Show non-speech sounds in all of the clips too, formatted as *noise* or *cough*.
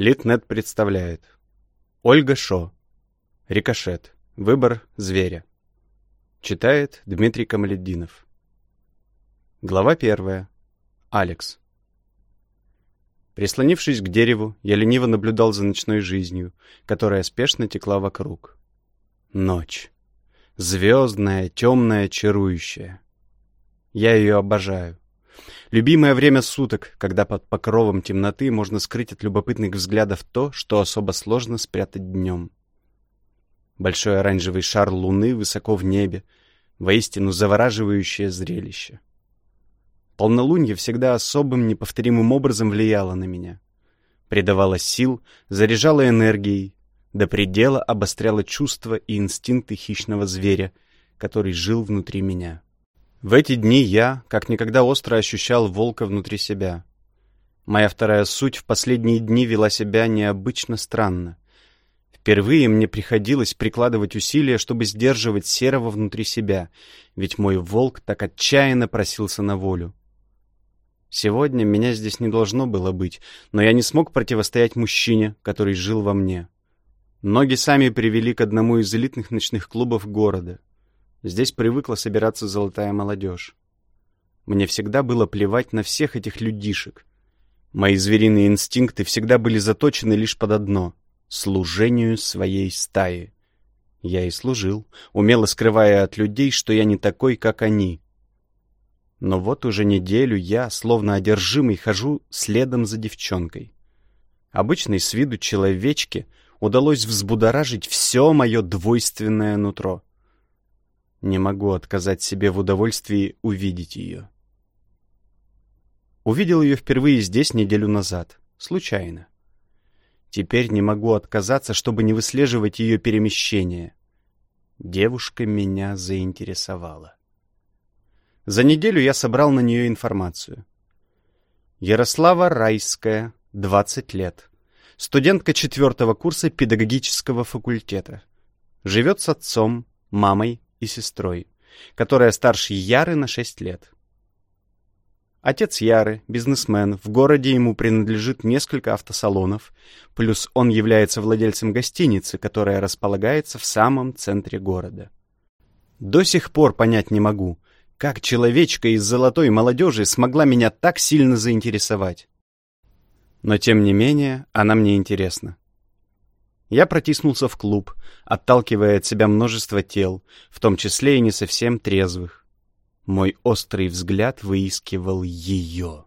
Литнет представляет. Ольга Шо. Рикошет. Выбор зверя. Читает Дмитрий Камаледдинов. Глава первая. Алекс. Прислонившись к дереву, я лениво наблюдал за ночной жизнью, которая спешно текла вокруг. Ночь. Звездная, темная, чарующая. Я ее обожаю. Любимое время суток, когда под покровом темноты можно скрыть от любопытных взглядов то, что особо сложно спрятать днем. Большой оранжевый шар луны высоко в небе, воистину завораживающее зрелище. Полнолуние всегда особым неповторимым образом влияло на меня. Придавало сил, заряжало энергией, до предела обостряло чувства и инстинкты хищного зверя, который жил внутри меня. В эти дни я, как никогда остро ощущал волка внутри себя. Моя вторая суть в последние дни вела себя необычно странно. Впервые мне приходилось прикладывать усилия, чтобы сдерживать серого внутри себя, ведь мой волк так отчаянно просился на волю. Сегодня меня здесь не должно было быть, но я не смог противостоять мужчине, который жил во мне. Ноги сами привели к одному из элитных ночных клубов города — Здесь привыкла собираться золотая молодежь. Мне всегда было плевать на всех этих людишек. Мои звериные инстинкты всегда были заточены лишь под одно — служению своей стаи. Я и служил, умело скрывая от людей, что я не такой, как они. Но вот уже неделю я, словно одержимый, хожу следом за девчонкой. Обычной с виду человечке удалось взбудоражить все мое двойственное нутро — не могу отказать себе в удовольствии увидеть ее. Увидел ее впервые здесь неделю назад. Случайно. Теперь не могу отказаться, чтобы не выслеживать ее перемещение. Девушка меня заинтересовала. За неделю я собрал на нее информацию. Ярослава Райская, 20 лет. Студентка четвертого курса педагогического факультета. Живет с отцом, мамой, и сестрой, которая старше Яры на 6 лет. Отец Яры, бизнесмен, в городе ему принадлежит несколько автосалонов, плюс он является владельцем гостиницы, которая располагается в самом центре города. До сих пор понять не могу, как человечка из золотой молодежи смогла меня так сильно заинтересовать. Но тем не менее, она мне интересна. Я протиснулся в клуб, отталкивая от себя множество тел, в том числе и не совсем трезвых. Мой острый взгляд выискивал ее.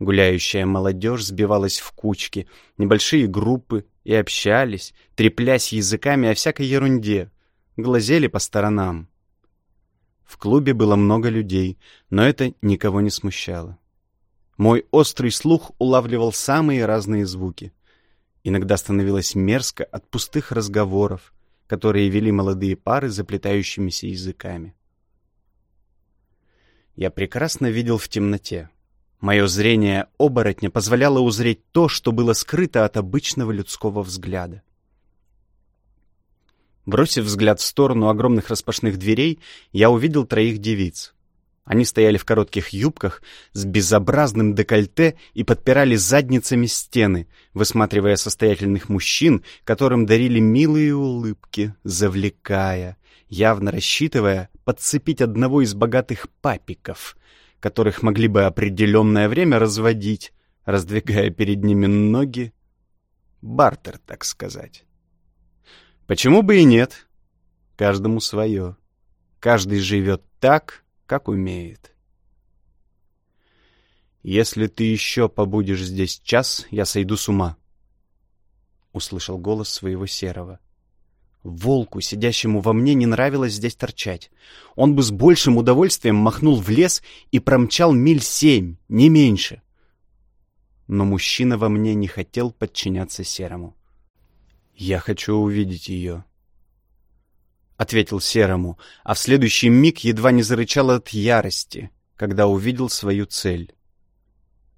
Гуляющая молодежь сбивалась в кучки, небольшие группы и общались, треплясь языками о всякой ерунде, глазели по сторонам. В клубе было много людей, но это никого не смущало. Мой острый слух улавливал самые разные звуки — Иногда становилось мерзко от пустых разговоров, которые вели молодые пары заплетающимися языками. Я прекрасно видел в темноте. Мое зрение оборотня позволяло узреть то, что было скрыто от обычного людского взгляда. Бросив взгляд в сторону огромных распашных дверей, я увидел троих девиц. Они стояли в коротких юбках с безобразным декольте и подпирали задницами стены, высматривая состоятельных мужчин, которым дарили милые улыбки, завлекая, явно рассчитывая подцепить одного из богатых папиков, которых могли бы определенное время разводить, раздвигая перед ними ноги. Бартер, так сказать. Почему бы и нет? Каждому свое. Каждый живет так, как умеет. «Если ты еще побудешь здесь час, я сойду с ума», — услышал голос своего серого. Волку, сидящему во мне, не нравилось здесь торчать. Он бы с большим удовольствием махнул в лес и промчал миль семь, не меньше. Но мужчина во мне не хотел подчиняться серому. «Я хочу увидеть ее», ответил Серому, а в следующий миг едва не зарычал от ярости, когда увидел свою цель.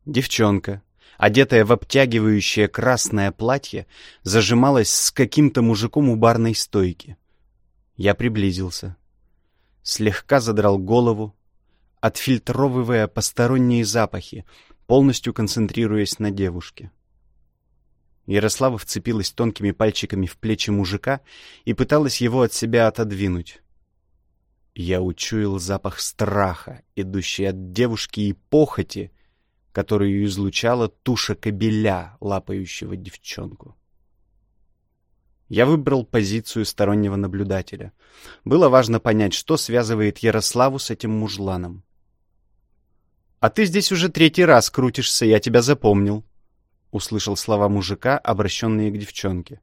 Девчонка, одетая в обтягивающее красное платье, зажималась с каким-то мужиком у барной стойки. Я приблизился. Слегка задрал голову, отфильтровывая посторонние запахи, полностью концентрируясь на девушке. Ярослава вцепилась тонкими пальчиками в плечи мужика и пыталась его от себя отодвинуть. Я учуял запах страха, идущий от девушки и похоти, которую излучала туша кобеля, лапающего девчонку. Я выбрал позицию стороннего наблюдателя. Было важно понять, что связывает Ярославу с этим мужланом. «А ты здесь уже третий раз крутишься, я тебя запомнил», — услышал слова мужика, обращенные к девчонке.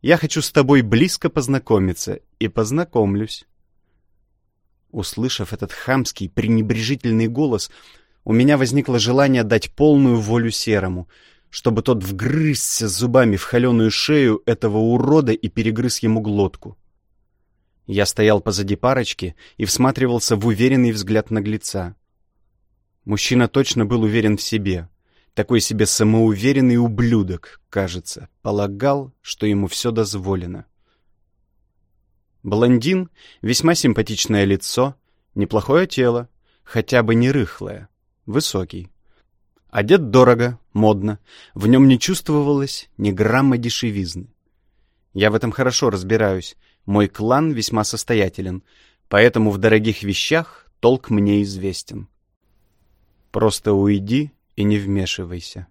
«Я хочу с тобой близко познакомиться и познакомлюсь». Услышав этот хамский, пренебрежительный голос, у меня возникло желание дать полную волю Серому — чтобы тот вгрызся зубами в холеную шею этого урода и перегрыз ему глотку. Я стоял позади парочки и всматривался в уверенный взгляд наглеца. Мужчина точно был уверен в себе. Такой себе самоуверенный ублюдок, кажется, полагал, что ему все дозволено. Блондин, весьма симпатичное лицо, неплохое тело, хотя бы не рыхлое, высокий. Одет дорого, модно, в нем не чувствовалось ни грамма дешевизны. Я в этом хорошо разбираюсь, мой клан весьма состоятелен, поэтому в дорогих вещах толк мне известен. Просто уйди и не вмешивайся.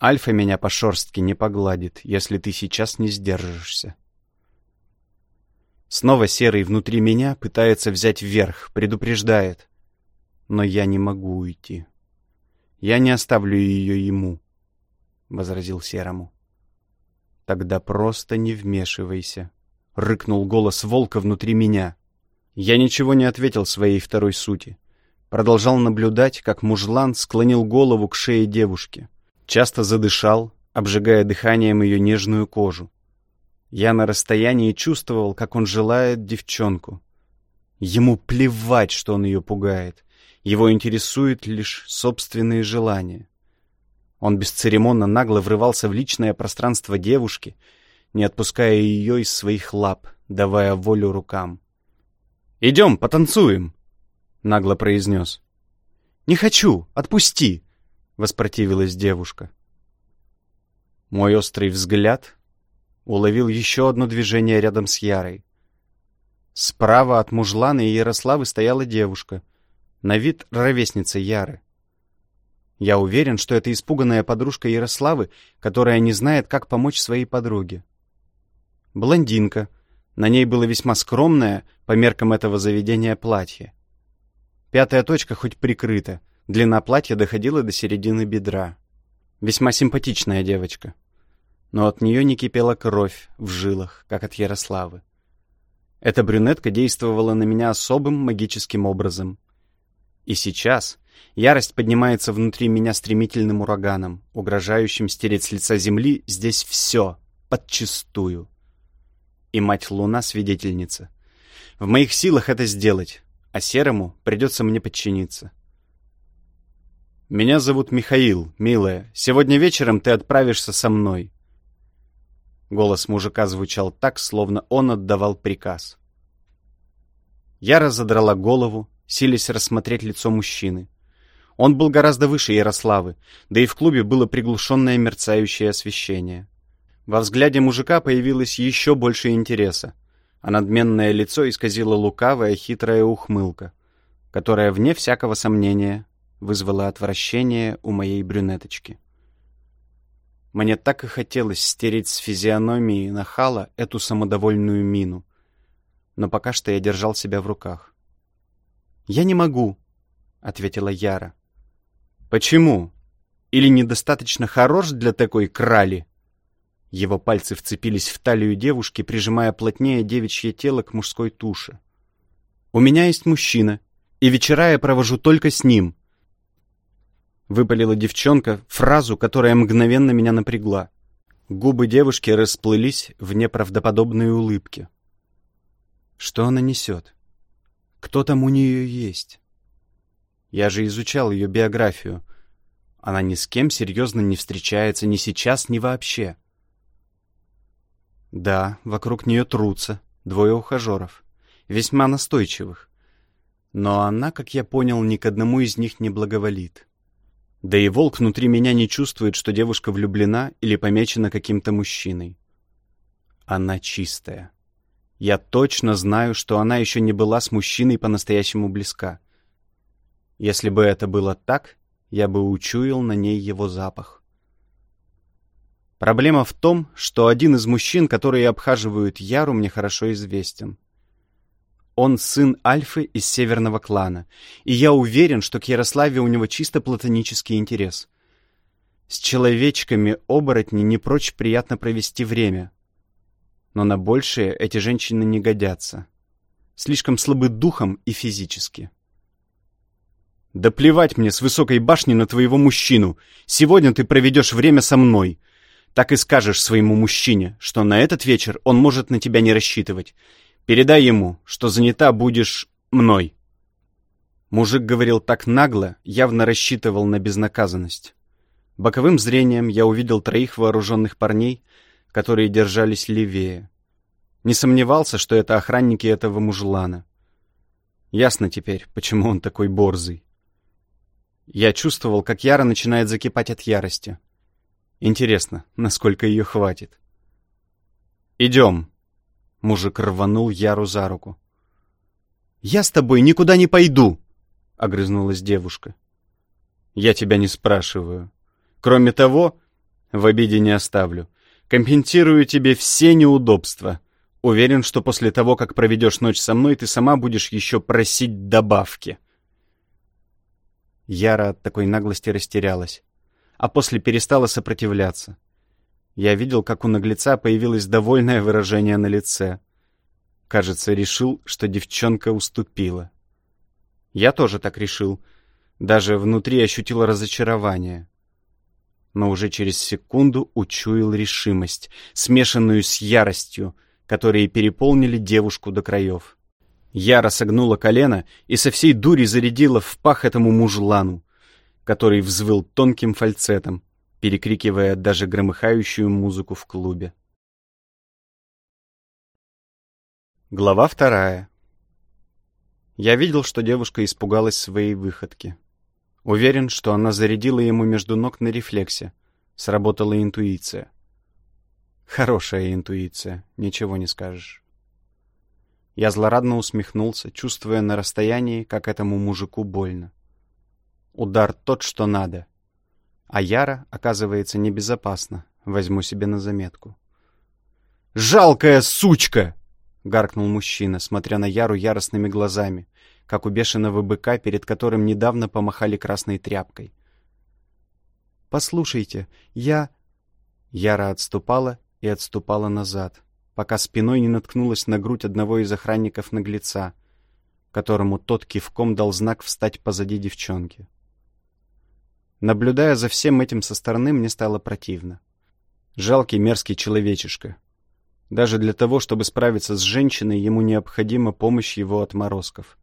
Альфа меня по шорстке не погладит, если ты сейчас не сдержишься. Снова серый внутри меня пытается взять верх, предупреждает. Но я не могу уйти. Я не оставлю ее ему, — возразил Серому. Тогда просто не вмешивайся, — рыкнул голос волка внутри меня. Я ничего не ответил своей второй сути. Продолжал наблюдать, как мужлан склонил голову к шее девушки. Часто задышал, обжигая дыханием ее нежную кожу. Я на расстоянии чувствовал, как он желает девчонку. Ему плевать, что он ее пугает. Его интересуют лишь собственные желания. Он бесцеремонно нагло врывался в личное пространство девушки, не отпуская ее из своих лап, давая волю рукам. «Идем, потанцуем!» — нагло произнес. «Не хочу! Отпусти!» — воспротивилась девушка. Мой острый взгляд уловил еще одно движение рядом с Ярой. Справа от мужлана и Ярославы стояла девушка, на вид ровесница Яры. Я уверен, что это испуганная подружка Ярославы, которая не знает, как помочь своей подруге. Блондинка. На ней было весьма скромное, по меркам этого заведения, платье. Пятая точка хоть прикрыта, длина платья доходила до середины бедра. Весьма симпатичная девочка. Но от нее не кипела кровь в жилах, как от Ярославы. Эта брюнетка действовала на меня особым магическим образом — и сейчас ярость поднимается внутри меня стремительным ураганом, угрожающим стереть с лица земли здесь все, подчистую. И мать Луна свидетельница. В моих силах это сделать, а Серому придется мне подчиниться. «Меня зовут Михаил, милая. Сегодня вечером ты отправишься со мной». Голос мужика звучал так, словно он отдавал приказ. Я разодрала голову, силясь рассмотреть лицо мужчины. Он был гораздо выше Ярославы, да и в клубе было приглушенное мерцающее освещение. Во взгляде мужика появилось еще больше интереса, а надменное лицо исказило лукавая хитрая ухмылка, которая, вне всякого сомнения, вызвала отвращение у моей брюнеточки. Мне так и хотелось стереть с физиономии нахала эту самодовольную мину, но пока что я держал себя в руках. «Я не могу», — ответила Яра. «Почему? Или недостаточно хорош для такой крали?» Его пальцы вцепились в талию девушки, прижимая плотнее девичье тело к мужской туше. «У меня есть мужчина, и вечера я провожу только с ним», — выпалила девчонка фразу, которая мгновенно меня напрягла. Губы девушки расплылись в неправдоподобной улыбке. Что она несет? Кто там у нее есть? Я же изучал ее биографию. Она ни с кем серьезно не встречается ни сейчас, ни вообще. Да, вокруг нее трутся двое ухажеров, весьма настойчивых. Но она, как я понял, ни к одному из них не благоволит. Да и волк внутри меня не чувствует, что девушка влюблена или помечена каким-то мужчиной. Она чистая. Я точно знаю, что она еще не была с мужчиной по-настоящему близка. Если бы это было так, я бы учуял на ней его запах. Проблема в том, что один из мужчин, которые обхаживают Яру, мне хорошо известен. Он сын Альфы из северного клана, и я уверен, что к Ярославе у него чисто платонический интерес. С человечками оборотни не прочь приятно провести время. Но на большее эти женщины не годятся. Слишком слабы духом и физически. «Да плевать мне с высокой башни на твоего мужчину! Сегодня ты проведешь время со мной!» Так и скажешь своему мужчине, что на этот вечер он может на тебя не рассчитывать, Передай ему, что занята будешь мной». Мужик говорил так нагло, явно рассчитывал на безнаказанность. Боковым зрением я увидел троих вооруженных парней, которые держались левее. Не сомневался, что это охранники этого мужлана. Ясно теперь, почему он такой борзый. Я чувствовал, как Яра начинает закипать от ярости. Интересно, насколько ее хватит. «Идем», Мужик рванул Яру за руку. «Я с тобой никуда не пойду!» — огрызнулась девушка. «Я тебя не спрашиваю. Кроме того, в обиде не оставлю. Компенсирую тебе все неудобства. Уверен, что после того, как проведешь ночь со мной, ты сама будешь еще просить добавки». Яра от такой наглости растерялась, а после перестала сопротивляться. Я видел, как у наглеца появилось довольное выражение на лице. Кажется, решил, что девчонка уступила. Я тоже так решил. Даже внутри ощутил разочарование. Но уже через секунду учуял решимость, смешанную с яростью, которые переполнили девушку до краев. Яра согнула колено и со всей дури зарядила в пах этому мужлану, который взвыл тонким фальцетом, перекрикивая даже громыхающую музыку в клубе. Глава вторая. Я видел, что девушка испугалась своей выходки. Уверен, что она зарядила ему между ног на рефлексе. Сработала интуиция. Хорошая интуиция, ничего не скажешь. Я злорадно усмехнулся, чувствуя на расстоянии, как этому мужику больно. Удар тот, что надо. А Яра, оказывается, небезопасна. Возьму себе на заметку. «Жалкая сучка!» — гаркнул мужчина, смотря на Яру яростными глазами, как у бешеного быка, перед которым недавно помахали красной тряпкой. «Послушайте, я...» Яра отступала и отступала назад, пока спиной не наткнулась на грудь одного из охранников наглеца, которому тот кивком дал знак встать позади девчонки. Наблюдая за всем этим со стороны, мне стало противно. Жалкий мерзкий человечишка. Даже для того, чтобы справиться с женщиной, ему необходима помощь его отморозков.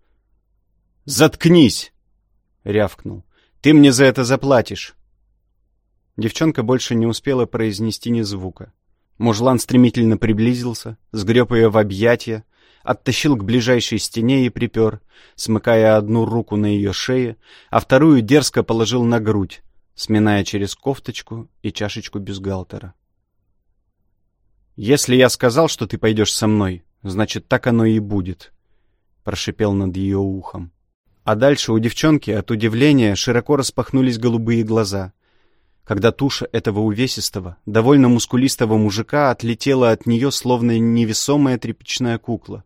«Заткнись!» — рявкнул. «Ты мне за это заплатишь!» Девчонка больше не успела произнести ни звука. Мужлан стремительно приблизился, сгреб ее в объятия, оттащил к ближайшей стене и припер, смыкая одну руку на ее шее, а вторую дерзко положил на грудь, сминая через кофточку и чашечку бюстгальтера. «Если я сказал, что ты пойдешь со мной, значит, так оно и будет», — прошипел над ее ухом. А дальше у девчонки от удивления широко распахнулись голубые глаза, когда туша этого увесистого, довольно мускулистого мужика отлетела от нее, словно невесомая тряпичная кукла.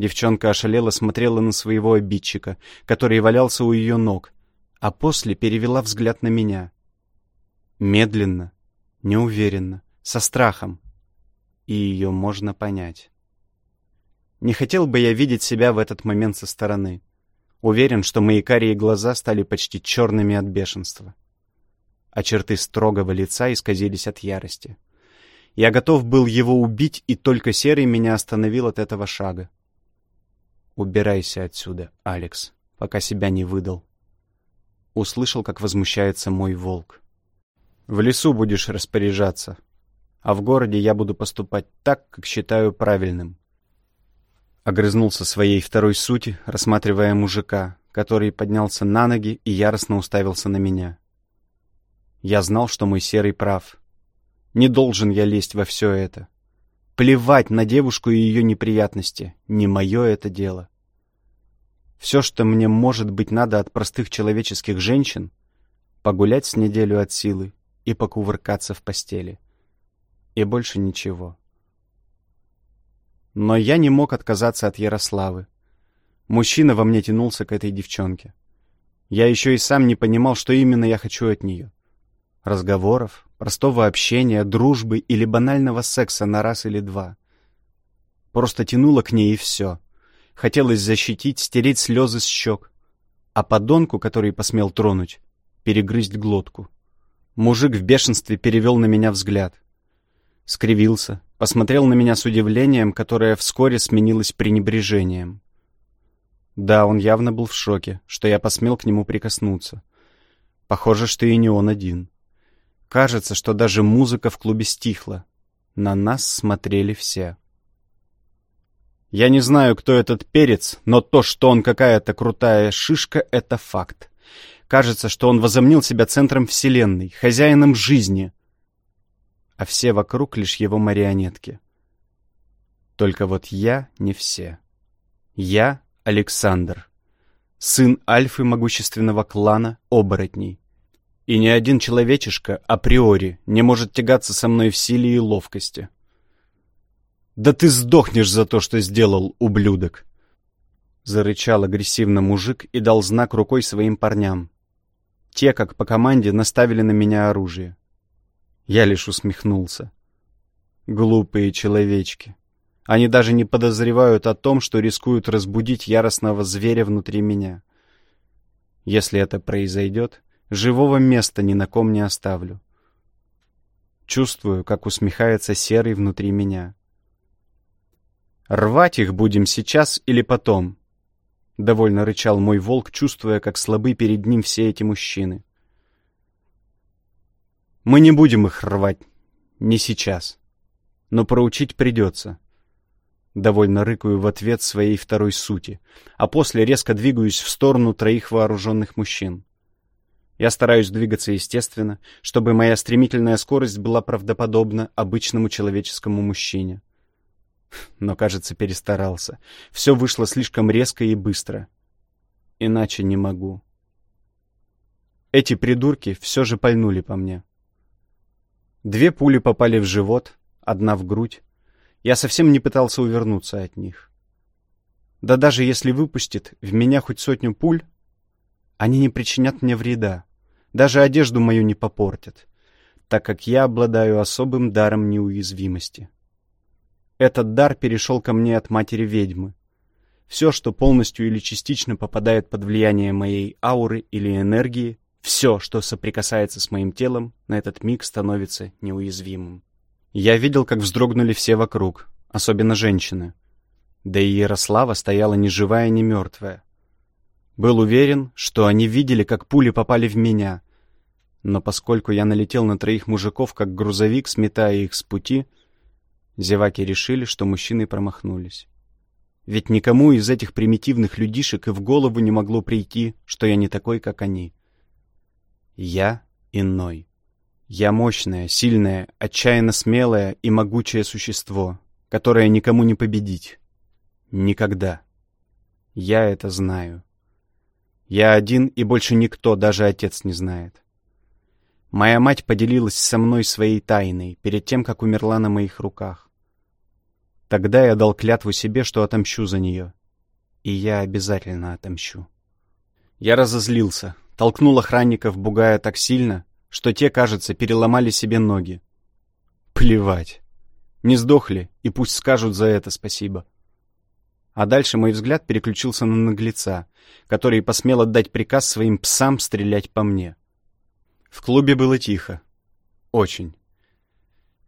Девчонка ошалела смотрела на своего обидчика, который валялся у ее ног, а после перевела взгляд на меня. Медленно, неуверенно, со страхом. И ее можно понять. Не хотел бы я видеть себя в этот момент со стороны. Уверен, что мои карие глаза стали почти черными от бешенства. А черты строгого лица исказились от ярости. Я готов был его убить, и только Серый меня остановил от этого шага. «Убирайся отсюда, Алекс, пока себя не выдал». Услышал, как возмущается мой волк. «В лесу будешь распоряжаться, а в городе я буду поступать так, как считаю правильным». Огрызнулся своей второй сути, рассматривая мужика, который поднялся на ноги и яростно уставился на меня. Я знал, что мой серый прав. Не должен я лезть во все это. Плевать на девушку и ее неприятности. Не мое это дело. Все, что мне, может быть, надо от простых человеческих женщин, погулять с неделю от силы и покувыркаться в постели. И больше ничего. Но я не мог отказаться от Ярославы. Мужчина во мне тянулся к этой девчонке. Я еще и сам не понимал, что именно я хочу от нее. Разговоров, простого общения, дружбы или банального секса на раз или два. Просто тянуло к ней и все. Хотелось защитить, стереть слезы с щек. А подонку, который посмел тронуть, перегрызть глотку. Мужик в бешенстве перевел на меня взгляд. Скривился, посмотрел на меня с удивлением, которое вскоре сменилось пренебрежением. Да, он явно был в шоке, что я посмел к нему прикоснуться. Похоже, что и не он один. Кажется, что даже музыка в клубе стихла. На нас смотрели все. Я не знаю, кто этот перец, но то, что он какая-то крутая шишка, — это факт. Кажется, что он возомнил себя центром вселенной, хозяином жизни. А все вокруг лишь его марионетки. Только вот я не все. Я Александр, сын альфы могущественного клана оборотней. И ни один человечишка априори не может тягаться со мной в силе и ловкости. «Да ты сдохнешь за то, что сделал, ублюдок!» Зарычал агрессивно мужик и дал знак рукой своим парням. Те, как по команде, наставили на меня оружие. Я лишь усмехнулся. Глупые человечки. Они даже не подозревают о том, что рискуют разбудить яростного зверя внутри меня. Если это произойдет, Живого места ни на ком не оставлю. Чувствую, как усмехается серый внутри меня. «Рвать их будем сейчас или потом?» Довольно рычал мой волк, чувствуя, как слабы перед ним все эти мужчины. «Мы не будем их рвать. Не сейчас. Но проучить придется». Довольно рыкаю в ответ своей второй сути, а после резко двигаюсь в сторону троих вооруженных мужчин. Я стараюсь двигаться естественно, чтобы моя стремительная скорость была правдоподобна обычному человеческому мужчине. Но, кажется, перестарался. Все вышло слишком резко и быстро. Иначе не могу. Эти придурки все же пальнули по мне. Две пули попали в живот, одна в грудь. Я совсем не пытался увернуться от них. Да даже если выпустит в меня хоть сотню пуль, они не причинят мне вреда. Даже одежду мою не попортят, так как я обладаю особым даром неуязвимости. Этот дар перешел ко мне от матери-ведьмы. Все, что полностью или частично попадает под влияние моей ауры или энергии, все, что соприкасается с моим телом, на этот миг становится неуязвимым. Я видел, как вздрогнули все вокруг, особенно женщины. Да и Ярослава стояла ни живая, ни мертвая. Был уверен, что они видели, как пули попали в меня. Но поскольку я налетел на троих мужиков, как грузовик, сметая их с пути, зеваки решили, что мужчины промахнулись. Ведь никому из этих примитивных людишек и в голову не могло прийти, что я не такой, как они. Я иной. Я мощное, сильное, отчаянно смелое и могучее существо, которое никому не победить. Никогда. Я это знаю. Я один, и больше никто, даже отец, не знает. Моя мать поделилась со мной своей тайной перед тем, как умерла на моих руках. Тогда я дал клятву себе, что отомщу за нее. И я обязательно отомщу. Я разозлился, толкнул охранников, бугая так сильно, что те, кажется, переломали себе ноги. Плевать. Не сдохли, и пусть скажут за это спасибо. А дальше мой взгляд переключился на наглеца, который посмел отдать приказ своим псам стрелять по мне. В клубе было тихо. Очень.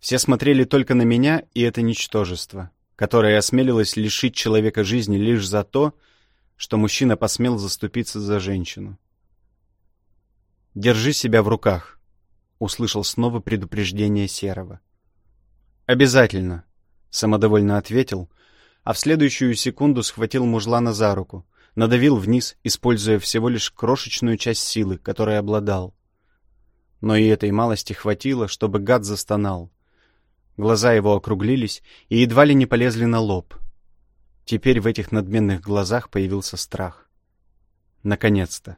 Все смотрели только на меня и это ничтожество, которое осмелилось лишить человека жизни лишь за то, что мужчина посмел заступиться за женщину. «Держи себя в руках», — услышал снова предупреждение Серого. «Обязательно», — самодовольно ответил, — а в следующую секунду схватил мужлана за руку, надавил вниз, используя всего лишь крошечную часть силы, которой обладал. Но и этой малости хватило, чтобы гад застонал. Глаза его округлились и едва ли не полезли на лоб. Теперь в этих надменных глазах появился страх. Наконец-то.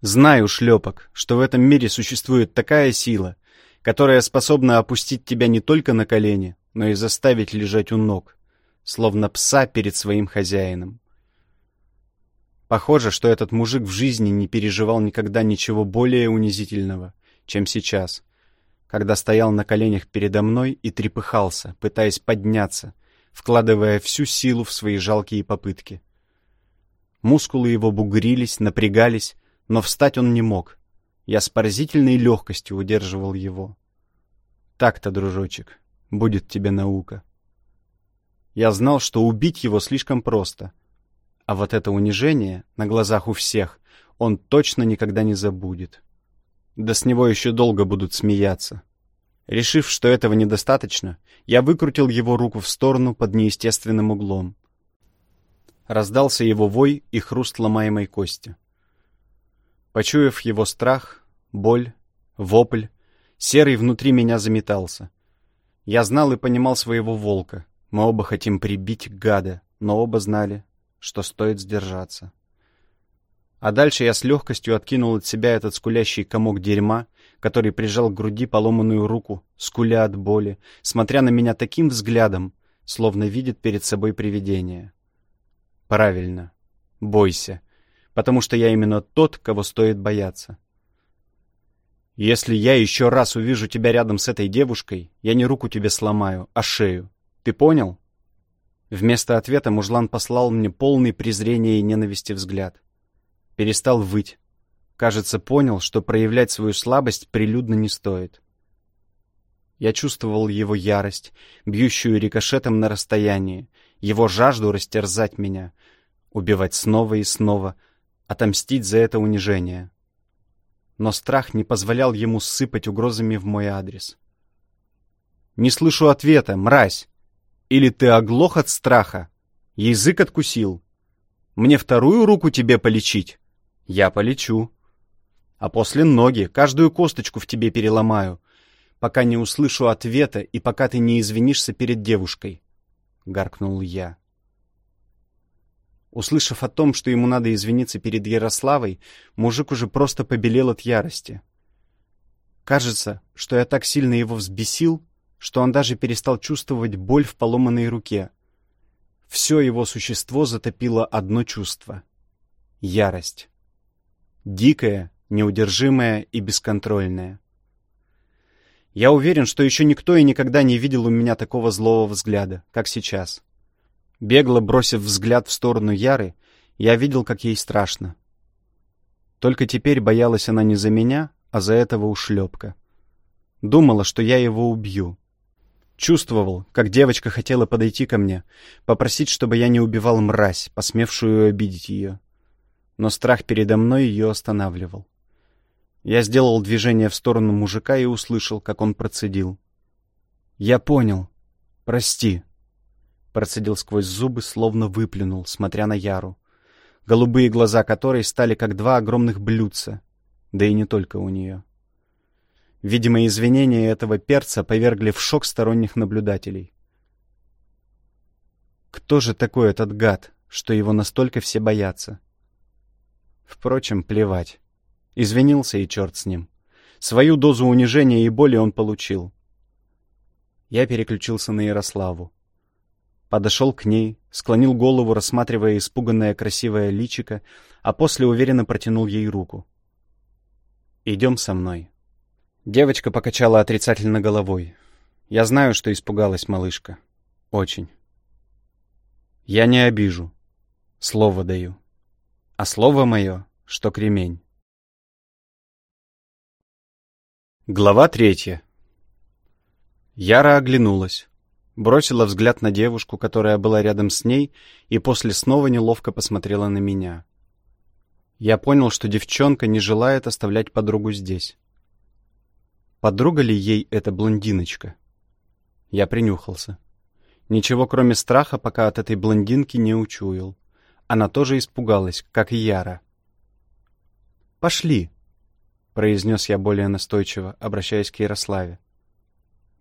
Знаю, шлепок, что в этом мире существует такая сила, которая способна опустить тебя не только на колени, но и заставить лежать у ног, словно пса перед своим хозяином. Похоже, что этот мужик в жизни не переживал никогда ничего более унизительного, чем сейчас, когда стоял на коленях передо мной и трепыхался, пытаясь подняться, вкладывая всю силу в свои жалкие попытки. Мускулы его бугрились, напрягались, но встать он не мог. Я с поразительной легкостью удерживал его. Так-то, дружочек, будет тебе наука. Я знал, что убить его слишком просто — а вот это унижение на глазах у всех он точно никогда не забудет. Да с него еще долго будут смеяться. Решив, что этого недостаточно, я выкрутил его руку в сторону под неестественным углом. Раздался его вой и хруст ломаемой кости. Почуяв его страх, боль, вопль, серый внутри меня заметался. Я знал и понимал своего волка. Мы оба хотим прибить гада, но оба знали, что стоит сдержаться. А дальше я с легкостью откинул от себя этот скулящий комок дерьма, который прижал к груди поломанную руку, скуля от боли, смотря на меня таким взглядом, словно видит перед собой привидение. Правильно. Бойся. Потому что я именно тот, кого стоит бояться. Если я еще раз увижу тебя рядом с этой девушкой, я не руку тебе сломаю, а шею. Ты понял? Вместо ответа мужлан послал мне полный презрения и ненависти взгляд. Перестал выть. Кажется, понял, что проявлять свою слабость прилюдно не стоит. Я чувствовал его ярость, бьющую рикошетом на расстоянии, его жажду растерзать меня, убивать снова и снова, отомстить за это унижение. Но страх не позволял ему сыпать угрозами в мой адрес. «Не слышу ответа, мразь!» Или ты оглох от страха? Язык откусил? Мне вторую руку тебе полечить? Я полечу. А после ноги, каждую косточку в тебе переломаю, пока не услышу ответа и пока ты не извинишься перед девушкой. Гаркнул я. Услышав о том, что ему надо извиниться перед Ярославой, мужик уже просто побелел от ярости. Кажется, что я так сильно его взбесил, что он даже перестал чувствовать боль в поломанной руке. Все его существо затопило одно чувство — ярость. Дикая, неудержимая и бесконтрольная. Я уверен, что еще никто и никогда не видел у меня такого злого взгляда, как сейчас. Бегло бросив взгляд в сторону Яры, я видел, как ей страшно. Только теперь боялась она не за меня, а за этого ушлепка. Думала, что я его убью. Чувствовал, как девочка хотела подойти ко мне, попросить, чтобы я не убивал мразь, посмевшую обидеть ее. Но страх передо мной ее останавливал. Я сделал движение в сторону мужика и услышал, как он процедил. «Я понял. Прости». Процедил сквозь зубы, словно выплюнул, смотря на Яру. Голубые глаза которой стали как два огромных блюдца, да и не только у нее. Видимо, извинения этого перца повергли в шок сторонних наблюдателей. Кто же такой этот гад, что его настолько все боятся? Впрочем, плевать. Извинился и черт с ним. Свою дозу унижения и боли он получил. Я переключился на Ярославу. Подошел к ней, склонил голову, рассматривая испуганное красивое личико, а после уверенно протянул ей руку. «Идем со мной». Девочка покачала отрицательно головой. Я знаю, что испугалась малышка. Очень. Я не обижу. Слово даю. А слово мое, что кремень. Глава третья. Яра оглянулась. Бросила взгляд на девушку, которая была рядом с ней, и после снова неловко посмотрела на меня. Я понял, что девчонка не желает оставлять подругу здесь. Подруга ли ей эта блондиночка? Я принюхался. Ничего, кроме страха, пока от этой блондинки не учуял. Она тоже испугалась, как и Яра. «Пошли», — произнес я более настойчиво, обращаясь к Ярославе.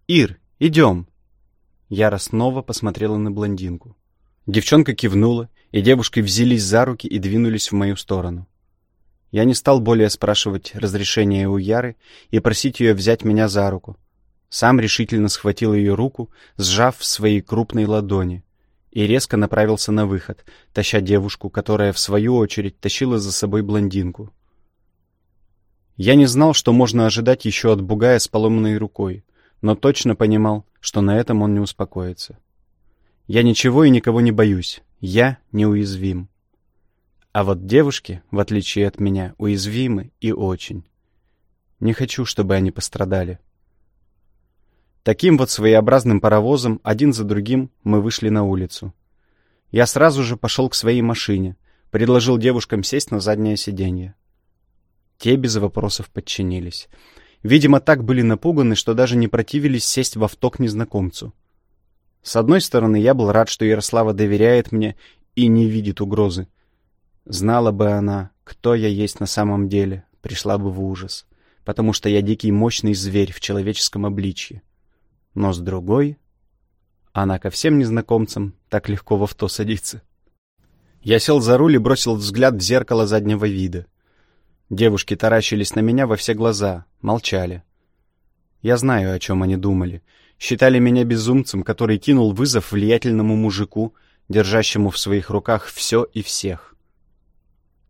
«Ир, идем!» Яра снова посмотрела на блондинку. Девчонка кивнула, и девушки взялись за руки и двинулись в мою сторону. Я не стал более спрашивать разрешения у Яры и просить ее взять меня за руку. Сам решительно схватил ее руку, сжав в своей крупной ладони, и резко направился на выход, таща девушку, которая, в свою очередь, тащила за собой блондинку. Я не знал, что можно ожидать еще от бугая с поломанной рукой, но точно понимал, что на этом он не успокоится. Я ничего и никого не боюсь, я неуязвим. А вот девушки, в отличие от меня, уязвимы и очень. Не хочу, чтобы они пострадали. Таким вот своеобразным паровозом, один за другим, мы вышли на улицу. Я сразу же пошел к своей машине, предложил девушкам сесть на заднее сиденье. Те без вопросов подчинились. Видимо, так были напуганы, что даже не противились сесть в авто к незнакомцу. С одной стороны, я был рад, что Ярослава доверяет мне и не видит угрозы. Знала бы она, кто я есть на самом деле, пришла бы в ужас, потому что я дикий мощный зверь в человеческом обличье. Но с другой, она ко всем незнакомцам так легко в авто садится. Я сел за руль и бросил взгляд в зеркало заднего вида. Девушки таращились на меня во все глаза, молчали. Я знаю, о чем они думали. Считали меня безумцем, который кинул вызов влиятельному мужику, держащему в своих руках все и всех.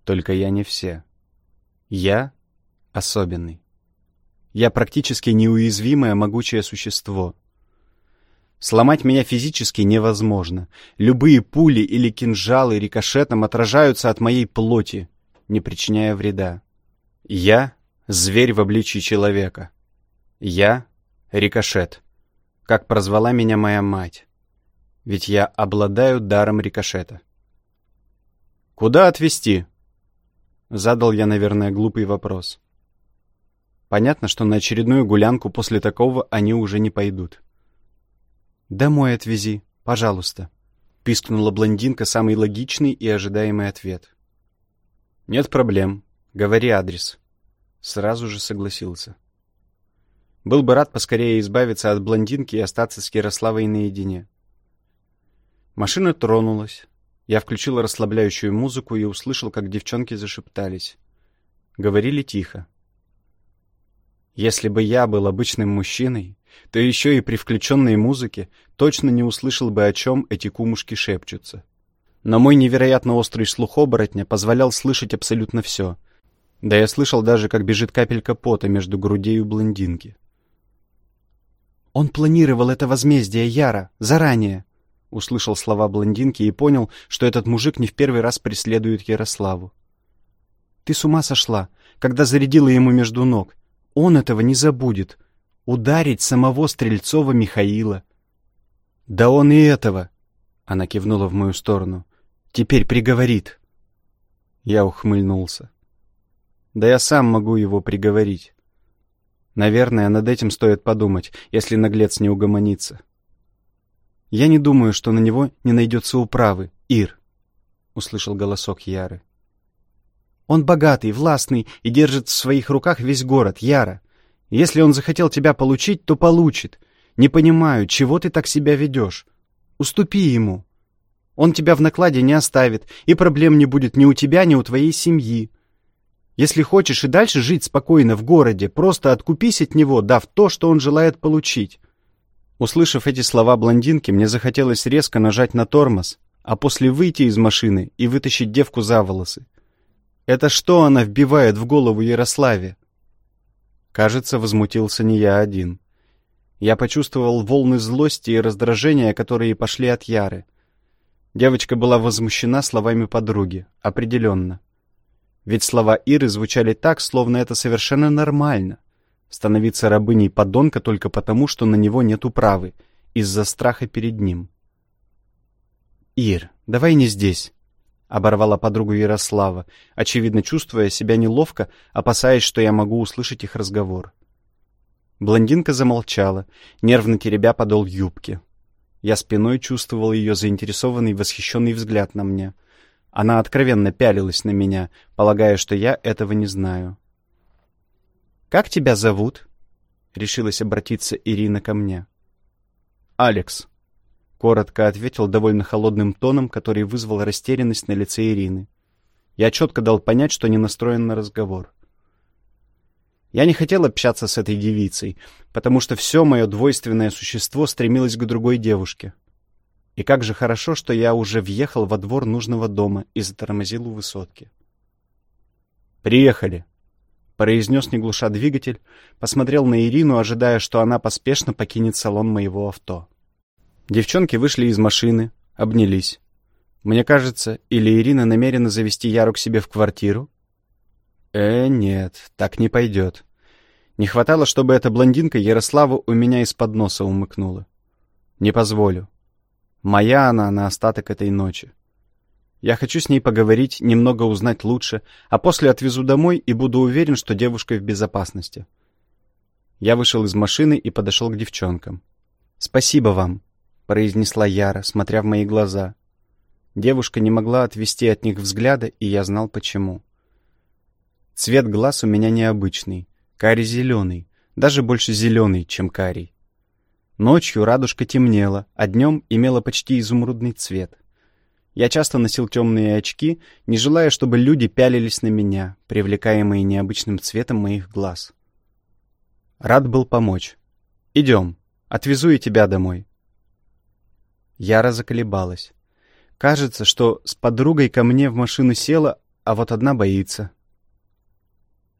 Только я не все. Я особенный. Я практически неуязвимое могучее существо. Сломать меня физически невозможно. Любые пули или кинжалы рикошетом отражаются от моей плоти, не причиняя вреда. Я — зверь в обличии человека. Я — рикошет, как прозвала меня моя мать. Ведь я обладаю даром рикошета. «Куда отвезти?» Задал я, наверное, глупый вопрос. Понятно, что на очередную гулянку после такого они уже не пойдут. «Домой отвези, пожалуйста», — пискнула блондинка самый логичный и ожидаемый ответ. «Нет проблем. Говори адрес». Сразу же согласился. Был бы рад поскорее избавиться от блондинки и остаться с Ярославой наедине. Машина тронулась, я включил расслабляющую музыку и услышал, как девчонки зашептались. Говорили тихо. Если бы я был обычным мужчиной, то еще и при включенной музыке точно не услышал бы, о чем эти кумушки шепчутся. Но мой невероятно острый слух оборотня позволял слышать абсолютно все. Да я слышал даже, как бежит капелька пота между грудей у блондинки. «Он планировал это возмездие Яра, заранее», Услышал слова блондинки и понял, что этот мужик не в первый раз преследует Ярославу. «Ты с ума сошла, когда зарядила ему между ног. Он этого не забудет. Ударить самого Стрельцова Михаила». «Да он и этого!» — она кивнула в мою сторону. «Теперь приговорит». Я ухмыльнулся. «Да я сам могу его приговорить. Наверное, над этим стоит подумать, если наглец не угомонится». «Я не думаю, что на него не найдется управы, Ир», — услышал голосок Яры. «Он богатый, властный и держит в своих руках весь город, Яра. Если он захотел тебя получить, то получит. Не понимаю, чего ты так себя ведешь. Уступи ему. Он тебя в накладе не оставит, и проблем не будет ни у тебя, ни у твоей семьи. Если хочешь и дальше жить спокойно в городе, просто откупись от него, дав то, что он желает получить. Услышав эти слова блондинки, мне захотелось резко нажать на тормоз, а после выйти из машины и вытащить девку за волосы. Это что она вбивает в голову Ярославе? Кажется, возмутился не я один. Я почувствовал волны злости и раздражения, которые пошли от Яры. Девочка была возмущена словами подруги, определенно. Ведь слова Иры звучали так, словно это совершенно нормально становиться рабыней подонка только потому, что на него нет управы, из-за страха перед ним. «Ир, давай не здесь», — оборвала подругу Ярослава, очевидно чувствуя себя неловко, опасаясь, что я могу услышать их разговор. Блондинка замолчала, нервно теребя подол юбки. Я спиной чувствовал ее заинтересованный, восхищенный взгляд на мне. Она откровенно пялилась на меня, полагая, что я этого не знаю. «Как тебя зовут?» — решилась обратиться Ирина ко мне. «Алекс», — коротко ответил довольно холодным тоном, который вызвал растерянность на лице Ирины. Я четко дал понять, что не настроен на разговор. Я не хотел общаться с этой девицей, потому что все мое двойственное существо стремилось к другой девушке. И как же хорошо, что я уже въехал во двор нужного дома и затормозил у высотки. «Приехали», — произнес, не глуша двигатель, посмотрел на Ирину, ожидая, что она поспешно покинет салон моего авто. Девчонки вышли из машины, обнялись. Мне кажется, или Ирина намерена завести Яру к себе в квартиру? Э, нет, так не пойдет. Не хватало, чтобы эта блондинка Ярославу у меня из-под носа умыкнула. Не позволю. Моя она на остаток этой ночи. Я хочу с ней поговорить, немного узнать лучше, а после отвезу домой и буду уверен, что девушка в безопасности. Я вышел из машины и подошел к девчонкам. «Спасибо вам», — произнесла Яра, смотря в мои глаза. Девушка не могла отвести от них взгляда, и я знал почему. Цвет глаз у меня необычный, карий-зеленый, даже больше зеленый, чем карий. Ночью радужка темнела, а днем имела почти изумрудный цвет. Я часто носил темные очки, не желая, чтобы люди пялились на меня, привлекаемые необычным цветом моих глаз. Рад был помочь. «Идем, отвезу и тебя домой». Яра заколебалась. Кажется, что с подругой ко мне в машину села, а вот одна боится.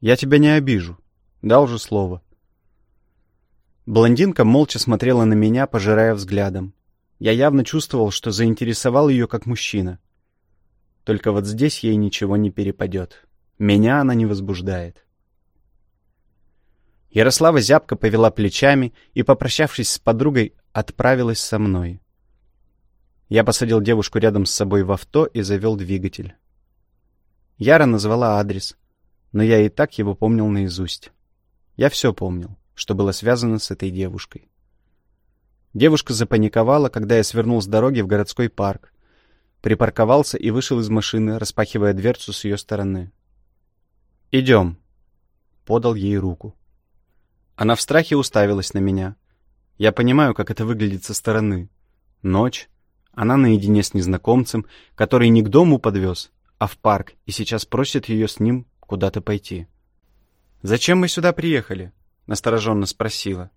«Я тебя не обижу», — дал же слово. Блондинка молча смотрела на меня, пожирая взглядом. Я явно чувствовал, что заинтересовал ее как мужчина. Только вот здесь ей ничего не перепадет. Меня она не возбуждает. Ярослава зябко повела плечами и, попрощавшись с подругой, отправилась со мной. Я посадил девушку рядом с собой в авто и завел двигатель. Яра назвала адрес, но я и так его помнил наизусть. Я все помнил что было связано с этой девушкой. Девушка запаниковала, когда я свернул с дороги в городской парк. Припарковался и вышел из машины, распахивая дверцу с ее стороны. «Идем», — подал ей руку. Она в страхе уставилась на меня. Я понимаю, как это выглядит со стороны. Ночь. Она наедине с незнакомцем, который не к дому подвез, а в парк, и сейчас просит ее с ним куда-то пойти. «Зачем мы сюда приехали?» — настороженно спросила.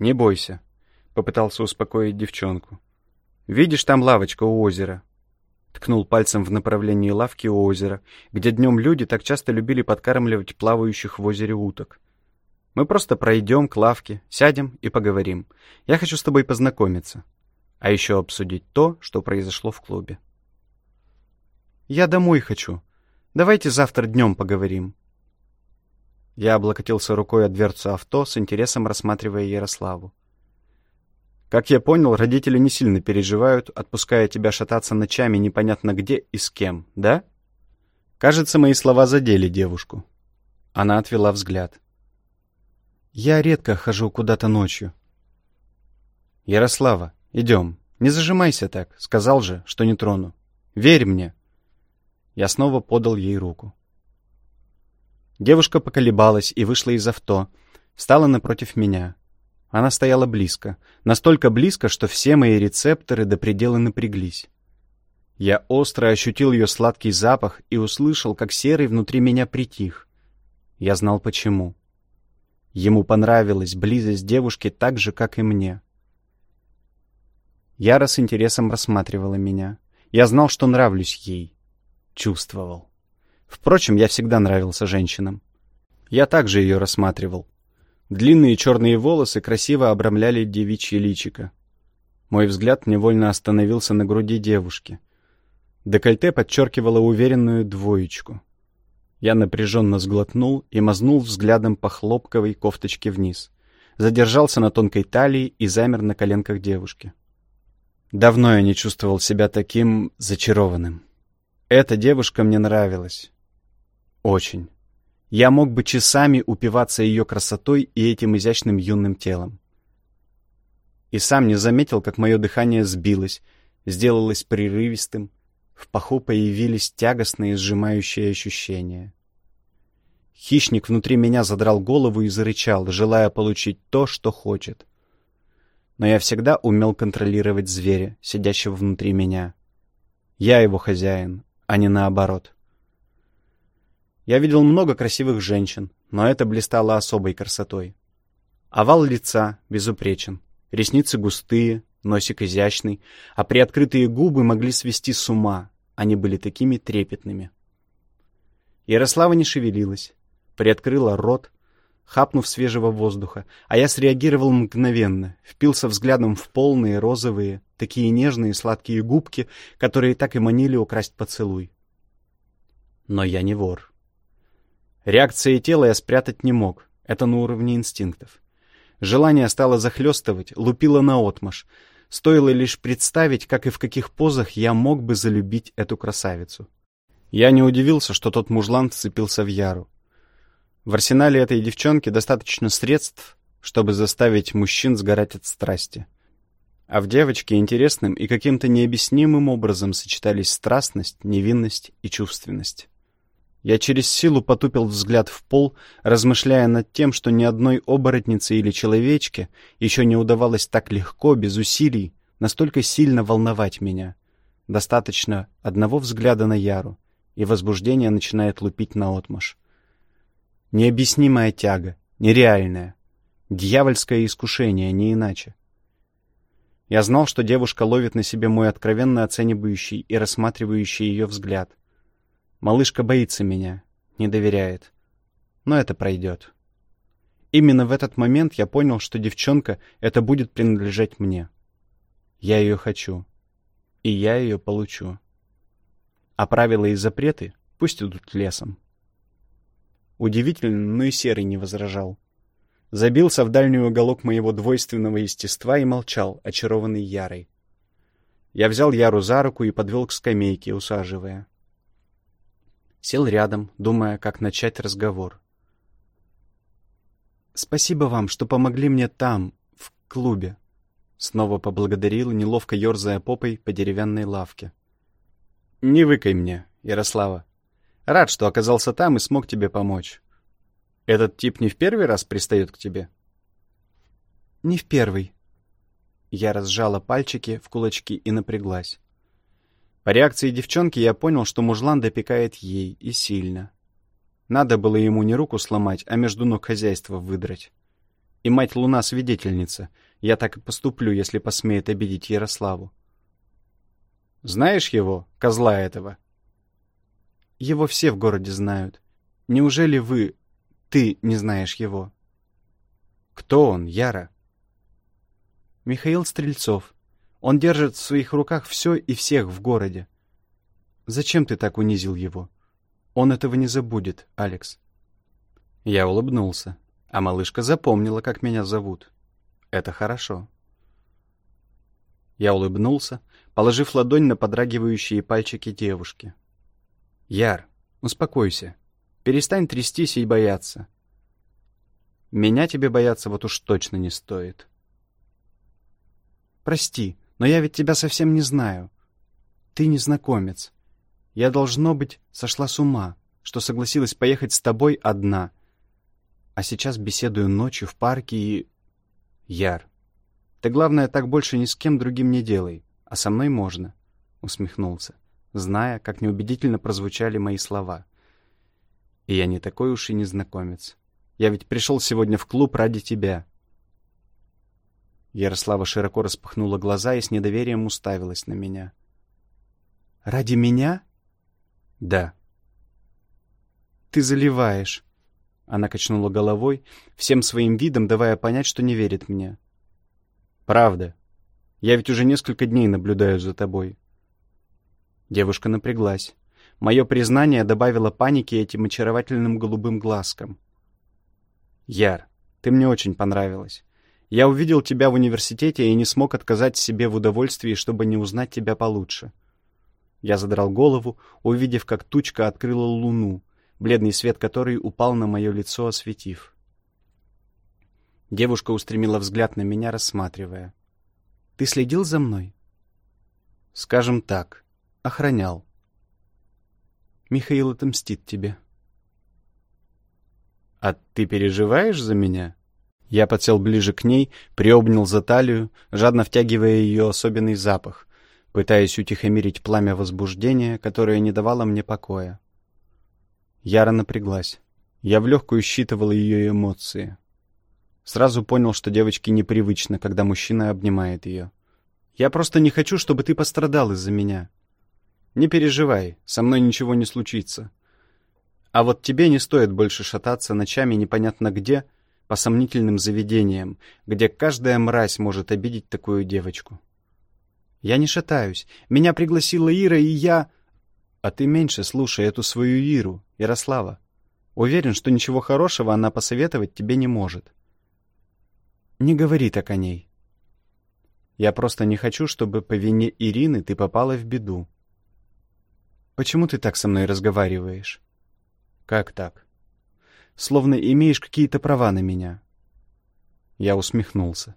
«Не бойся», — попытался успокоить девчонку. «Видишь, там лавочка у озера». Ткнул пальцем в направлении лавки у озера, где днем люди так часто любили подкармливать плавающих в озере уток. «Мы просто пройдем к лавке, сядем и поговорим. Я хочу с тобой познакомиться. А еще обсудить то, что произошло в клубе». «Я домой хочу. Давайте завтра днем поговорим», я облокотился рукой о дверцу авто, с интересом рассматривая Ярославу. Как я понял, родители не сильно переживают, отпуская тебя шататься ночами непонятно где и с кем, да? Кажется, мои слова задели девушку. Она отвела взгляд. Я редко хожу куда-то ночью. Ярослава, идем. Не зажимайся так. Сказал же, что не трону. Верь мне. Я снова подал ей руку. Девушка поколебалась и вышла из авто, встала напротив меня. Она стояла близко, настолько близко, что все мои рецепторы до предела напряглись. Я остро ощутил ее сладкий запах и услышал, как серый внутри меня притих. Я знал почему. Ему понравилась близость девушки так же, как и мне. Яра с интересом рассматривала меня. Я знал, что нравлюсь ей. Чувствовал. Впрочем, я всегда нравился женщинам. Я также ее рассматривал. Длинные черные волосы красиво обрамляли девичье личико. Мой взгляд невольно остановился на груди девушки. Декольте подчеркивало уверенную двоечку. Я напряженно сглотнул и мазнул взглядом по хлопковой кофточке вниз. Задержался на тонкой талии и замер на коленках девушки. Давно я не чувствовал себя таким зачарованным. Эта девушка мне нравилась. Очень. Я мог бы часами упиваться ее красотой и этим изящным юным телом. И сам не заметил, как мое дыхание сбилось, сделалось прерывистым. В паху появились тягостные сжимающие ощущения. Хищник внутри меня задрал голову и зарычал, желая получить то, что хочет. Но я всегда умел контролировать зверя, сидящего внутри меня. Я его хозяин, а не наоборот. Я видел много красивых женщин, но это блистало особой красотой. Овал лица безупречен, ресницы густые, носик изящный, а приоткрытые губы могли свести с ума, они были такими трепетными. Ярослава не шевелилась, приоткрыла рот, хапнув свежего воздуха, а я среагировал мгновенно, впился взглядом в полные розовые, такие нежные сладкие губки, которые так и манили украсть поцелуй. Но я не вор. Реакции тела я спрятать не мог, это на уровне инстинктов. Желание стало захлестывать, лупило наотмашь. Стоило лишь представить, как и в каких позах я мог бы залюбить эту красавицу. Я не удивился, что тот мужлан вцепился в Яру. В арсенале этой девчонки достаточно средств, чтобы заставить мужчин сгорать от страсти. А в девочке интересным и каким-то необъяснимым образом сочетались страстность, невинность и чувственность. Я через силу потупил взгляд в пол, размышляя над тем, что ни одной оборотнице или человечке еще не удавалось так легко, без усилий, настолько сильно волновать меня. Достаточно одного взгляда на Яру, и возбуждение начинает лупить наотмашь. Необъяснимая тяга, нереальная. Дьявольское искушение, не иначе. Я знал, что девушка ловит на себе мой откровенно оценивающий и рассматривающий ее взгляд. Малышка боится меня, не доверяет. Но это пройдет. Именно в этот момент я понял, что девчонка это будет принадлежать мне. Я ее хочу. И я ее получу. А правила и запреты пусть идут лесом. Удивительно, но и Серый не возражал. Забился в дальний уголок моего двойственного естества и молчал, очарованный Ярой. Я взял Яру за руку и подвел к скамейке, усаживая. Сел рядом, думая, как начать разговор. «Спасибо вам, что помогли мне там, в клубе», — снова поблагодарил, неловко ерзая попой по деревянной лавке. «Не выкай мне, Ярослава. Рад, что оказался там и смог тебе помочь. Этот тип не в первый раз пристает к тебе?» «Не в первый». Я разжала пальчики в кулачки и напряглась. По реакции девчонки я понял, что мужлан допекает ей, и сильно. Надо было ему не руку сломать, а между ног хозяйства выдрать. И мать Луна свидетельница. Я так и поступлю, если посмеет обидеть Ярославу. Знаешь его, козла этого? Его все в городе знают. Неужели вы, ты не знаешь его? Кто он, Яра? Михаил Стрельцов. Он держит в своих руках все и всех в городе. Зачем ты так унизил его? Он этого не забудет, Алекс. Я улыбнулся, а малышка запомнила, как меня зовут. Это хорошо. Я улыбнулся, положив ладонь на подрагивающие пальчики девушки. Яр, успокойся. Перестань трястись и бояться. Меня тебе бояться вот уж точно не стоит. Прости, но я ведь тебя совсем не знаю. Ты незнакомец. Я, должно быть, сошла с ума, что согласилась поехать с тобой одна. А сейчас беседую ночью в парке и... Яр, ты, главное, так больше ни с кем другим не делай, а со мной можно, — усмехнулся, зная, как неубедительно прозвучали мои слова. И я не такой уж и незнакомец. Я ведь пришел сегодня в клуб ради тебя. Ярослава широко распахнула глаза и с недоверием уставилась на меня. «Ради меня?» «Да». «Ты заливаешь». Она качнула головой, всем своим видом давая понять, что не верит мне. «Правда. Я ведь уже несколько дней наблюдаю за тобой». Девушка напряглась. Мое признание добавило паники этим очаровательным голубым глазкам. «Яр, ты мне очень понравилась. Я увидел тебя в университете и не смог отказать себе в удовольствии, чтобы не узнать тебя получше. Я задрал голову, увидев, как тучка открыла луну, бледный свет которой упал на мое лицо, осветив. Девушка устремила взгляд на меня, рассматривая. «Ты следил за мной?» «Скажем так, охранял», Михаил отомстит тебе. А ты переживаешь за меня? Я подсел ближе к ней, приобнял за талию, жадно втягивая ее особенный запах, пытаясь утихомирить пламя возбуждения, которое не давало мне покоя. Яра напряглась. Я в легкую считывал ее эмоции. Сразу понял, что девочке непривычно, когда мужчина обнимает ее. «Я просто не хочу, чтобы ты пострадал из-за меня. Не переживай, со мной ничего не случится. А вот тебе не стоит больше шататься ночами непонятно где, по сомнительным заведениям, где каждая мразь может обидеть такую девочку. Я не шатаюсь. Меня пригласила Ира, и я... А ты меньше слушай эту свою Иру, Ярослава. Уверен, что ничего хорошего она посоветовать тебе не может. Не говори так о ней. Я просто не хочу, чтобы по вине Ирины ты попала в беду. Почему ты так со мной разговариваешь? Как так? Словно имеешь какие-то права на меня. Я усмехнулся.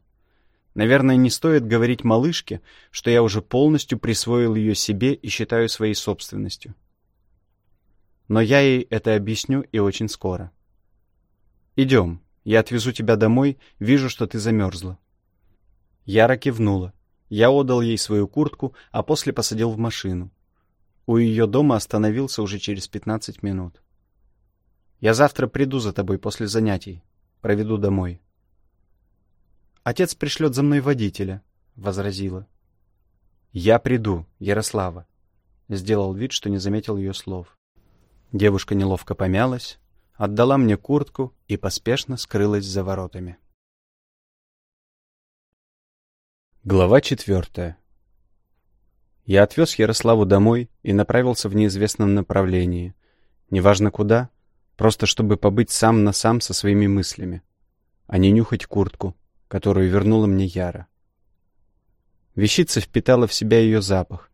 Наверное, не стоит говорить малышке, что я уже полностью присвоил ее себе и считаю своей собственностью. Но я ей это объясню и очень скоро. Идем, я отвезу тебя домой, вижу, что ты замерзла. Яра кивнула. Я отдал ей свою куртку, а после посадил в машину. У ее дома остановился уже через 15 минут. Я завтра приду за тобой после занятий. Проведу домой. Отец пришлет за мной водителя, — возразила. Я приду, Ярослава. Сделал вид, что не заметил ее слов. Девушка неловко помялась, отдала мне куртку и поспешно скрылась за воротами. Глава четвертая. Я отвез Ярославу домой и направился в неизвестном направлении. Неважно куда, Просто чтобы побыть сам на сам со своими мыслями, а не нюхать куртку, которую вернула мне Яра. Вещица впитала в себя ее запах,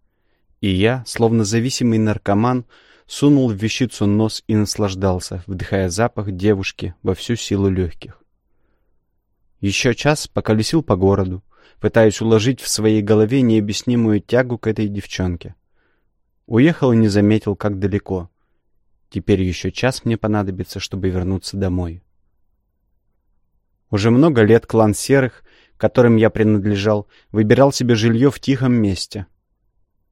и я, словно зависимый наркоман, сунул в вещицу нос и наслаждался, вдыхая запах девушки во всю силу легких. Еще час поколесил по городу, пытаясь уложить в своей голове необъяснимую тягу к этой девчонке. Уехал и не заметил, как далеко — Теперь еще час мне понадобится, чтобы вернуться домой. Уже много лет клан Серых, которым я принадлежал, выбирал себе жилье в тихом месте.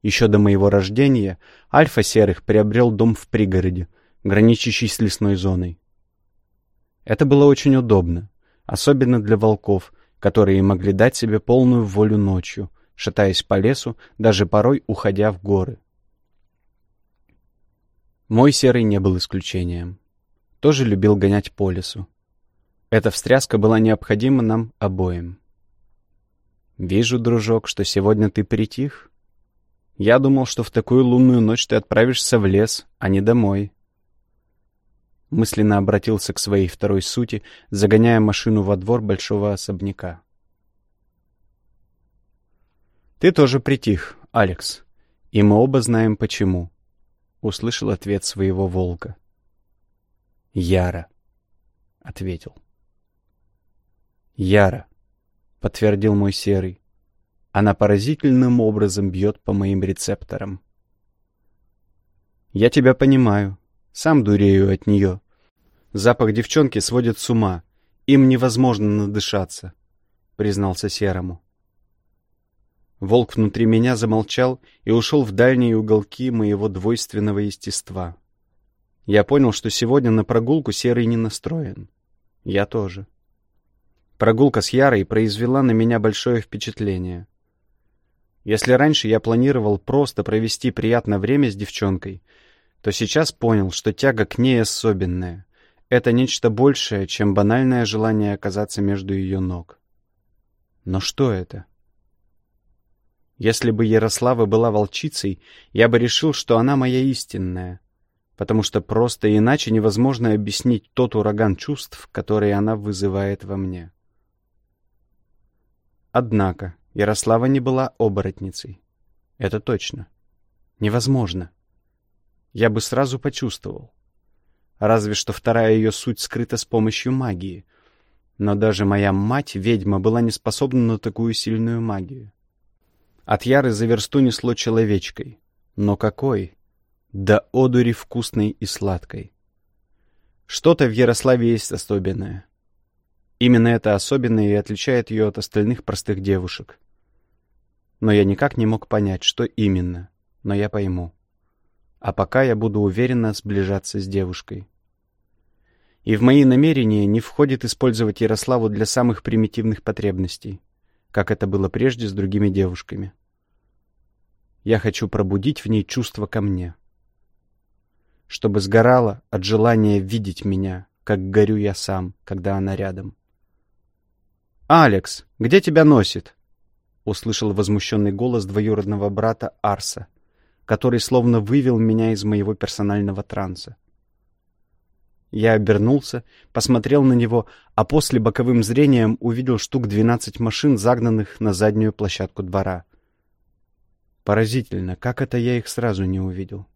Еще до моего рождения Альфа Серых приобрел дом в пригороде, граничащий с лесной зоной. Это было очень удобно, особенно для волков, которые могли дать себе полную волю ночью, шатаясь по лесу, даже порой уходя в горы. Мой серый не был исключением. Тоже любил гонять по лесу. Эта встряска была необходима нам обоим. «Вижу, дружок, что сегодня ты притих. Я думал, что в такую лунную ночь ты отправишься в лес, а не домой». Мысленно обратился к своей второй сути, загоняя машину во двор большого особняка. «Ты тоже притих, Алекс, и мы оба знаем почему». — услышал ответ своего волка. «Яра», — ответил. «Яра», — подтвердил мой серый. «Она поразительным образом бьет по моим рецепторам». «Я тебя понимаю. Сам дурею от нее. Запах девчонки сводит с ума. Им невозможно надышаться», — признался Серому. Волк внутри меня замолчал и ушел в дальние уголки моего двойственного естества. Я понял, что сегодня на прогулку Серый не настроен. Я тоже. Прогулка с Ярой произвела на меня большое впечатление. Если раньше я планировал просто провести приятное время с девчонкой, то сейчас понял, что тяга к ней особенная. Это нечто большее, чем банальное желание оказаться между ее ног. Но что это? Если бы Ярослава была волчицей, я бы решил, что она моя истинная, потому что просто иначе невозможно объяснить тот ураган чувств, который она вызывает во мне. Однако Ярослава не была оборотницей. Это точно. Невозможно. Я бы сразу почувствовал. Разве что вторая ее суть скрыта с помощью магии. Но даже моя мать, ведьма, была не способна на такую сильную магию. От Яры за версту несло человечкой. Но какой? до одури вкусной и сладкой. Что-то в Ярославе есть особенное. Именно это особенное и отличает ее от остальных простых девушек. Но я никак не мог понять, что именно, но я пойму. А пока я буду уверенно сближаться с девушкой. И в мои намерения не входит использовать Ярославу для самых примитивных потребностей, как это было прежде с другими девушками. Я хочу пробудить в ней чувство ко мне. Чтобы сгорала от желания видеть меня, как горю я сам, когда она рядом. «Алекс, где тебя носит?» Услышал возмущенный голос двоюродного брата Арса, который словно вывел меня из моего персонального транса. Я обернулся, посмотрел на него, а после боковым зрением увидел штук двенадцать машин, загнанных на заднюю площадку двора. Поразительно, как это я их сразу не увидел.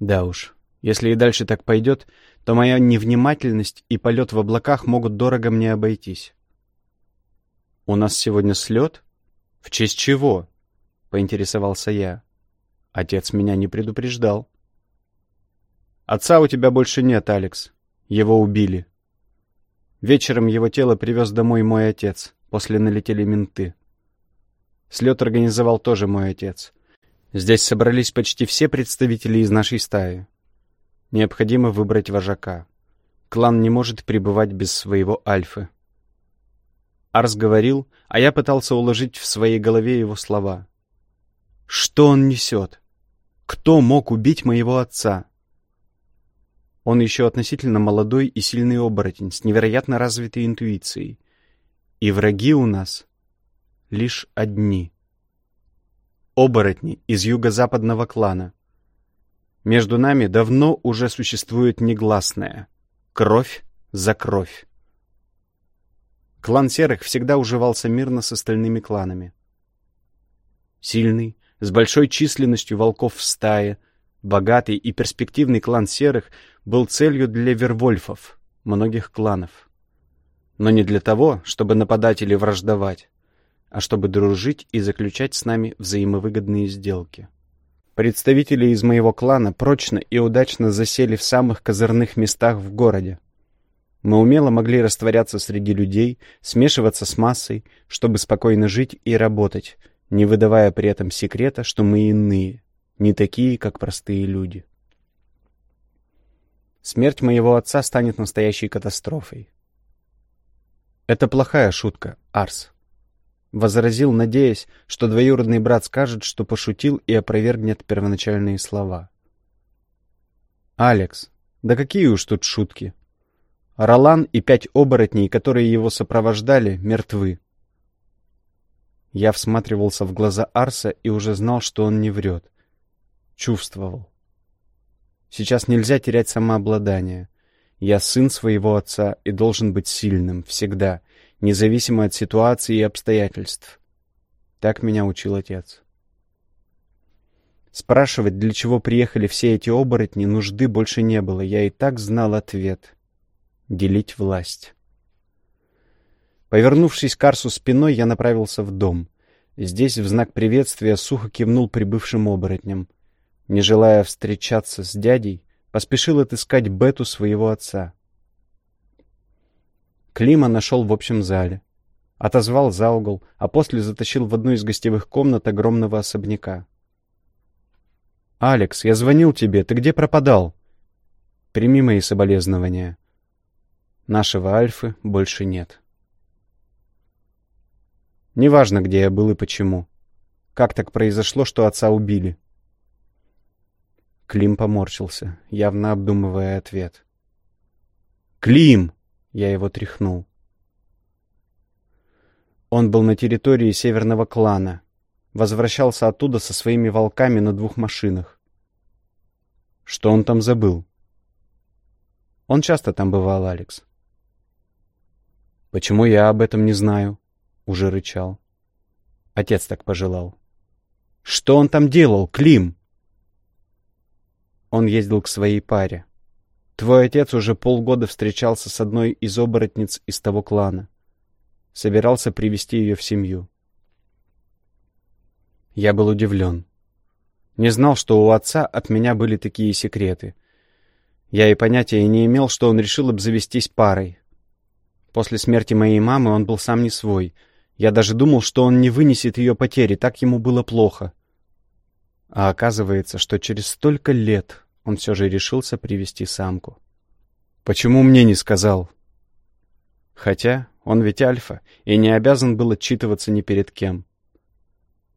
Да уж, если и дальше так пойдет, то моя невнимательность и полет в облаках могут дорого мне обойтись. «У нас сегодня слет? В честь чего?» — поинтересовался я. Отец меня не предупреждал. «Отца у тебя больше нет, Алекс. Его убили. Вечером его тело привез домой мой отец. После налетели менты. Слет организовал тоже мой отец. Здесь собрались почти все представители из нашей стаи. Необходимо выбрать вожака. Клан не может пребывать без своего альфы. Арс говорил, а я пытался уложить в своей голове его слова. Что он несет? Кто мог убить моего отца? Он еще относительно молодой и сильный оборотень с невероятно развитой интуицией. И враги у нас лишь одни. Оборотни из юго-западного клана. Между нами давно уже существует негласное «кровь за кровь». Клан Серых всегда уживался мирно с остальными кланами. Сильный, с большой численностью волков в стае, богатый и перспективный клан Серых был целью для вервольфов, многих кланов. Но не для того, чтобы нападать или враждовать а чтобы дружить и заключать с нами взаимовыгодные сделки. Представители из моего клана прочно и удачно засели в самых козырных местах в городе. Мы умело могли растворяться среди людей, смешиваться с массой, чтобы спокойно жить и работать, не выдавая при этом секрета, что мы иные, не такие, как простые люди. Смерть моего отца станет настоящей катастрофой. Это плохая шутка, Арс. Возразил, надеясь, что двоюродный брат скажет, что пошутил и опровергнет первоначальные слова. «Алекс, да какие уж тут шутки!» Ролан и пять оборотней, которые его сопровождали, мертвы. Я всматривался в глаза Арса и уже знал, что он не врет. Чувствовал. Сейчас нельзя терять самообладание. Я сын своего отца и должен быть сильным, всегда, независимо от ситуации и обстоятельств. Так меня учил отец. Спрашивать, для чего приехали все эти оборотни, нужды больше не было. Я и так знал ответ. Делить власть. Повернувшись к Арсу спиной, я направился в дом. Здесь в знак приветствия сухо кивнул прибывшим оборотням. Не желая встречаться с дядей, поспешил отыскать Бету своего отца. Клима нашел в общем зале. Отозвал за угол, а после затащил в одну из гостевых комнат огромного особняка. «Алекс, я звонил тебе, ты где пропадал?» «Прими мои соболезнования. Нашего Альфы больше нет». «Неважно, где я был и почему. Как так произошло, что отца убили?» Клим поморщился, явно обдумывая ответ. «Клим!» Я его тряхнул. Он был на территории северного клана. Возвращался оттуда со своими волками на двух машинах. Что он там забыл? Он часто там бывал, Алекс. Почему я об этом не знаю? Уже рычал. Отец так пожелал. Что он там делал, Клим? Он ездил к своей паре. Твой отец уже полгода встречался с одной из оборотниц из того клана. Собирался привести ее в семью. Я был удивлен. Не знал, что у отца от меня были такие секреты. Я и понятия не имел, что он решил обзавестись парой. После смерти моей мамы он был сам не свой. Я даже думал, что он не вынесет ее потери, так ему было плохо. А оказывается, что через столько лет он все же решился привести самку. Почему мне не сказал? Хотя он ведь альфа и не обязан был отчитываться ни перед кем.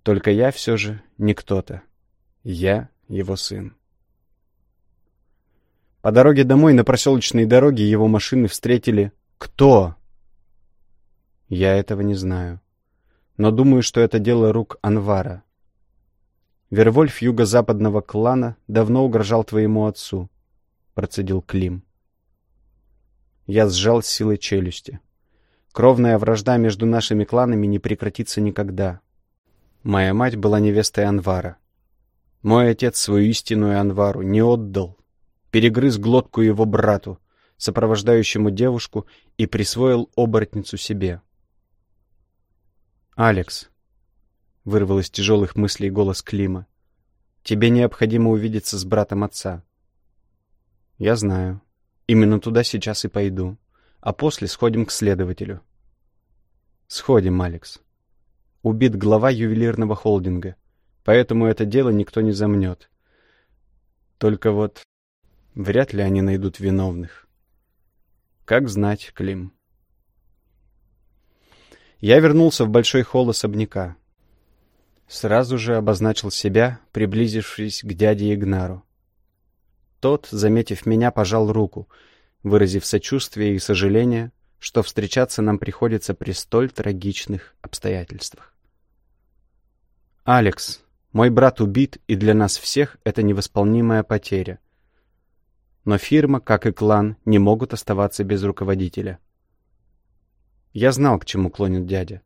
Только я все же не кто-то. Я его сын. По дороге домой на проселочной дороге его машины встретили кто? Я этого не знаю. Но думаю, что это дело рук Анвара. Вервольф юго-западного клана давно угрожал твоему отцу, процедил Клим. Я сжал с силой челюсти. Кровная вражда между нашими кланами не прекратится никогда. Моя мать была невестой Анвара. Мой отец свою истинную Анвару не отдал. Перегрыз глотку его брату, сопровождающему девушку, и присвоил оборотницу себе. «Алекс», — вырвал из тяжелых мыслей голос Клима, — «тебе необходимо увидеться с братом отца». «Я знаю. Именно туда сейчас и пойду. А после сходим к следователю». «Сходим, Алекс. Убит глава ювелирного холдинга, поэтому это дело никто не замнет. Только вот вряд ли они найдут виновных. Как знать, Клим. Я вернулся в большой холл особняка. Сразу же обозначил себя, приблизившись к дяде Игнару. Тот, заметив меня, пожал руку, выразив сочувствие и сожаление, что встречаться нам приходится при столь трагичных обстоятельствах. «Алекс, мой брат убит, и для нас всех это невосполнимая потеря. Но фирма, как и клан, не могут оставаться без руководителя. Я знал, к чему клонит дядя.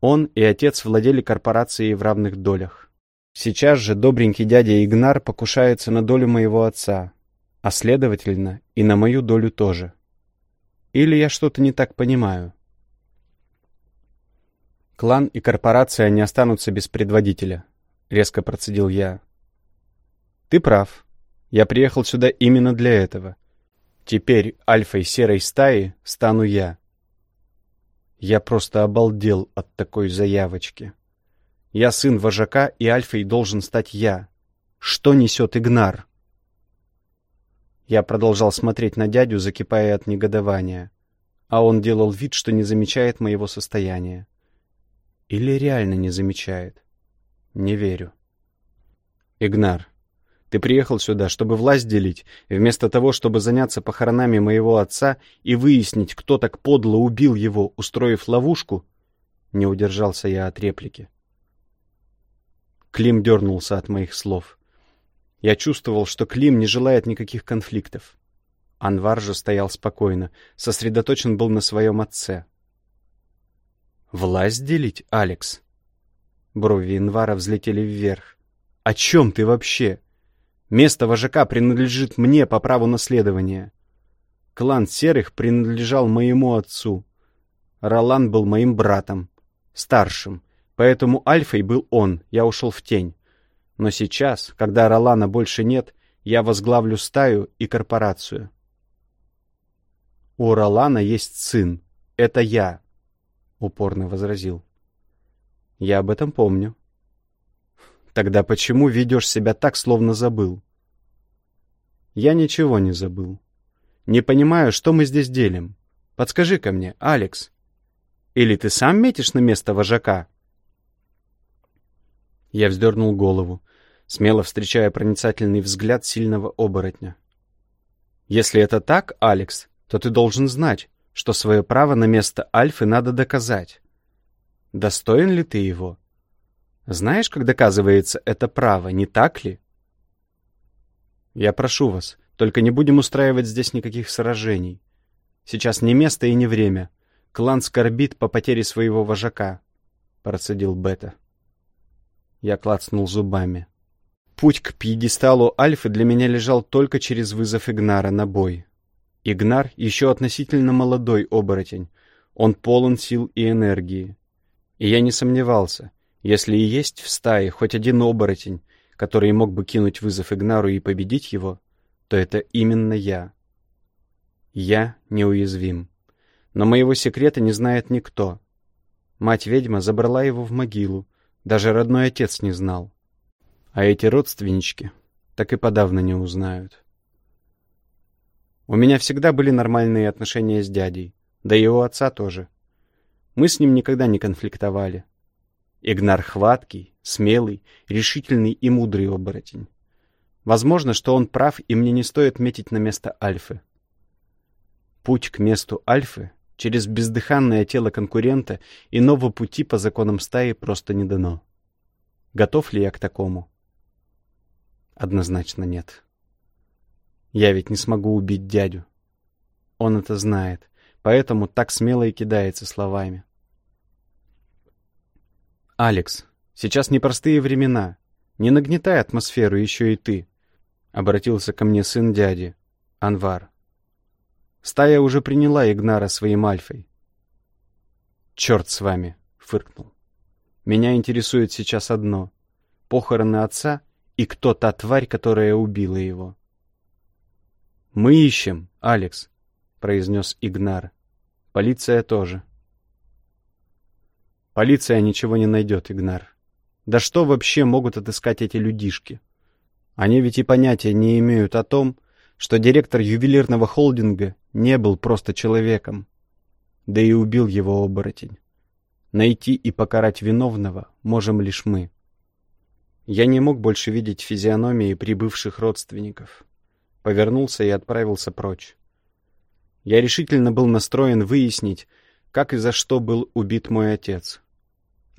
Он и отец владели корпорацией в равных долях. Сейчас же добренький дядя Игнар покушается на долю моего отца, а следовательно и на мою долю тоже. Или я что-то не так понимаю? Клан и корпорация не останутся без предводителя, резко процедил я. Ты прав. Я приехал сюда именно для этого. Теперь альфой серой стаи стану я. Я просто обалдел от такой заявочки. Я сын вожака, и альфой должен стать я. Что несет Игнар? Я продолжал смотреть на дядю, закипая от негодования. А он делал вид, что не замечает моего состояния. Или реально не замечает? Не верю. Игнар, ты приехал сюда, чтобы власть делить, вместо того, чтобы заняться похоронами моего отца и выяснить, кто так подло убил его, устроив ловушку?» Не удержался я от реплики. Клим дернулся от моих слов. Я чувствовал, что Клим не желает никаких конфликтов. Анвар же стоял спокойно, сосредоточен был на своем отце. «Власть делить, Алекс?» Брови Инвара взлетели вверх. «О чем ты вообще?» Место вожака принадлежит мне по праву наследования. Клан Серых принадлежал моему отцу. Ролан был моим братом, старшим, поэтому Альфой был он, я ушел в тень. Но сейчас, когда Ролана больше нет, я возглавлю стаю и корпорацию. «У Ролана есть сын. Это я», — упорно возразил. «Я об этом помню. Тогда почему ведешь себя так, словно забыл? Я ничего не забыл. Не понимаю, что мы здесь делим. Подскажи-ка мне, Алекс. Или ты сам метишь на место вожака? Я вздернул голову, смело встречая проницательный взгляд сильного оборотня. Если это так, Алекс, то ты должен знать, что свое право на место Альфы надо доказать. Достоин ли ты его? Знаешь, как доказывается это право, не так ли? Я прошу вас, только не будем устраивать здесь никаких сражений. Сейчас не место и не время. Клан скорбит по потере своего вожака, — процедил Бета. Я клацнул зубами. Путь к пьедесталу Альфы для меня лежал только через вызов Игнара на бой. Игнар еще относительно молодой оборотень. Он полон сил и энергии. И я не сомневался, если и есть в стае хоть один оборотень, который мог бы кинуть вызов Игнару и победить его, то это именно я. Я неуязвим. Но моего секрета не знает никто. Мать-ведьма забрала его в могилу, даже родной отец не знал. А эти родственнички так и подавно не узнают. У меня всегда были нормальные отношения с дядей, да и у отца тоже. Мы с ним никогда не конфликтовали. Игнар хваткий, смелый, решительный и мудрый оборотень. Возможно, что он прав, и мне не стоит метить на место Альфы. Путь к месту Альфы через бездыханное тело конкурента иного пути по законам стаи просто не дано. Готов ли я к такому? Однозначно нет. Я ведь не смогу убить дядю. Он это знает, поэтому так смело и кидается словами. «Алекс, сейчас непростые времена. Не нагнетай атмосферу еще и ты», — обратился ко мне сын дяди, Анвар. Стая уже приняла Игнара своим альфой. «Черт с вами!» — фыркнул. «Меня интересует сейчас одно — похороны отца и кто та тварь, которая убила его». «Мы ищем, Алекс», — произнес Игнар. «Полиция тоже». «Полиция ничего не найдет, Игнар. Да что вообще могут отыскать эти людишки? Они ведь и понятия не имеют о том, что директор ювелирного холдинга не был просто человеком. Да и убил его оборотень. Найти и покарать виновного можем лишь мы. Я не мог больше видеть физиономии прибывших родственников. Повернулся и отправился прочь. Я решительно был настроен выяснить, как и за что был убит мой отец.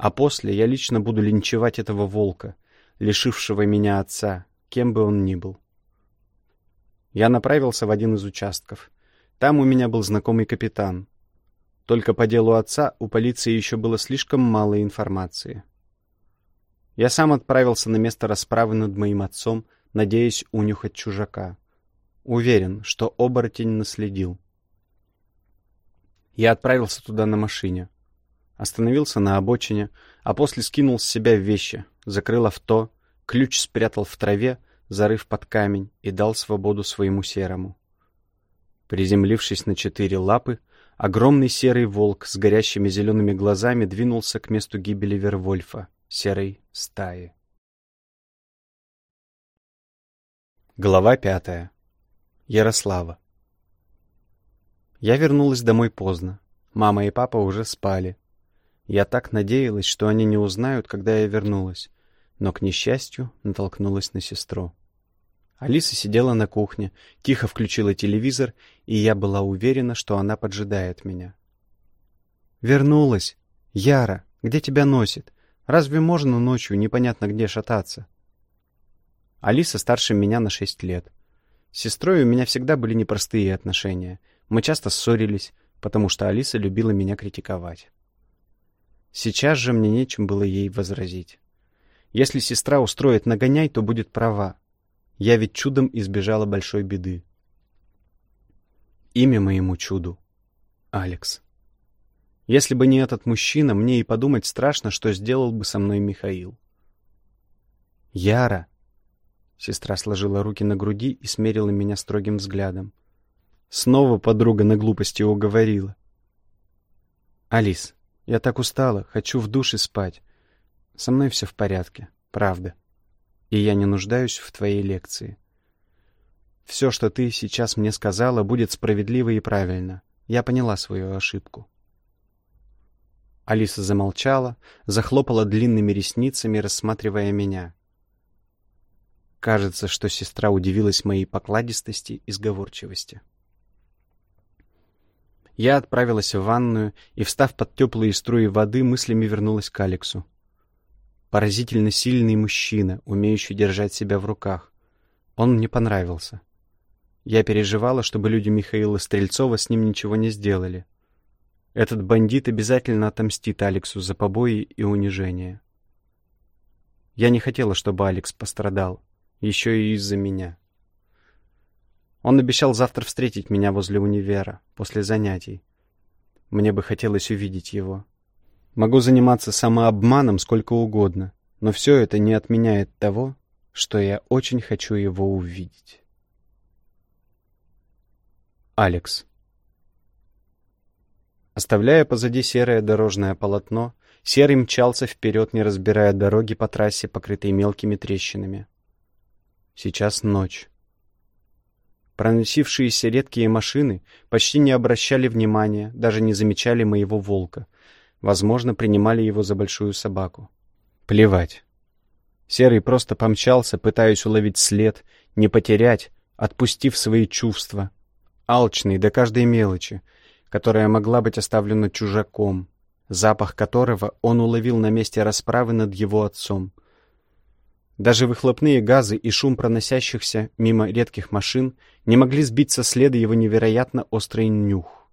А после я лично буду линчевать этого волка, лишившего меня отца, кем бы он ни был. Я направился в один из участков. Там у меня был знакомый капитан. Только по делу отца у полиции еще было слишком мало информации. Я сам отправился на место расправы над моим отцом, надеясь унюхать чужака. Уверен, что оборотень наследил. Я отправился туда на машине. Остановился на обочине, а после скинул с себя вещи, закрыл авто, ключ спрятал в траве, зарыв под камень, и дал свободу своему серому. Приземлившись на четыре лапы, огромный серый волк с горящими зелеными глазами двинулся к месту гибели Вервольфа, серой стаи. Глава пятая. Ярослава. Я вернулась домой поздно. Мама и папа уже спали. Я так надеялась, что они не узнают, когда я вернулась, но, к несчастью, натолкнулась на сестру. Алиса сидела на кухне, тихо включила телевизор, и я была уверена, что она поджидает меня. «Вернулась! Яра, где тебя носит? Разве можно ночью непонятно где шататься?» Алиса старше меня на шесть лет. С сестрой у меня всегда были непростые отношения. Мы часто ссорились, потому что Алиса любила меня критиковать. Сейчас же мне нечем было ей возразить. Если сестра устроит нагоняй, то будет права. Я ведь чудом избежала большой беды. Имя моему чуду — Алекс. Если бы не этот мужчина, мне и подумать страшно, что сделал бы со мной Михаил. Яра. Сестра сложила руки на груди и смерила меня строгим взглядом. Снова подруга на глупости уговорила. Алис, я так устала, хочу в душе спать. Со мной все в порядке, правда и я не нуждаюсь в твоей лекции. Все, что ты сейчас мне сказала, будет справедливо и правильно. Я поняла свою ошибку. Алиса замолчала, захлопала длинными ресницами, рассматривая меня. Кажется, что сестра удивилась моей покладистости и сговорчивости. Я отправилась в ванную и, встав под теплые струи воды, мыслями вернулась к Алексу. Поразительно сильный мужчина, умеющий держать себя в руках. Он мне понравился. Я переживала, чтобы люди Михаила Стрельцова с ним ничего не сделали. Этот бандит обязательно отомстит Алексу за побои и унижение. Я не хотела, чтобы Алекс пострадал, еще и из-за меня. Он обещал завтра встретить меня возле универа, после занятий. Мне бы хотелось увидеть его. Могу заниматься самообманом сколько угодно, но все это не отменяет того, что я очень хочу его увидеть. Алекс. Оставляя позади серое дорожное полотно, Серый мчался вперед, не разбирая дороги по трассе, покрытой мелкими трещинами. Сейчас ночь. Проносившиеся редкие машины почти не обращали внимания, даже не замечали моего волка. Возможно, принимали его за большую собаку. Плевать. Серый просто помчался, пытаясь уловить след, не потерять, отпустив свои чувства. Алчный до каждой мелочи, которая могла быть оставлена чужаком, запах которого он уловил на месте расправы над его отцом. Даже выхлопные газы и шум проносящихся мимо редких машин не могли сбить со следа его невероятно острый нюх.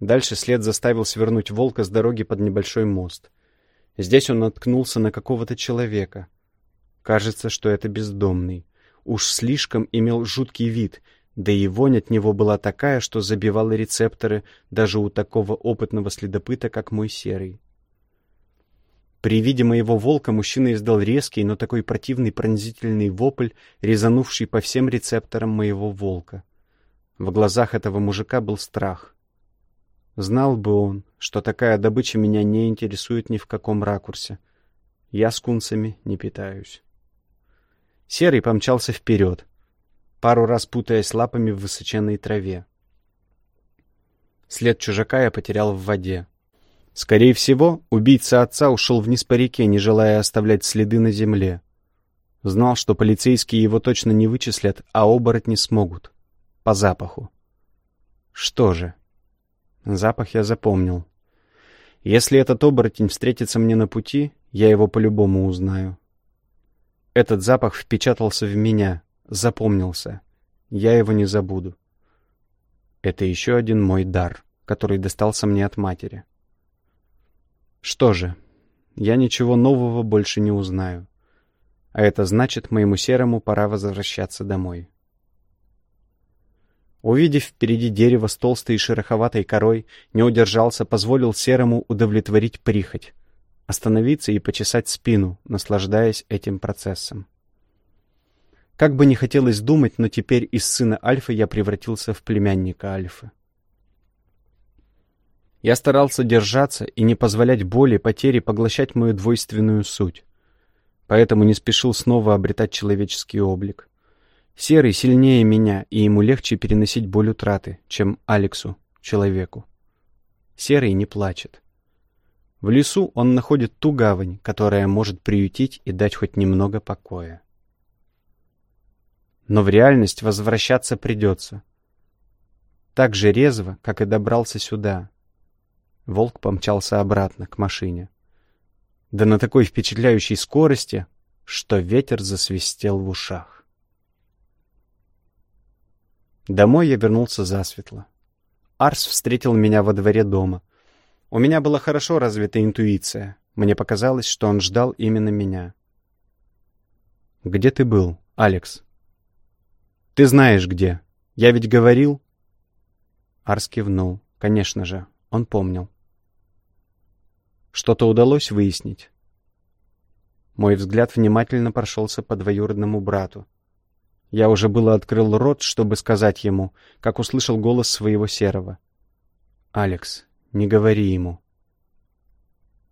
Дальше след заставил свернуть волка с дороги под небольшой мост. Здесь он наткнулся на какого-то человека. Кажется, что это бездомный. Уж слишком имел жуткий вид, да и вонь от него была такая, что забивала рецепторы даже у такого опытного следопыта, как мой серый. При виде моего волка мужчина издал резкий, но такой противный пронзительный вопль, резанувший по всем рецепторам моего волка. В глазах этого мужика был страх. Знал бы он, что такая добыча меня не интересует ни в каком ракурсе. Я с кунцами не питаюсь. Серый помчался вперед, пару раз путаясь лапами в высоченной траве. След чужака я потерял в воде. Скорее всего, убийца отца ушел вниз по реке, не желая оставлять следы на земле. Знал, что полицейские его точно не вычислят, а оборотни смогут. По запаху. Что же? Запах я запомнил. Если этот оборотень встретится мне на пути, я его по-любому узнаю. Этот запах впечатался в меня, запомнился. Я его не забуду. Это еще один мой дар, который достался мне от матери. Что же, я ничего нового больше не узнаю. А это значит, моему серому пора возвращаться домой. Увидев впереди дерево с толстой и шероховатой корой, не удержался, позволил серому удовлетворить прихоть, остановиться и почесать спину, наслаждаясь этим процессом. Как бы не хотелось думать, но теперь из сына Альфы я превратился в племянника Альфы. Я старался держаться и не позволять боли, потери поглощать мою двойственную суть. Поэтому не спешил снова обретать человеческий облик. Серый сильнее меня, и ему легче переносить боль утраты, чем Алексу, человеку. Серый не плачет. В лесу он находит ту гавань, которая может приютить и дать хоть немного покоя. Но в реальность возвращаться придется. Так же резво, как и добрался сюда, Волк помчался обратно, к машине. Да на такой впечатляющей скорости, что ветер засвистел в ушах. Домой я вернулся засветло. Арс встретил меня во дворе дома. У меня была хорошо развита интуиция. Мне показалось, что он ждал именно меня. «Где ты был, Алекс?» «Ты знаешь, где. Я ведь говорил...» Арс кивнул. Конечно же, он помнил. Что-то удалось выяснить? Мой взгляд внимательно прошелся по двоюродному брату. Я уже было открыл рот, чтобы сказать ему, как услышал голос своего серого. «Алекс, не говори ему».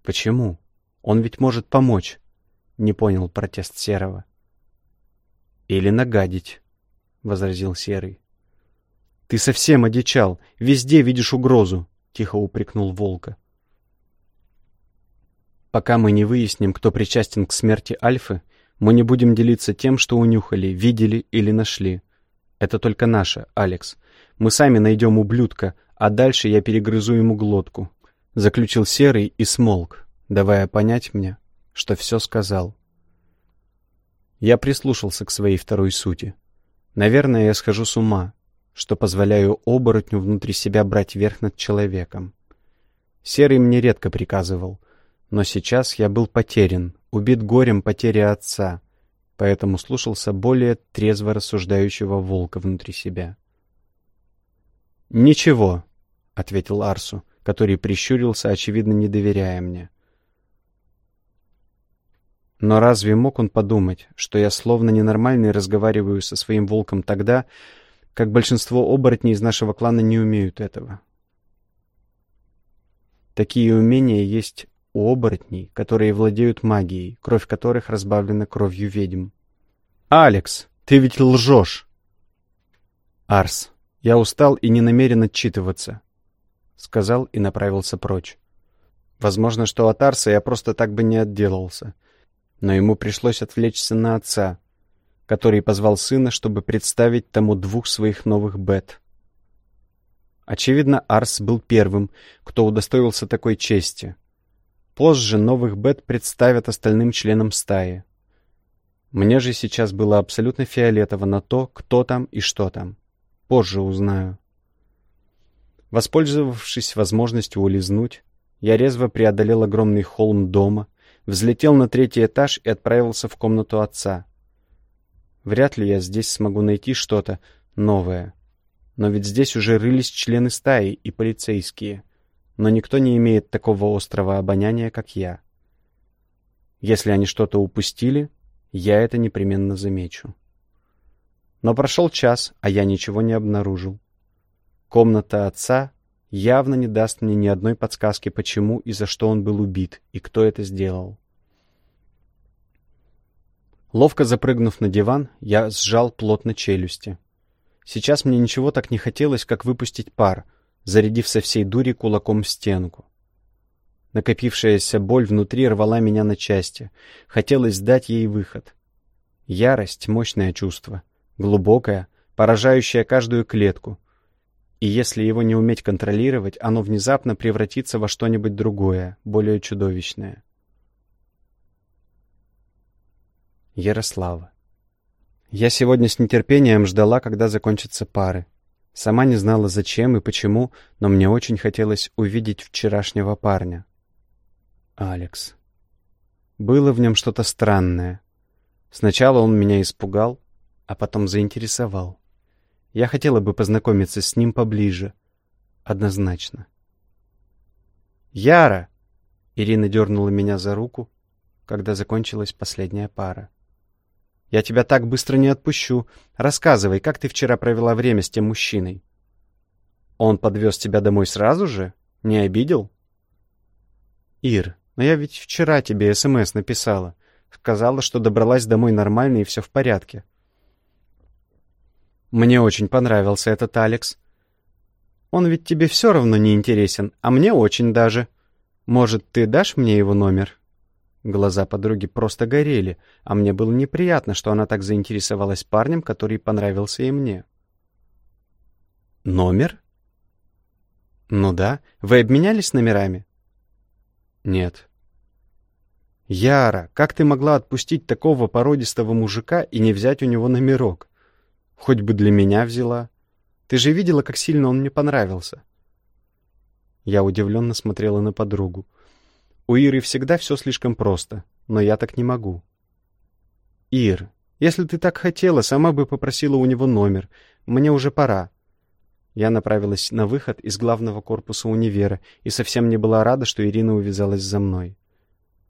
«Почему? Он ведь может помочь», — не понял протест серого. «Или нагадить», — возразил серый. «Ты совсем одичал, везде видишь угрозу», — тихо упрекнул волка. Пока мы не выясним, кто причастен к смерти Альфы, мы не будем делиться тем, что унюхали, видели или нашли. Это только наше, Алекс. Мы сами найдем ублюдка, а дальше я перегрызу ему глотку. Заключил Серый и смолк, давая понять мне, что все сказал. Я прислушался к своей второй сути. Наверное, я схожу с ума, что позволяю оборотню внутри себя брать верх над человеком. Серый мне редко приказывал — но сейчас я был потерян, убит горем потери отца, поэтому слушался более трезво рассуждающего волка внутри себя. «Ничего», — ответил Арсу, который прищурился, очевидно, не доверяя мне. Но разве мог он подумать, что я словно ненормальный разговариваю со своим волком тогда, как большинство оборотней из нашего клана не умеют этого? Такие умения есть у оборотней, которые владеют магией, кровь которых разбавлена кровью ведьм. «Алекс, ты ведь лжешь!» «Арс, я устал и не намерен отчитываться», — сказал и направился прочь. Возможно, что от Арса я просто так бы не отделался — но ему пришлось отвлечься на отца, который позвал сына, чтобы представить тому двух своих новых бет. Очевидно, Арс был первым, кто удостоился такой чести. Позже новых бет представят остальным членам стаи. Мне же сейчас было абсолютно фиолетово на то, кто там и что там. Позже узнаю. Воспользовавшись возможностью улизнуть, я резво преодолел огромный холм дома — взлетел на третий этаж и отправился в комнату отца. Вряд ли я здесь смогу найти что-то новое. Но ведь здесь уже рылись члены стаи и полицейские. Но никто не имеет такого острого обоняния, как я. Если они что-то упустили, я это непременно замечу. Но прошел час, а я ничего не обнаружил. Комната отца явно не даст мне ни одной подсказки, почему и за что он был убит, и кто это сделал. Ловко запрыгнув на диван, я сжал плотно челюсти. Сейчас мне ничего так не хотелось, как выпустить пар, зарядив со всей дури кулаком в стенку. Накопившаяся боль внутри рвала меня на части. Хотелось дать ей выход. Ярость — мощное чувство, глубокое, поражающее каждую клетку — и если его не уметь контролировать, оно внезапно превратится во что-нибудь другое, более чудовищное. Ярослава. Я сегодня с нетерпением ждала, когда закончатся пары. Сама не знала, зачем и почему, но мне очень хотелось увидеть вчерашнего парня. Алекс. Было в нем что-то странное. Сначала он меня испугал, а потом заинтересовал. Я хотела бы познакомиться с ним поближе. Однозначно. «Яра!» Ирина дернула меня за руку, когда закончилась последняя пара. «Я тебя так быстро не отпущу. Рассказывай, как ты вчера провела время с тем мужчиной?» «Он подвез тебя домой сразу же? Не обидел?» «Ир, но я ведь вчера тебе СМС написала. Сказала, что добралась домой нормально и все в порядке. Мне очень понравился этот Алекс. Он ведь тебе все равно не интересен, а мне очень даже. Может, ты дашь мне его номер?» Глаза подруги просто горели, а мне было неприятно, что она так заинтересовалась парнем, который понравился и мне. «Номер?» «Ну да. Вы обменялись номерами?» «Нет». «Яра, как ты могла отпустить такого породистого мужика и не взять у него номерок?» Хоть бы для меня взяла. Ты же видела, как сильно он мне понравился. Я удивленно смотрела на подругу. У Иры всегда все слишком просто, но я так не могу. Ир, если ты так хотела, сама бы попросила у него номер. Мне уже пора. Я направилась на выход из главного корпуса универа и совсем не была рада, что Ирина увязалась за мной.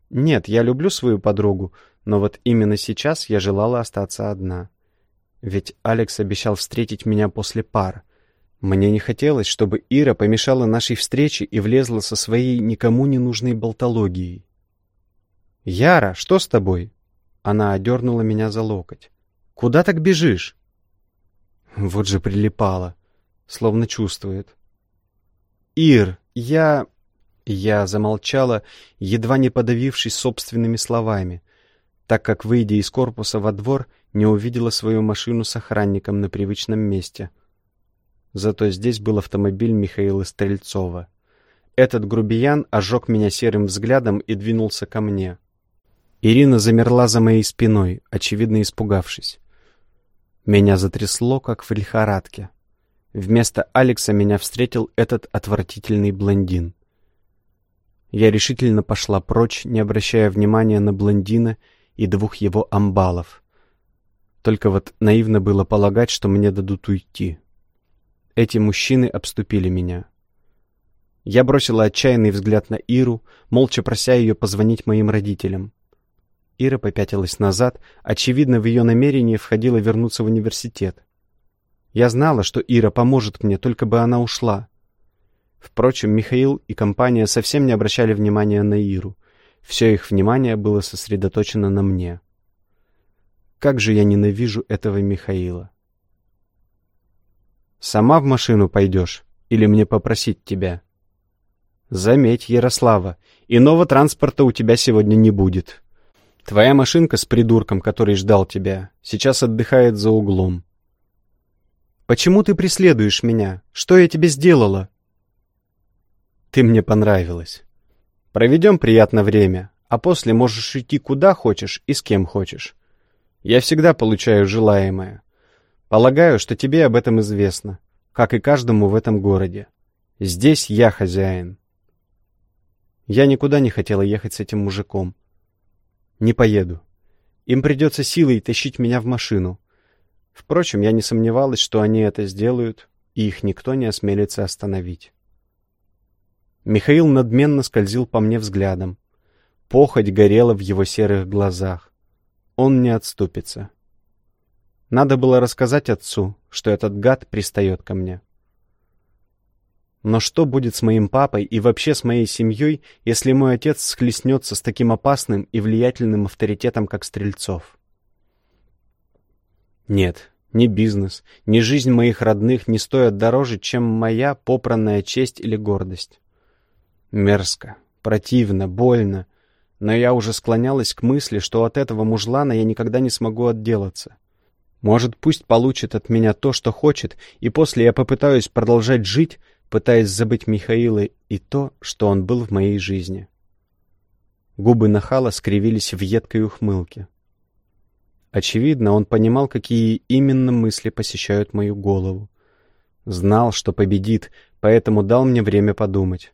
Нет, я люблю свою подругу, но вот именно сейчас я желала остаться одна. Ведь Алекс обещал встретить меня после пар. Мне не хотелось, чтобы Ира помешала нашей встрече и влезла со своей никому не нужной болтологией. «Яра, что с тобой?» Она одернула меня за локоть. «Куда так бежишь?» Вот же прилипала, словно чувствует. «Ир, я...» Я замолчала, едва не подавившись собственными словами, так как, выйдя из корпуса во двор, не увидела свою машину с охранником на привычном месте. Зато здесь был автомобиль Михаила Стрельцова. Этот грубиян ожег меня серым взглядом и двинулся ко мне. Ирина замерла за моей спиной, очевидно испугавшись. Меня затрясло, как в лихорадке. Вместо Алекса меня встретил этот отвратительный блондин. Я решительно пошла прочь, не обращая внимания на блондина и двух его амбалов. Только вот наивно было полагать, что мне дадут уйти. Эти мужчины обступили меня. Я бросила отчаянный взгляд на Иру, молча прося ее позвонить моим родителям. Ира попятилась назад, очевидно, в ее намерение входило вернуться в университет. Я знала, что Ира поможет мне, только бы она ушла. Впрочем, Михаил и компания совсем не обращали внимания на Иру. Все их внимание было сосредоточено на мне. Как же я ненавижу этого Михаила. «Сама в машину пойдешь? Или мне попросить тебя?» «Заметь, Ярослава, иного транспорта у тебя сегодня не будет», Твоя машинка с придурком, который ждал тебя, сейчас отдыхает за углом. Почему ты преследуешь меня? Что я тебе сделала? Ты мне понравилась. Проведем приятное время, а после можешь идти куда хочешь и с кем хочешь. Я всегда получаю желаемое. Полагаю, что тебе об этом известно, как и каждому в этом городе. Здесь я хозяин. Я никуда не хотела ехать с этим мужиком. Не поеду. Им придется силой тащить меня в машину. Впрочем, я не сомневалась, что они это сделают, и их никто не осмелится остановить. Михаил надменно скользил по мне взглядом. Похоть горела в его серых глазах. Он не отступится. Надо было рассказать отцу, что этот гад пристает ко мне. Но что будет с моим папой и вообще с моей семьей, если мой отец схлестнется с таким опасным и влиятельным авторитетом, как Стрельцов? Нет, ни бизнес, ни жизнь моих родных не стоят дороже, чем моя попранная честь или гордость. Мерзко, противно, больно, но я уже склонялась к мысли, что от этого мужлана я никогда не смогу отделаться. Может, пусть получит от меня то, что хочет, и после я попытаюсь продолжать жить, пытаясь забыть Михаила и то, что он был в моей жизни. Губы нахала скривились в едкой ухмылке. Очевидно, он понимал, какие именно мысли посещают мою голову. Знал, что победит, поэтому дал мне время подумать.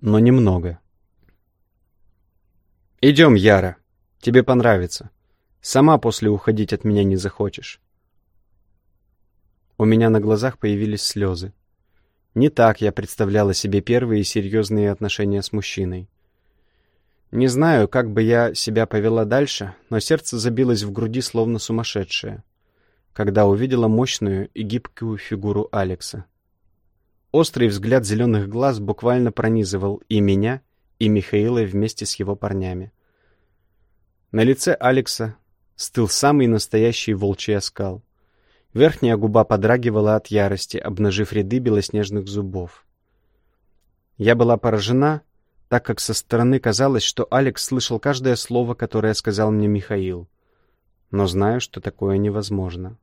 Но немного. «Идем, Яра. Тебе понравится. Сама после уходить от меня не захочешь». У меня на глазах появились слезы. Не так я представляла себе первые серьезные отношения с мужчиной. Не знаю, как бы я себя повела дальше, но сердце забилось в груди словно сумасшедшее, когда увидела мощную и гибкую фигуру Алекса. Острый взгляд зеленых глаз буквально пронизывал и меня, и Михаила вместе с его парнями. На лице Алекса стыл самый настоящий волчий оскал. Верхняя губа подрагивала от ярости, обнажив ряды белоснежных зубов. Я была поражена, так как со стороны казалось, что Алекс слышал каждое слово, которое сказал мне Михаил. Но знаю, что такое невозможно.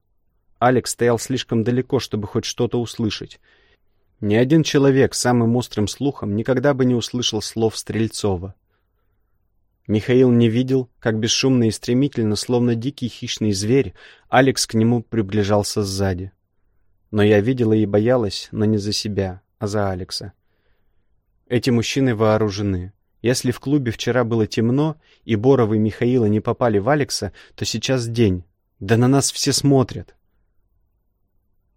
Алекс стоял слишком далеко, чтобы хоть что-то услышать. Ни один человек с самым острым слухом никогда бы не услышал слов Стрельцова. Михаил не видел, как бесшумно и стремительно, словно дикий хищный зверь, Алекс к нему приближался сзади. Но я видела и боялась, но не за себя, а за Алекса. Эти мужчины вооружены. Если в клубе вчера было темно, и Боров и Михаила не попали в Алекса, то сейчас день. Да на нас все смотрят.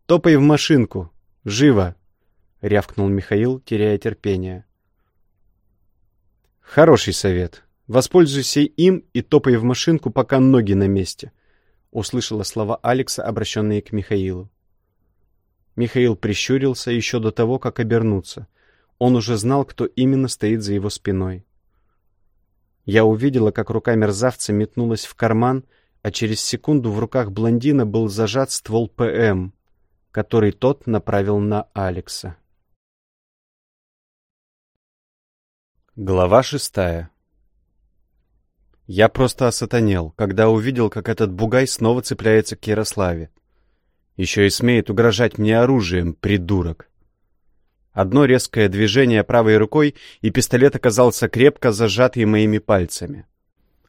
«Топай в машинку! Живо!» — рявкнул Михаил, теряя терпение. «Хороший совет», Воспользуйся им и топай в машинку, пока ноги на месте», — услышала слова Алекса, обращенные к Михаилу. Михаил прищурился еще до того, как обернуться. Он уже знал, кто именно стоит за его спиной. Я увидела, как рука мерзавца метнулась в карман, а через секунду в руках блондина был зажат ствол ПМ, который тот направил на Алекса. Глава шестая я просто осатанел, когда увидел, как этот бугай снова цепляется к Ярославе. Еще и смеет угрожать мне оружием, придурок. Одно резкое движение правой рукой, и пистолет оказался крепко зажатый моими пальцами.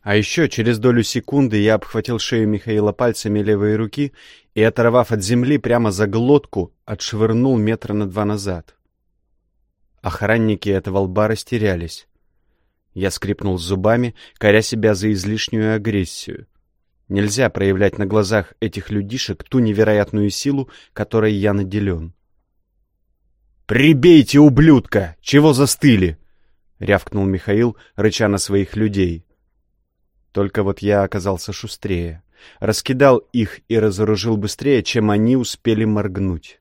А еще через долю секунды я обхватил шею Михаила пальцами левой руки и, оторвав от земли прямо за глотку, отшвырнул метра на два назад. Охранники этого лба растерялись. Я скрипнул зубами, коря себя за излишнюю агрессию. Нельзя проявлять на глазах этих людишек ту невероятную силу, которой я наделен. «Прибейте, ублюдка! Чего застыли?» — рявкнул Михаил, рыча на своих людей. Только вот я оказался шустрее. Раскидал их и разоружил быстрее, чем они успели моргнуть.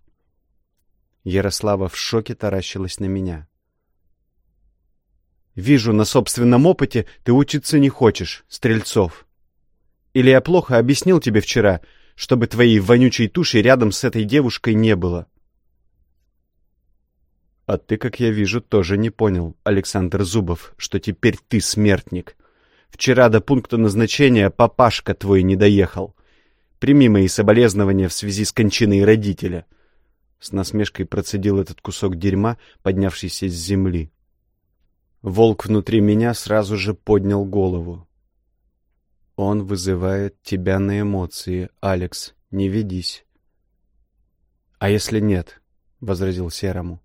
Ярослава в шоке таращилась на меня. «Вижу на собственном опыте, ты учиться не хочешь, Стрельцов. Или я плохо объяснил тебе вчера, чтобы твоей вонючей туши рядом с этой девушкой не было?» «А ты, как я вижу, тоже не понял, Александр Зубов, что теперь ты смертник. Вчера до пункта назначения папашка твой не доехал. Прими мои соболезнования в связи с кончиной родителя». С насмешкой процедил этот кусок дерьма, поднявшийся с земли. Волк внутри меня сразу же поднял голову. «Он вызывает тебя на эмоции, Алекс, не ведись». «А если нет?» — возразил Серому.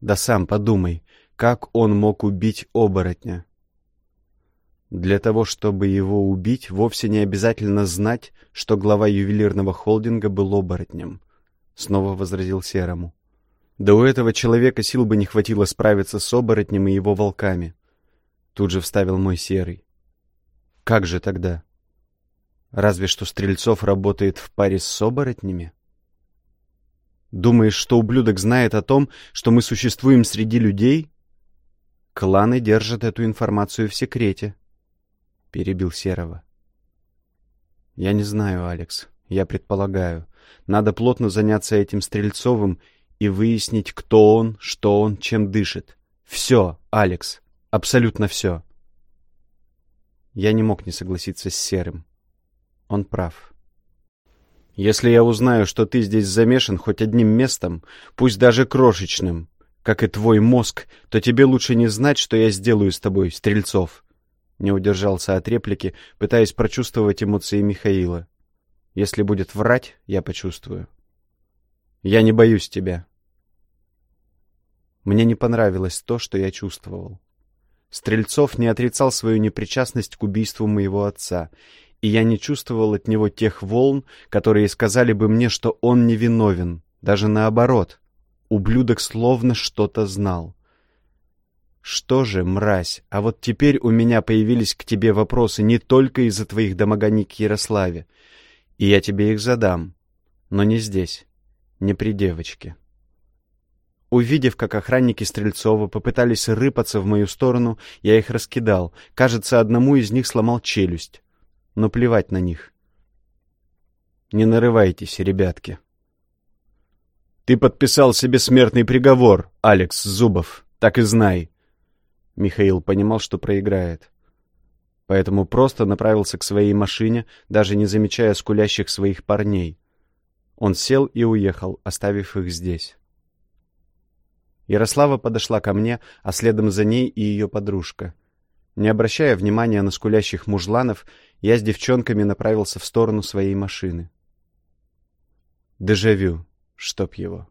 «Да сам подумай, как он мог убить оборотня?» Для того, чтобы его убить, вовсе не обязательно знать, что глава ювелирного холдинга был оборотнем —— снова возразил Серому. «Да у этого человека сил бы не хватило справиться с оборотнем и его волками». Тут же вставил мой Серый. «Как же тогда? Разве что Стрельцов работает в паре с оборотнями?» «Думаешь, что ублюдок знает о том, что мы существуем среди людей?» «Кланы держат эту информацию в секрете», — перебил Серого. «Я не знаю, Алекс. Я предполагаю. Надо плотно заняться этим Стрельцовым и выяснить, кто он, что он, чем дышит. Все, Алекс, абсолютно все. Я не мог не согласиться с Серым. Он прав. Если я узнаю, что ты здесь замешан хоть одним местом, пусть даже крошечным, как и твой мозг, то тебе лучше не знать, что я сделаю с тобой, Стрельцов. Не удержался от реплики, пытаясь прочувствовать эмоции Михаила. Если будет врать, я почувствую. Я не боюсь тебя. Мне не понравилось то, что я чувствовал. Стрельцов не отрицал свою непричастность к убийству моего отца, и я не чувствовал от него тех волн, которые сказали бы мне, что он невиновен, даже наоборот. Ублюдок словно что-то знал. Что же, мразь, а вот теперь у меня появились к тебе вопросы не только из-за твоих домоганий к Ярославе, и я тебе их задам, но не здесь, не при девочке. Увидев, как охранники Стрельцова попытались рыпаться в мою сторону, я их раскидал. Кажется, одному из них сломал челюсть. Но плевать на них. Не нарывайтесь, ребятки. Ты подписал себе смертный приговор, Алекс Зубов, так и знай. Михаил понимал, что проиграет поэтому просто направился к своей машине, даже не замечая скулящих своих парней. Он сел и уехал, оставив их здесь. Ярослава подошла ко мне, а следом за ней и ее подружка. Не обращая внимания на скулящих мужланов, я с девчонками направился в сторону своей машины. Дежавю, чтоб его.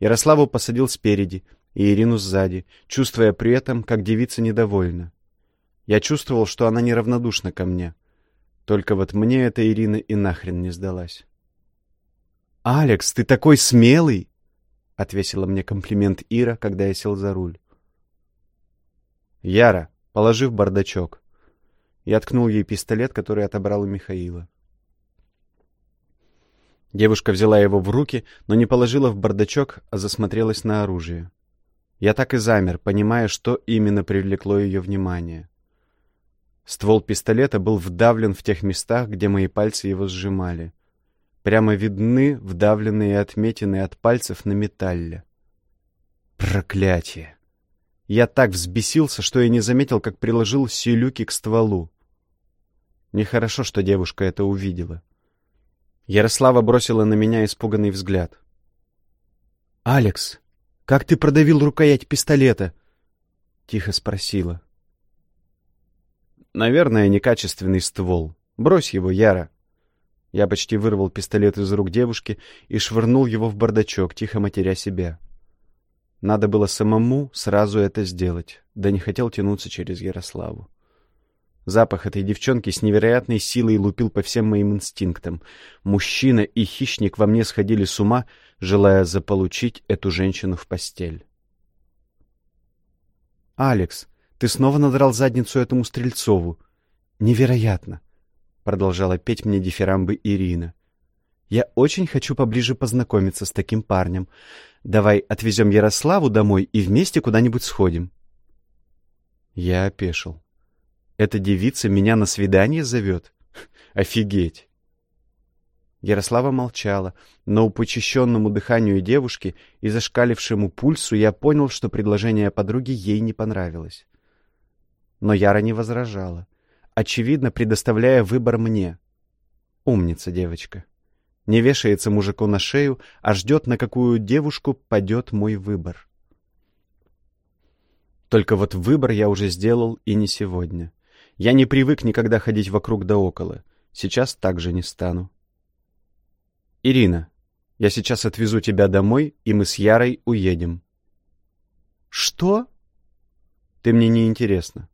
Ярославу посадил спереди и Ирину сзади, чувствуя при этом, как девица недовольна. Я чувствовал, что она неравнодушна ко мне. Только вот мне эта Ирина и нахрен не сдалась. «Алекс, ты такой смелый!» — отвесила мне комплимент Ира, когда я сел за руль. «Яра, положи в бардачок». Я ткнул ей пистолет, который отобрал у Михаила. Девушка взяла его в руки, но не положила в бардачок, а засмотрелась на оружие. Я так и замер, понимая, что именно привлекло ее внимание. Ствол пистолета был вдавлен в тех местах, где мои пальцы его сжимали. Прямо видны вдавленные отметины от пальцев на металле. Проклятие! Я так взбесился, что я не заметил, как приложил силюки к стволу. Нехорошо, что девушка это увидела. Ярослава бросила на меня испуганный взгляд. «Алекс, как ты продавил рукоять пистолета?» — тихо спросила. Наверное, некачественный ствол. Брось его, Яра. Я почти вырвал пистолет из рук девушки и швырнул его в бардачок, тихо матеря себя. Надо было самому сразу это сделать, да не хотел тянуться через Ярославу. Запах этой девчонки с невероятной силой лупил по всем моим инстинктам. Мужчина и хищник во мне сходили с ума, желая заполучить эту женщину в постель. «Алекс, ты снова надрал задницу этому Стрельцову. Невероятно!» Продолжала петь мне дифирамбы Ирина. «Я очень хочу поближе познакомиться с таким парнем. Давай отвезем Ярославу домой и вместе куда-нибудь сходим». Я опешил. «Эта девица меня на свидание зовет? *laughs* Офигеть!» Ярослава молчала, но по учащенному дыханию девушки и зашкалившему пульсу я понял, что предложение подруги ей не понравилось. Но Яра не возражала очевидно предоставляя выбор мне. Умница девочка. Не вешается мужику на шею, а ждет, на какую девушку падет мой выбор. Только вот выбор я уже сделал и не сегодня. Я не привык никогда ходить вокруг да около. Сейчас также не стану. Ирина, я сейчас отвезу тебя домой, и мы с Ярой уедем. Что? Ты мне не интересна.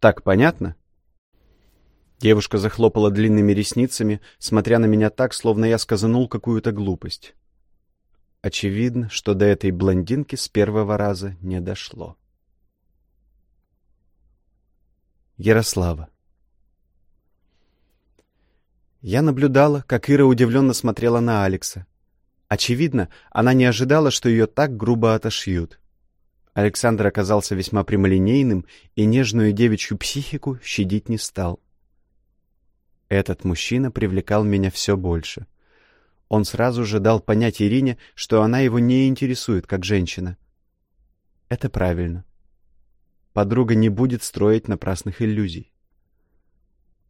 Так понятно? Девушка захлопала длинными ресницами, смотря на меня так, словно я сказанул какую-то глупость. Очевидно, что до этой блондинки с первого раза не дошло. Ярослава Я наблюдала, как Ира удивленно смотрела на Алекса. Очевидно, она не ожидала, что ее так грубо отошьют. Александр оказался весьма прямолинейным и нежную девичью психику щадить не стал. Этот мужчина привлекал меня все больше. Он сразу же дал понять Ирине, что она его не интересует как женщина. Это правильно. Подруга не будет строить напрасных иллюзий.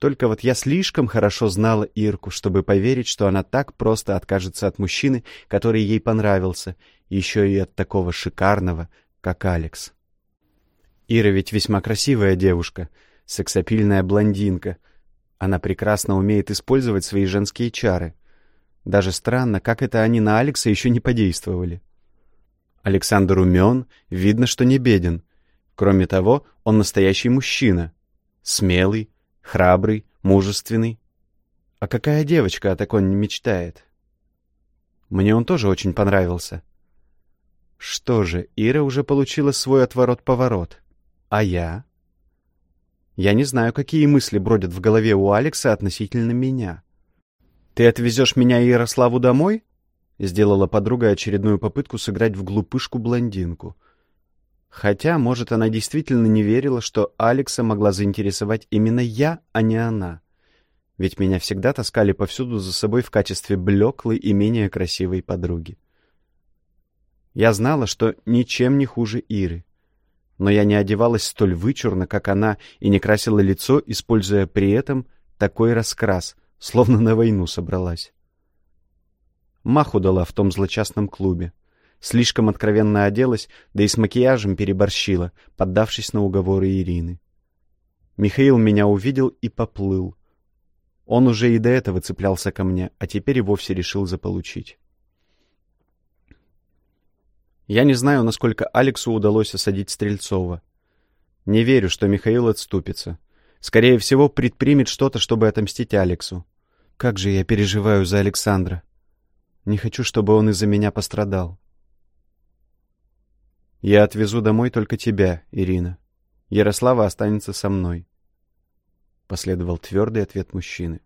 Только вот я слишком хорошо знала Ирку, чтобы поверить, что она так просто откажется от мужчины, который ей понравился, еще и от такого шикарного, как Алекс. Ира ведь весьма красивая девушка, сексапильная блондинка — она прекрасно умеет использовать свои женские чары. Даже странно, как это они на Алекса еще не подействовали. Александр умен, видно, что не беден. Кроме того, он настоящий мужчина. Смелый, храбрый, мужественный. А какая девочка о таком не мечтает? Мне он тоже очень понравился. Что же, Ира уже получила свой отворот-поворот. А я? Я не знаю, какие мысли бродят в голове у Алекса относительно меня. «Ты отвезешь меня и Ярославу домой?» Сделала подруга очередную попытку сыграть в глупышку-блондинку. Хотя, может, она действительно не верила, что Алекса могла заинтересовать именно я, а не она. Ведь меня всегда таскали повсюду за собой в качестве блеклой и менее красивой подруги. Я знала, что ничем не хуже Иры но я не одевалась столь вычурно, как она, и не красила лицо, используя при этом такой раскрас, словно на войну собралась. Маху дала в том злочастном клубе. Слишком откровенно оделась, да и с макияжем переборщила, поддавшись на уговоры Ирины. Михаил меня увидел и поплыл. Он уже и до этого цеплялся ко мне, а теперь и вовсе решил заполучить. Я не знаю, насколько Алексу удалось осадить Стрельцова. Не верю, что Михаил отступится. Скорее всего, предпримет что-то, чтобы отомстить Алексу. Как же я переживаю за Александра. Не хочу, чтобы он из-за меня пострадал. Я отвезу домой только тебя, Ирина. Ярослава останется со мной. Последовал твердый ответ мужчины.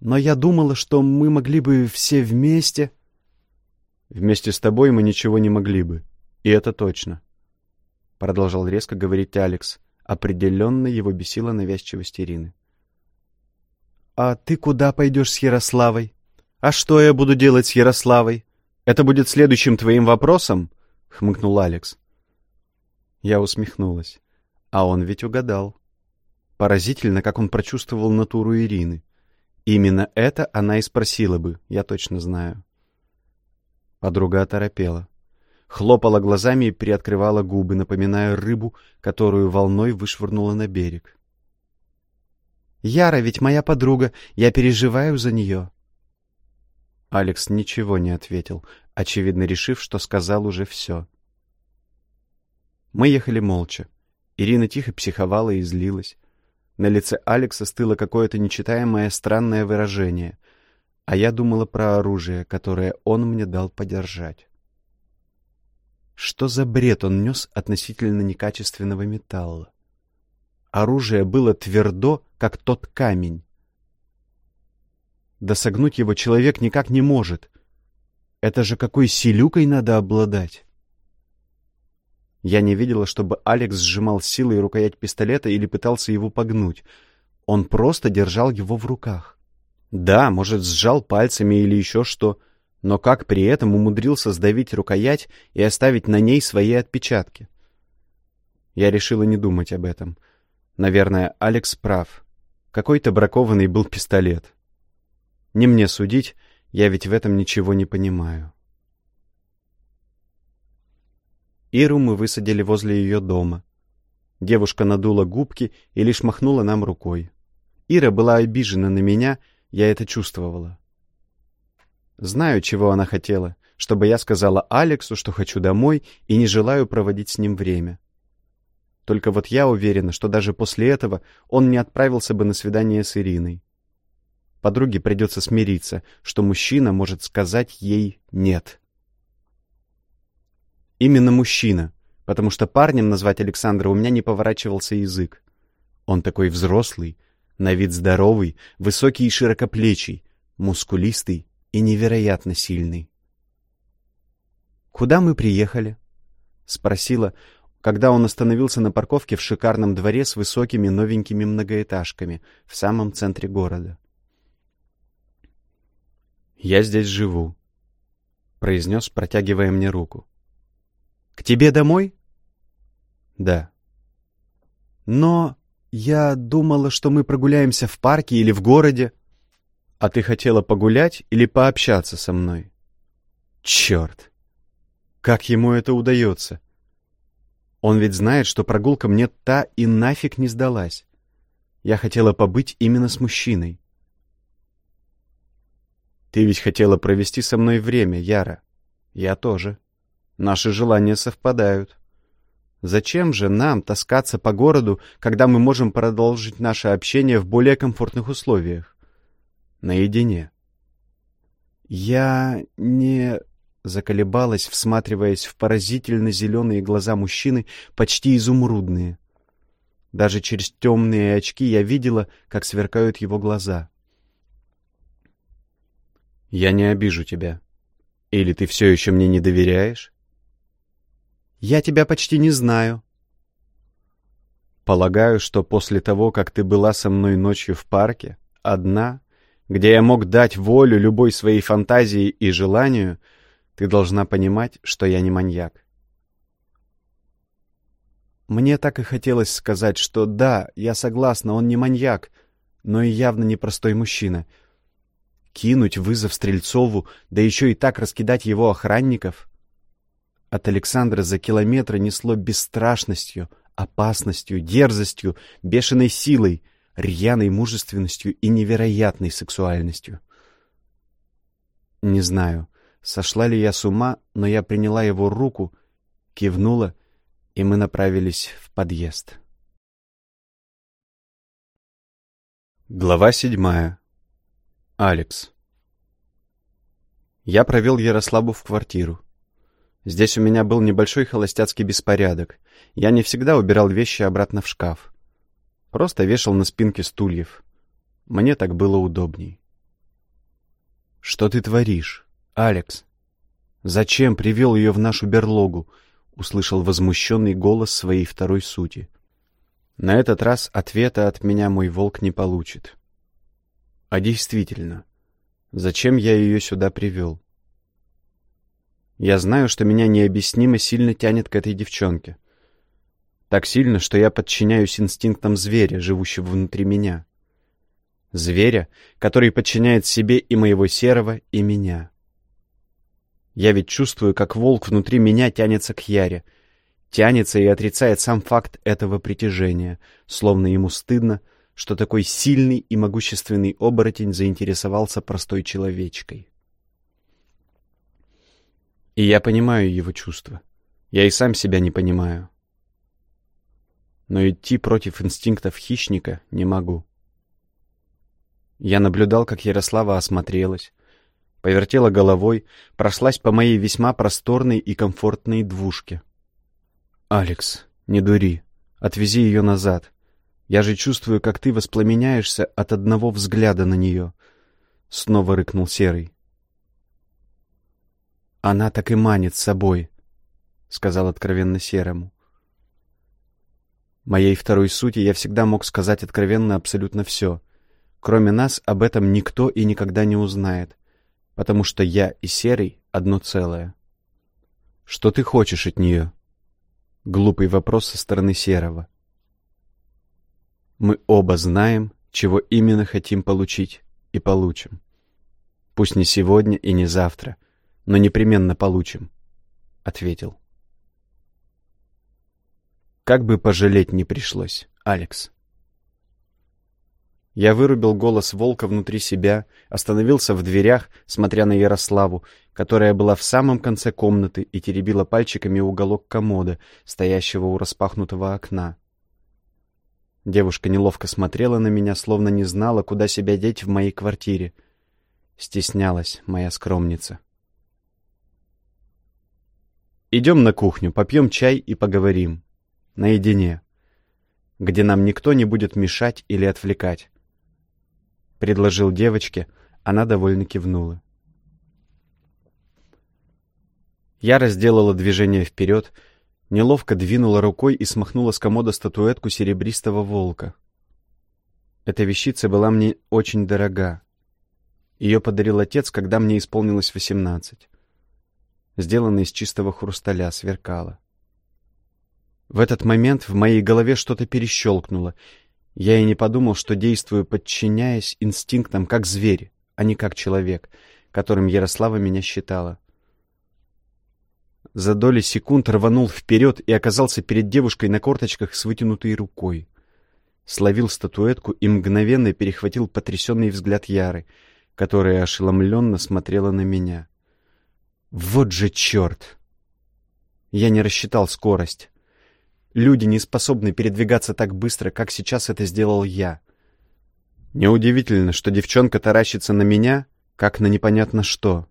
Но я думала, что мы могли бы все вместе... Вместе с тобой мы ничего не могли бы. И это точно. Продолжал резко говорить Алекс. Определенно его бесила навязчивость Ирины. «А ты куда пойдешь с Ярославой? А что я буду делать с Ярославой? Это будет следующим твоим вопросом?» — хмыкнул Алекс. Я усмехнулась. А он ведь угадал. Поразительно, как он прочувствовал натуру Ирины. Именно это она и спросила бы, я точно знаю. Подруга оторопела. Хлопала глазами и приоткрывала губы, напоминая рыбу, которую волной вышвырнула на берег. «Яра ведь моя подруга, я переживаю за нее». Алекс ничего не ответил, очевидно решив, что сказал уже все. Мы ехали молча. Ирина тихо психовала и злилась. На лице Алекса стыло какое-то нечитаемое странное выражение, а я думала про оружие, которое он мне дал подержать. Что за бред он нес относительно некачественного металла? Оружие было твердо, как тот камень. Да согнуть его человек никак не может. Это же какой силюкой надо обладать. Я не видела, чтобы Алекс сжимал силой рукоять пистолета или пытался его погнуть. Он просто держал его в руках. Да, может, сжал пальцами или еще что, но как при этом умудрился сдавить рукоять и оставить на ней свои отпечатки? Я решила не думать об этом. Наверное, Алекс прав. Какой-то бракованный был пистолет. Не мне судить, я ведь в этом ничего не понимаю. Иру мы высадили возле ее дома. Девушка надула губки и лишь махнула нам рукой. Ира была обижена на меня, я это чувствовала. Знаю, чего она хотела, чтобы я сказала Алексу, что хочу домой и не желаю проводить с ним время. Только вот я уверена, что даже после этого он не отправился бы на свидание с Ириной. Подруге придется смириться, что мужчина может сказать ей «нет». Именно мужчина, потому что парнем назвать Александра у меня не поворачивался язык. Он такой взрослый, на вид здоровый, высокий и широкоплечий, мускулистый и невероятно сильный. «Куда мы приехали?» — спросила, когда он остановился на парковке в шикарном дворе с высокими новенькими многоэтажками в самом центре города. «Я здесь живу», — произнес, протягивая мне руку. К тебе домой? Да. Но я думала, что мы прогуляемся в парке или в городе. А ты хотела погулять или пообщаться со мной? Черт! Как ему это удается? Он ведь знает, что прогулка мне та и нафиг не сдалась. Я хотела побыть именно с мужчиной. Ты ведь хотела провести со мной время, Яра. Я тоже. Наши желания совпадают. Зачем же нам таскаться по городу, когда мы можем продолжить наше общение в более комфортных условиях? Наедине. Я не... Заколебалась, всматриваясь в поразительно зеленые глаза мужчины, почти изумрудные. Даже через темные очки я видела, как сверкают его глаза. «Я не обижу тебя. Или ты все еще мне не доверяешь?» Я тебя почти не знаю. Полагаю, что после того, как ты была со мной ночью в парке, одна, где я мог дать волю любой своей фантазии и желанию, ты должна понимать, что я не маньяк. Мне так и хотелось сказать, что да, я согласна, он не маньяк, но и явно не простой мужчина. Кинуть вызов Стрельцову, да еще и так раскидать его охранников — от Александра за километры несло бесстрашностью, опасностью, дерзостью, бешеной силой, рьяной мужественностью и невероятной сексуальностью. Не знаю, сошла ли я с ума, но я приняла его руку, кивнула, и мы направились в подъезд. Глава седьмая. Алекс. Я провел Ярославу в квартиру. Здесь у меня был небольшой холостяцкий беспорядок. Я не всегда убирал вещи обратно в шкаф. Просто вешал на спинке стульев. Мне так было удобней. «Что ты творишь, Алекс? Зачем привел ее в нашу берлогу?» — услышал возмущенный голос своей второй сути. На этот раз ответа от меня мой волк не получит. А действительно, зачем я ее сюда привел? Я знаю, что меня необъяснимо сильно тянет к этой девчонке. Так сильно, что я подчиняюсь инстинктам зверя, живущего внутри меня. Зверя, который подчиняет себе и моего серого, и меня. Я ведь чувствую, как волк внутри меня тянется к Яре. Тянется и отрицает сам факт этого притяжения, словно ему стыдно, что такой сильный и могущественный оборотень заинтересовался простой человечкой. И я понимаю его чувства. Я и сам себя не понимаю. Но идти против инстинктов хищника не могу. Я наблюдал, как Ярослава осмотрелась, повертела головой, прошлась по моей весьма просторной и комфортной двушке — «Алекс, не дури. Отвези ее назад. Я же чувствую, как ты воспламеняешься от одного взгляда на нее», — снова рыкнул Серый. «Она так и манит собой», — сказал откровенно Серому. Моей второй сути я всегда мог сказать откровенно абсолютно все. Кроме нас об этом никто и никогда не узнает, потому что я и Серый — одно целое. «Что ты хочешь от нее?» Глупый вопрос со стороны Серого. Мы оба знаем, чего именно хотим получить, и получим. Пусть не сегодня и не завтра, но непременно получим, — ответил. Как бы пожалеть не пришлось, Алекс. Я вырубил голос волка внутри себя, остановился в дверях, смотря на Ярославу, которая была в самом конце комнаты и теребила пальчиками уголок комода, стоящего у распахнутого окна. Девушка неловко смотрела на меня, словно не знала, куда себя деть в моей квартире. Стеснялась моя скромница. «Идем на кухню, попьем чай и поговорим. Наедине. Где нам никто не будет мешать или отвлекать. — предложил девочке, она довольно кивнула. Я разделала движение вперед, неловко двинула рукой и смахнула с комода статуэтку серебристого волка. Эта вещица была мне очень дорога. Ее подарил отец, когда мне исполнилось восемнадцать. Сделана из чистого хрусталя, сверкала. В этот момент в моей голове что-то перещелкнуло, я и не подумал, что действую, подчиняясь инстинктам, как зверь, а не как человек, которым Ярослава меня считала. За доли секунд рванул вперед и оказался перед девушкой на корточках с вытянутой рукой. Словил статуэтку и мгновенно перехватил потрясенный взгляд Яры, которая ошеломленно смотрела на меня. Вот же черт! Я не рассчитал скорость. Люди не способны передвигаться так быстро, как сейчас это сделал я. Неудивительно, что девчонка таращится на меня, как на непонятно что.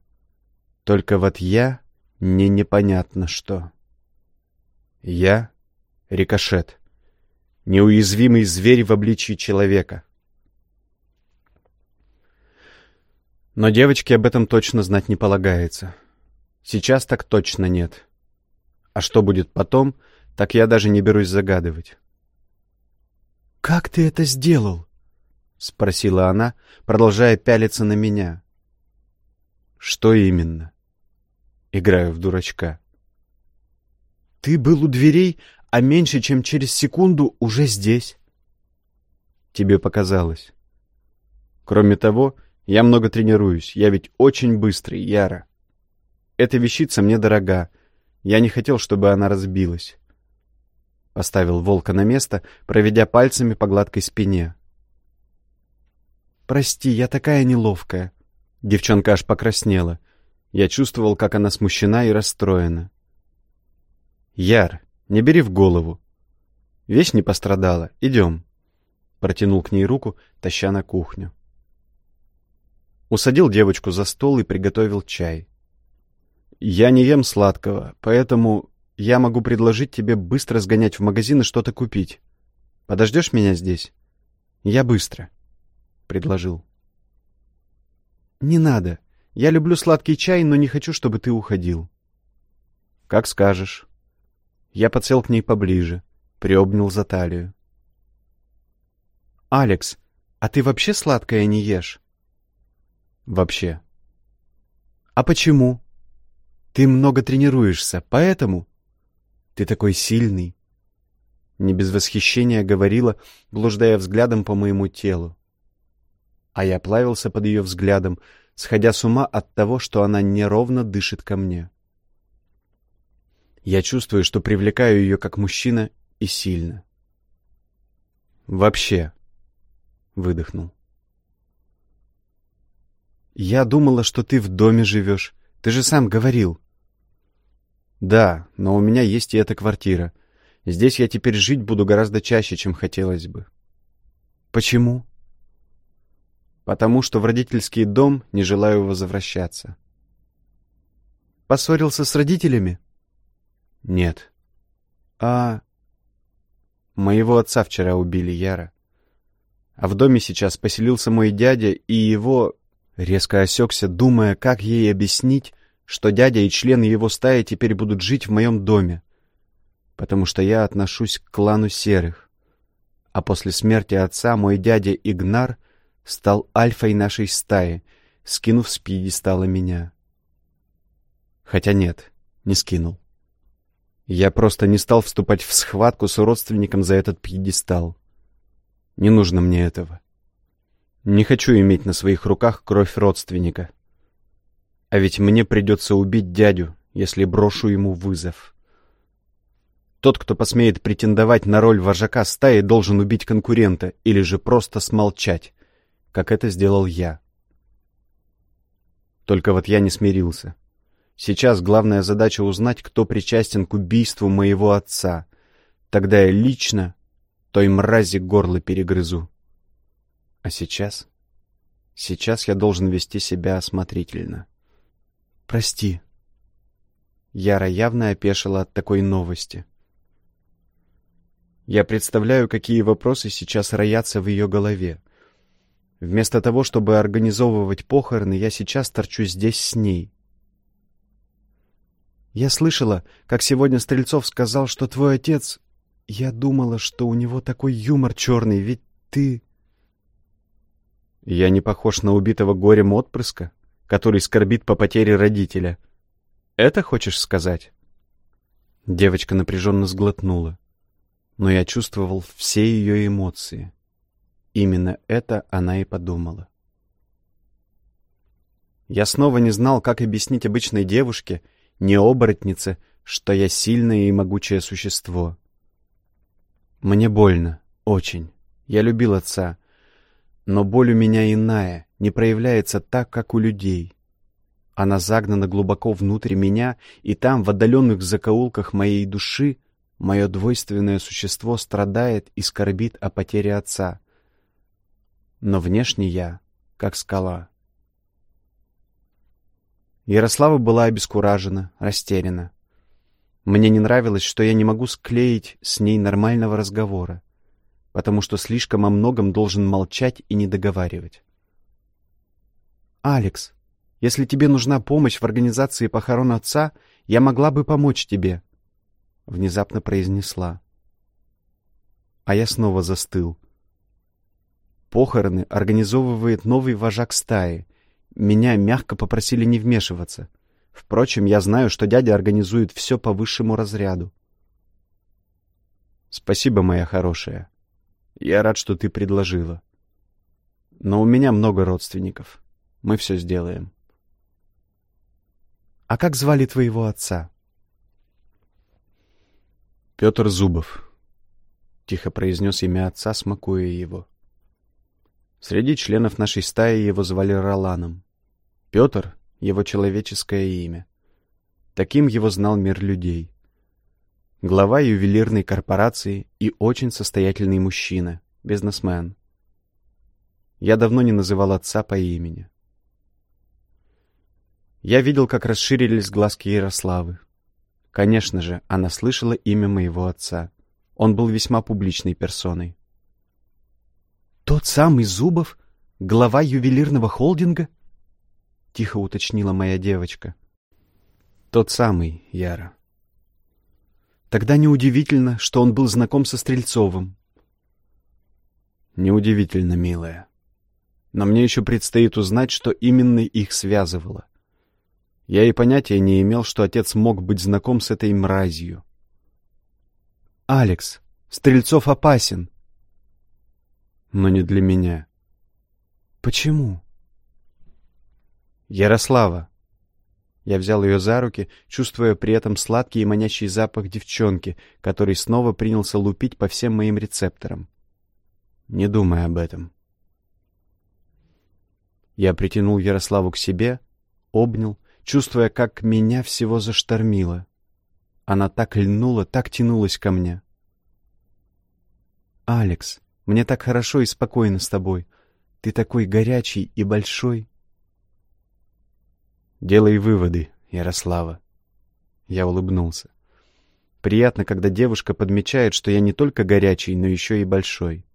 Только вот я не непонятно что. Я — рикошет. Неуязвимый зверь в обличии человека. Но девочке об этом точно знать не полагается. Сейчас так точно нет. А что будет потом — так я даже не берусь загадывать. «Как ты это сделал?» — спросила она, продолжая пялиться на меня. «Что именно?» Играю в дурачка. «Ты был у дверей, а меньше, чем через секунду уже здесь». «Тебе показалось. Кроме того, я много тренируюсь, я ведь очень быстрый, Яра. Эта вещица мне дорога, я не хотел, чтобы она разбилась. Поставил волка на место, проведя пальцами по гладкой спине. «Прости, я такая неловкая». Девчонка аж покраснела. Я чувствовал, как она смущена и расстроена. «Яр, не бери в голову. Вещь не пострадала. Идем». Протянул к ней руку, таща на кухню. Усадил девочку за стол и приготовил чай. «Я не ем сладкого, поэтому я могу предложить тебе быстро сгонять в магазин и что-то купить. Подождешь меня здесь? Я быстро, — предложил. Не надо. Я люблю сладкий чай, но не хочу, чтобы ты уходил. Как скажешь. Я подсел к ней поближе, приобнял за талию. «Алекс, а ты вообще сладкое не ешь?» «Вообще». «А почему?» «Ты много тренируешься, поэтому?» Ты такой сильный!» Не без восхищения говорила, блуждая взглядом по моему телу. А я плавился под ее взглядом, сходя с ума от того, что она неровно дышит ко мне. Я чувствую, что привлекаю ее как мужчина и сильно. «Вообще», — выдохнул. «Я думала, что ты в доме живешь. Ты же сам говорил». Да, но у меня есть и эта квартира. Здесь я теперь жить буду гораздо чаще, чем хотелось бы. Почему? Потому что в родительский дом не желаю возвращаться. Поссорился с родителями? Нет. А... Моего отца вчера убили, Яра. А в доме сейчас поселился мой дядя, и его... Резко осекся, думая, как ей объяснить, что дядя и члены его стаи теперь будут жить в моем доме, потому что я отношусь к клану серых. А после смерти отца мой дядя Игнар стал альфой нашей стаи, скинув с пьедестала меня. Хотя нет, не скинул. Я просто не стал вступать в схватку с родственником за этот пьедестал. Не нужно мне этого. Не хочу иметь на своих руках кровь родственника. А ведь мне придется убить дядю, если брошу ему вызов. Тот, кто посмеет претендовать на роль вожака стаи, должен убить конкурента или же просто смолчать, как это сделал я. Только вот я не смирился. Сейчас главная задача узнать, кто причастен к убийству моего отца. Тогда я лично той мрази горло перегрызу. А сейчас? Сейчас я должен вести себя осмотрительно. Прости. Яра явно опешила от такой новости. Я представляю, какие вопросы сейчас роятся в ее голове. Вместо того, чтобы организовывать похороны, я сейчас торчу здесь с ней. Я слышала, как сегодня Стрельцов сказал, что твой отец... Я думала, что у него такой юмор черный, ведь ты... Я не похож на убитого горем отпрыска, который скорбит по потере родителя. Это хочешь сказать? Девочка напряженно сглотнула, но я чувствовал все ее эмоции. Именно это она и подумала. Я снова не знал, как объяснить обычной девушке, не оборотнице, что я сильное и могучее существо. Мне больно, очень. Я любил отца. Но боль у меня иная, не проявляется так, как у людей. Она загнана глубоко внутрь меня, и там, в отдаленных закоулках моей души, мое двойственное существо страдает и скорбит о потере отца. Но внешне я, как скала. Ярослава была обескуражена, растеряна. Мне не нравилось, что я не могу склеить с ней нормального разговора, потому что слишком о многом должен молчать и не договаривать. «Алекс, если тебе нужна помощь в организации похорон отца, я могла бы помочь тебе», — внезапно произнесла. А я снова застыл. Похороны организовывает новый вожак стаи — меня мягко попросили не вмешиваться. Впрочем, я знаю, что дядя организует все по высшему разряду. Спасибо, моя хорошая. Я рад, что ты предложила. Но у меня много родственников. Мы все сделаем. А как звали твоего отца? Петр Зубов. Тихо произнес имя отца, смакуя его. Среди членов нашей стаи его звали Роланом. Петр — его человеческое имя. Таким его знал мир людей. Глава ювелирной корпорации и очень состоятельный мужчина, бизнесмен. Я давно не называл отца по имени. Я видел, как расширились глазки Ярославы. Конечно же, она слышала имя моего отца. Он был весьма публичной персоной. «Тот самый Зубов? Глава ювелирного холдинга?» тихо уточнила моя девочка. Тот самый, Яра. Тогда неудивительно, что он был знаком со Стрельцовым. Неудивительно, милая. Но мне еще предстоит узнать, что именно их связывало. Я и понятия не имел, что отец мог быть знаком с этой мразью. «Алекс, Стрельцов опасен!» «Но не для меня». «Почему?» «Ярослава!» Я взял ее за руки, чувствуя при этом сладкий и манящий запах девчонки, который снова принялся лупить по всем моим рецепторам. Не думай об этом. Я притянул Ярославу к себе, обнял, чувствуя, как меня всего заштормило. Она так льнула, так тянулась ко мне. «Алекс, мне так хорошо и спокойно с тобой. Ты такой горячий и большой». Делай выводы, Ярослава. Я улыбнулся. Приятно, когда девушка подмечает, что я не только горячий, но еще и большой.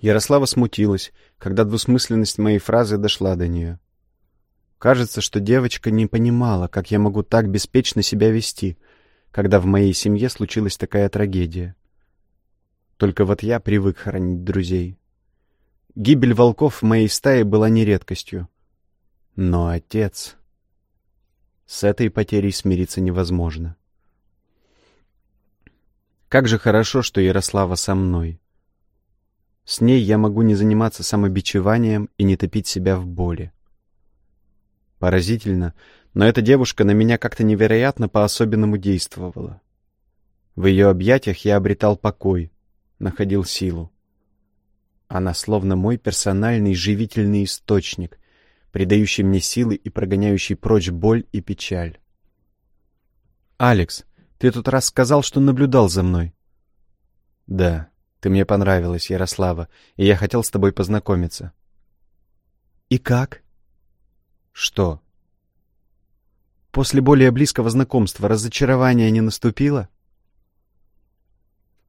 Ярослава смутилась, когда двусмысленность моей фразы дошла до нее. Кажется, что девочка не понимала, как я могу так беспечно себя вести, когда в моей семье случилась такая трагедия. Только вот я привык хранить друзей. Гибель волков в моей стае была не редкостью. Но отец... С этой потерей смириться невозможно. Как же хорошо, что Ярослава со мной. С ней я могу не заниматься самобичеванием и не топить себя в боли. Поразительно, но эта девушка на меня как-то невероятно по-особенному действовала. В ее объятиях я обретал покой, находил силу. Она словно мой персональный живительный источник, придающий мне силы и прогоняющий прочь боль и печаль. «Алекс, ты тут раз сказал, что наблюдал за мной». «Да, ты мне понравилась, Ярослава, и я хотел с тобой познакомиться». «И как?» «Что?» «После более близкого знакомства разочарование не наступило?»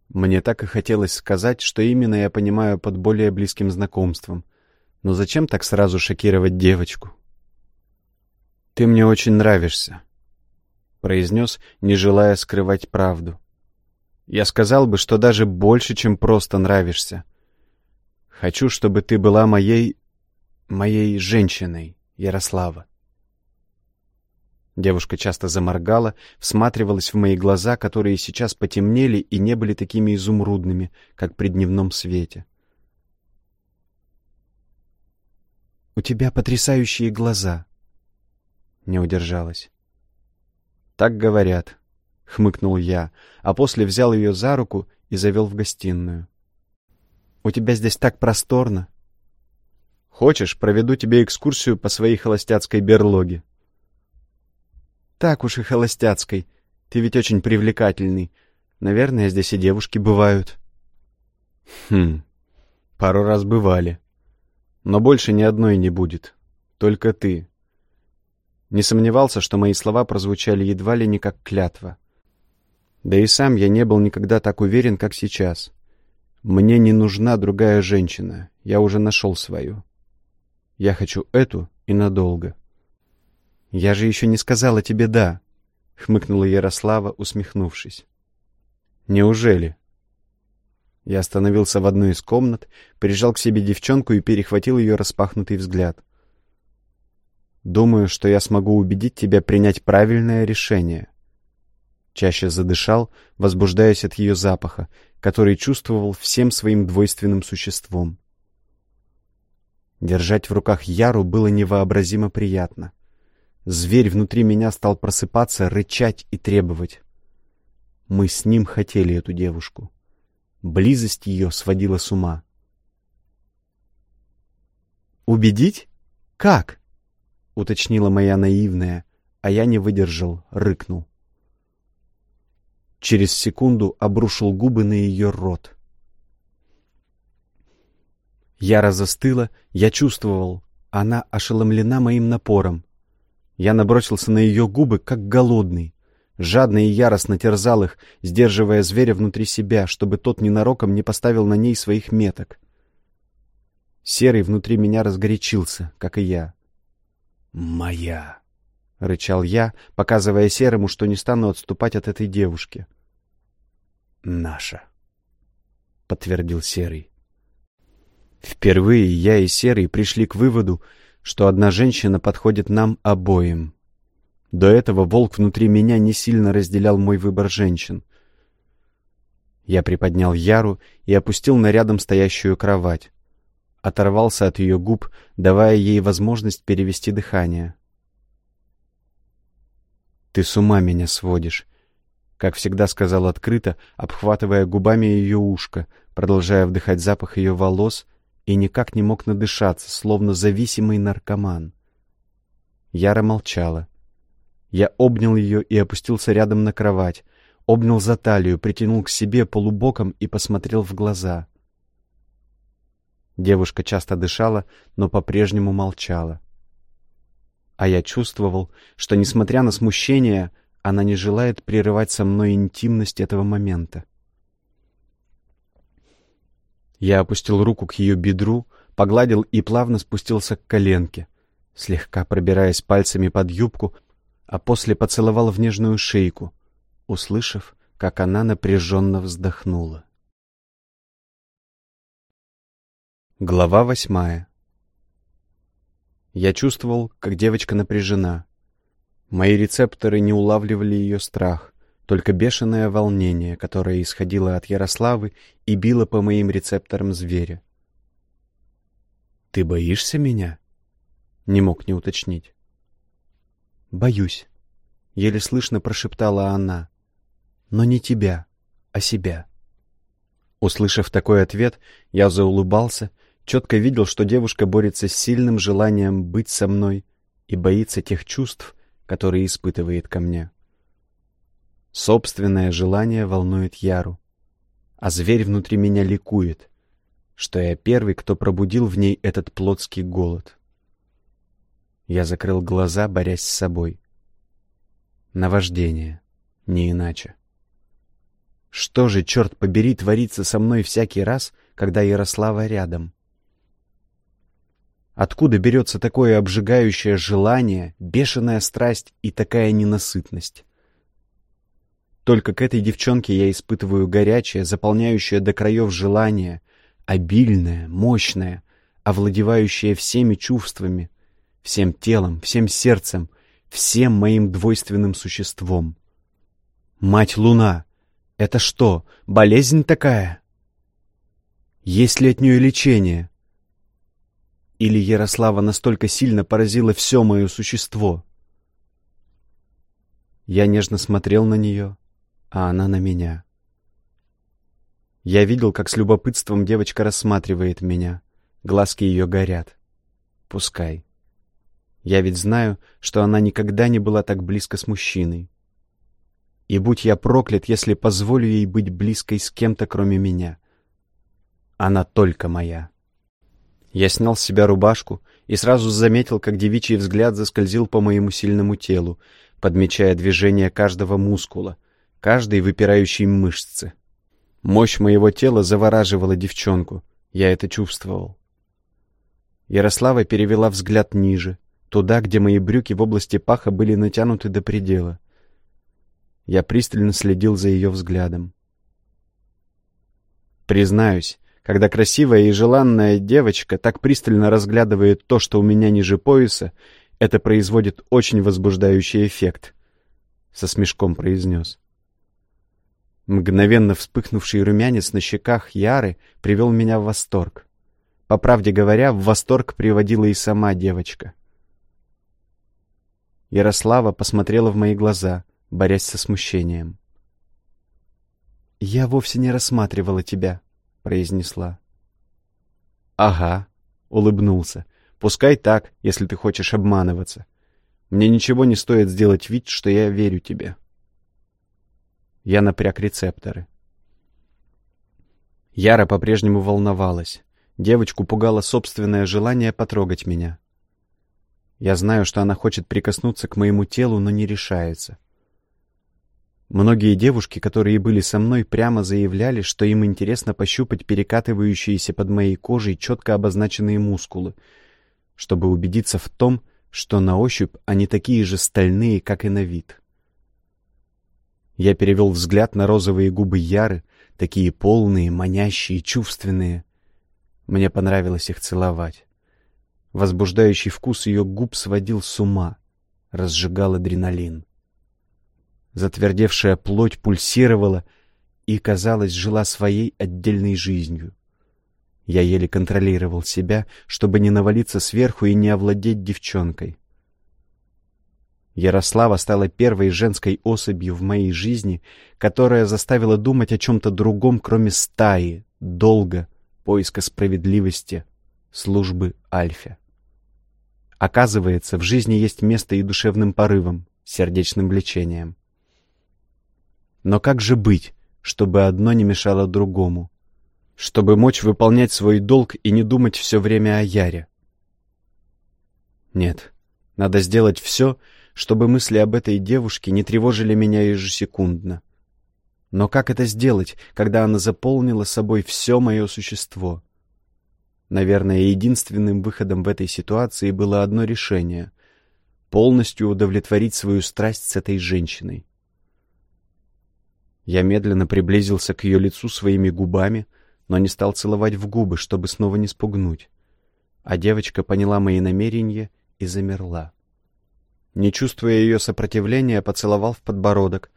Мне так и хотелось сказать, что именно я понимаю под более близким знакомством, но зачем так сразу шокировать девочку? «Ты мне очень нравишься», — произнес, не желая скрывать правду. «Я сказал бы, что даже больше, чем просто нравишься. Хочу, чтобы ты была моей... моей женщиной, Ярослава». Девушка часто заморгала, всматривалась в мои глаза, которые сейчас потемнели и не были такими изумрудными, как при дневном свете. «У тебя потрясающие глаза!» Не удержалась. «Так говорят», — хмыкнул я, а после взял ее за руку и завел в гостиную. «У тебя здесь так просторно!» «Хочешь, проведу тебе экскурсию по своей холостяцкой берлоге?» «Так уж и холостяцкой. Ты ведь очень привлекательный. Наверное, здесь и девушки бывают». «Хм, пару раз бывали», но больше ни одной не будет. Только ты. Не сомневался, что мои слова прозвучали едва ли не как клятва. Да и сам я не был никогда так уверен, как сейчас. Мне не нужна другая женщина. Я уже нашел свою. Я хочу эту и надолго. «Я же еще не сказала тебе «да», — хмыкнула Ярослава, усмехнувшись. «Неужели?» Я остановился в одной из комнат, прижал к себе девчонку и перехватил ее распахнутый взгляд. «Думаю, что я смогу убедить тебя принять правильное решение». Чаще задышал, возбуждаясь от ее запаха, который чувствовал всем своим двойственным существом. Держать в руках Яру было невообразимо приятно. Зверь внутри меня стал просыпаться, рычать и требовать. Мы с ним хотели эту девушку. Близость ее сводила с ума. «Убедить? Как?» — уточнила моя наивная, а я не выдержал, рыкнул. Через секунду обрушил губы на ее рот. Яра застыла, я чувствовал, она ошеломлена моим напором. Я набросился на ее губы, как голодный жадно и яростно терзал их, сдерживая зверя внутри себя, чтобы тот ненароком не поставил на ней своих меток. Серый внутри меня разгорячился, как и я. «Моя!» — рычал я, показывая Серому, что не стану отступать от этой девушки. «Наша!» — подтвердил Серый. Впервые я и Серый пришли к выводу, что одна женщина подходит нам обоим. До этого волк внутри меня не сильно разделял мой выбор женщин. Я приподнял Яру и опустил на рядом стоящую кровать. Оторвался от ее губ, давая ей возможность перевести дыхание. «Ты с ума меня сводишь», — как всегда сказал открыто, обхватывая губами ее ушко, продолжая вдыхать запах ее волос, и никак не мог надышаться, словно зависимый наркоман. Яра молчала. Я обнял ее и опустился рядом на кровать, обнял за талию, притянул к себе полубоком и посмотрел в глаза. Девушка часто дышала, но по-прежнему молчала. А я чувствовал, что, несмотря на смущение, она не желает прерывать со мной интимность этого момента. Я опустил руку к ее бедру, погладил и плавно спустился к коленке, слегка пробираясь пальцами под юбку, а после поцеловал в нежную шейку, услышав, как она напряженно вздохнула. Глава восьмая Я чувствовал, как девочка напряжена. Мои рецепторы не улавливали ее страх, только бешеное волнение, которое исходило от Ярославы и било по моим рецепторам зверя. «Ты боишься меня?» — не мог не уточнить. «Боюсь», — еле слышно прошептала она. «Но не тебя, а себя». Услышав такой ответ, я заулыбался, четко видел, что девушка борется с сильным желанием быть со мной и боится тех чувств, которые испытывает ко мне. Собственное желание волнует Яру, а зверь внутри меня ликует, что я первый, кто пробудил в ней этот плотский голод. Я закрыл глаза, борясь с собой. Наваждение, не иначе. Что же, черт побери, творится со мной всякий раз, когда Ярослава рядом? Откуда берется такое обжигающее желание, бешеная страсть и такая ненасытность? Только к этой девчонке я испытываю горячее, заполняющее до краев желание, обильное, мощное, овладевающее всеми чувствами, всем телом, всем сердцем, всем моим двойственным существом. Мать Луна! Это что, болезнь такая? Есть ли от нее лечение? Или Ярослава настолько сильно поразила все мое существо? Я нежно смотрел на нее, а она на меня. Я видел, как с любопытством девочка рассматривает меня. Глазки ее горят. Пускай. Я ведь знаю, что она никогда не была так близко с мужчиной. И будь я проклят, если позволю ей быть близкой с кем-то, кроме меня. Она только моя. Я снял с себя рубашку и сразу заметил, как девичий взгляд заскользил по моему сильному телу, подмечая движение каждого мускула, каждой выпирающей мышцы. Мощь моего тела завораживала девчонку, я это чувствовал. Ярослава перевела взгляд ниже, туда, где мои брюки в области паха были натянуты до предела. Я пристально следил за ее взглядом. Признаюсь, когда красивая и желанная девочка так пристально разглядывает то, что у меня ниже пояса, это производит очень возбуждающий эффект, — со смешком произнес. Мгновенно вспыхнувший румянец на щеках Яры привел меня в восторг. По правде говоря, в восторг приводила и сама девочка. Ярослава посмотрела в мои глаза, борясь со смущением. «Я вовсе не рассматривала тебя», — произнесла. «Ага», — улыбнулся. «Пускай так, если ты хочешь обманываться. Мне ничего не стоит сделать вид, что я верю тебе». Я напряг рецепторы. Яра по-прежнему волновалась. Девочку пугало собственное желание потрогать меня. Я знаю, что она хочет прикоснуться к моему телу, но не решается. Многие девушки, которые были со мной, прямо заявляли, что им интересно пощупать перекатывающиеся под моей кожей четко обозначенные мускулы, чтобы убедиться в том, что на ощупь они такие же стальные, как и на вид. Я перевел взгляд на розовые губы Яры, такие полные, манящие, чувственные. Мне понравилось их целовать. Возбуждающий вкус ее губ сводил с ума, разжигал адреналин. Затвердевшая плоть пульсировала и, казалось, жила своей отдельной жизнью. Я еле контролировал себя, чтобы не навалиться сверху и не овладеть девчонкой. Ярослава стала первой женской особью в моей жизни, которая заставила думать о чем-то другом, кроме стаи, долга, поиска справедливости, службы Альфе. Оказывается, в жизни есть место и душевным порывам, сердечным влечением. Но как же быть, чтобы одно не мешало другому? Чтобы мочь выполнять свой долг и не думать все время о Яре? Нет, надо сделать все, чтобы мысли об этой девушке не тревожили меня ежесекундно. Но как это сделать, когда она заполнила собой все мое существо? Наверное, единственным выходом в этой ситуации было одно решение — полностью удовлетворить свою страсть с этой женщиной. Я медленно приблизился к ее лицу своими губами, но не стал целовать в губы, чтобы снова не спугнуть. А девочка поняла мои намерения и замерла. Не чувствуя ее сопротивления, поцеловал в подбородок,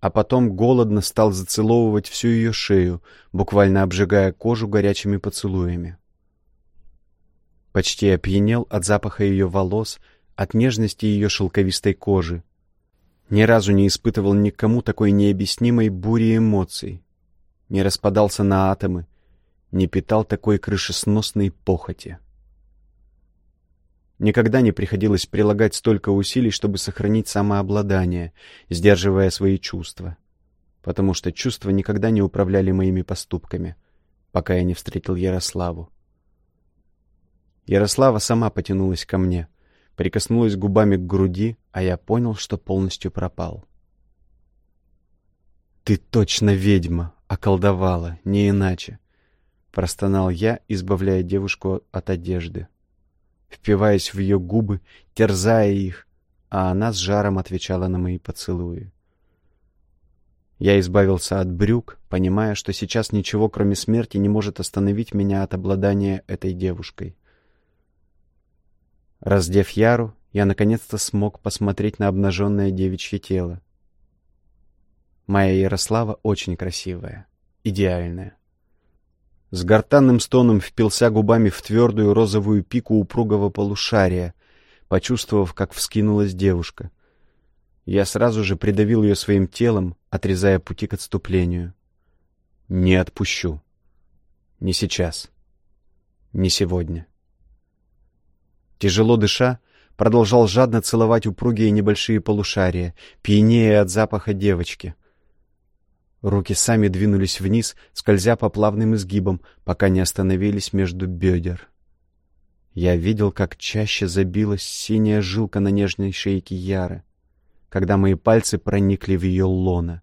а потом голодно стал зацеловывать всю ее шею, буквально обжигая кожу горячими поцелуями. Почти опьянел от запаха ее волос, от нежности ее шелковистой кожи. Ни разу не испытывал никому такой необъяснимой бури эмоций. Не распадался на атомы, не питал такой крышесносной похоти. Никогда не приходилось прилагать столько усилий, чтобы сохранить самообладание, сдерживая свои чувства. Потому что чувства никогда не управляли моими поступками, пока я не встретил Ярославу. Ярослава сама потянулась ко мне, прикоснулась губами к груди, а я понял, что полностью пропал. «Ты точно ведьма!» — околдовала, не иначе. Простонал я, избавляя девушку от одежды впиваясь в ее губы, терзая их, а она с жаром отвечала на мои поцелуи. Я избавился от брюк, понимая, что сейчас ничего, кроме смерти, не может остановить меня от обладания этой девушкой. Раздев Яру, я наконец-то смог посмотреть на обнаженное девичье тело. Моя Ярослава очень красивая, идеальная. С гортанным стоном впился губами в твердую розовую пику упругого полушария, почувствовав, как вскинулась девушка. Я сразу же придавил ее своим телом, отрезая пути к отступлению. Не отпущу. Не сейчас. Не сегодня. Тяжело дыша, продолжал жадно целовать упругие небольшие полушария, пьянее от запаха девочки. Руки сами двинулись вниз, скользя по плавным изгибам, пока не остановились между бедер. Я видел, как чаще забилась синяя жилка на нежной шейке Яры, когда мои пальцы проникли в ее лоно.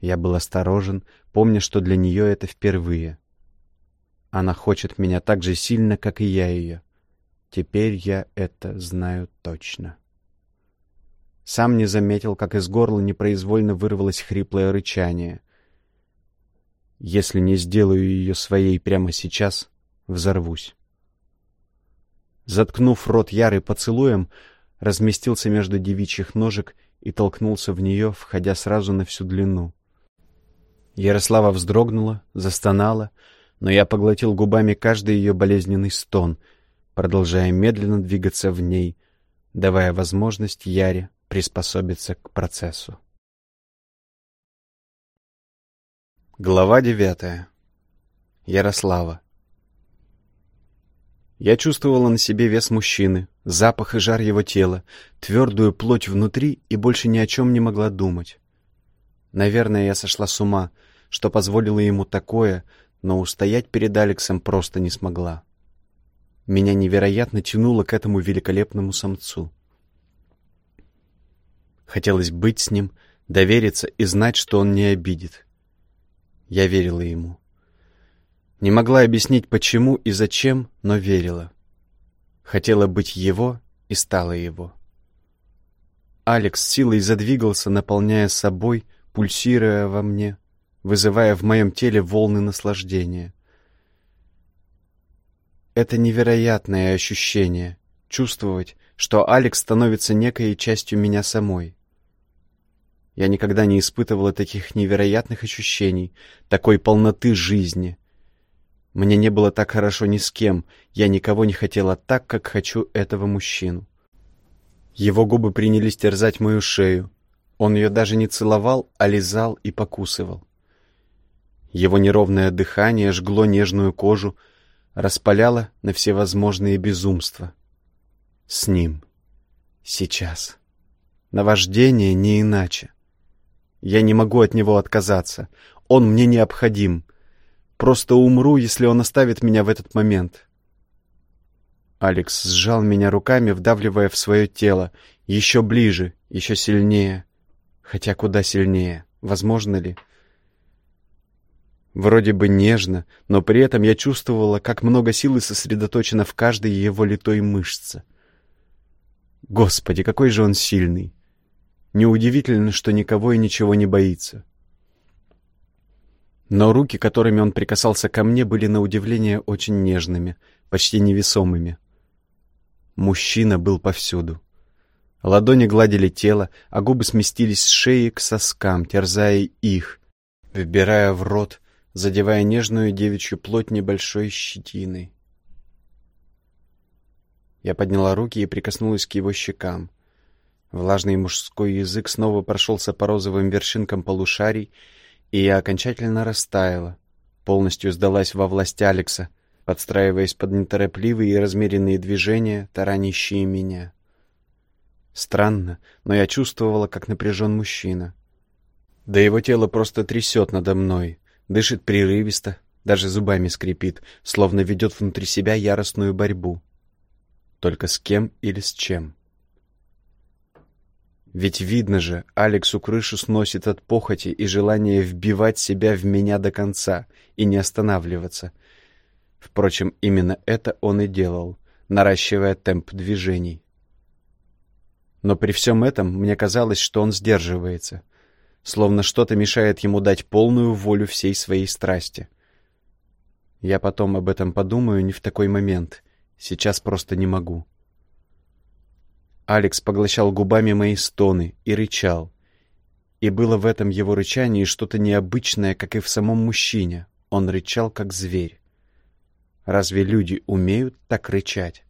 Я был осторожен, помня, что для нее это впервые. Она хочет меня так же сильно, как и я ее. Теперь я это знаю точно. Сам не заметил, как из горла непроизвольно вырвалось хриплое рычание. Если не сделаю ее своей прямо сейчас, взорвусь. Заткнув рот Яры поцелуем, разместился между девичьих ножек и толкнулся в нее, входя сразу на всю длину. Ярослава вздрогнула, застонала, но я поглотил губами каждый ее болезненный стон, продолжая медленно двигаться в ней, давая возможность Яре приспособиться к процессу. Глава девятая. Ярослава. Я чувствовала на себе вес мужчины, запах и жар его тела, твердую плоть внутри и больше ни о чем не могла думать. Наверное, я сошла с ума, что позволило ему такое, но устоять перед Алексом просто не смогла. Меня невероятно тянуло к этому великолепному самцу. Хотелось быть с ним, довериться и знать, что он не обидит. Я верила ему. Не могла объяснить, почему и зачем, но верила. Хотела быть его и стала его. Алекс силой задвигался, наполняя собой, пульсируя во мне, вызывая в моем теле волны наслаждения. Это невероятное ощущение — чувствовать, что Алекс становится некой частью меня самой. Я никогда не испытывала таких невероятных ощущений, такой полноты жизни. Мне не было так хорошо ни с кем, я никого не хотела так, как хочу этого мужчину. Его губы принялись терзать мою шею. Он ее даже не целовал, а лизал и покусывал. Его неровное дыхание жгло нежную кожу, распаляло на всевозможные безумства. С ним. Сейчас. Наваждение не иначе. Я не могу от него отказаться. Он мне необходим. Просто умру, если он оставит меня в этот момент. Алекс сжал меня руками, вдавливая в свое тело, Еще ближе, еще сильнее. Хотя куда сильнее? Возможно ли? Вроде бы нежно, но при этом я чувствовала, как много силы сосредоточено в каждой его литой мышце. Господи, какой же он сильный! Неудивительно, что никого и ничего не боится. Но руки, которыми он прикасался ко мне, были на удивление очень нежными, почти невесомыми. Мужчина был повсюду. Ладони гладили тело, а губы сместились с шеи к соскам, терзая их, вбирая в рот, задевая нежную девичью плоть небольшой щетиной. Я подняла руки и прикоснулась к его щекам. Влажный мужской язык снова прошелся по розовым вершинкам полушарий, и я окончательно растаяла, полностью сдалась во власть Алекса, подстраиваясь под неторопливые и размеренные движения, таранящие меня. Странно, но я чувствовала, как напряжен мужчина. Да его тело просто трясет надо мной, дышит прерывисто, даже зубами скрипит, словно ведет внутри себя яростную борьбу. Только с кем или с чем? Ведь видно же, Алексу крышу сносит от похоти и желания вбивать себя в меня до конца и не останавливаться. Впрочем, именно это он и делал, наращивая темп движений. Но при всем этом мне казалось, что он сдерживается, словно что-то мешает ему дать полную волю всей своей страсти. Я потом об этом подумаю не в такой момент, Сейчас просто не могу. Алекс поглощал губами мои стоны и рычал. И было в этом его рычании что-то необычное, как и в самом мужчине. Он рычал, как зверь. Разве люди умеют так рычать?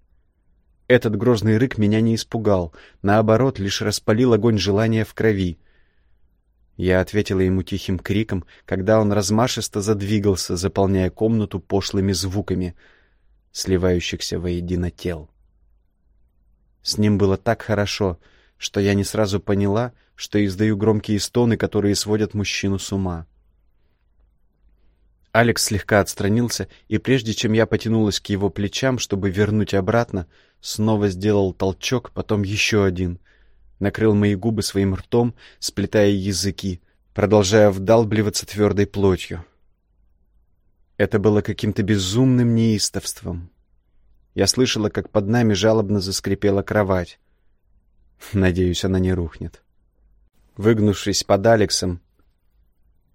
Этот грозный рык меня не испугал, наоборот, лишь распалил огонь желания в крови. Я ответила ему тихим криком, когда он размашисто задвигался, заполняя комнату пошлыми звуками — сливающихся воедино тел. С ним было так хорошо, что я не сразу поняла, что издаю громкие стоны, которые сводят мужчину с ума. Алекс слегка отстранился, и прежде чем я потянулась к его плечам, чтобы вернуть обратно, снова сделал толчок, потом еще один. Накрыл мои губы своим ртом, сплетая языки, продолжая вдалбливаться твердой плотью. Это было каким-то безумным неистовством. Я слышала, как под нами жалобно заскрипела кровать. Надеюсь, она не рухнет. Выгнувшись под Алексом,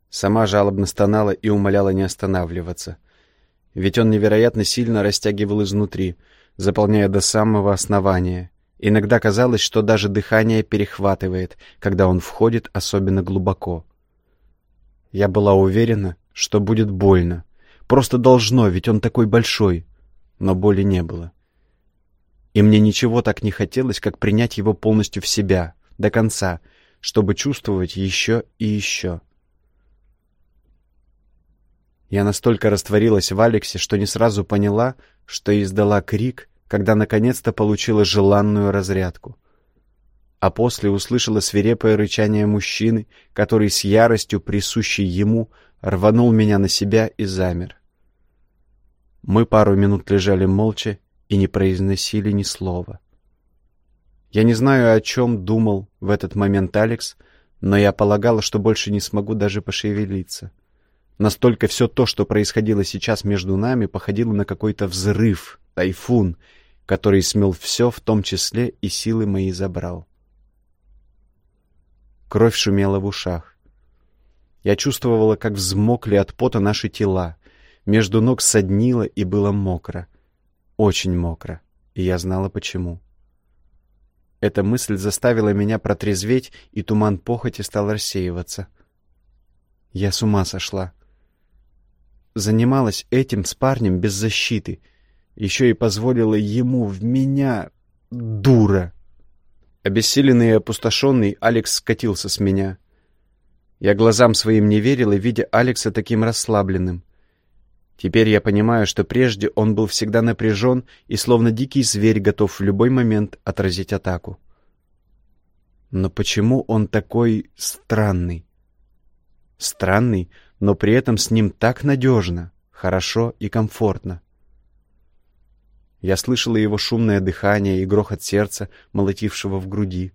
сама жалобно стонала и умоляла не останавливаться. Ведь он невероятно сильно растягивал изнутри, заполняя до самого основания. Иногда казалось, что даже дыхание перехватывает, когда он входит особенно глубоко. Я была уверена, что будет больно, Просто должно, ведь он такой большой. Но боли не было. И мне ничего так не хотелось, как принять его полностью в себя, до конца, чтобы чувствовать еще и еще. Я настолько растворилась в Алексе, что не сразу поняла, что издала крик, когда наконец-то получила желанную разрядку. А после услышала свирепое рычание мужчины, который с яростью, присущей ему, рванул меня на себя и замер. Мы пару минут лежали молча и не произносили ни слова. Я не знаю, о чем думал в этот момент Алекс, но я полагала, что больше не смогу даже пошевелиться. Настолько все то, что происходило сейчас между нами, походило на какой-то взрыв, тайфун, который смел все, в том числе и силы мои забрал. Кровь шумела в ушах. Я чувствовала, как взмокли от пота наши тела, между ног соднило и было мокро. Очень мокро. И я знала почему. Эта мысль заставила меня протрезветь, и туман похоти стал рассеиваться. Я с ума сошла. Занималась этим с парнем без защиты. Еще и позволила ему в меня... Дура! Обессиленный и опустошенный, Алекс скатился с меня. Я глазам своим не верила, видя Алекса таким расслабленным. Теперь я понимаю, что прежде он был всегда напряжен и словно дикий зверь готов в любой момент отразить атаку. Но почему он такой странный? Странный, но при этом с ним так надежно, хорошо и комфортно. Я слышала его шумное дыхание и грохот сердца, молотившего в груди.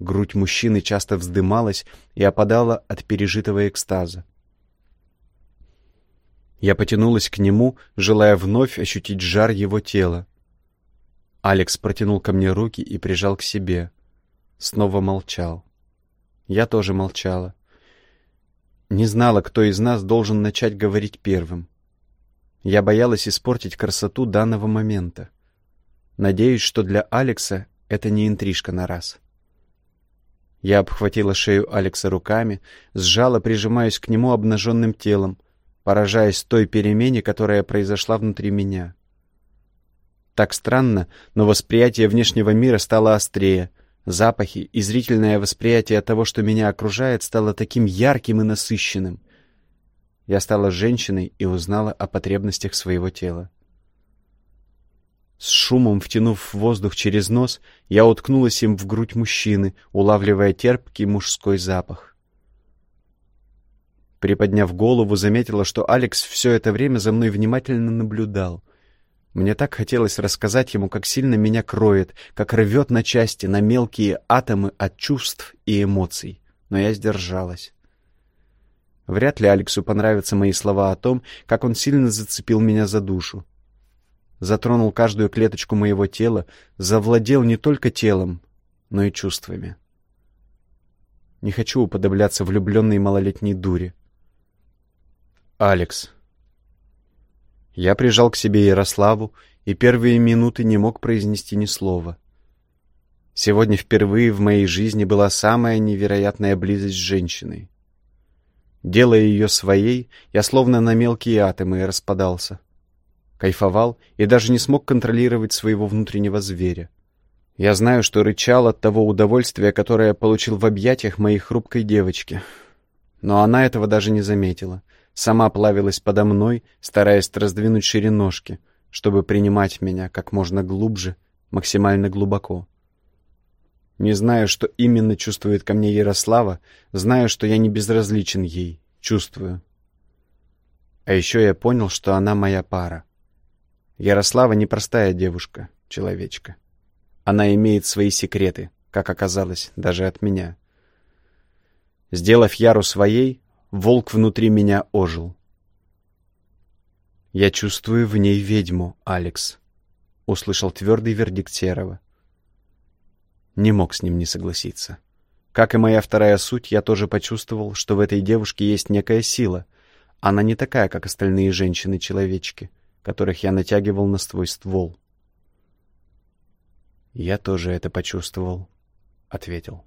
Грудь мужчины часто вздымалась и опадала от пережитого экстаза. Я потянулась к нему, желая вновь ощутить жар его тела. Алекс протянул ко мне руки и прижал к себе. Снова молчал. Я тоже молчала. Не знала, кто из нас должен начать говорить первым. Я боялась испортить красоту данного момента. Надеюсь, что для Алекса это не интрижка на раз. Я обхватила шею Алекса руками, сжала, прижимаясь к нему обнаженным телом, поражаясь той перемене, которая произошла внутри меня. Так странно, но восприятие внешнего мира стало острее, запахи и зрительное восприятие того, что меня окружает, стало таким ярким и насыщенным. Я стала женщиной и узнала о потребностях своего тела. С шумом втянув воздух через нос, я уткнулась им в грудь мужчины, улавливая терпкий мужской запах. Приподняв голову, заметила, что Алекс все это время за мной внимательно наблюдал. Мне так хотелось рассказать ему, как сильно меня кроет, как рвет на части, на мелкие атомы от чувств и эмоций, но я сдержалась. Вряд ли Алексу понравятся мои слова о том, как он сильно зацепил меня за душу. Затронул каждую клеточку моего тела, завладел не только телом, но и чувствами. Не хочу уподобляться влюбленной малолетней дуре. Алекс. Я прижал к себе Ярославу и первые минуты не мог произнести ни слова. Сегодня впервые в моей жизни была самая невероятная близость с женщиной. Делая ее своей, я словно на мелкие атомы распадался. Кайфовал и даже не смог контролировать своего внутреннего зверя. Я знаю, что рычал от того удовольствия, которое получил в объятиях моей хрупкой девочки. Но она этого даже не заметила. Сама плавилась подо мной, стараясь раздвинуть шире ножки, чтобы принимать меня как можно глубже, максимально глубоко. Не знаю, что именно чувствует ко мне Ярослава, знаю, что я не безразличен ей, чувствую. А еще я понял, что она моя пара. Ярослава непростая девушка, человечка. Она имеет свои секреты, как оказалось, даже от меня. Сделав Яру своей, волк внутри меня ожил. «Я чувствую в ней ведьму, Алекс», — услышал твердый вердикт Серого. Не мог с ним не согласиться. Как и моя вторая суть, я тоже почувствовал, что в этой девушке есть некая сила. Она не такая, как остальные женщины-человечки, которых я натягивал на свой ствол. «Я тоже это почувствовал», — ответил.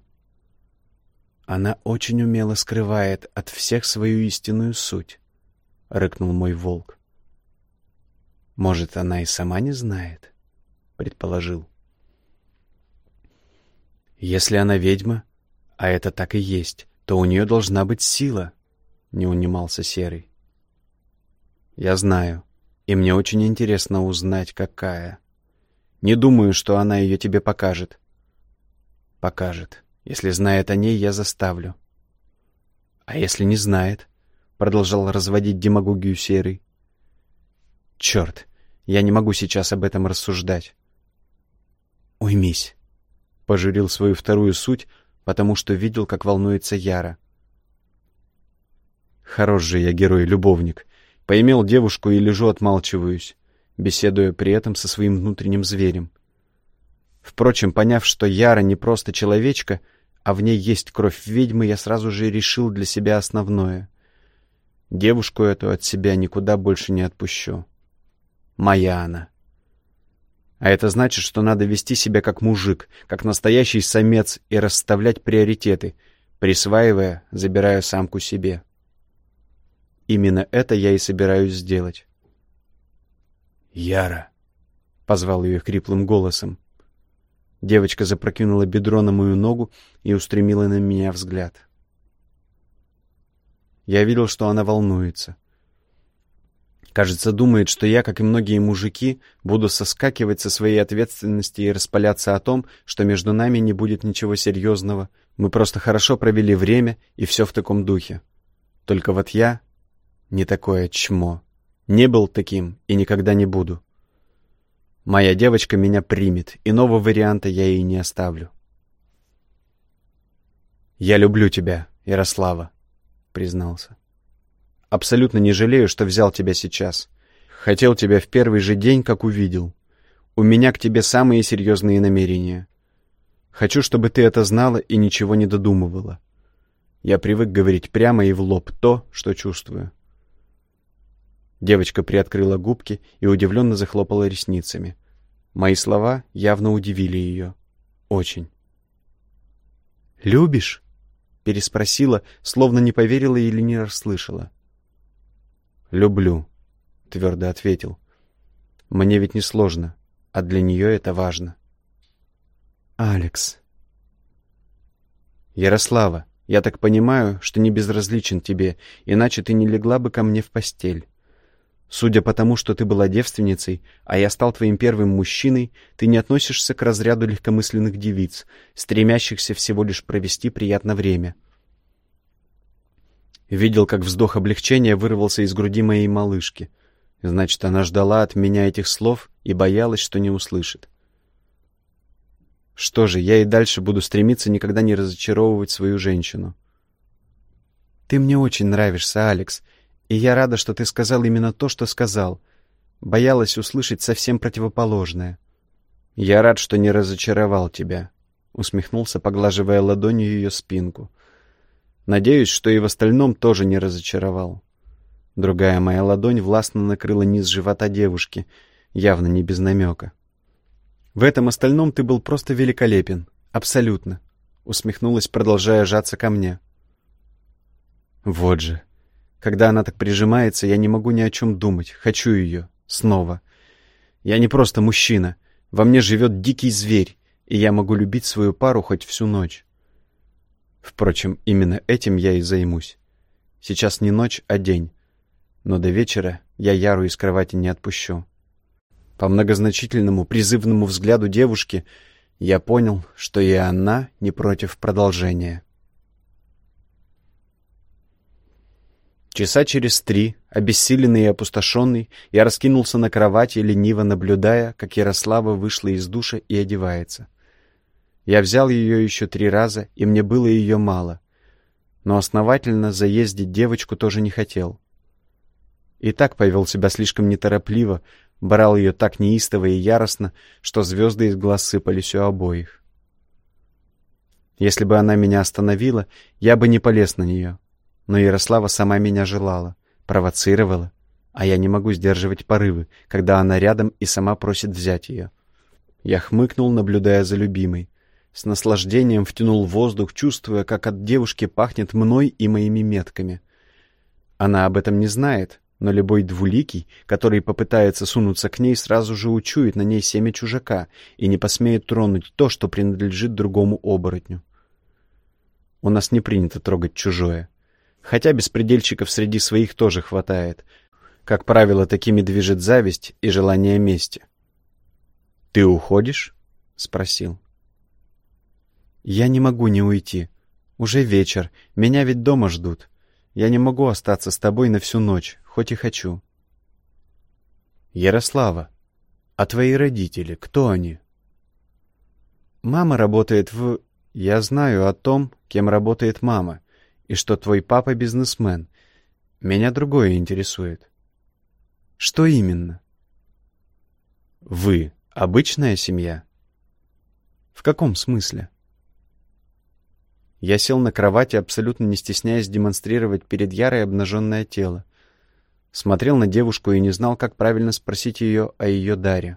«Она очень умело скрывает от всех свою истинную суть», — рыкнул мой волк. «Может, она и сама не знает?» — предположил. Если она ведьма, а это так и есть, то у нее должна быть сила, — не унимался Серый. Я знаю, и мне очень интересно узнать, какая. Не думаю, что она ее тебе покажет. Покажет. Если знает о ней, я заставлю. А если не знает? Продолжал разводить демагогию Серый. Черт, я не могу сейчас об этом рассуждать. Уймись. Пожурил свою вторую суть, потому что видел, как волнуется Яра. Хорош же я герой-любовник. Поимел девушку и лежу отмалчиваюсь, беседуя при этом со своим внутренним зверем. Впрочем, поняв, что Яра не просто человечка, а в ней есть кровь ведьмы, я сразу же решил для себя основное. Девушку эту от себя никуда больше не отпущу. Моя она. А это значит, что надо вести себя как мужик, как настоящий самец и расставлять приоритеты, присваивая, забирая самку себе. Именно это я и собираюсь сделать. «Яра!» — позвал ее хриплым голосом. Девочка запрокинула бедро на мою ногу и устремила на меня взгляд. Я видел, что она волнуется. Кажется, думает, что я, как и многие мужики, буду соскакивать со своей ответственности и распаляться о том, что между нами не будет ничего серьезного. Мы просто хорошо провели время, и все в таком духе. Только вот я не такое чмо. Не был таким и никогда не буду. Моя девочка меня примет, иного варианта я ей не оставлю. «Я люблю тебя, Ярослава», — признался. «Абсолютно не жалею, что взял тебя сейчас. Хотел тебя в первый же день, как увидел. У меня к тебе самые серьезные намерения. Хочу, чтобы ты это знала и ничего не додумывала. Я привык говорить прямо и в лоб то, что чувствую». Девочка приоткрыла губки и удивленно захлопала ресницами. Мои слова явно удивили ее. Очень. «Любишь?» Переспросила, словно не поверила или не расслышала. «Люблю», — твердо ответил. «Мне ведь не сложно, а для нее это важно». «Алекс». «Ярослава, я так понимаю, что не безразличен тебе, иначе ты не легла бы ко мне в постель. Судя по тому, что ты была девственницей, а я стал твоим первым мужчиной, ты не относишься к разряду легкомысленных девиц, стремящихся всего лишь провести приятное время. Видел, как вздох облегчения вырвался из груди моей малышки. Значит, она ждала от меня этих слов и боялась, что не услышит. Что же, я и дальше буду стремиться никогда не разочаровывать свою женщину. «Ты мне очень нравишься, Алекс», и я рада, что ты сказал именно то, что сказал. Боялась услышать совсем противоположное. Я рад, что не разочаровал тебя, усмехнулся, поглаживая ладонью ее спинку. Надеюсь, что и в остальном тоже не разочаровал. Другая моя ладонь властно накрыла низ живота девушки, явно не без намека. В этом остальном ты был просто великолепен, абсолютно, усмехнулась, продолжая жаться ко мне. Вот же, когда она так прижимается, я не могу ни о чем думать. Хочу ее. Снова. Я не просто мужчина. Во мне живет дикий зверь, и я могу любить свою пару хоть всю ночь. Впрочем, именно этим я и займусь. Сейчас не ночь, а день. Но до вечера я Яру из кровати не отпущу. По многозначительному, призывному взгляду девушки я понял, что и она не против продолжения. Часа через три, обессиленный и опустошенный, я раскинулся на кровати, лениво наблюдая, как Ярослава вышла из душа и одевается. Я взял ее еще три раза, и мне было ее мало. Но основательно заездить девочку тоже не хотел. И так повел себя слишком неторопливо, брал ее так неистово и яростно, что звезды из глаз сыпались у обоих. Если бы она меня остановила, я бы не полез на нее. Но Ярослава сама меня желала, провоцировала, а я не могу сдерживать порывы, когда она рядом и сама просит взять ее. Я хмыкнул, наблюдая за любимой. С наслаждением втянул воздух, чувствуя, как от девушки пахнет мной и моими метками. Она об этом не знает, но любой двуликий, который попытается сунуться к ней, сразу же учует на ней семя чужака и не посмеет тронуть то, что принадлежит другому оборотню. У нас не принято трогать чужое. Хотя беспредельщиков среди своих тоже хватает. Как правило, такими движет зависть и желание мести. «Ты уходишь?» — спросил. «Я не могу не уйти. Уже вечер, меня ведь дома ждут. Я не могу остаться с тобой на всю ночь, хоть и хочу». «Ярослава, а твои родители, кто они?» «Мама работает в...» «Я знаю о том, кем работает мама и что твой папа бизнесмен. Меня другое интересует. Что именно? Вы обычная семья? В каком смысле? Я сел на кровати, абсолютно не стесняясь демонстрировать перед Ярой обнаженное тело. Смотрел на девушку и не знал, как правильно спросить ее о ее даре.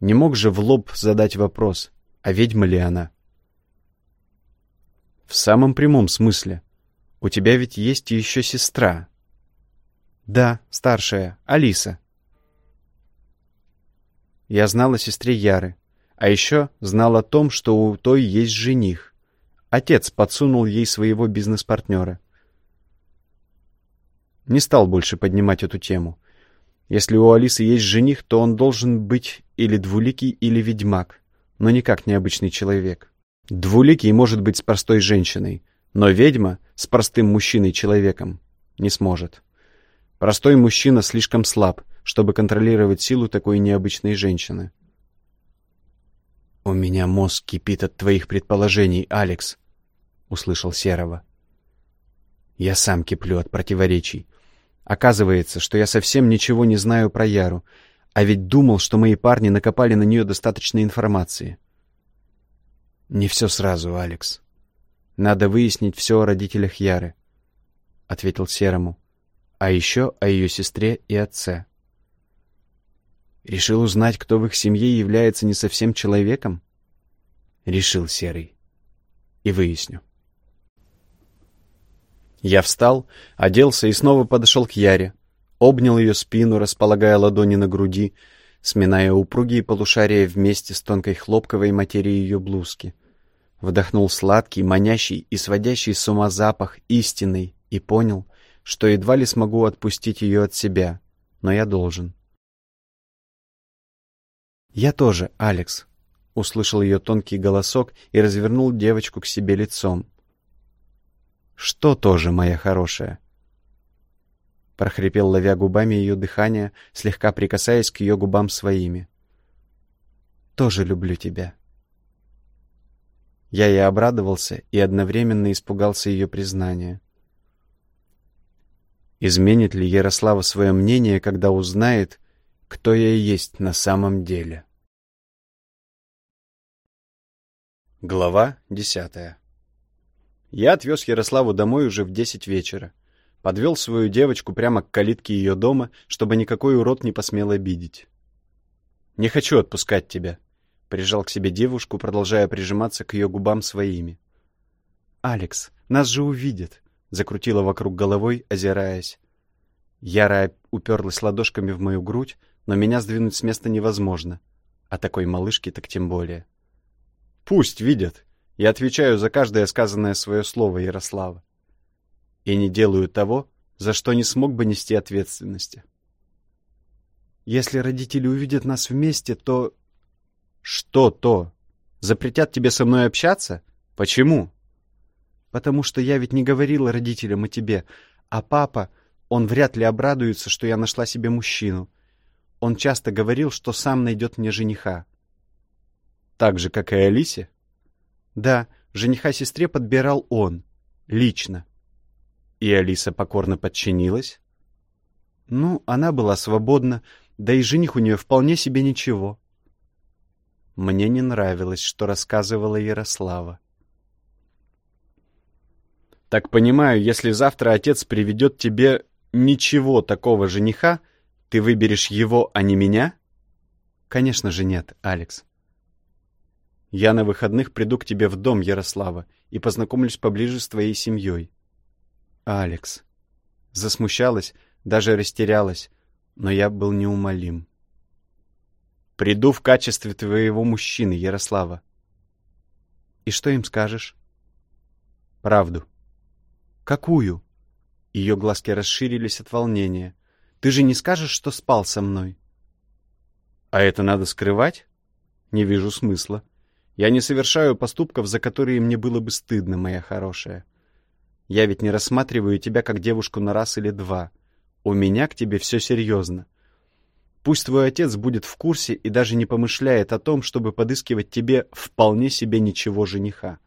Не мог же в лоб задать вопрос, а ведьма ли она? В самом прямом смысле. У тебя ведь есть еще сестра. Да, старшая, Алиса. Я знал о сестре Яры, а еще знал о том, что у той есть жених. Отец подсунул ей своего бизнес-партнера. Не стал больше поднимать эту тему. Если у Алисы есть жених, то он должен быть или двуликий, или ведьмак, но никак не обычный человек. Двуликий может быть с простой женщиной — но ведьма с простым мужчиной-человеком не сможет. Простой мужчина слишком слаб, чтобы контролировать силу такой необычной женщины. «У меня мозг кипит от твоих предположений, Алекс», — услышал Серого. «Я сам киплю от противоречий. Оказывается, что я совсем ничего не знаю про Яру, а ведь думал, что мои парни накопали на нее достаточно информации. Не все сразу, Алекс. Надо выяснить все о родителях Яры, — ответил Серому. А еще о ее сестре и отце. Решил узнать, кто в их семье является не совсем человеком? Решил Серый. И выясню. Я встал, оделся и снова подошел к Яре, обнял ее спину, располагая ладони на груди, сминая упругие полушария вместе с тонкой хлопковой материей ее блузки. Вдохнул сладкий, манящий и сводящий с ума запах истинный и понял, что едва ли смогу отпустить ее от себя, но я должен. «Я тоже, Алекс», — услышал ее тонкий голосок и развернул девочку к себе лицом. «Что тоже, моя хорошая?» — прохрипел, ловя губами ее дыхание, слегка прикасаясь к ее губам своими. «Тоже люблю тебя». Я и обрадовался, и одновременно испугался ее признания. Изменит ли Ярослава свое мнение, когда узнает, кто я есть на самом деле? Глава десятая Я отвез Ярославу домой уже в десять вечера. Подвел свою девочку прямо к калитке ее дома, чтобы никакой урод не посмел обидеть. «Не хочу отпускать тебя», — прижал к себе девушку, продолжая прижиматься к ее губам своими. «Алекс, нас же увидят», — закрутила вокруг головой, озираясь. Яра уперлась ладошками в мою грудь, но меня сдвинуть с места невозможно. А такой малышке так тем более. «Пусть видят», я отвечаю за каждое сказанное свое слово Ярослава и не делаю того, за что не смог бы нести ответственности. Если родители увидят нас вместе, то... Что то? Запретят тебе со мной общаться? Почему? Потому что я ведь не говорила родителям о тебе, а папа, он вряд ли обрадуется, что я нашла себе мужчину. Он часто говорил, что сам найдет мне жениха. Так же, как и Алисе? Да, жениха сестре подбирал он, лично. И Алиса покорно подчинилась? Ну, она была свободна, да и жених у нее вполне себе ничего. Мне не нравилось, что рассказывала Ярослава. Так понимаю, если завтра отец приведет тебе ничего такого жениха, ты выберешь его, а не меня? Конечно же нет, Алекс. Я на выходных приду к тебе в дом, Ярослава, и познакомлюсь поближе с твоей семьей. Алекс. Засмущалась, даже растерялась, но я был неумолим. Приду в качестве твоего мужчины, Ярослава. И что им скажешь? Правду. Какую? Ее глазки расширились от волнения. Ты же не скажешь, что спал со мной? А это надо скрывать? Не вижу смысла. Я не совершаю поступков, за которые мне было бы стыдно, моя хорошая. Я ведь не рассматриваю тебя как девушку на раз или два. У меня к тебе все серьезно. Пусть твой отец будет в курсе и даже не помышляет о том, чтобы подыскивать тебе вполне себе ничего жениха.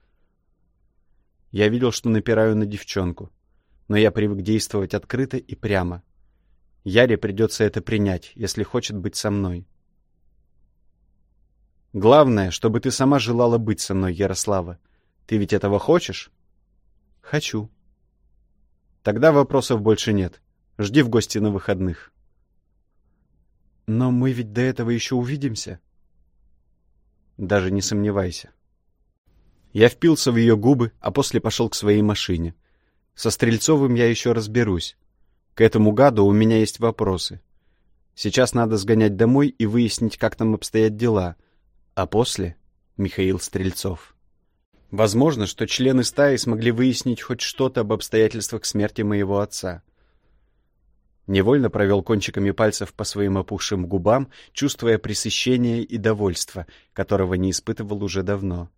Я видел, что напираю на девчонку, но я привык действовать открыто и прямо. Яре придется это принять, если хочет быть со мной. Главное, чтобы ты сама желала быть со мной, Ярослава. Ты ведь этого хочешь? Хочу. Тогда вопросов больше нет. Жди в гости на выходных. Но мы ведь до этого еще увидимся. Даже не сомневайся. Я впился в ее губы, а после пошел к своей машине. Со Стрельцовым я еще разберусь. К этому гаду у меня есть вопросы. Сейчас надо сгонять домой и выяснить, как там обстоят дела. А после — Михаил Стрельцов. Возможно, что члены стаи смогли выяснить хоть что-то об обстоятельствах смерти моего отца. Невольно провел кончиками пальцев по своим опухшим губам, чувствуя пресыщение и довольство, которого не испытывал уже давно.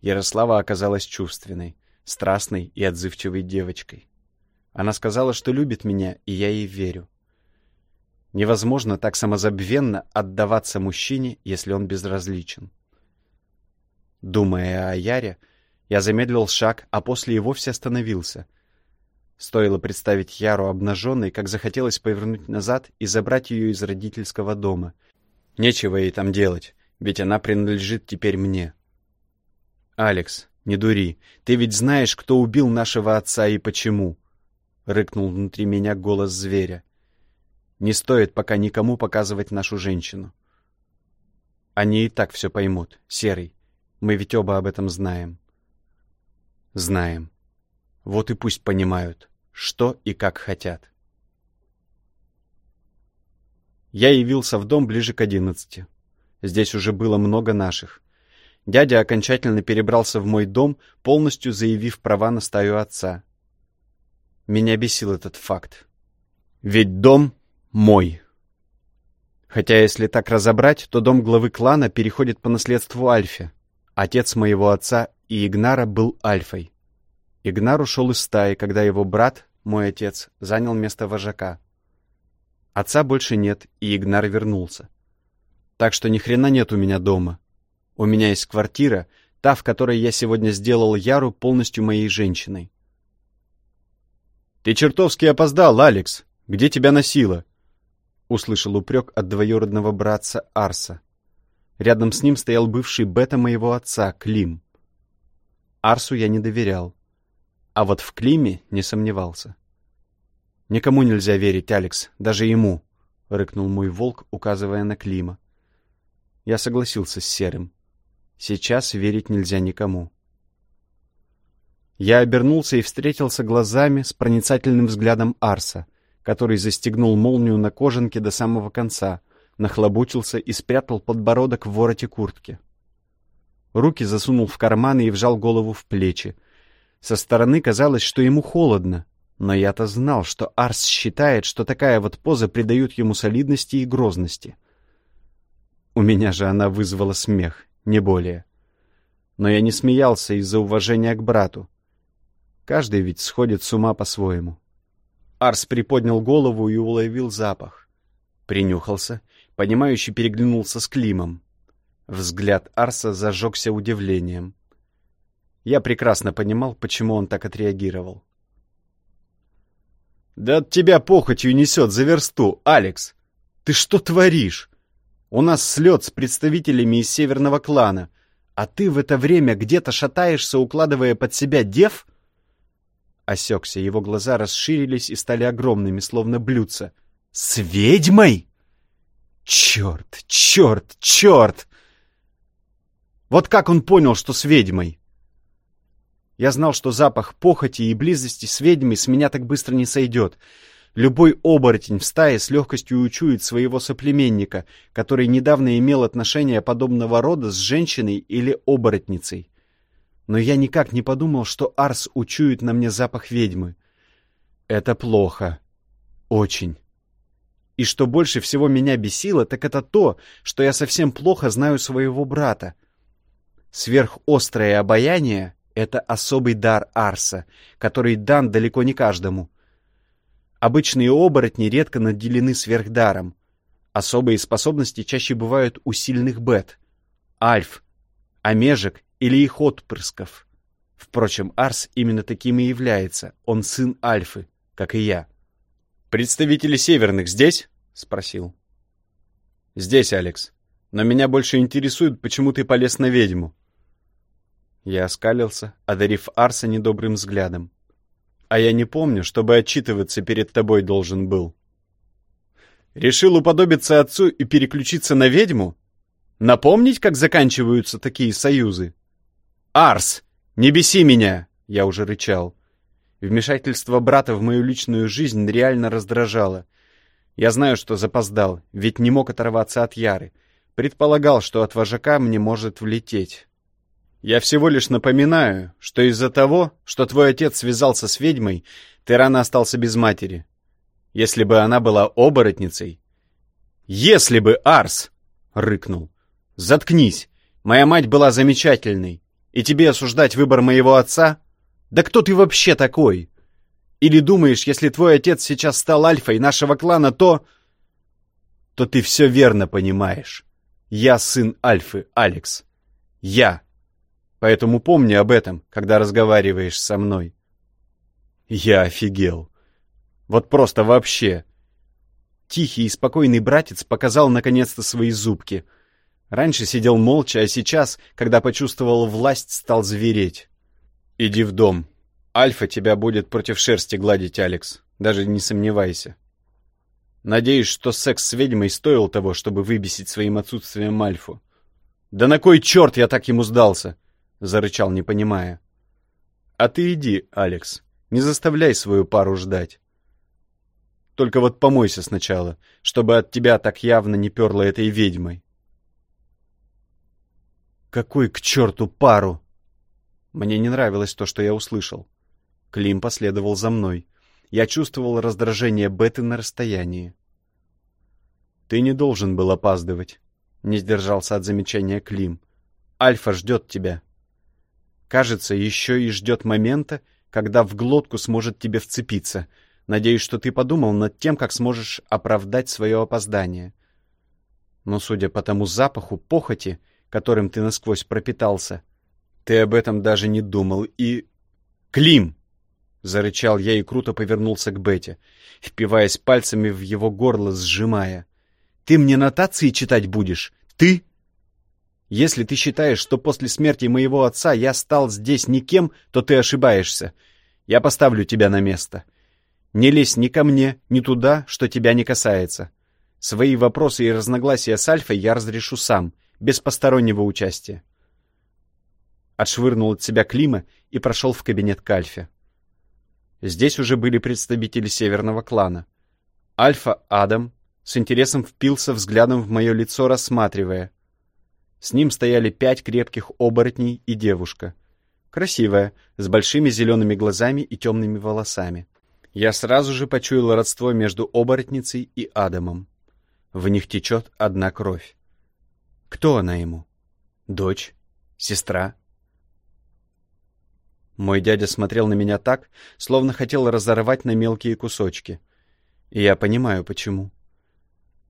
Ярослава оказалась чувственной, страстной и отзывчивой девочкой. Она сказала, что любит меня, и я ей верю. Невозможно так самозабвенно отдаваться мужчине, если он безразличен. Думая о Яре, я замедлил шаг, а после и вовсе остановился. Стоило представить Яру обнаженной, как захотелось повернуть назад и забрать ее из родительского дома. Нечего ей там делать, ведь она принадлежит теперь мне. «Алекс, не дури, ты ведь знаешь, кто убил нашего отца и почему!» — рыкнул внутри меня голос зверя. Не стоит пока никому показывать нашу женщину. Они и так все поймут, Серый. Мы ведь оба об этом знаем. Знаем. Вот и пусть понимают, что и как хотят. Я явился в дом ближе к одиннадцати. Здесь уже было много наших. Дядя окончательно перебрался в мой дом, полностью заявив права на стаю отца. Меня бесил этот факт. Ведь дом мой. Хотя, если так разобрать, то дом главы клана переходит по наследству Альфе. Отец моего отца и Игнара был Альфой. Игнар ушел из стаи, когда его брат, мой отец, занял место вожака. Отца больше нет, и Игнар вернулся. Так что ни хрена нет у меня дома. У меня есть квартира, та, в которой я сегодня сделал Яру полностью моей женщиной. «Ты чертовски опоздал, Алекс! Где тебя носило?» услышал упрек от двоюродного братца Арса. Рядом с ним стоял бывший бета моего отца, Клим. Арсу я не доверял, а вот в Климе не сомневался. «Никому нельзя верить, Алекс, даже ему», — рыкнул мой волк, указывая на Клима. Я согласился с Серым. Сейчас верить нельзя никому. Я обернулся и встретился глазами с проницательным взглядом Арса который застегнул молнию на кожанке до самого конца, нахлобучился и спрятал подбородок в вороте куртки. Руки засунул в карманы и вжал голову в плечи. Со стороны казалось, что ему холодно, но я-то знал, что Арс считает, что такая вот поза придает ему солидности и грозности. У меня же она вызвала смех, не более. Но я не смеялся из-за уважения к брату. Каждый ведь сходит с ума по-своему. Арс приподнял голову и уловил запах. Принюхался, понимающий переглянулся с Климом. Взгляд Арса зажегся удивлением. Я прекрасно понимал, почему он так отреагировал. «Да от тебя похотью несет за версту, Алекс! Ты что творишь? У нас слет с представителями из северного клана, а ты в это время где-то шатаешься, укладывая под себя дев?» Осекся, его глаза расширились и стали огромными, словно блюдца. «С ведьмой? Черт, черт, черт!» Вот как он понял, что с ведьмой? Я знал, что запах похоти и близости с ведьмой с меня так быстро не сойдет. Любой оборотень в стае с легкостью учует своего соплеменника, который недавно имел отношение подобного рода с женщиной или оборотницей но я никак не подумал, что Арс учует на мне запах ведьмы. Это плохо. Очень. И что больше всего меня бесило, так это то, что я совсем плохо знаю своего брата. Сверхострое обаяние — это особый дар Арса, который дан далеко не каждому. Обычные оборотни редко наделены сверхдаром. Особые способности чаще бывают у сильных бет, альф, омежек или их отпрысков. Впрочем, Арс именно таким и является. Он сын Альфы, как и я. «Представители северных здесь?» — спросил. «Здесь, Алекс. Но меня больше интересует, почему ты полез на ведьму». Я оскалился, одарив Арса недобрым взглядом. «А я не помню, чтобы отчитываться перед тобой должен был». «Решил уподобиться отцу и переключиться на ведьму? Напомнить, как заканчиваются такие союзы?» «Арс, не беси меня!» — я уже рычал. Вмешательство брата в мою личную жизнь реально раздражало. Я знаю, что запоздал, ведь не мог оторваться от Яры. Предполагал, что от вожака мне может влететь. Я всего лишь напоминаю, что из-за того, что твой отец связался с ведьмой, ты рано остался без матери. Если бы она была оборотницей... «Если бы, Арс!» — рыкнул. «Заткнись! Моя мать была замечательной. И тебе осуждать выбор моего отца? Да кто ты вообще такой? Или думаешь, если твой отец сейчас стал альфой нашего клана, то... то ты все верно понимаешь. Я сын Альфы, Алекс. Я. Поэтому помни об этом, когда разговариваешь со мной. Я офигел. Вот просто вообще. Тихий и спокойный братец показал наконец-то свои зубки. Раньше сидел молча, а сейчас, когда почувствовал власть, стал звереть. «Иди в дом. Альфа тебя будет против шерсти гладить, Алекс. Даже не сомневайся. Надеюсь, что секс с ведьмой стоил того, чтобы выбесить своим отсутствием Альфу. «Да на кой черт я так ему сдался?» — зарычал, не понимая. «А ты иди, Алекс, не заставляй свою пару ждать. Только вот помойся сначала, чтобы от тебя так явно не перло этой ведьмой». «Какой к черту пару?» Мне не нравилось то, что я услышал. Клим последовал за мной. Я чувствовал раздражение Беты на расстоянии. «Ты не должен был опаздывать», — не сдержался от замечания Клим. «Альфа ждет тебя. Кажется, еще и ждет момента, когда в глотку сможет тебе вцепиться. Надеюсь, что ты подумал над тем, как сможешь оправдать свое опоздание. Но, судя по тому запаху похоти, которым ты насквозь пропитался, ты об этом даже не думал и... Клим!» Зарычал я и круто повернулся к Бете, впиваясь пальцами в его горло, сжимая. «Ты мне нотации читать будешь? Ты?» «Если ты считаешь, что после смерти моего отца я стал здесь никем, то ты ошибаешься. Я поставлю тебя на место. Не лезь ни ко мне, ни туда, что тебя не касается. Свои вопросы и разногласия с Альфой я разрешу сам, без постороннего участия». Отшвырнул от себя Клима и прошел в кабинет к Альфе. Здесь уже были представители северного клана. Альфа Адам с интересом впился взглядом в мое лицо, рассматривая. С ним стояли пять крепких оборотней и девушка. Красивая, с большими зелеными глазами и темными волосами. Я сразу же почуял родство между оборотницей и Адамом. В них течет одна кровь. Кто она ему? Дочь? Сестра? Мой дядя смотрел на меня так, словно хотел разорвать на мелкие кусочки. И я понимаю, почему.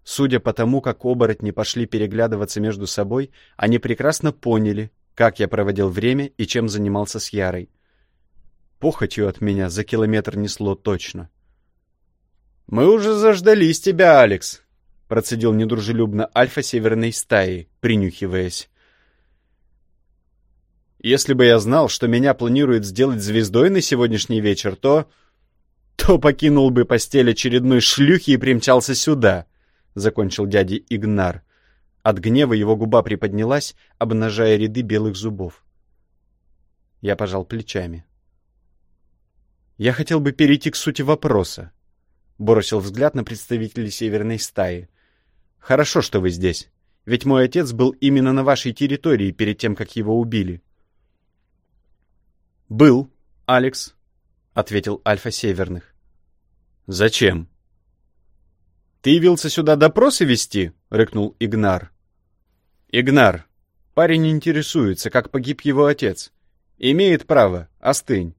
Судя по тому, как оборотни пошли переглядываться между собой, они прекрасно поняли, как я проводил время и чем занимался с Ярой. Похотью от меня за километр несло точно. «Мы уже заждались тебя, Алекс!» — процедил недружелюбно Альфа северной стаи, принюхиваясь. Если бы я знал, что меня планируют сделать звездой на сегодняшний вечер, то... то покинул бы постель очередной шлюхи и примчался сюда, — закончил дядя Игнар. От гнева его губа приподнялась, обнажая ряды белых зубов. Я пожал плечами. Я хотел бы перейти к сути вопроса. Бросил взгляд на представителей северной стаи. Хорошо, что вы здесь. Ведь мой отец был именно на вашей территории перед тем, как его убили. «Был, Алекс», — ответил Альфа Северных. «Зачем?» «Ты явился сюда допросы вести?» — рыкнул Игнар. «Игнар, парень интересуется, как погиб его отец. Имеет право, остынь.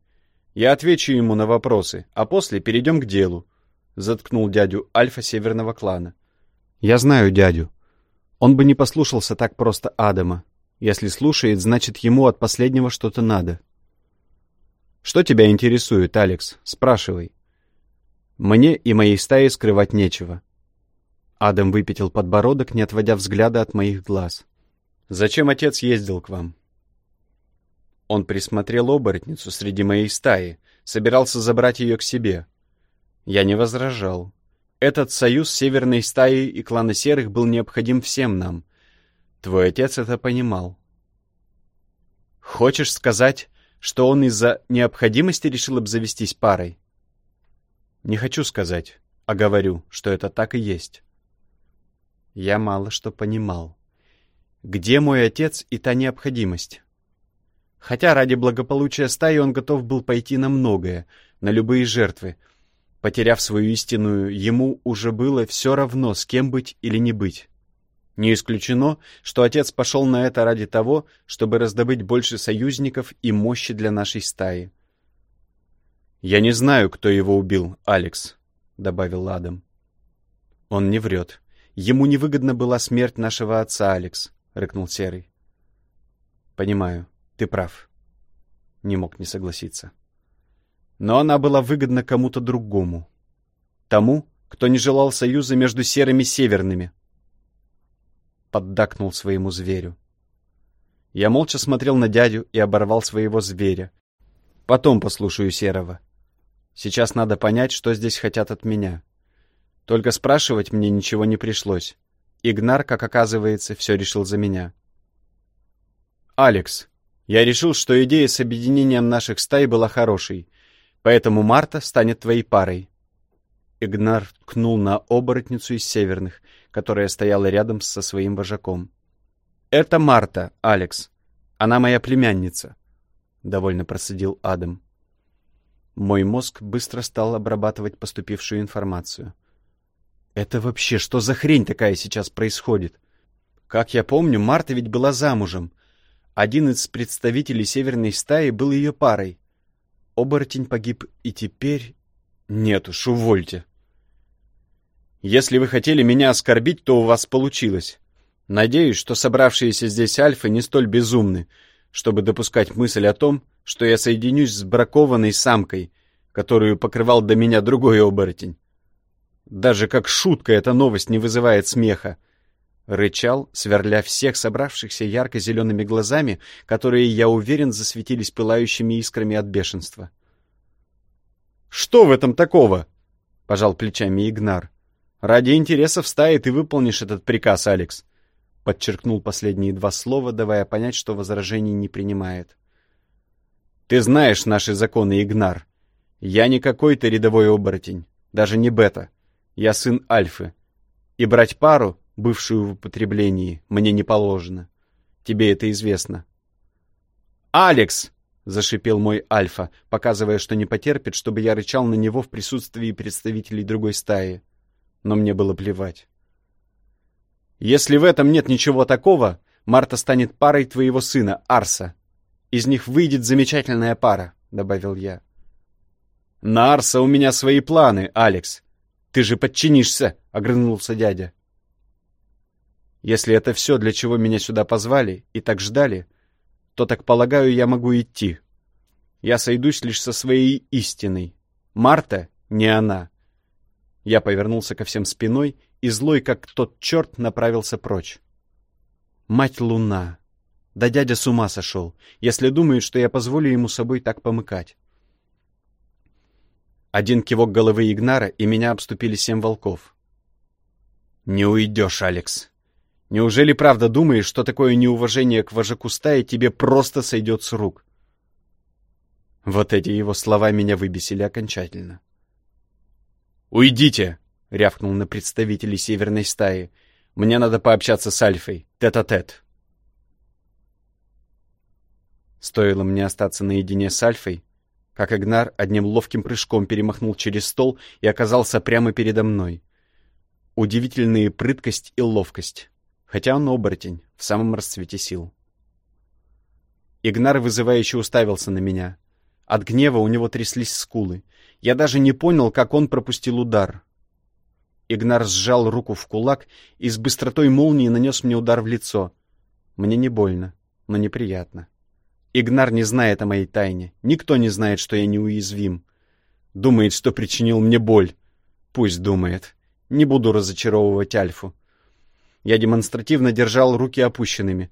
Я отвечу ему на вопросы, а после перейдем к делу», — заткнул дядю Альфа Северного клана. «Я знаю дядю. Он бы не послушался так просто Адама. Если слушает, значит, ему от последнего что-то надо». «Что тебя интересует, Алекс? Спрашивай». «Мне и моей стае скрывать нечего». Адам выпятил подбородок, не отводя взгляда от моих глаз. «Зачем отец ездил к вам?» Он присмотрел оборотницу среди моей стаи, собирался забрать ее к себе. Я не возражал. Этот союз северной стаи и клана серых был необходим всем нам. Твой отец это понимал. «Хочешь сказать, что он из-за необходимости решил обзавестись парой? Не хочу сказать, а говорю, что это так и есть. Я мало что понимал. Где мой отец и та необходимость? Хотя ради благополучия стаи он готов был пойти на многое, на любые жертвы. Потеряв свою истинную, ему уже было все равно, с кем быть или не быть. Не исключено, что отец пошел на это ради того, чтобы раздобыть больше союзников и мощи для нашей стаи. «Я не знаю, кто его убил, Алекс», — добавил Адам. «Он не врет. Ему невыгодна была смерть нашего отца, Алекс, — рыкнул Серый. Понимаю, ты прав. Не мог не согласиться. Но она была выгодна кому-то другому. Тому, кто не желал союза между серыми и северными. Поддакнул своему зверю. Я молча смотрел на дядю и оборвал своего зверя. Потом послушаю Серого. Сейчас надо понять, что здесь хотят от меня. Только спрашивать мне ничего не пришлось. Игнар, как оказывается, все решил за меня. «Алекс, я решил, что идея с объединением наших стай была хорошей, поэтому Марта станет твоей парой». Игнар ткнул на оборотницу из северных, которая стояла рядом со своим вожаком. «Это Марта, Алекс. Она моя племянница», — довольно просадил Адам. Мой мозг быстро стал обрабатывать поступившую информацию. Это вообще что за хрень такая сейчас происходит? Как я помню, Марта ведь была замужем. Один из представителей северной стаи был ее парой. Оборотень погиб и теперь... Нет уж, увольте. Если вы хотели меня оскорбить, то у вас получилось. Надеюсь, что собравшиеся здесь альфы не столь безумны, чтобы допускать мысль о том, что я соединюсь с бракованной самкой, которую покрывал до меня другой оборотень. Даже как шутка эта новость не вызывает смеха. Рычал, сверля всех собравшихся ярко-зелеными глазами, которые, я уверен, засветились пылающими искрами от бешенства. «Что в этом такого?» — пожал плечами Игнар. «Ради интересов стаи ты выполнишь этот приказ, Алекс», — подчеркнул последние два слова, давая понять, что возражений не принимает. «Ты знаешь наши законы, Игнар. Я не какой-то рядовой оборотень, даже не бета. Я сын Альфы. И брать пару, бывшую в употреблении, мне не положено. Тебе это известно. «Алекс!» — зашипел мой Альфа, показывая, что не потерпит, чтобы я рычал на него в присутствии представителей другой стаи. Но мне было плевать. «Если в этом нет ничего такого, Марта станет парой твоего сына, Арса. Из них выйдет замечательная пара», — добавил я. «На Арса у меня свои планы, Алекс. «Ты же подчинишься!» — огрызнулся дядя. «Если это все, для чего меня сюда позвали и так ждали, то, так полагаю, я могу идти. Я сойдусь лишь со своей истиной. Марта не она». Я повернулся ко всем спиной и злой, как тот черт, направился прочь. «Мать Луна!» Да дядя с ума сошел, если думает, что я позволю ему собой так помыкать. Один кивок головы Игнара, и меня обступили семь волков. «Не уйдешь, Алекс. Неужели правда думаешь, что такое неуважение к вожаку стаи тебе просто сойдет с рук?» Вот эти его слова меня выбесили окончательно. «Уйдите!» — рявкнул на представителей северной стаи. «Мне надо пообщаться с Альфой, тет-а-тет». -тет. Стоило мне остаться наедине с Альфой, как Игнар одним ловким прыжком перемахнул через стол и оказался прямо передо мной. Удивительная прыткость и ловкость, хотя он оборотень, в самом расцвете сил. Игнар вызывающе уставился на меня. От гнева у него тряслись скулы. Я даже не понял, как он пропустил удар. Игнар сжал руку в кулак и с быстротой молнии нанес мне удар в лицо. Мне не больно, но неприятно. Игнар не знает о моей тайне. Никто не знает, что я неуязвим. Думает, что причинил мне боль. Пусть думает. Не буду разочаровывать Альфу. Я демонстративно держал руки опущенными,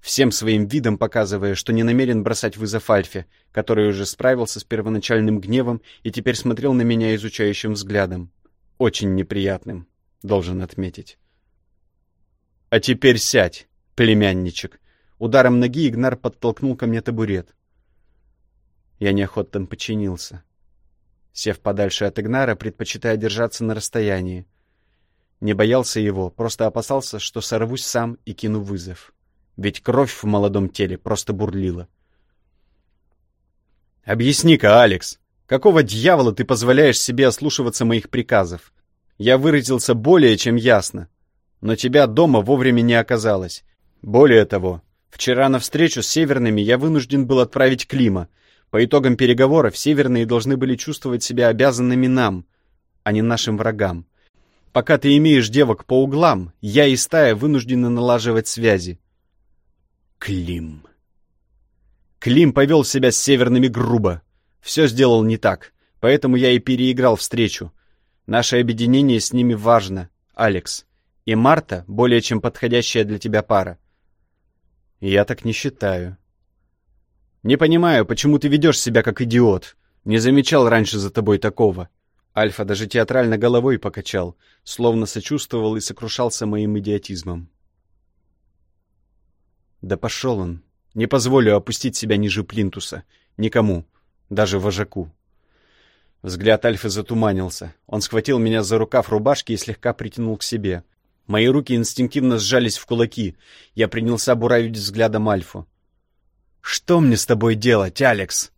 всем своим видом показывая, что не намерен бросать вызов Альфе, который уже справился с первоначальным гневом и теперь смотрел на меня изучающим взглядом. Очень неприятным, должен отметить. «А теперь сядь, племянничек», Ударом ноги Игнар подтолкнул ко мне табурет. Я неохотно подчинился. Сев подальше от Игнара, предпочитая держаться на расстоянии. Не боялся его, просто опасался, что сорвусь сам и кину вызов. Ведь кровь в молодом теле просто бурлила. «Объясни-ка, Алекс, какого дьявола ты позволяешь себе ослушиваться моих приказов? Я выразился более чем ясно, но тебя дома вовремя не оказалось. Более того, Вчера на встречу с северными я вынужден был отправить Клима. По итогам переговоров северные должны были чувствовать себя обязанными нам, а не нашим врагам. Пока ты имеешь девок по углам, я и стая вынуждены налаживать связи. Клим. Клим повел себя с северными грубо. Все сделал не так, поэтому я и переиграл встречу. Наше объединение с ними важно, Алекс. И Марта — более чем подходящая для тебя пара. Я так не считаю. Не понимаю, почему ты ведешь себя как идиот. Не замечал раньше за тобой такого. Альфа даже театрально головой покачал, словно сочувствовал и сокрушался моим идиотизмом. Да пошел он. Не позволю опустить себя ниже плинтуса. Никому. Даже вожаку. Взгляд Альфы затуманился. Он схватил меня за рукав рубашки и слегка притянул к себе. Мои руки инстинктивно сжались в кулаки. Я принялся буравить взглядом Альфу. «Что мне с тобой делать, Алекс?»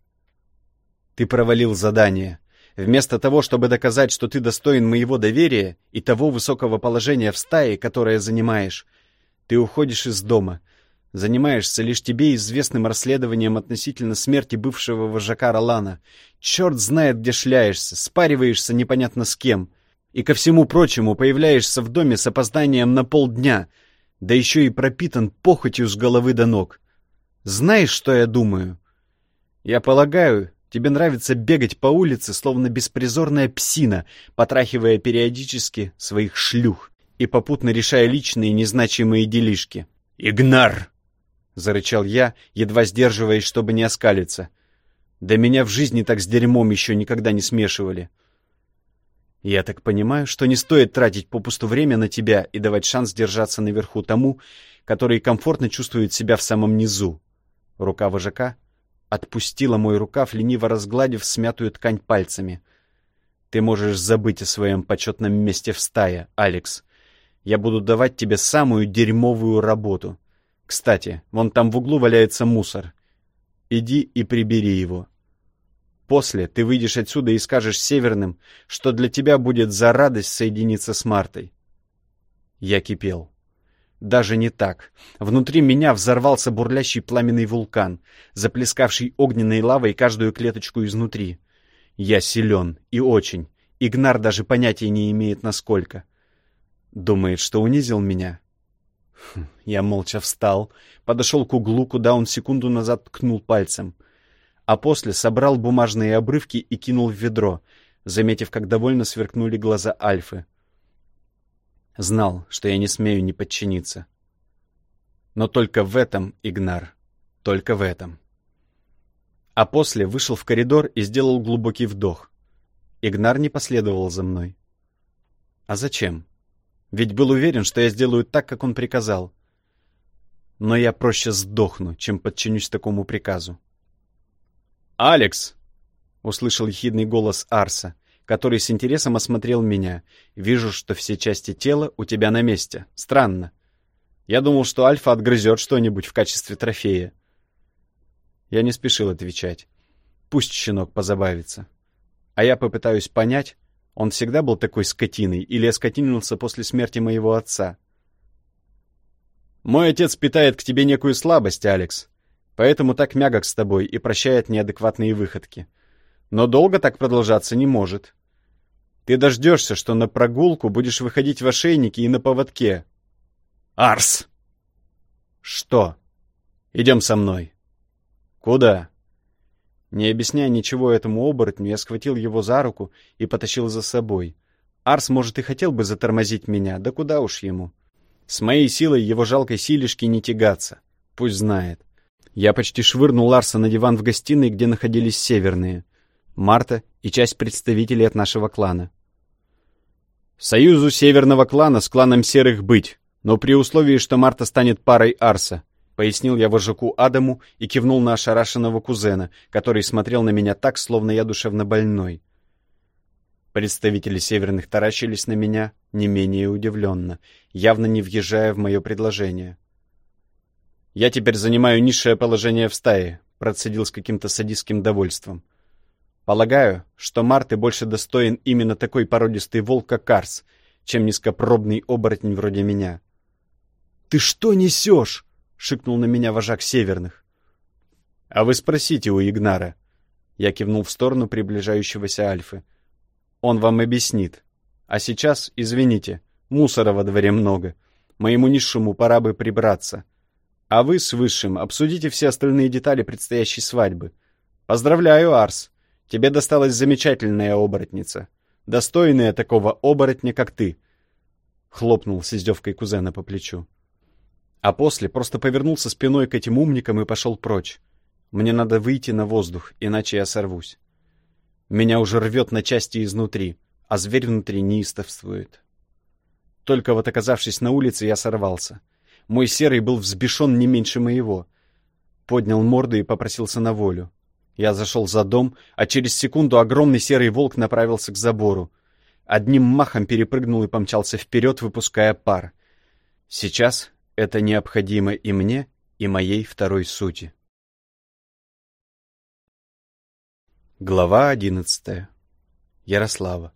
«Ты провалил задание. Вместо того, чтобы доказать, что ты достоин моего доверия и того высокого положения в стае, которое занимаешь, ты уходишь из дома, занимаешься лишь тебе известным расследованием относительно смерти бывшего вожака Ролана. Черт знает, где шляешься, спариваешься непонятно с кем. И ко всему прочему появляешься в доме с опозданием на полдня, да еще и пропитан похотью с головы до ног. Знаешь, что я думаю? Я полагаю, тебе нравится бегать по улице, словно беспризорная псина, потрахивая периодически своих шлюх и попутно решая личные незначимые делишки. «Игнар!» — зарычал я, едва сдерживаясь, чтобы не оскалиться. «Да меня в жизни так с дерьмом еще никогда не смешивали». Я так понимаю, что не стоит тратить попусту время на тебя и давать шанс держаться наверху тому, который комфортно чувствует себя в самом низу. Рука вожака отпустила мой рукав, лениво разгладив смятую ткань пальцами. Ты можешь забыть о своем почетном месте в стае, Алекс. Я буду давать тебе самую дерьмовую работу. Кстати, вон там в углу валяется мусор. Иди и прибери его. После ты выйдешь отсюда и скажешь Северным, что для тебя будет за радость соединиться с Мартой. Я кипел. Даже не так. Внутри меня взорвался бурлящий пламенный вулкан, заплескавший огненной лавой каждую клеточку изнутри. Я силен, и очень. Игнар даже понятия не имеет, насколько. Думает, что унизил меня? Хм, я молча встал, подошел к углу, куда он секунду назад ткнул пальцем — а после собрал бумажные обрывки и кинул в ведро, заметив, как довольно сверкнули глаза Альфы. Знал, что я не смею не подчиниться. Но только в этом, Игнар, только в этом. А после вышел в коридор и сделал глубокий вдох. Игнар не последовал за мной. А зачем? Ведь был уверен, что я сделаю так, как он приказал. Но я проще сдохну, чем подчинюсь такому приказу. «Алекс!» — услышал ехидный голос Арса, который с интересом осмотрел меня. «Вижу, что все части тела у тебя на месте. Странно. Я думал, что Альфа отгрызет что-нибудь в качестве трофея». Я не спешил отвечать. Пусть щенок позабавится. А я попытаюсь понять, он всегда был такой скотиной или оскотинился после смерти моего отца. «Мой отец питает к тебе некую слабость, Алекс», поэтому так мягок с тобой и прощает неадекватные выходки. Но долго так продолжаться не может. Ты дождешься, что на прогулку будешь выходить в ошейнике и на поводке. Арс! Что? Идем со мной. Куда? Не объясняя ничего этому оборотню, я схватил его за руку и потащил за собой. Арс, может, и хотел бы затормозить меня, да куда уж ему. С моей силой его жалкой силишки не тягаться. Пусть знает. Я почти швырнул Ларса на диван в гостиной, где находились северные. Марта и часть представителей от нашего клана. «Союзу северного клана с кланом серых быть, но при условии, что Марта станет парой Арса», пояснил я вожаку Адаму и кивнул на ошарашенного кузена, который смотрел на меня так, словно я душевно больной. Представители северных таращились на меня не менее удивленно, явно не въезжая в мое предложение. «Я теперь занимаю низшее положение в стае», — процедил с каким-то садистским довольством. «Полагаю, что Марты больше достоин именно такой породистый волк, как Карс, чем низкопробный оборотень вроде меня». «Ты что несешь?» — шикнул на меня вожак северных. «А вы спросите у Игнара». Я кивнул в сторону приближающегося Альфы. «Он вам объяснит. А сейчас, извините, мусора во дворе много. Моему низшему пора бы прибраться. А вы с высшим обсудите все остальные детали предстоящей свадьбы. Поздравляю, Арс. Тебе досталась замечательная оборотница. Достойная такого оборотня, как ты. Хлопнул с издевкой кузена по плечу. А после просто повернулся спиной к этим умникам и пошел прочь. Мне надо выйти на воздух, иначе я сорвусь. Меня уже рвет на части изнутри, а зверь внутри неистовствует. Только вот оказавшись на улице, я сорвался. Мой серый был взбешен не меньше моего. Поднял морду и попросился на волю. Я зашел за дом, а через секунду огромный серый волк направился к забору. Одним махом перепрыгнул и помчался вперед, выпуская пар. Сейчас это необходимо и мне, и моей второй сути. Глава одиннадцатая. Ярослава.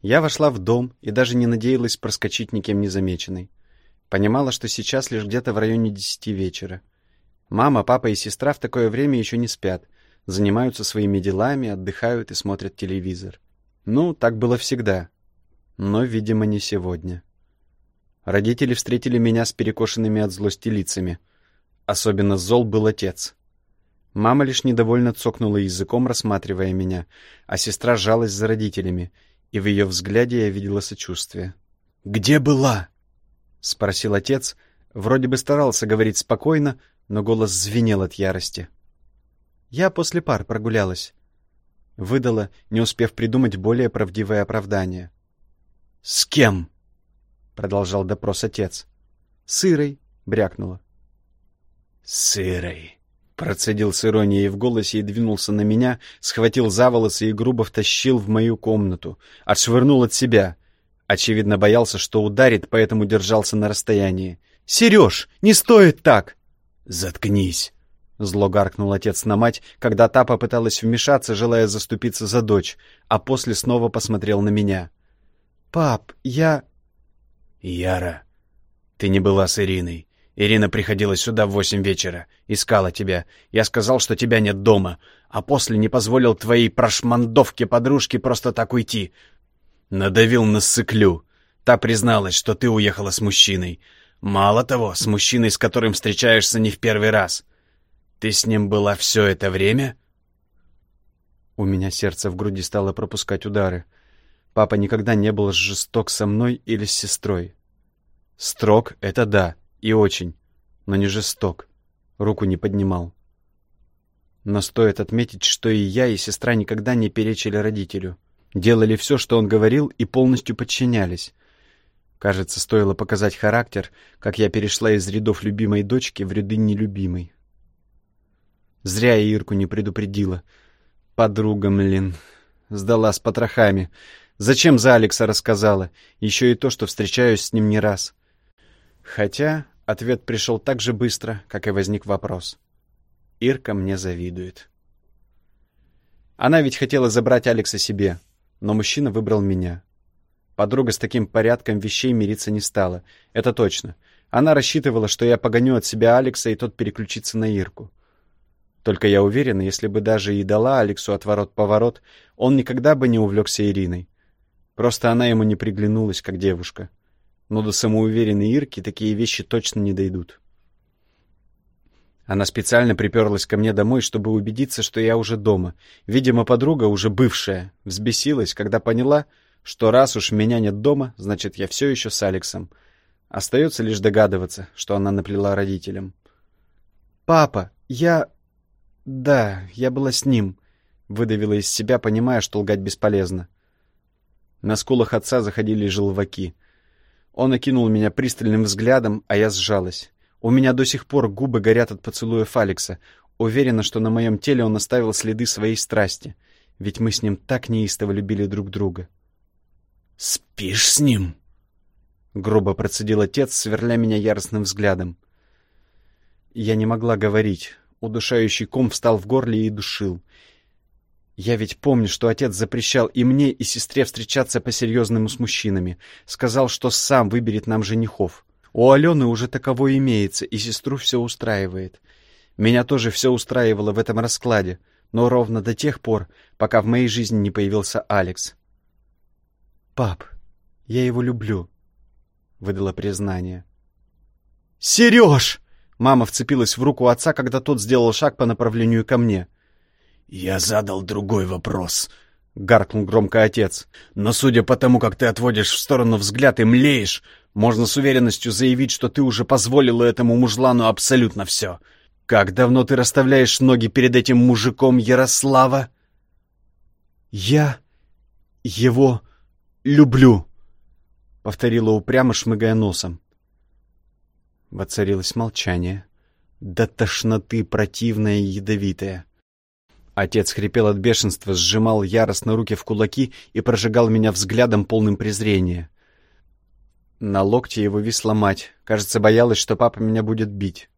Я вошла в дом и даже не надеялась проскочить никем незамеченной. Понимала, что сейчас лишь где-то в районе десяти вечера. Мама, папа и сестра в такое время еще не спят, занимаются своими делами, отдыхают и смотрят телевизор. Ну, так было всегда. Но, видимо, не сегодня. Родители встретили меня с перекошенными от злости лицами. Особенно зол был отец. Мама лишь недовольно цокнула языком, рассматривая меня, а сестра жалась за родителями, и в ее взгляде я видела сочувствие. «Где была?» — спросил отец. Вроде бы старался говорить спокойно, но голос звенел от ярости. «Я после пар прогулялась», — выдала, не успев придумать более правдивое оправдание. «С кем?» — продолжал допрос отец. «С Ирой», — брякнула. «С Ирой», — процедил с иронией в голосе и двинулся на меня, схватил за волосы и грубо втащил в мою комнату, отшвырнул от себя. Очевидно, боялся, что ударит, поэтому держался на расстоянии. «Сереж, не стоит так!» «Заткнись!» — зло гаркнул отец на мать, когда та попыталась вмешаться, желая заступиться за дочь, а после снова посмотрел на меня. «Пап, я...» «Яра, ты не была с Ириной. Ирина приходила сюда в восемь вечера, искала тебя. Я сказал, что тебя нет дома, а после не позволил твоей прошмандовке подружке просто так уйти. Надавил на сыклю. Та призналась, что ты уехала с мужчиной. Мало того, с мужчиной, с которым встречаешься не в первый раз. Ты с ним была все это время? У меня сердце в груди стало пропускать удары. Папа никогда не был жесток со мной или с сестрой. Строг — это да, и очень, но не жесток. Руку не поднимал. Но стоит отметить, что и я, и сестра никогда не перечили родителю делали все, что он говорил, и полностью подчинялись. Кажется, стоило показать характер, как я перешла из рядов любимой дочки в ряды нелюбимой. Зря я Ирку не предупредила. Подруга, млин. Сдала с потрохами. Зачем за Алекса рассказала? Еще и то, что встречаюсь с ним не раз. Хотя ответ пришел так же быстро, как и возник вопрос. Ирка мне завидует. Она ведь хотела забрать Алекса себе, но мужчина выбрал меня. Подруга с таким порядком вещей мириться не стала, это точно. Она рассчитывала, что я погоню от себя Алекса, и тот переключится на Ирку. Только я уверена, если бы даже и дала Алексу отворот-поворот, он никогда бы не увлекся Ириной. Просто она ему не приглянулась, как девушка. Но до самоуверенной Ирки такие вещи точно не дойдут. Она специально приперлась ко мне домой, чтобы убедиться, что я уже дома. Видимо, подруга, уже бывшая, взбесилась, когда поняла, что раз уж меня нет дома, значит, я все еще с Алексом. Остается лишь догадываться, что она наплела родителям. «Папа, я...» «Да, я была с ним», — выдавила из себя, понимая, что лгать бесполезно. На скулах отца заходили желваки. Он окинул меня пристальным взглядом, а я сжалась. У меня до сих пор губы горят от поцелуя Алекса. Уверена, что на моем теле он оставил следы своей страсти. Ведь мы с ним так неистово любили друг друга. «Спишь с ним?» Грубо процедил отец, сверля меня яростным взглядом. Я не могла говорить. Удушающий ком встал в горле и душил. Я ведь помню, что отец запрещал и мне, и сестре встречаться по-серьезному с мужчинами. Сказал, что сам выберет нам женихов. У Алены уже таково имеется, и сестру все устраивает. Меня тоже все устраивало в этом раскладе, но ровно до тех пор, пока в моей жизни не появился Алекс. «Пап, я его люблю», — выдала признание. «Сереж!» — мама вцепилась в руку отца, когда тот сделал шаг по направлению ко мне. «Я задал другой вопрос», — гаркнул громко отец. «Но судя по тому, как ты отводишь в сторону взгляд и млеешь, можно с уверенностью заявить, что ты уже позволила этому мужлану абсолютно все. Как давно ты расставляешь ноги перед этим мужиком, Ярослава?» «Я его люблю», — повторила упрямо, шмыгая носом. Воцарилось молчание. До тошноты противное и ядовитое. Отец хрипел от бешенства, сжимал яростно руки в кулаки и прожигал меня взглядом, полным презрения. На локте его висла мать. Кажется, боялась, что папа меня будет бить.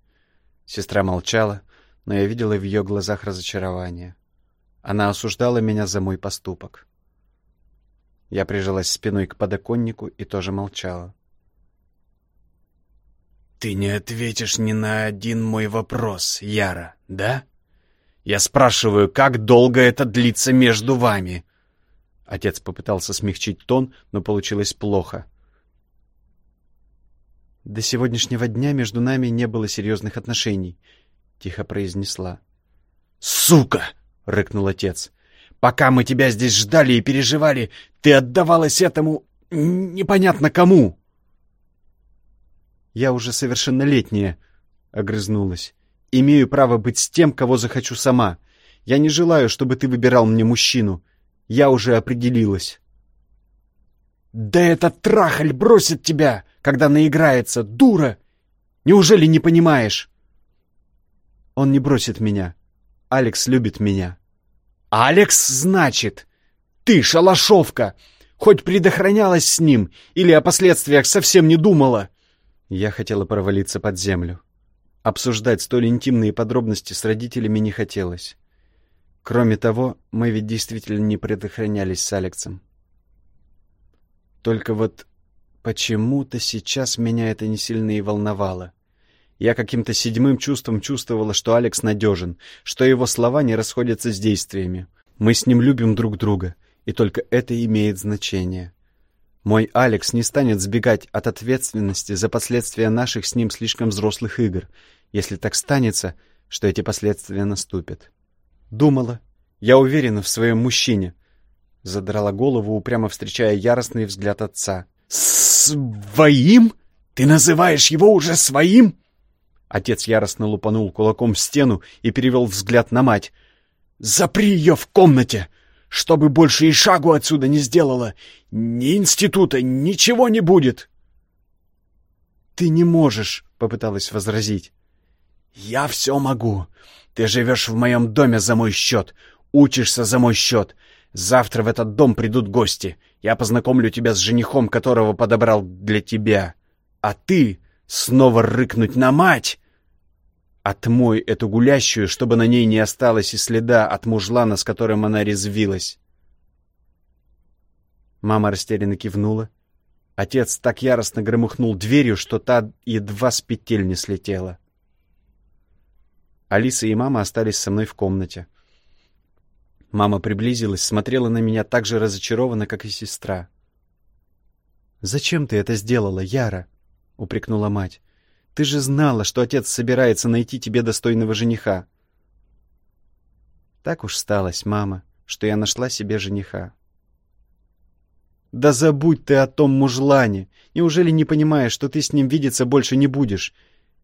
Сестра молчала, но я видела в ее глазах разочарование. Она осуждала меня за мой поступок. Я прижалась спиной к подоконнику и тоже молчала. «Ты не ответишь ни на один мой вопрос, Яра, да? Я спрашиваю, как долго это длится между вами?» Отец попытался смягчить тон, но получилось плохо. «До сегодняшнего дня между нами не было серьезных отношений», — тихо произнесла. «Сука!» — рыкнул отец. «Пока мы тебя здесь ждали и переживали, ты отдавалась этому непонятно кому!» «Я уже совершеннолетняя», — огрызнулась. «Имею право быть с тем, кого захочу сама. Я не желаю, чтобы ты выбирал мне мужчину. Я уже определилась». «Да этот трахаль бросит тебя, когда наиграется, дура! Неужели не понимаешь?» «Он не бросит меня», Алекс любит меня. Алекс, значит? Ты, шалашовка! Хоть предохранялась с ним или о последствиях совсем не думала? Я хотела провалиться под землю. Обсуждать столь интимные подробности с родителями не хотелось. Кроме того, мы ведь действительно не предохранялись с Алексом. Только вот почему-то сейчас меня это не сильно и волновало. Я каким-то седьмым чувством чувствовала, что Алекс надежен, что его слова не расходятся с действиями. Мы с ним любим друг друга, и только это имеет значение. Мой Алекс не станет сбегать от ответственности за последствия наших с ним слишком взрослых игр, если так станется, что эти последствия наступят. Думала, я уверена в своем мужчине. Задрала голову, упрямо встречая яростный взгляд отца. «Своим? Ты называешь его уже своим?» Отец яростно лупанул кулаком в стену и перевел взгляд на мать. «Запри ее в комнате, чтобы больше и шагу отсюда не сделала. Ни института, ничего не будет!» «Ты не можешь», — попыталась возразить. «Я все могу. Ты живешь в моем доме за мой счет, учишься за мой счет. Завтра в этот дом придут гости. Я познакомлю тебя с женихом, которого подобрал для тебя. А ты снова рыкнуть на мать!» Отмой эту гулящую, чтобы на ней не осталось и следа от мужлана, с которым она резвилась. Мама растерянно кивнула. Отец так яростно громыхнул дверью, что та едва с петель не слетела. Алиса и мама остались со мной в комнате. Мама приблизилась, смотрела на меня так же разочарованно, как и сестра. «Зачем ты это сделала, Яра?» — упрекнула мать. Ты же знала, что отец собирается найти тебе достойного жениха. Так уж сталось, мама, что я нашла себе жениха. Да забудь ты о том мужлане. Неужели не понимаешь, что ты с ним видеться больше не будешь?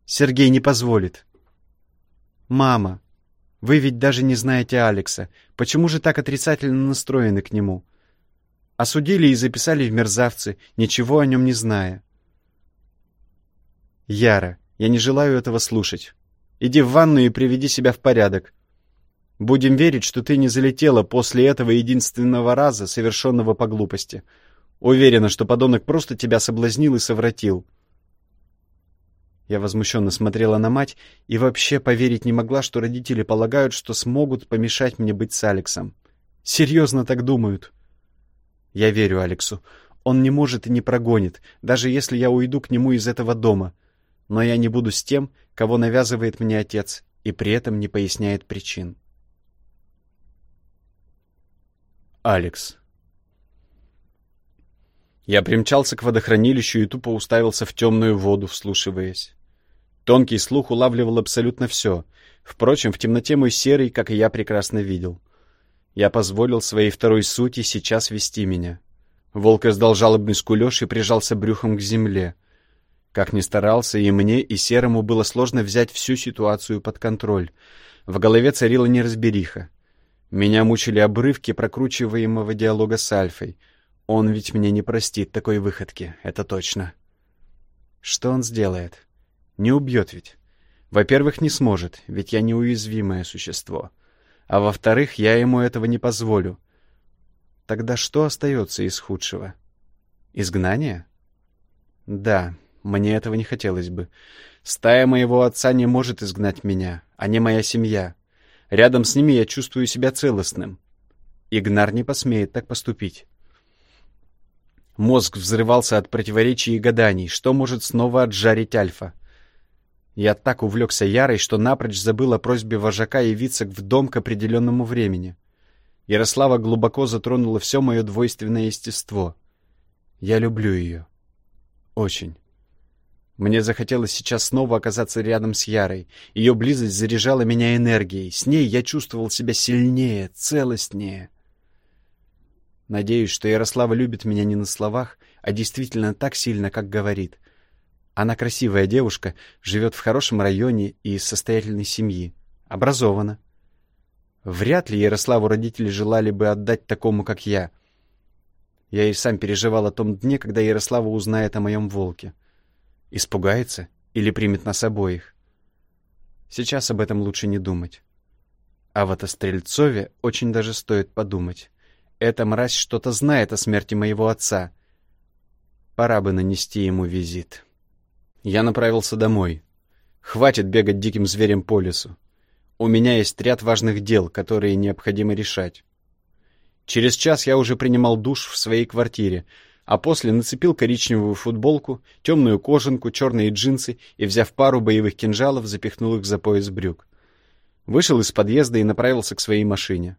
Сергей не позволит. Мама, вы ведь даже не знаете Алекса. Почему же так отрицательно настроены к нему? Осудили и записали в мерзавцы, ничего о нем не зная. Яра, я не желаю этого слушать. Иди в ванную и приведи себя в порядок. Будем верить, что ты не залетела после этого единственного раза, совершенного по глупости. Уверена, что подонок просто тебя соблазнил и совратил. Я возмущенно смотрела на мать и вообще поверить не могла, что родители полагают, что смогут помешать мне быть с Алексом. Серьезно так думают. Я верю Алексу. Он не может и не прогонит, даже если я уйду к нему из этого дома — но я не буду с тем, кого навязывает мне отец, и при этом не поясняет причин. Алекс. Я примчался к водохранилищу и тупо уставился в темную воду, вслушиваясь. Тонкий слух улавливал абсолютно все. Впрочем, в темноте мой серый, как и я, прекрасно видел. Я позволил своей второй сути сейчас вести меня. Волк издал жалобный скулеж и прижался брюхом к земле. Как ни старался, и мне, и Серому было сложно взять всю ситуацию под контроль. В голове царила неразбериха. Меня мучили обрывки прокручиваемого диалога с Альфой. Он ведь мне не простит такой выходки, это точно. Что он сделает? Не убьет ведь. Во-первых, не сможет, ведь я неуязвимое существо. А во-вторых, я ему этого не позволю. Тогда что остается из худшего? Изгнание? Да, мне этого не хотелось бы. Стая моего отца не может изгнать меня, а не моя семья. Рядом с ними я чувствую себя целостным. Игнар не посмеет так поступить. Мозг взрывался от противоречий и гаданий, что может снова отжарить Альфа. Я так увлекся Ярой, что напрочь забыл о просьбе вожака явиться в дом к определенному времени. Ярослава глубоко затронула все мое двойственное естество. Я люблю ее. Очень. Мне захотелось сейчас снова оказаться рядом с Ярой. Ее близость заряжала меня энергией. С ней я чувствовал себя сильнее, целостнее. Надеюсь, что Ярослава любит меня не на словах, а действительно так сильно, как говорит. Она красивая девушка, живет в хорошем районе и из состоятельной семьи. Образована. Вряд ли Ярославу родители желали бы отдать такому, как я. Я и сам переживал о том дне, когда Ярослава узнает о моем волке. Испугается или примет нас обоих? Сейчас об этом лучше не думать. А вот о Стрельцове очень даже стоит подумать. Эта мразь что-то знает о смерти моего отца. Пора бы нанести ему визит». Я направился домой. Хватит бегать диким зверем по лесу. У меня есть ряд важных дел, которые необходимо решать. Через час я уже принимал душ в своей квартире, а после нацепил коричневую футболку, темную кожанку, черные джинсы и, взяв пару боевых кинжалов, запихнул их за пояс брюк. Вышел из подъезда и направился к своей машине.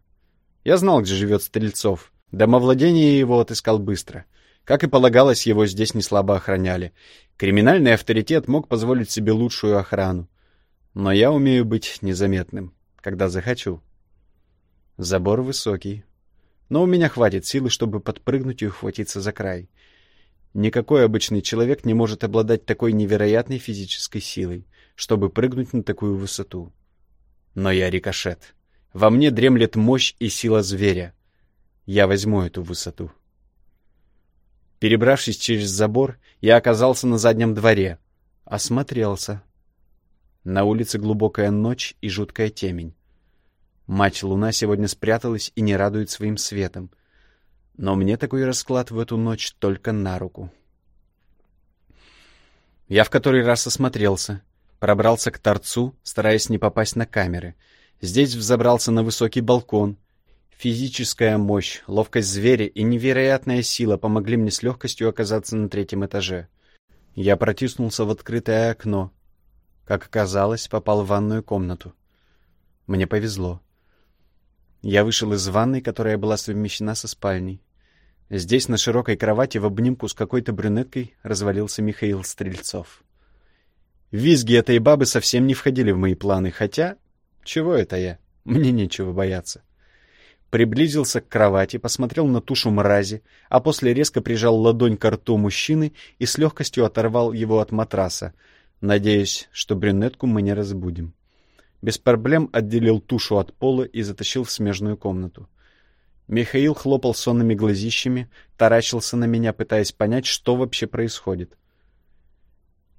Я знал, где живет Стрельцов. Домовладение его отыскал быстро. Как и полагалось, его здесь не слабо охраняли. Криминальный авторитет мог позволить себе лучшую охрану. Но я умею быть незаметным, когда захочу. Забор высокий. Но у меня хватит силы, чтобы подпрыгнуть и ухватиться за край. Никакой обычный человек не может обладать такой невероятной физической силой, чтобы прыгнуть на такую высоту. Но я рикошет. Во мне дремлет мощь и сила зверя. Я возьму эту высоту. Перебравшись через забор, я оказался на заднем дворе. Осмотрелся. На улице глубокая ночь и жуткая темень. Мать-луна сегодня спряталась и не радует своим светом. Но мне такой расклад в эту ночь только на руку. Я в который раз осмотрелся, пробрался к торцу, стараясь не попасть на камеры. Здесь взобрался на высокий балкон — Физическая мощь, ловкость зверя и невероятная сила помогли мне с легкостью оказаться на третьем этаже. Я протиснулся в открытое окно. Как оказалось, попал в ванную комнату. Мне повезло. Я вышел из ванной, которая была совмещена со спальней. Здесь, на широкой кровати, в обнимку с какой-то брюнеткой, развалился Михаил Стрельцов. Визги этой бабы совсем не входили в мои планы, хотя... Чего это я? Мне нечего бояться приблизился к кровати, посмотрел на тушу мрази, а после резко прижал ладонь к рту мужчины и с легкостью оторвал его от матраса, надеясь, что брюнетку мы не разбудим. Без проблем отделил тушу от пола и затащил в смежную комнату. Михаил хлопал сонными глазищами, таращился на меня, пытаясь понять, что вообще происходит.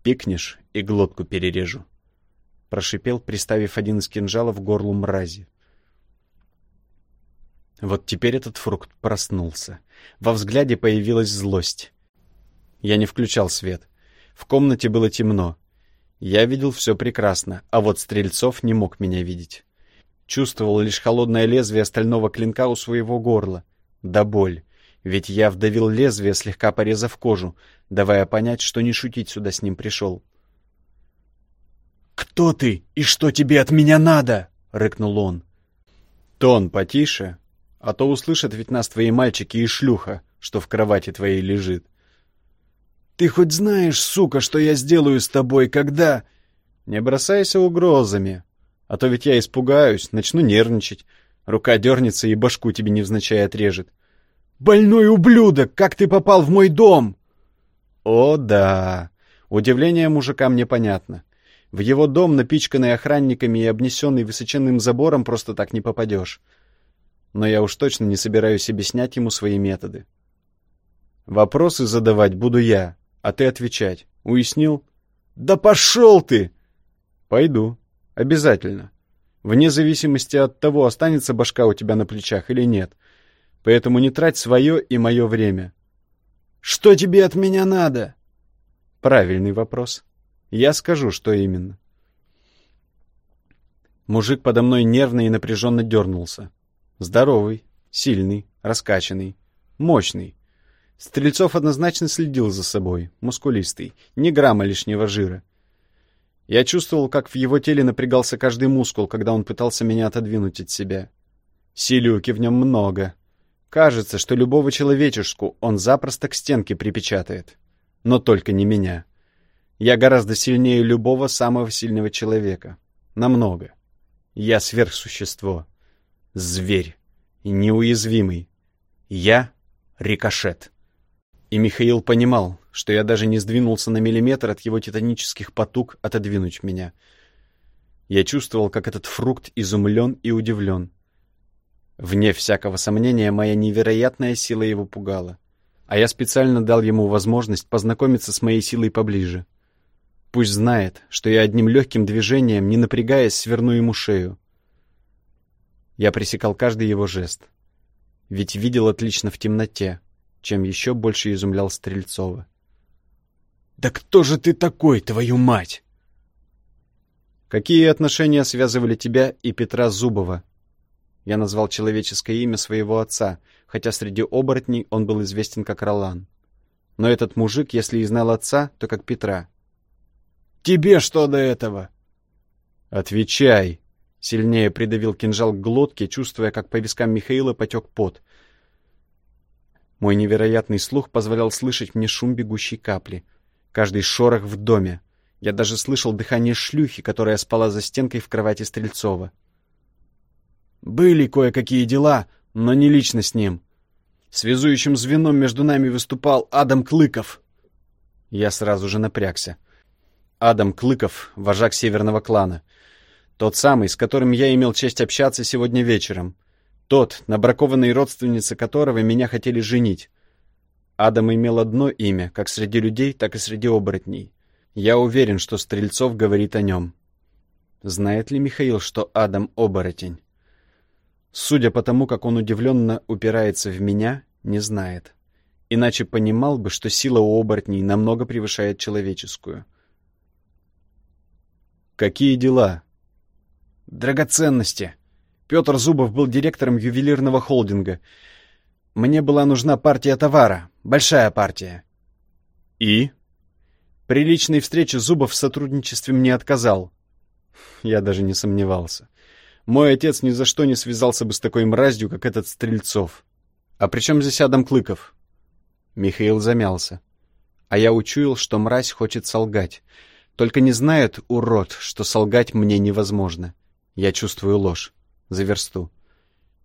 «Пикнешь и глотку перережу», — прошипел, приставив один из кинжалов к горлу мрази. Вот теперь этот фрукт проснулся. Во взгляде появилась злость. Я не включал свет. В комнате было темно. Я видел все прекрасно, а вот Стрельцов не мог меня видеть. Чувствовал лишь холодное лезвие стального клинка у своего горла. Да боль. Ведь я вдавил лезвие, слегка порезав кожу, давая понять, что не шутить сюда с ним пришел. «Кто ты и что тебе от меня надо?» — рыкнул он. «Тон потише, а то услышат ведь нас твои мальчики и шлюха, что в кровати твоей лежит. Ты хоть знаешь, сука, что я сделаю с тобой, когда...» «Не бросайся угрозами, а то ведь я испугаюсь, начну нервничать. Рука дернется и башку тебе невзначай отрежет». «Больной ублюдок! Как ты попал в мой дом?» «О, да!» Удивление мужика мне понятно. В его дом, напичканный охранниками и обнесенный высоченным забором, просто так не попадешь. Но я уж точно не собираюсь объяснять ему свои методы. Вопросы задавать буду я, а ты отвечать. Уяснил? Да пошел ты! Пойду. Обязательно. Вне зависимости от того, останется башка у тебя на плечах или нет. Поэтому не трать свое и мое время. Что тебе от меня надо? Правильный вопрос. Я скажу, что именно. Мужик подо мной нервно и напряженно дернулся. Здоровый, сильный, раскачанный, мощный. Стрельцов однозначно следил за собой, мускулистый, ни грамма лишнего жира. Я чувствовал, как в его теле напрягался каждый мускул, когда он пытался меня отодвинуть от себя. Силюки в нем много. Кажется, что любого человечешку он запросто к стенке припечатает но только не меня. Я гораздо сильнее любого самого сильного человека. Намного. Я сверхсущество. Зверь. Неуязвимый. Я — рикошет. И Михаил понимал, что я даже не сдвинулся на миллиметр от его титанических потуг отодвинуть меня. Я чувствовал, как этот фрукт изумлен и удивлен. Вне всякого сомнения, моя невероятная сила его пугала а я специально дал ему возможность познакомиться с моей силой поближе. Пусть знает, что я одним легким движением, не напрягаясь, сверну ему шею. Я пресекал каждый его жест. Ведь видел отлично в темноте, чем еще больше изумлял Стрельцова. «Да кто же ты такой, твою мать?» «Какие отношения связывали тебя и Петра Зубова?» Я назвал человеческое имя своего отца, хотя среди оборотней он был известен как Ролан. Но этот мужик, если и знал отца, то как Петра. «Тебе что до этого?» «Отвечай!» Сильнее придавил кинжал к глотке, чувствуя, как по вискам Михаила потек пот. Мой невероятный слух позволял слышать мне шум бегущей капли. Каждый шорох в доме. Я даже слышал дыхание шлюхи, которая спала за стенкой в кровати Стрельцова. Были кое-какие дела, но не лично с ним. Связующим звеном между нами выступал Адам Клыков. Я сразу же напрягся. Адам Клыков — вожак северного клана. Тот самый, с которым я имел честь общаться сегодня вечером. Тот, на бракованной родственнице которого меня хотели женить. Адам имел одно имя, как среди людей, так и среди оборотней. Я уверен, что Стрельцов говорит о нем. Знает ли Михаил, что Адам — оборотень? Судя по тому, как он удивленно упирается в меня, не знает. Иначе понимал бы, что сила у оборотней намного превышает человеческую. «Какие дела?» «Драгоценности. Петр Зубов был директором ювелирного холдинга. Мне была нужна партия товара, большая партия». «И?» При личной встрече Зубов в сотрудничестве мне отказал. Я даже не сомневался. Мой отец ни за что не связался бы с такой мразью, как этот Стрельцов. А при чем здесь Адам Клыков? Михаил замялся. А я учуял, что мразь хочет солгать. Только не знает, урод, что солгать мне невозможно. Я чувствую ложь. За версту.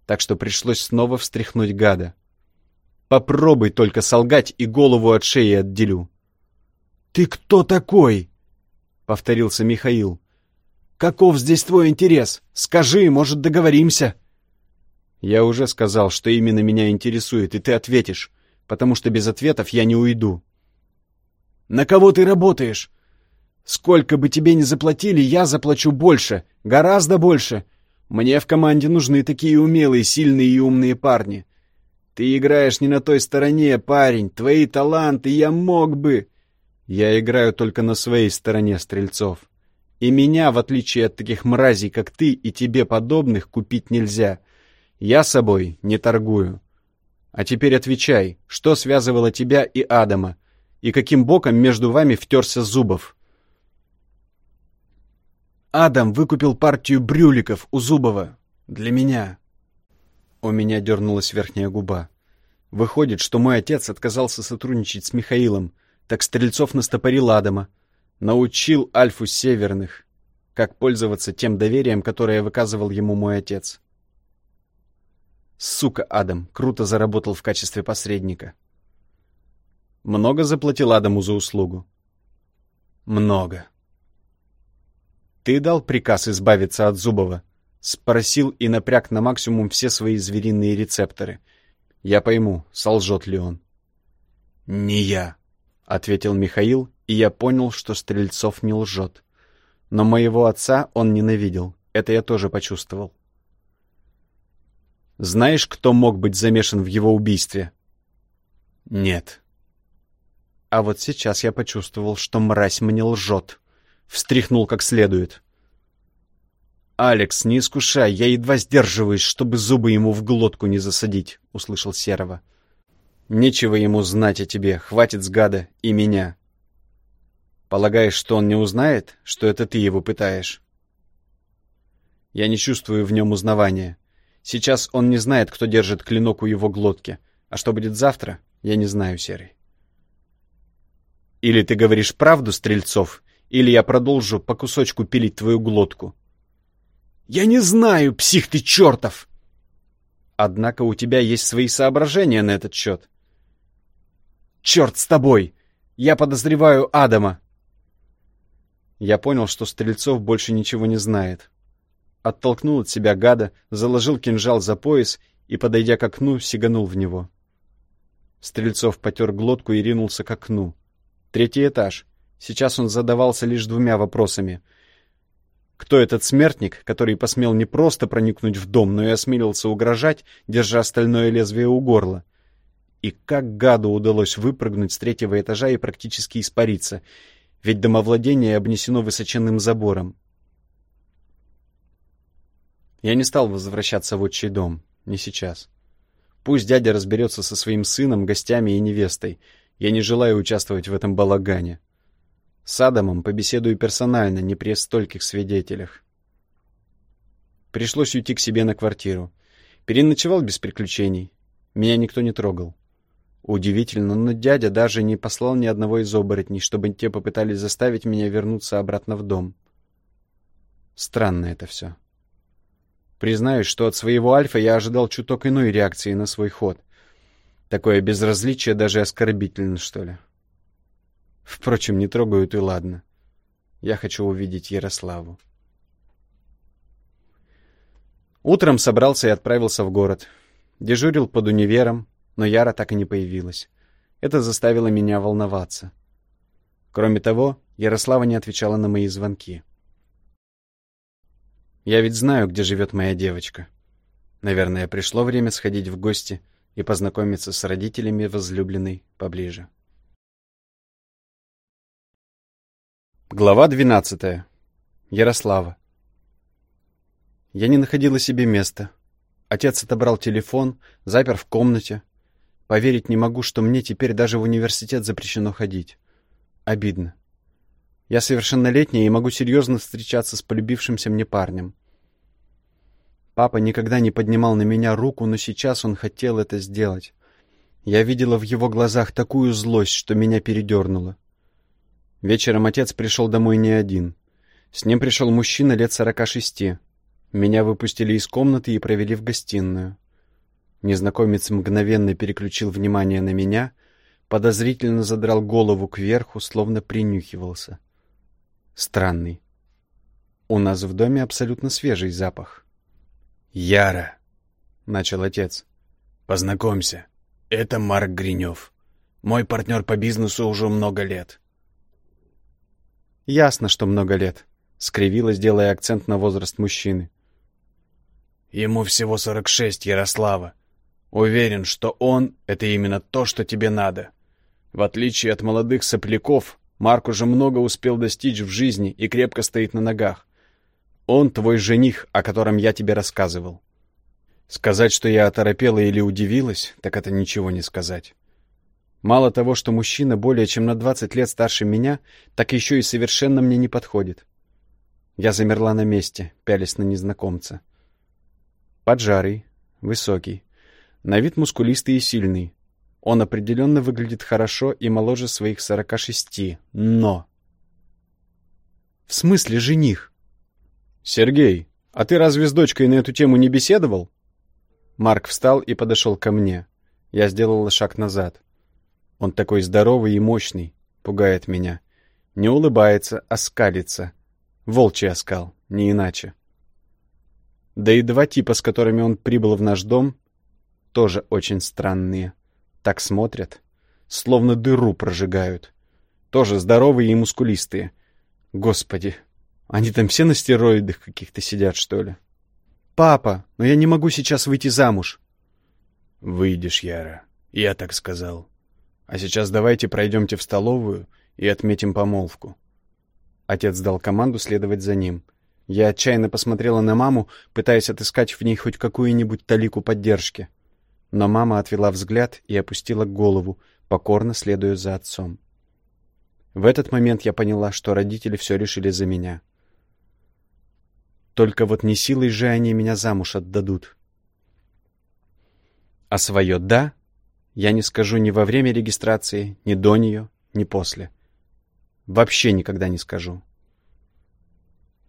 Так что пришлось снова встряхнуть гада. Попробуй только солгать и голову от шеи отделю. «Ты кто такой?» — повторился Михаил. Каков здесь твой интерес? Скажи, может, договоримся?» «Я уже сказал, что именно меня интересует, и ты ответишь, потому что без ответов я не уйду». «На кого ты работаешь? Сколько бы тебе ни заплатили, я заплачу больше, гораздо больше. Мне в команде нужны такие умелые, сильные и умные парни. Ты играешь не на той стороне, парень, твои таланты я мог бы...» «Я играю только на своей стороне, Стрельцов», и меня, в отличие от таких мразей, как ты и тебе подобных, купить нельзя. Я собой не торгую. А теперь отвечай, что связывало тебя и Адама, и каким боком между вами втерся Зубов? Адам выкупил партию брюликов у Зубова. Для меня. У меня дернулась верхняя губа. Выходит, что мой отец отказался сотрудничать с Михаилом, так Стрельцов настопорил Адама, научил Альфу Северных, как пользоваться тем доверием, которое выказывал ему мой отец. Сука, Адам, круто заработал в качестве посредника. Много заплатил Адаму за услугу? Много. Ты дал приказ избавиться от Зубова? Спросил и напряг на максимум все свои звериные рецепторы. Я пойму, солжет ли он. «Не я», — ответил Михаил, и я понял, что Стрельцов не лжет. Но моего отца он ненавидел, это я тоже почувствовал. «Знаешь, кто мог быть замешан в его убийстве?» «Нет». А вот сейчас я почувствовал, что мразь мне лжет. Встряхнул как следует. «Алекс, не искушай, я едва сдерживаюсь, чтобы зубы ему в глотку не засадить», — услышал Серого. «Нечего ему знать о тебе, хватит с гада и меня». «Полагаешь, что он не узнает, что это ты его пытаешь?» Я не чувствую в нем узнавания. Сейчас он не знает, кто держит клинок у его глотки. А что будет завтра, я не знаю, Серый. Или ты говоришь правду, Стрельцов, или я продолжу по кусочку пилить твою глотку. «Я не знаю, псих ты чертов!» «Однако у тебя есть свои соображения на этот счет». «Черт с тобой! Я подозреваю Адама!» Я понял, что Стрельцов больше ничего не знает. Оттолкнул от себя гада, заложил кинжал за пояс и, подойдя к окну, сиганул в него. Стрельцов потер глотку и ринулся к окну. Третий этаж. Сейчас он задавался лишь двумя вопросами — кто этот смертник, который посмел не просто проникнуть в дом, но и осмелился угрожать, держа остальное лезвие у горла? И как гаду удалось выпрыгнуть с третьего этажа и практически испариться, ведь домовладение обнесено высоченным забором. Я не стал возвращаться в отчий дом, не сейчас. Пусть дядя разберется со своим сыном, гостями и невестой. Я не желаю участвовать в этом балагане. С Адамом побеседую персонально, не при стольких свидетелях. Пришлось уйти к себе на квартиру. Переночевал без приключений. Меня никто не трогал. Удивительно, но дядя даже не послал ни одного из оборотней, чтобы те попытались заставить меня вернуться обратно в дом. Странно это все. Признаюсь, что от своего Альфа я ожидал чуток иной реакции на свой ход. Такое безразличие даже оскорбительно, что ли. Впрочем, не трогают и ладно. Я хочу увидеть Ярославу. Утром собрался и отправился в город. Дежурил под универом, но Яра так и не появилась. Это заставило меня волноваться. Кроме того, Ярослава не отвечала на мои звонки. Я ведь знаю, где живет моя девочка. Наверное, пришло время сходить в гости и познакомиться с родителями возлюбленной поближе. Глава 12. Ярослава. Я не находила себе места. Отец отобрал телефон, запер в комнате. Поверить не могу, что мне теперь даже в университет запрещено ходить. Обидно. Я совершеннолетняя и могу серьезно встречаться с полюбившимся мне парнем. Папа никогда не поднимал на меня руку, но сейчас он хотел это сделать. Я видела в его глазах такую злость, что меня передернуло. Вечером отец пришел домой не один. С ним пришел мужчина лет сорока шести. Меня выпустили из комнаты и провели в гостиную. Незнакомец мгновенно переключил внимание на меня, подозрительно задрал голову кверху, словно принюхивался. Странный. У нас в доме абсолютно свежий запах. «Яра», — начал отец, — «познакомься, это Марк Гринев. Мой партнер по бизнесу уже много лет. «Ясно, что много лет», — скривилась, делая акцент на возраст мужчины. «Ему всего сорок шесть, Ярослава. Уверен, что он — это именно то, что тебе надо. В отличие от молодых сопляков, Марк уже много успел достичь в жизни и крепко стоит на ногах. Он твой жених, о котором я тебе рассказывал. Сказать, что я оторопела или удивилась, так это ничего не сказать. Мало того, что мужчина более чем на 20 лет старше меня, так еще и совершенно мне не подходит. Я замерла на месте, пялись на незнакомца. Поджарый, высокий, на вид мускулистый и сильный. Он определенно выглядит хорошо и моложе своих сорока шести, но... В смысле жених? Сергей, а ты разве с дочкой на эту тему не беседовал? Марк встал и подошел ко мне. Я сделала шаг назад. Он такой здоровый и мощный, пугает меня. Не улыбается, а скалится. Волчий оскал, не иначе. Да и два типа, с которыми он прибыл в наш дом, тоже очень странные. Так смотрят, словно дыру прожигают. Тоже здоровые и мускулистые. Господи, они там все на стероидах каких-то сидят, что ли? «Папа, но я не могу сейчас выйти замуж». «Выйдешь, Яра. Я так сказал. А сейчас давайте пройдемте в столовую и отметим помолвку». Отец дал команду следовать за ним. Я отчаянно посмотрела на маму, пытаясь отыскать в ней хоть какую-нибудь талику поддержки. Но мама отвела взгляд и опустила голову, покорно следуя за отцом. В этот момент я поняла, что родители все решили за меня. Только вот не силой же они меня замуж отдадут. А свое «да» я не скажу ни во время регистрации, ни до нее, ни после. Вообще никогда не скажу.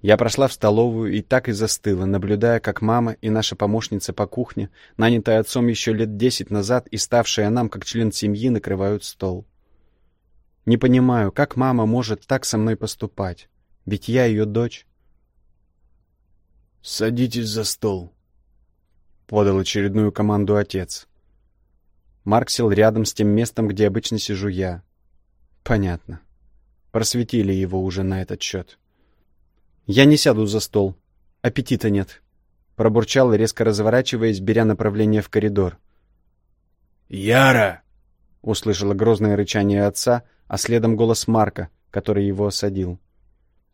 Я прошла в столовую и так и застыла, наблюдая, как мама и наша помощница по кухне, нанятая отцом еще лет десять назад и ставшая нам как член семьи, накрывают стол. Не понимаю, как мама может так со мной поступать, ведь я ее дочь. «Садитесь за стол», — подал очередную команду отец. Марк сел рядом с тем местом, где обычно сижу я. Понятно. Просветили его уже на этот счет. «Я не сяду за стол. Аппетита нет», — пробурчал, резко разворачиваясь, беря направление в коридор. «Яра!» — услышала грозное рычание отца, а следом голос Марка, который его осадил.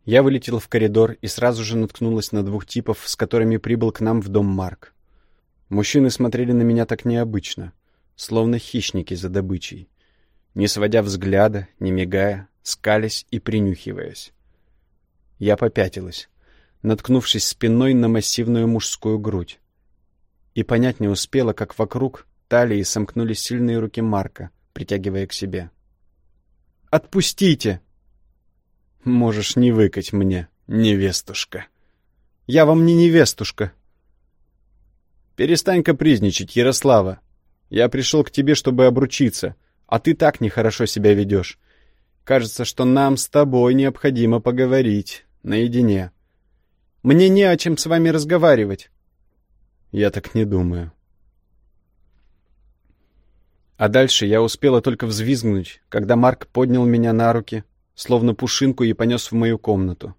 Я вылетел в коридор и сразу же наткнулась на двух типов, с которыми прибыл к нам в дом Марк. Мужчины смотрели на меня так необычно, словно хищники за добычей, не сводя взгляда, не мигая, скались и принюхиваясь. Я попятилась, наткнувшись спиной на массивную мужскую грудь. И понять не успела, как вокруг талии сомкнулись сильные руки Марка, притягивая к себе. «Отпустите!» Можешь не выкать мне, невестушка. Я вам не невестушка. Перестань капризничать, Ярослава. Я пришел к тебе, чтобы обручиться, а ты так нехорошо себя ведешь. Кажется, что нам с тобой необходимо поговорить наедине. Мне не о чем с вами разговаривать. Я так не думаю. А дальше я успела только взвизгнуть, когда Марк поднял меня на руки, словно пушинку, и понес в мою комнату.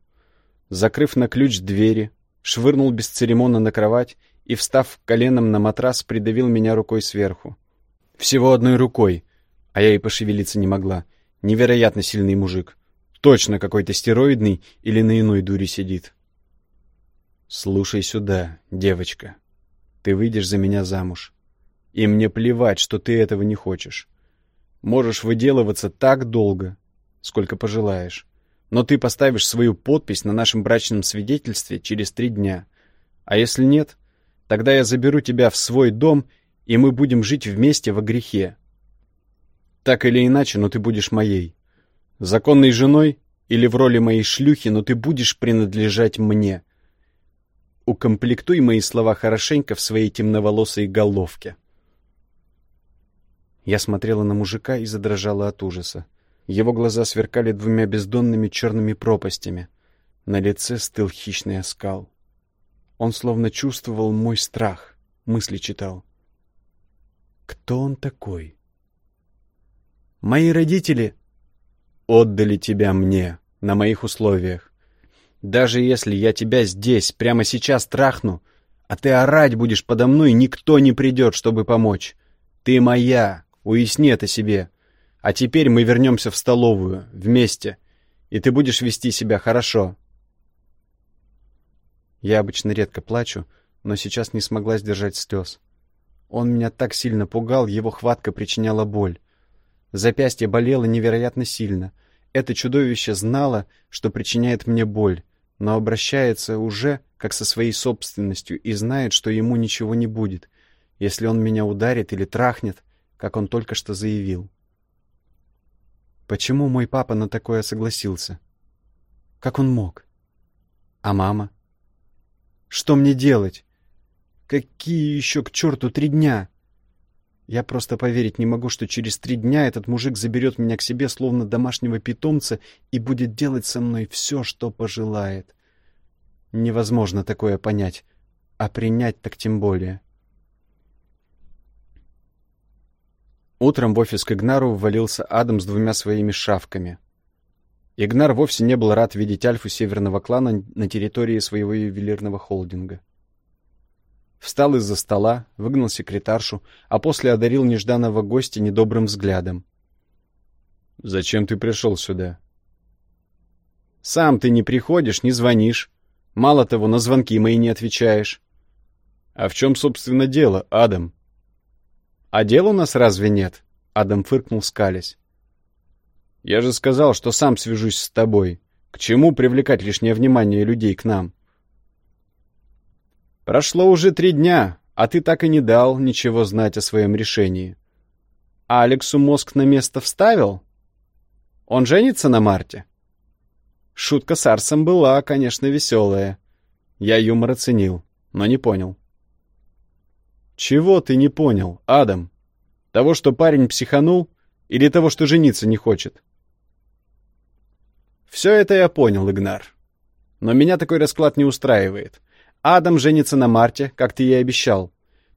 Закрыв на ключ двери, швырнул бесцеремонно на кровать и, встав коленом на матрас, придавил меня рукой сверху. Всего одной рукой, а я и пошевелиться не могла. Невероятно сильный мужик. Точно какой-то стероидный или на иной дуре сидит. «Слушай сюда, девочка. Ты выйдешь за меня замуж. И мне плевать, что ты этого не хочешь. Можешь выделываться так долго, сколько пожелаешь. Но ты поставишь свою подпись на нашем брачном свидетельстве через три дня. А если нет, тогда я заберу тебя в свой дом, и мы будем жить вместе во грехе. Так или иначе, но ты будешь моей. Законной женой или в роли моей шлюхи, но ты будешь принадлежать мне. Укомплектуй мои слова хорошенько в своей темноволосой головке. Я смотрела на мужика и задрожала от ужаса. Его глаза сверкали двумя бездонными черными пропастями. На лице стыл хищный оскал. Он словно чувствовал мой страх, мысли читал. Кто он такой? Мои родители отдали тебя мне на моих условиях. Даже если я тебя здесь, прямо сейчас трахну, а ты орать будешь подо мной, никто не придет, чтобы помочь. Ты моя, уясни это себе. А теперь мы вернемся в столовую, вместе, и ты будешь вести себя хорошо. Я обычно редко плачу, но сейчас не смогла сдержать слез. Он меня так сильно пугал, его хватка причиняла боль. Запястье болело невероятно сильно. Это чудовище знало, что причиняет мне боль, но обращается уже как со своей собственностью и знает, что ему ничего не будет. Если он меня ударит или трахнет, как он только что заявил. Почему мой папа на такое согласился? Как он мог? А мама? Что мне делать? Какие еще к черту три дня? Я просто поверить не могу, что через три дня этот мужик заберет меня к себе словно домашнего питомца и будет делать со мной все, что пожелает. Невозможно такое понять, а принять так тем более. Утром в офис к Игнару ввалился Адам с двумя своими шавками. Игнар вовсе не был рад видеть альфу северного клана на территории своего ювелирного холдинга. Встал из-за стола, выгнал секретаршу, а после одарил нежданного гостя недобрым взглядом. «Зачем ты пришел сюда?» «Сам ты не приходишь, не звонишь. Мало того, на звонки мои не отвечаешь». «А в чем, собственно, дело, Адам?» «А дел у нас разве нет?» — Адам фыркнул, скалясь. «Я же сказал, что сам свяжусь с тобой. К чему привлекать лишнее внимание людей к нам?» «Прошло уже три дня, а ты так и не дал ничего знать о своем решении. А Алексу мозг на место вставил? Он женится на Марте?» Шутка с Арсом была, конечно, веселая. Я юмор оценил, но не понял. Чего ты не понял, Адам? Того, что парень психанул, или того, что жениться не хочет? Все это я понял, Игнар. Но меня такой расклад не устраивает. Адам женится на Марте, как ты и обещал.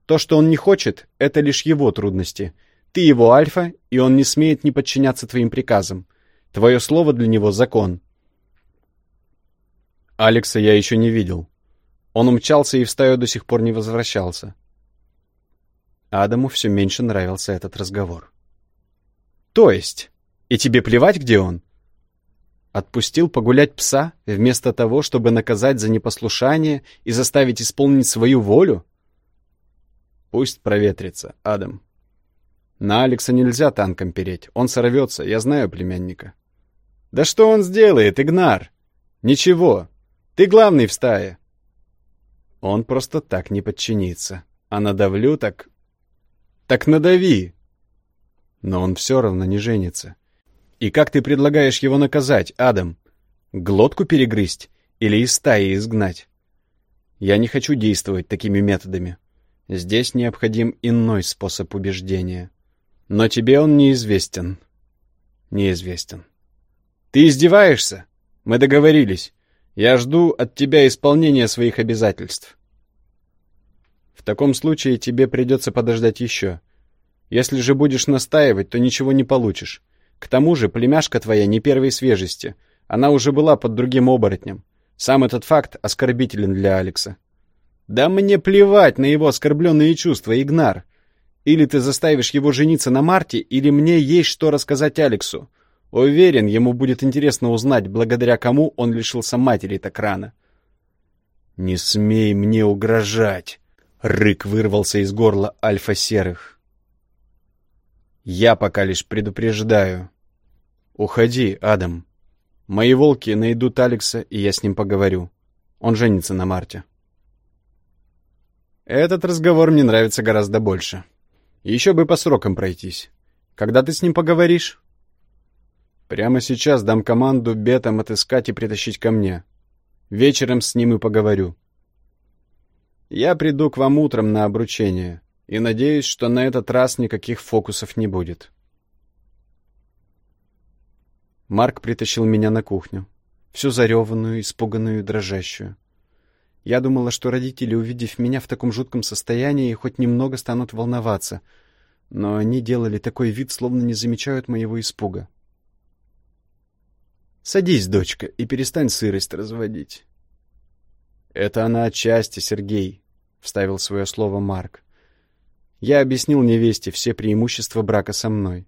То, что он не хочет, это лишь его трудности. Ты его альфа, и он не смеет не подчиняться твоим приказам. Твое слово для него — закон. Алекса я еще не видел. Он умчался и в стаю до сих пор не возвращался. Адаму все меньше нравился этот разговор. «То есть? И тебе плевать, где он?» Отпустил погулять пса, вместо того, чтобы наказать за непослушание и заставить исполнить свою волю? Пусть проветрится, Адам. На Алекса нельзя танком переть, он сорвется, я знаю племянника. Да что он сделает, Игнар? Ничего, ты главный в стае. Он просто так не подчинится. А надавлю так так надави. Но он все равно не женится. И как ты предлагаешь его наказать, Адам? Глотку перегрызть или из стаи изгнать? Я не хочу действовать такими методами. Здесь необходим иной способ убеждения. Но тебе он неизвестен. Неизвестен. Ты издеваешься? Мы договорились. Я жду от тебя исполнения своих обязательств. В таком случае тебе придется подождать еще. Если же будешь настаивать, то ничего не получишь. К тому же племяшка твоя не первой свежести. Она уже была под другим оборотнем. Сам этот факт оскорбителен для Алекса. Да мне плевать на его оскорбленные чувства, Игнар. Или ты заставишь его жениться на Марте, или мне есть что рассказать Алексу. Уверен, ему будет интересно узнать, благодаря кому он лишился матери так рано. «Не смей мне угрожать!» Рык вырвался из горла альфа-серых. «Я пока лишь предупреждаю. Уходи, Адам. Мои волки найдут Алекса, и я с ним поговорю. Он женится на Марте». Этот разговор мне нравится гораздо больше. Еще бы по срокам пройтись. Когда ты с ним поговоришь? Прямо сейчас дам команду бетам отыскать и притащить ко мне. Вечером с ним и поговорю. Я приду к вам утром на обручение и надеюсь, что на этот раз никаких фокусов не будет. Марк притащил меня на кухню, всю зареванную, испуганную и дрожащую. Я думала, что родители, увидев меня в таком жутком состоянии, хоть немного станут волноваться, но они делали такой вид, словно не замечают моего испуга. «Садись, дочка, и перестань сырость разводить. «Это она отчасти, Сергей», — вставил свое слово Марк. Я объяснил невесте все преимущества брака со мной.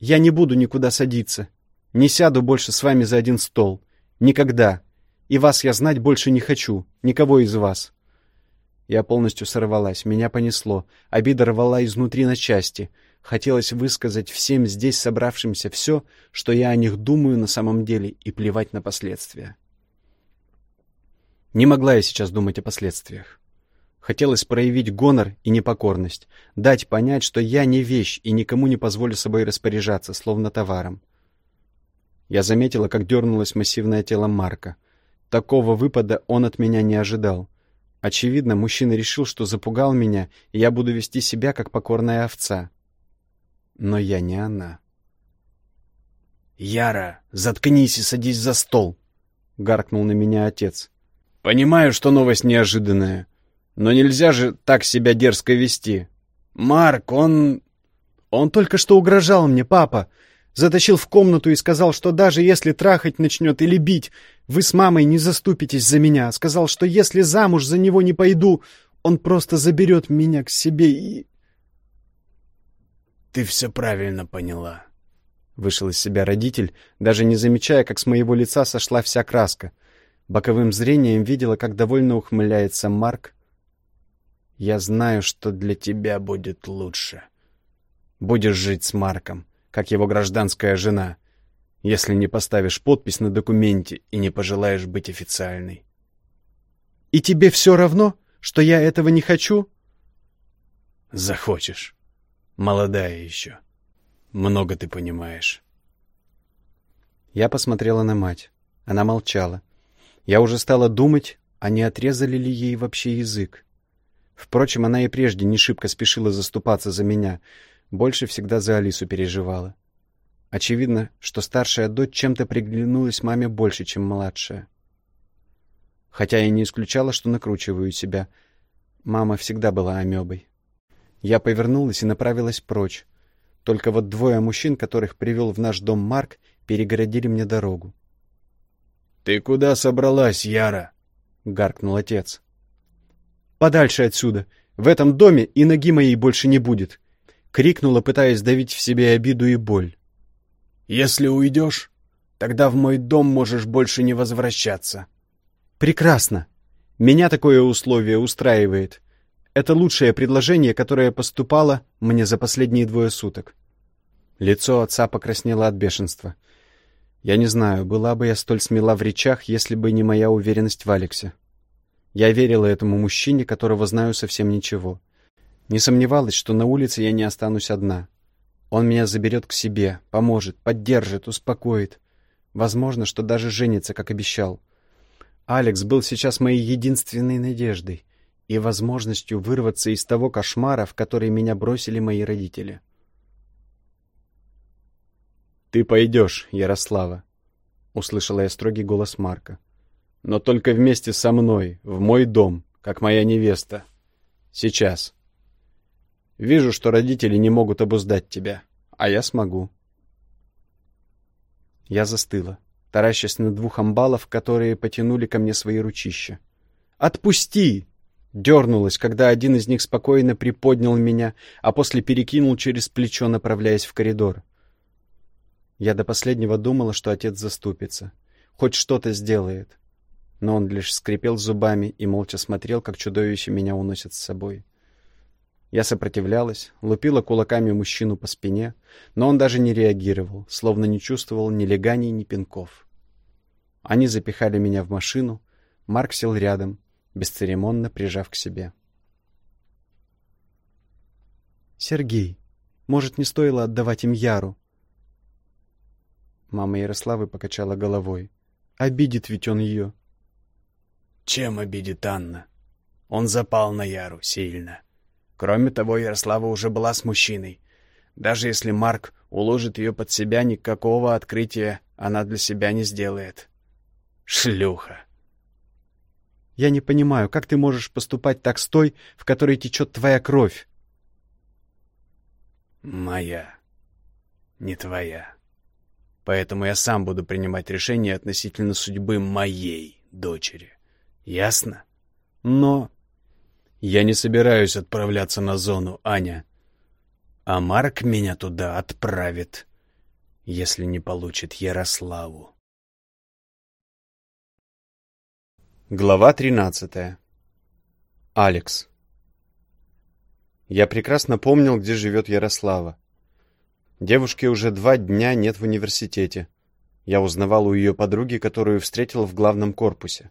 «Я не буду никуда садиться. Не сяду больше с вами за один стол. Никогда. И вас я знать больше не хочу. Никого из вас». Я полностью сорвалась, меня понесло. Обида рвала изнутри на части. Хотелось высказать всем здесь собравшимся все, что я о них думаю на самом деле, и плевать на последствия. Не могла я сейчас думать о последствиях. Хотелось проявить гонор и непокорность, дать понять, что я не вещь и никому не позволю собой распоряжаться, словно товаром. Я заметила, как дернулось массивное тело Марка. Такого выпада он от меня не ожидал. Очевидно, мужчина решил, что запугал меня, и я буду вести себя, как покорная овца. Но я не она. «Яра, заткнись и садись за стол!» — гаркнул на меня отец. «Понимаю, что новость неожиданная, но нельзя же так себя дерзко вести. Марк, он...» «Он только что угрожал мне, папа!» Затащил в комнату и сказал, что даже если трахать начнет или бить, вы с мамой не заступитесь за меня. Сказал, что если замуж за него не пойду, он просто заберет меня к себе и... Ты все правильно поняла. Вышел из себя родитель, даже не замечая, как с моего лица сошла вся краска. Боковым зрением видела, как довольно ухмыляется Марк. Я знаю, что для тебя будет лучше. Будешь жить с Марком как его гражданская жена, если не поставишь подпись на документе и не пожелаешь быть официальной. И тебе все равно, что я этого не хочу? Захочешь. Молодая еще. Много ты понимаешь. Я посмотрела на мать. Она молчала. Я уже стала думать, а не отрезали ли ей вообще язык. Впрочем, она и прежде не шибко спешила заступаться за меня — больше всегда за Алису переживала. Очевидно, что старшая дочь чем-то приглянулась маме больше, чем младшая. Хотя я не исключала, что накручиваю себя. Мама всегда была амебой. Я повернулась и направилась прочь. Только вот двое мужчин, которых привел в наш дом Марк, перегородили мне дорогу. — Ты куда собралась, Яра? — гаркнул отец. — Подальше отсюда. В этом доме и ноги моей больше не будет. Крикнула, пытаясь давить в себе обиду и боль. «Если уйдешь, тогда в мой дом можешь больше не возвращаться». «Прекрасно. Меня такое условие устраивает. Это лучшее предложение, которое поступало мне за последние двое суток». Лицо отца покраснело от бешенства. Я не знаю, была бы я столь смела в речах, если бы не моя уверенность в Алексе. Я верила этому мужчине, которого знаю совсем ничего. Не сомневалась, что на улице я не останусь одна. Он меня заберет к себе, поможет, поддержит, успокоит. Возможно, что даже женится, как обещал. Алекс был сейчас моей единственной надеждой и возможностью вырваться из того кошмара, в который меня бросили мои родители. «Ты пойдешь, Ярослава», — услышала я строгий голос Марка. «Но только вместе со мной, в мой дом, как моя невеста. Сейчас». Вижу, что родители не могут обуздать тебя, а я смогу. Я застыла, таращась на двух амбалов, которые потянули ко мне свои ручища. «Отпусти!» Дернулась, когда один из них спокойно приподнял меня, а после перекинул через плечо, направляясь в коридор. Я до последнего думала, что отец заступится. Хоть что-то сделает. Но он лишь скрипел зубами и молча смотрел, как чудовище меня уносит с собой. Я сопротивлялась, лупила кулаками мужчину по спине, но он даже не реагировал, словно не чувствовал ни леганий, ни пинков. Они запихали меня в машину, Марк сел рядом, бесцеремонно прижав к себе. «Сергей, может, не стоило отдавать им Яру?» Мама Ярославы покачала головой. «Обидит ведь он ее». «Чем обидит Анна? Он запал на Яру сильно». Кроме того, Ярослава уже была с мужчиной. Даже если Марк уложит ее под себя, никакого открытия она для себя не сделает. Шлюха. Я не понимаю, как ты можешь поступать так с той, в которой течет твоя кровь? Моя, не твоя. Поэтому я сам буду принимать решение относительно судьбы моей дочери. Ясно? Но... Я не собираюсь отправляться на зону, Аня. А Марк меня туда отправит, если не получит Ярославу. Глава 13. Алекс. Я прекрасно помнил, где живет Ярослава. Девушке уже два дня нет в университете. Я узнавал у ее подруги, которую встретил в главном корпусе.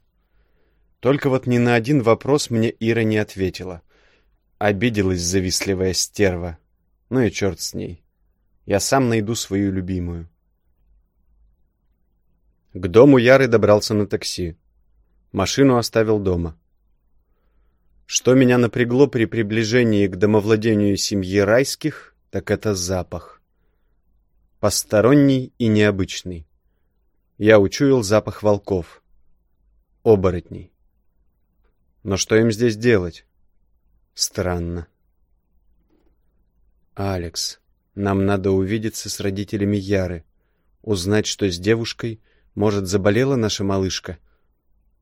Только вот ни на один вопрос мне Ира не ответила. Обиделась завистливая стерва. Ну и черт с ней. Я сам найду свою любимую. К дому Яры добрался на такси. Машину оставил дома. Что меня напрягло при приближении к домовладению семьи райских, так это запах. Посторонний и необычный. Я учуял запах волков. Оборотней. Но что им здесь делать? Странно. Алекс, нам надо увидеться с родителями Яры, узнать, что с девушкой, может, заболела наша малышка.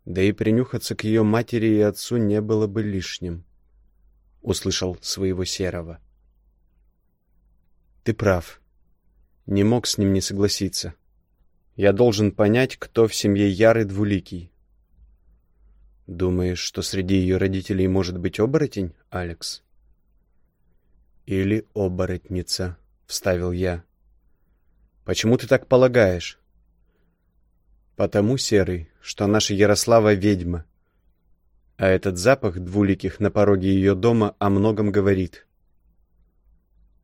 Да и принюхаться к ее матери и отцу не было бы лишним. Услышал своего серого. Ты прав. Не мог с ним не согласиться. Я должен понять, кто в семье Яры двуликий. Думаешь, что среди ее родителей может быть оборотень, Алекс? Или оборотница, вставил я. Почему ты так полагаешь? Потому, Серый, что наша Ярослава ведьма. А этот запах двуликих на пороге ее дома о многом говорит.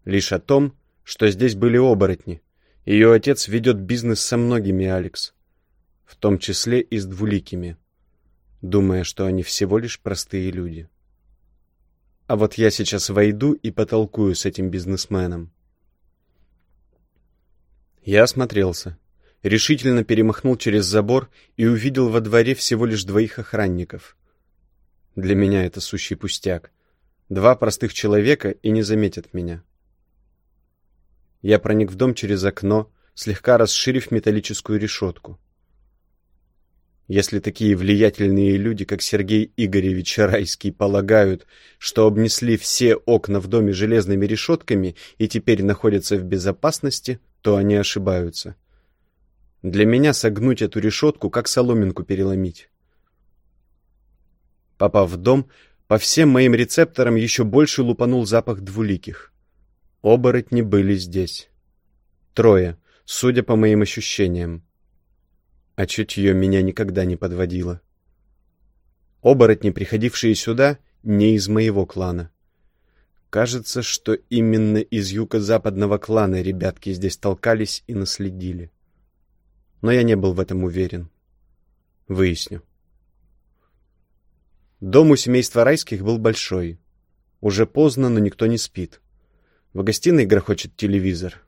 Лишь о том, что здесь были оборотни. Ее отец ведет бизнес со многими, Алекс. В том числе и с двуликими думая, что они всего лишь простые люди. А вот я сейчас войду и потолкую с этим бизнесменом. Я осмотрелся, решительно перемахнул через забор и увидел во дворе всего лишь двоих охранников. Для меня это сущий пустяк. Два простых человека и не заметят меня. Я проник в дом через окно, слегка расширив металлическую решетку. Если такие влиятельные люди, как Сергей Игоревич Райский, полагают, что обнесли все окна в доме железными решетками и теперь находятся в безопасности, то они ошибаются. Для меня согнуть эту решетку, как соломинку переломить. Попав в дом, по всем моим рецепторам еще больше лупанул запах двуликих. Оборотни были здесь. Трое, судя по моим ощущениям а чутье меня никогда не подводило. Оборотни, приходившие сюда, не из моего клана. Кажется, что именно из юго-западного клана ребятки здесь толкались и наследили. Но я не был в этом уверен. Выясню. Дом у семейства райских был большой. Уже поздно, но никто не спит. В гостиной грохочет телевизор.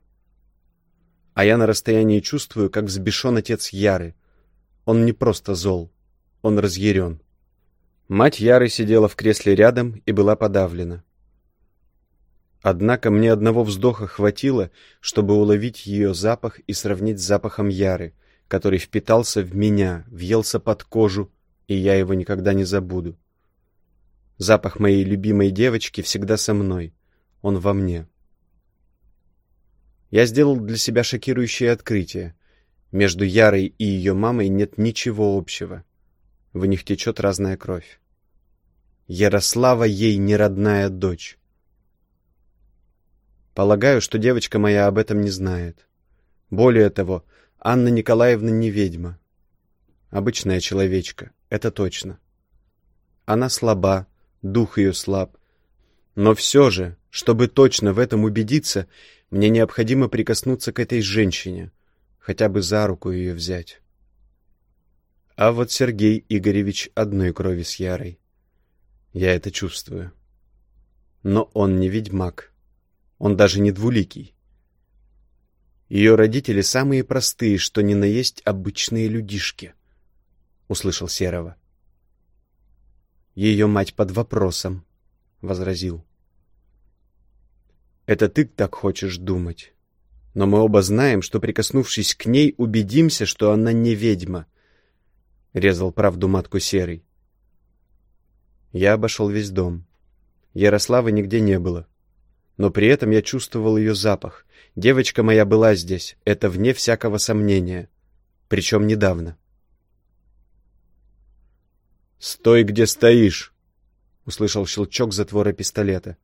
А я на расстоянии чувствую, как взбешен отец Яры. Он не просто зол, он разъярен. Мать Яры сидела в кресле рядом и была подавлена. Однако мне одного вздоха хватило, чтобы уловить ее запах и сравнить с запахом Яры, который впитался в меня, въелся под кожу, и я его никогда не забуду. Запах моей любимой девочки всегда со мной, он во мне. Я сделал для себя шокирующее открытие. Между Ярой и ее мамой нет ничего общего. В них течет разная кровь. Ярослава ей не родная дочь. Полагаю, что девочка моя об этом не знает. Более того, Анна Николаевна не ведьма. Обычная человечка, это точно. Она слаба, дух ее слаб. Но все же, чтобы точно в этом убедиться, мне необходимо прикоснуться к этой женщине, хотя бы за руку ее взять. А вот Сергей Игоревич одной крови с Ярой. Я это чувствую. Но он не ведьмак. Он даже не двуликий. Ее родители самые простые, что ни на есть обычные людишки, — услышал Серого. Ее мать под вопросом, — возразил. Это ты так хочешь думать. Но мы оба знаем, что, прикоснувшись к ней, убедимся, что она не ведьма. Резал правду матку Серый. Я обошел весь дом. Ярославы нигде не было. Но при этом я чувствовал ее запах. Девочка моя была здесь, это вне всякого сомнения. Причем недавно. «Стой, где стоишь!» — услышал щелчок затвора пистолета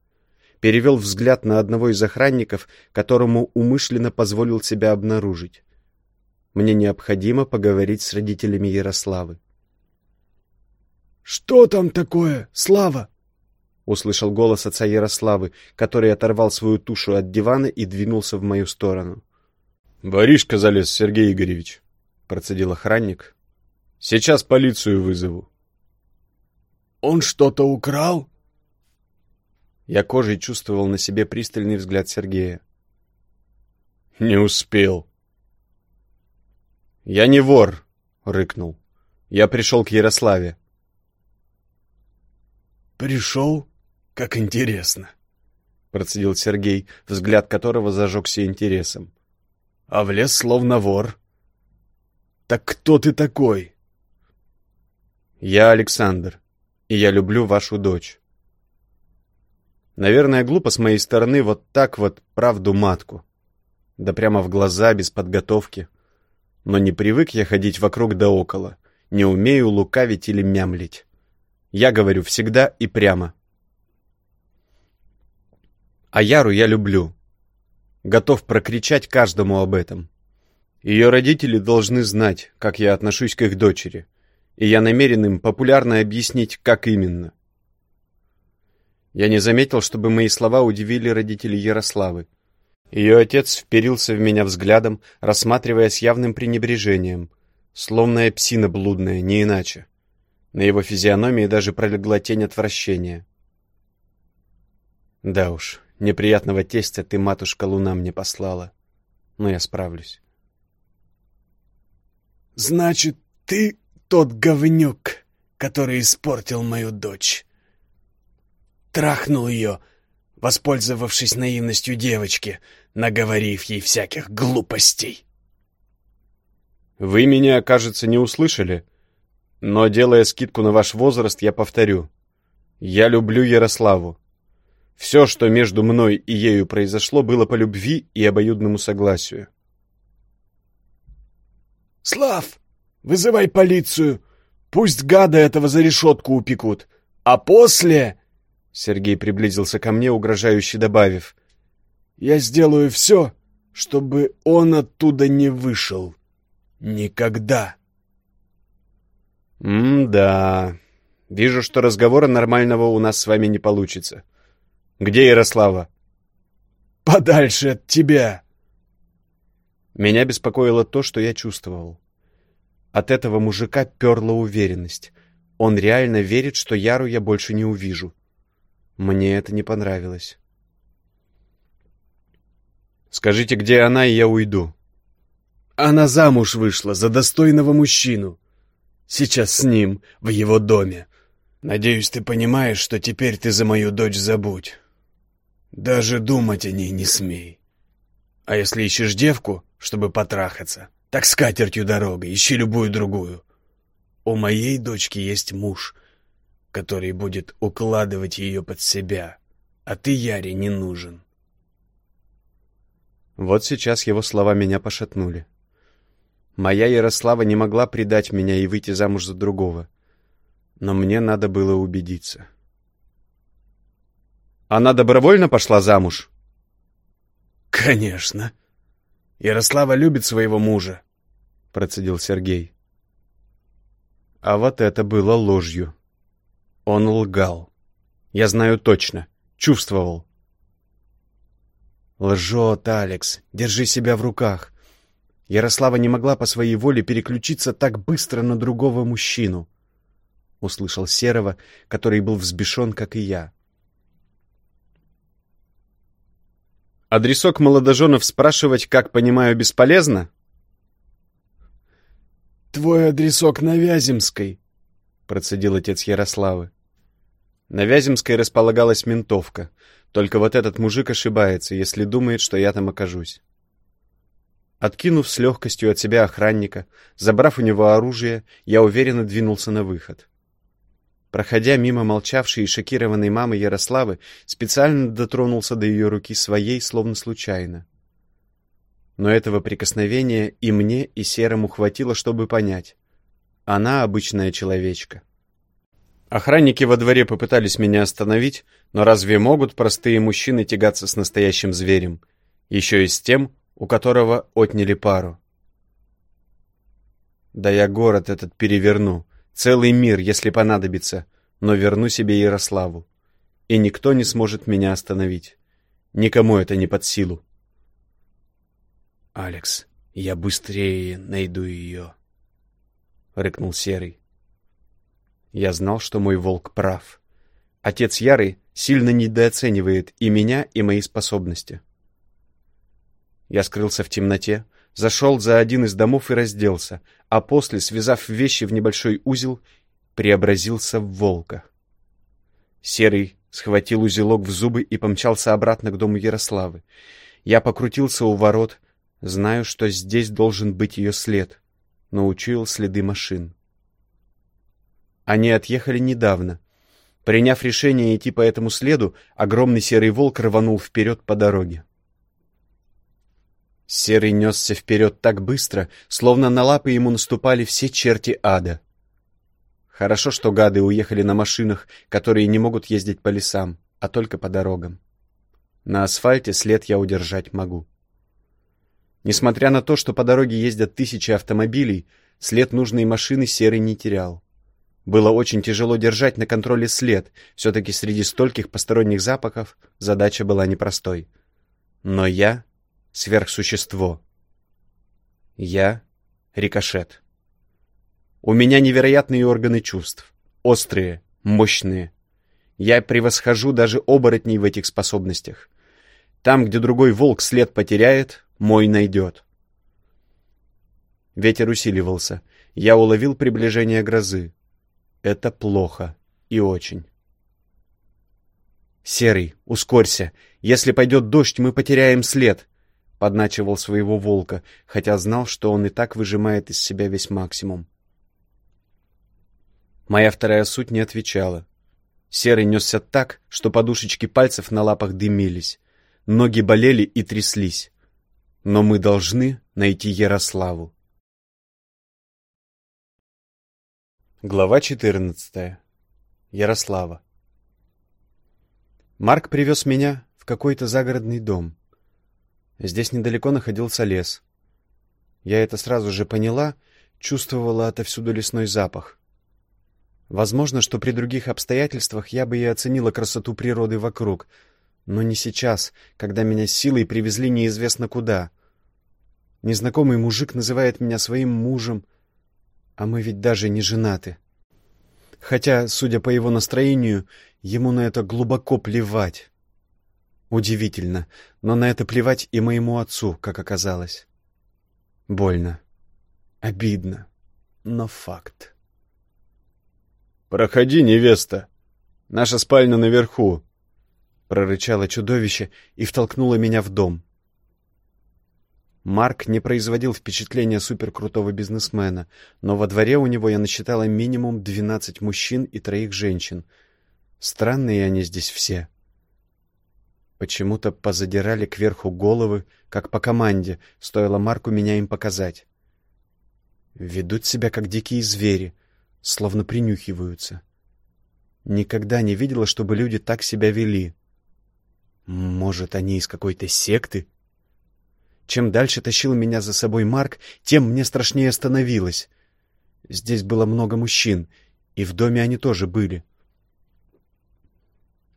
перевел взгляд на одного из охранников, которому умышленно позволил себя обнаружить. Мне необходимо поговорить с родителями Ярославы. «Что там такое, Слава?» — услышал голос отца Ярославы, который оторвал свою тушу от дивана и двинулся в мою сторону. «Воришка залез, Сергей Игоревич», — процедил охранник. «Сейчас полицию вызову». «Он что-то украл?» Я кожей чувствовал на себе пристальный взгляд Сергея. «Не успел». «Я не вор», — рыкнул. «Я пришел к Ярославе». «Пришел? Как интересно», — процедил Сергей, взгляд которого зажегся интересом. «А влез словно вор. Так кто ты такой?» «Я Александр, и я люблю вашу дочь». Наверное, глупо с моей стороны вот так вот правду матку. Да прямо в глаза, без подготовки. Но не привык я ходить вокруг да около. Не умею лукавить или мямлить. Я говорю всегда и прямо. А Яру я люблю. Готов прокричать каждому об этом. Ее родители должны знать, как я отношусь к их дочери. И я намерен им популярно объяснить, как именно. Я не заметил, чтобы мои слова удивили родителей Ярославы. Ее отец вперился в меня взглядом, рассматривая с явным пренебрежением, словно псина блудная, не иначе. На его физиономии даже пролегла тень отвращения. Да уж, неприятного тестя ты, матушка Луна, мне послала. Но я справлюсь. «Значит, ты тот говнюк, который испортил мою дочь?» трахнул ее, воспользовавшись наивностью девочки, наговорив ей всяких глупостей. Вы меня, кажется, не услышали, но, делая скидку на ваш возраст, я повторю. Я люблю Ярославу. Все, что между мной и ею произошло, было по любви и обоюдному согласию. «Слав, вызывай полицию! Пусть гада этого за решетку упекут, а после Сергей приблизился ко мне, угрожающе добавив. «Я сделаю все, чтобы он оттуда не вышел. Никогда!» «М-да. Вижу, что разговора нормального у нас с вами не получится. Где Ярослава?» «Подальше от тебя!» Меня беспокоило то, что я чувствовал. От этого мужика перла уверенность. Он реально верит, что Яру я больше не увижу. Мне это не понравилось. «Скажите, где она, и я уйду». «Она замуж вышла за достойного мужчину. Сейчас с ним, в его доме. Надеюсь, ты понимаешь, что теперь ты за мою дочь забудь. Даже думать о ней не смей. А если ищешь девку, чтобы потрахаться, так с катертью дорога, ищи любую другую. У моей дочки есть муж, который будет укладывать ее под себя, а ты, Яре, не нужен. Вот сейчас его слова меня пошатнули. Моя Ярослава не могла предать меня и выйти замуж за другого. Но мне надо было убедиться. Она добровольно пошла замуж? Конечно. Ярослава любит своего мужа, процедил Сергей. А вот это было ложью. Он лгал. Я знаю точно. Чувствовал. Лжет, Алекс. Держи себя в руках. Ярослава не могла по своей воле переключиться так быстро на другого мужчину. Услышал Серого, который был взбешен, как и я. Адресок молодоженов спрашивать, как понимаю, бесполезно? «Твой адресок на Вяземской», — процедил отец Ярославы. На Вяземской располагалась ментовка. Только вот этот мужик ошибается, если думает, что я там окажусь. Откинув с легкостью от себя охранника, забрав у него оружие, я уверенно двинулся на выход. Проходя мимо молчавшей и шокированной мамы Ярославы, специально дотронулся до ее руки своей, словно случайно. Но этого прикосновения и мне, и Серому хватило, чтобы понять. Она обычная человечка. Охранники во дворе попытались меня остановить, но разве могут простые мужчины тягаться с настоящим зверем? Еще и с тем, у которого отняли пару. Да я город этот переверну, целый мир, если понадобится, но верну себе Ярославу. И никто не сможет меня остановить. Никому это не под силу. «Алекс, я быстрее найду ее», — рыкнул Серый. Я знал, что мой волк прав. Отец Ярый сильно недооценивает и меня, и мои способности. Я скрылся в темноте, зашел за один из домов и разделся, а после, связав вещи в небольшой узел, преобразился в волка. Серый схватил узелок в зубы и помчался обратно к дому Ярославы. Я покрутился у ворот, знаю, что здесь должен быть ее след, но учуял следы машин. Они отъехали недавно. Приняв решение идти по этому следу, огромный серый волк рванул вперед по дороге. Серый несся вперед так быстро, словно на лапы ему наступали все черти ада. Хорошо, что гады уехали на машинах, которые не могут ездить по лесам, а только по дорогам. На асфальте след я удержать могу. Несмотря на то, что по дороге ездят тысячи автомобилей, след нужной машины Серый не терял. Было очень тяжело держать на контроле след, все-таки среди стольких посторонних запахов задача была непростой. Но я — сверхсущество. Я — рикошет. У меня невероятные органы чувств. Острые, мощные. Я превосхожу даже оборотней в этих способностях. Там, где другой волк след потеряет, мой найдет. Ветер усиливался. Я уловил приближение грозы. Это плохо. И очень. «Серый, ускорься. Если пойдет дождь, мы потеряем след», — подначивал своего волка, хотя знал, что он и так выжимает из себя весь максимум. Моя вторая суть не отвечала. Серый несся так, что подушечки пальцев на лапах дымились. Ноги болели и тряслись. Но мы должны найти Ярославу. Глава 14. Ярослава. Марк привез меня в какой-то загородный дом. Здесь недалеко находился лес. Я это сразу же поняла, чувствовала отовсюду лесной запах. Возможно, что при других обстоятельствах я бы и оценила красоту природы вокруг, но не сейчас, когда меня силой привезли неизвестно куда. Незнакомый мужик называет меня своим мужем, а мы ведь даже не женаты. Хотя, судя по его настроению, ему на это глубоко плевать. Удивительно, но на это плевать и моему отцу, как оказалось. Больно. Обидно. Но факт. «Проходи, невеста. Наша спальня наверху», — прорычало чудовище и втолкнуло меня в дом. Марк не производил впечатления суперкрутого бизнесмена, но во дворе у него я насчитала минимум двенадцать мужчин и троих женщин. Странные они здесь все. Почему-то позадирали кверху головы, как по команде, стоило Марку меня им показать. Ведут себя, как дикие звери, словно принюхиваются. Никогда не видела, чтобы люди так себя вели. Может, они из какой-то секты? Чем дальше тащил меня за собой Марк, тем мне страшнее становилось. Здесь было много мужчин, и в доме они тоже были.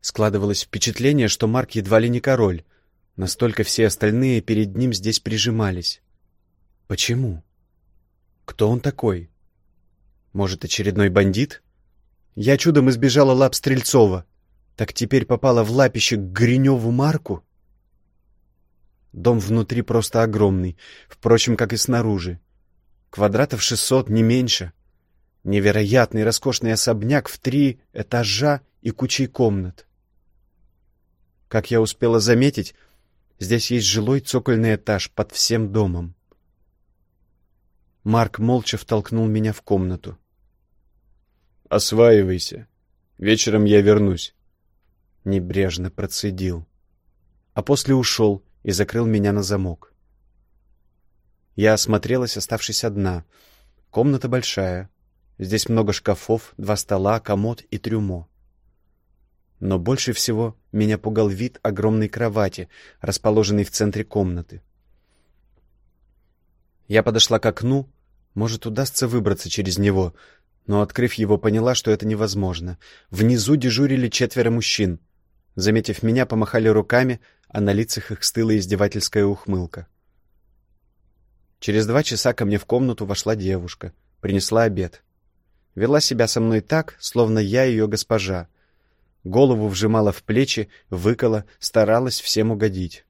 Складывалось впечатление, что Марк едва ли не король. Настолько все остальные перед ним здесь прижимались. Почему? Кто он такой? Может, очередной бандит? Я чудом избежала лап Стрельцова. Так теперь попала в лапище к Гриневу Марку? Дом внутри просто огромный, впрочем, как и снаружи. Квадратов шестьсот, не меньше. Невероятный роскошный особняк в три этажа и кучей комнат. Как я успела заметить, здесь есть жилой цокольный этаж под всем домом. Марк молча втолкнул меня в комнату. «Осваивайся. Вечером я вернусь». Небрежно процедил. А после ушел, и закрыл меня на замок. Я осмотрелась, оставшись одна. Комната большая. Здесь много шкафов, два стола, комод и трюмо. Но больше всего меня пугал вид огромной кровати, расположенной в центре комнаты. Я подошла к окну, может, удастся выбраться через него, Но, открыв его, поняла, что это невозможно. Внизу дежурили четверо мужчин. Заметив меня, помахали руками, а на лицах их стыла издевательская ухмылка. Через два часа ко мне в комнату вошла девушка, принесла обед. Вела себя со мной так, словно я ее госпожа. Голову вжимала в плечи, выкала, старалась всем угодить.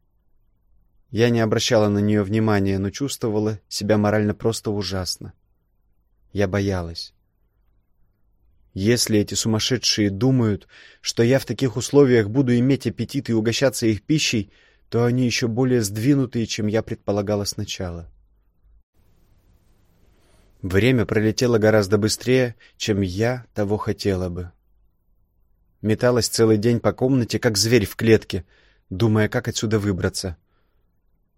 Я не обращала на нее внимания, но чувствовала себя морально просто ужасно. Я боялась. Если эти сумасшедшие думают, что я в таких условиях буду иметь аппетит и угощаться их пищей, то они еще более сдвинутые, чем я предполагала сначала. Время пролетело гораздо быстрее, чем я того хотела бы. Металась целый день по комнате, как зверь в клетке, думая, как отсюда выбраться.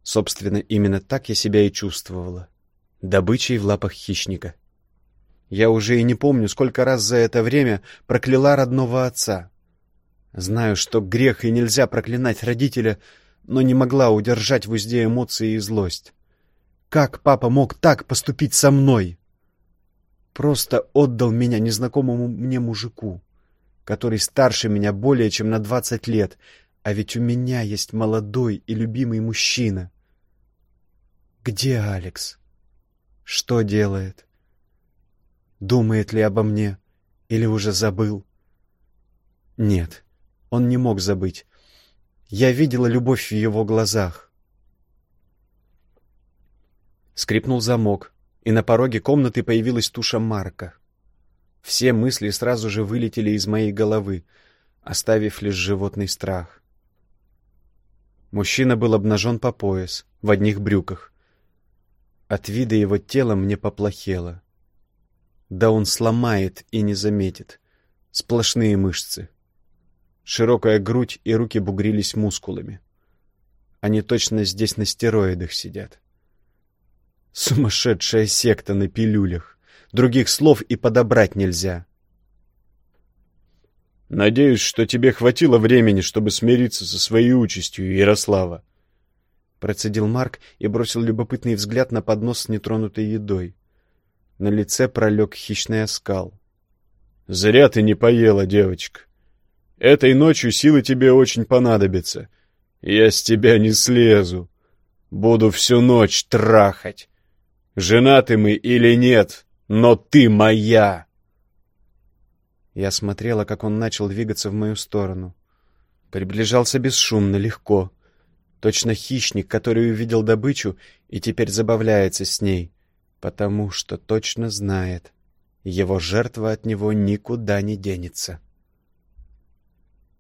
Собственно, именно так я себя и чувствовала. Добычей в лапах хищника. Я уже и не помню, сколько раз за это время прокляла родного отца. Знаю, что грех и нельзя проклинать родителя, но не могла удержать в узде эмоции и злость. Как папа мог так поступить со мной? Просто отдал меня незнакомому мне мужику, который старше меня более чем на двадцать лет, а ведь у меня есть молодой и любимый мужчина. Где Алекс? Что делает? Думает ли обо мне? Или уже забыл? Нет, он не мог забыть. Я видела любовь в его глазах. Скрипнул замок, и на пороге комнаты появилась туша Марка. Все мысли сразу же вылетели из моей головы, оставив лишь животный страх. Мужчина был обнажен по пояс, в одних брюках. От вида его тела мне поплохело. Да он сломает и не заметит. Сплошные мышцы. Широкая грудь и руки бугрились мускулами. Они точно здесь на стероидах сидят. Сумасшедшая секта на пилюлях. Других слов и подобрать нельзя. «Надеюсь, что тебе хватило времени, чтобы смириться со своей участью, Ярослава», Процедил Марк и бросил любопытный взгляд на поднос с нетронутой едой. На лице пролег хищный оскал. «Зря ты не поела, девочка. Этой ночью силы тебе очень понадобятся. Я с тебя не слезу. Буду всю ночь трахать. Женаты мы или нет, но ты моя!» Я смотрела, как он начал двигаться в мою сторону. Приближался бесшумно, легко. Точно хищник, который увидел добычу и теперь забавляется с ней, потому что точно знает, его жертва от него никуда не денется.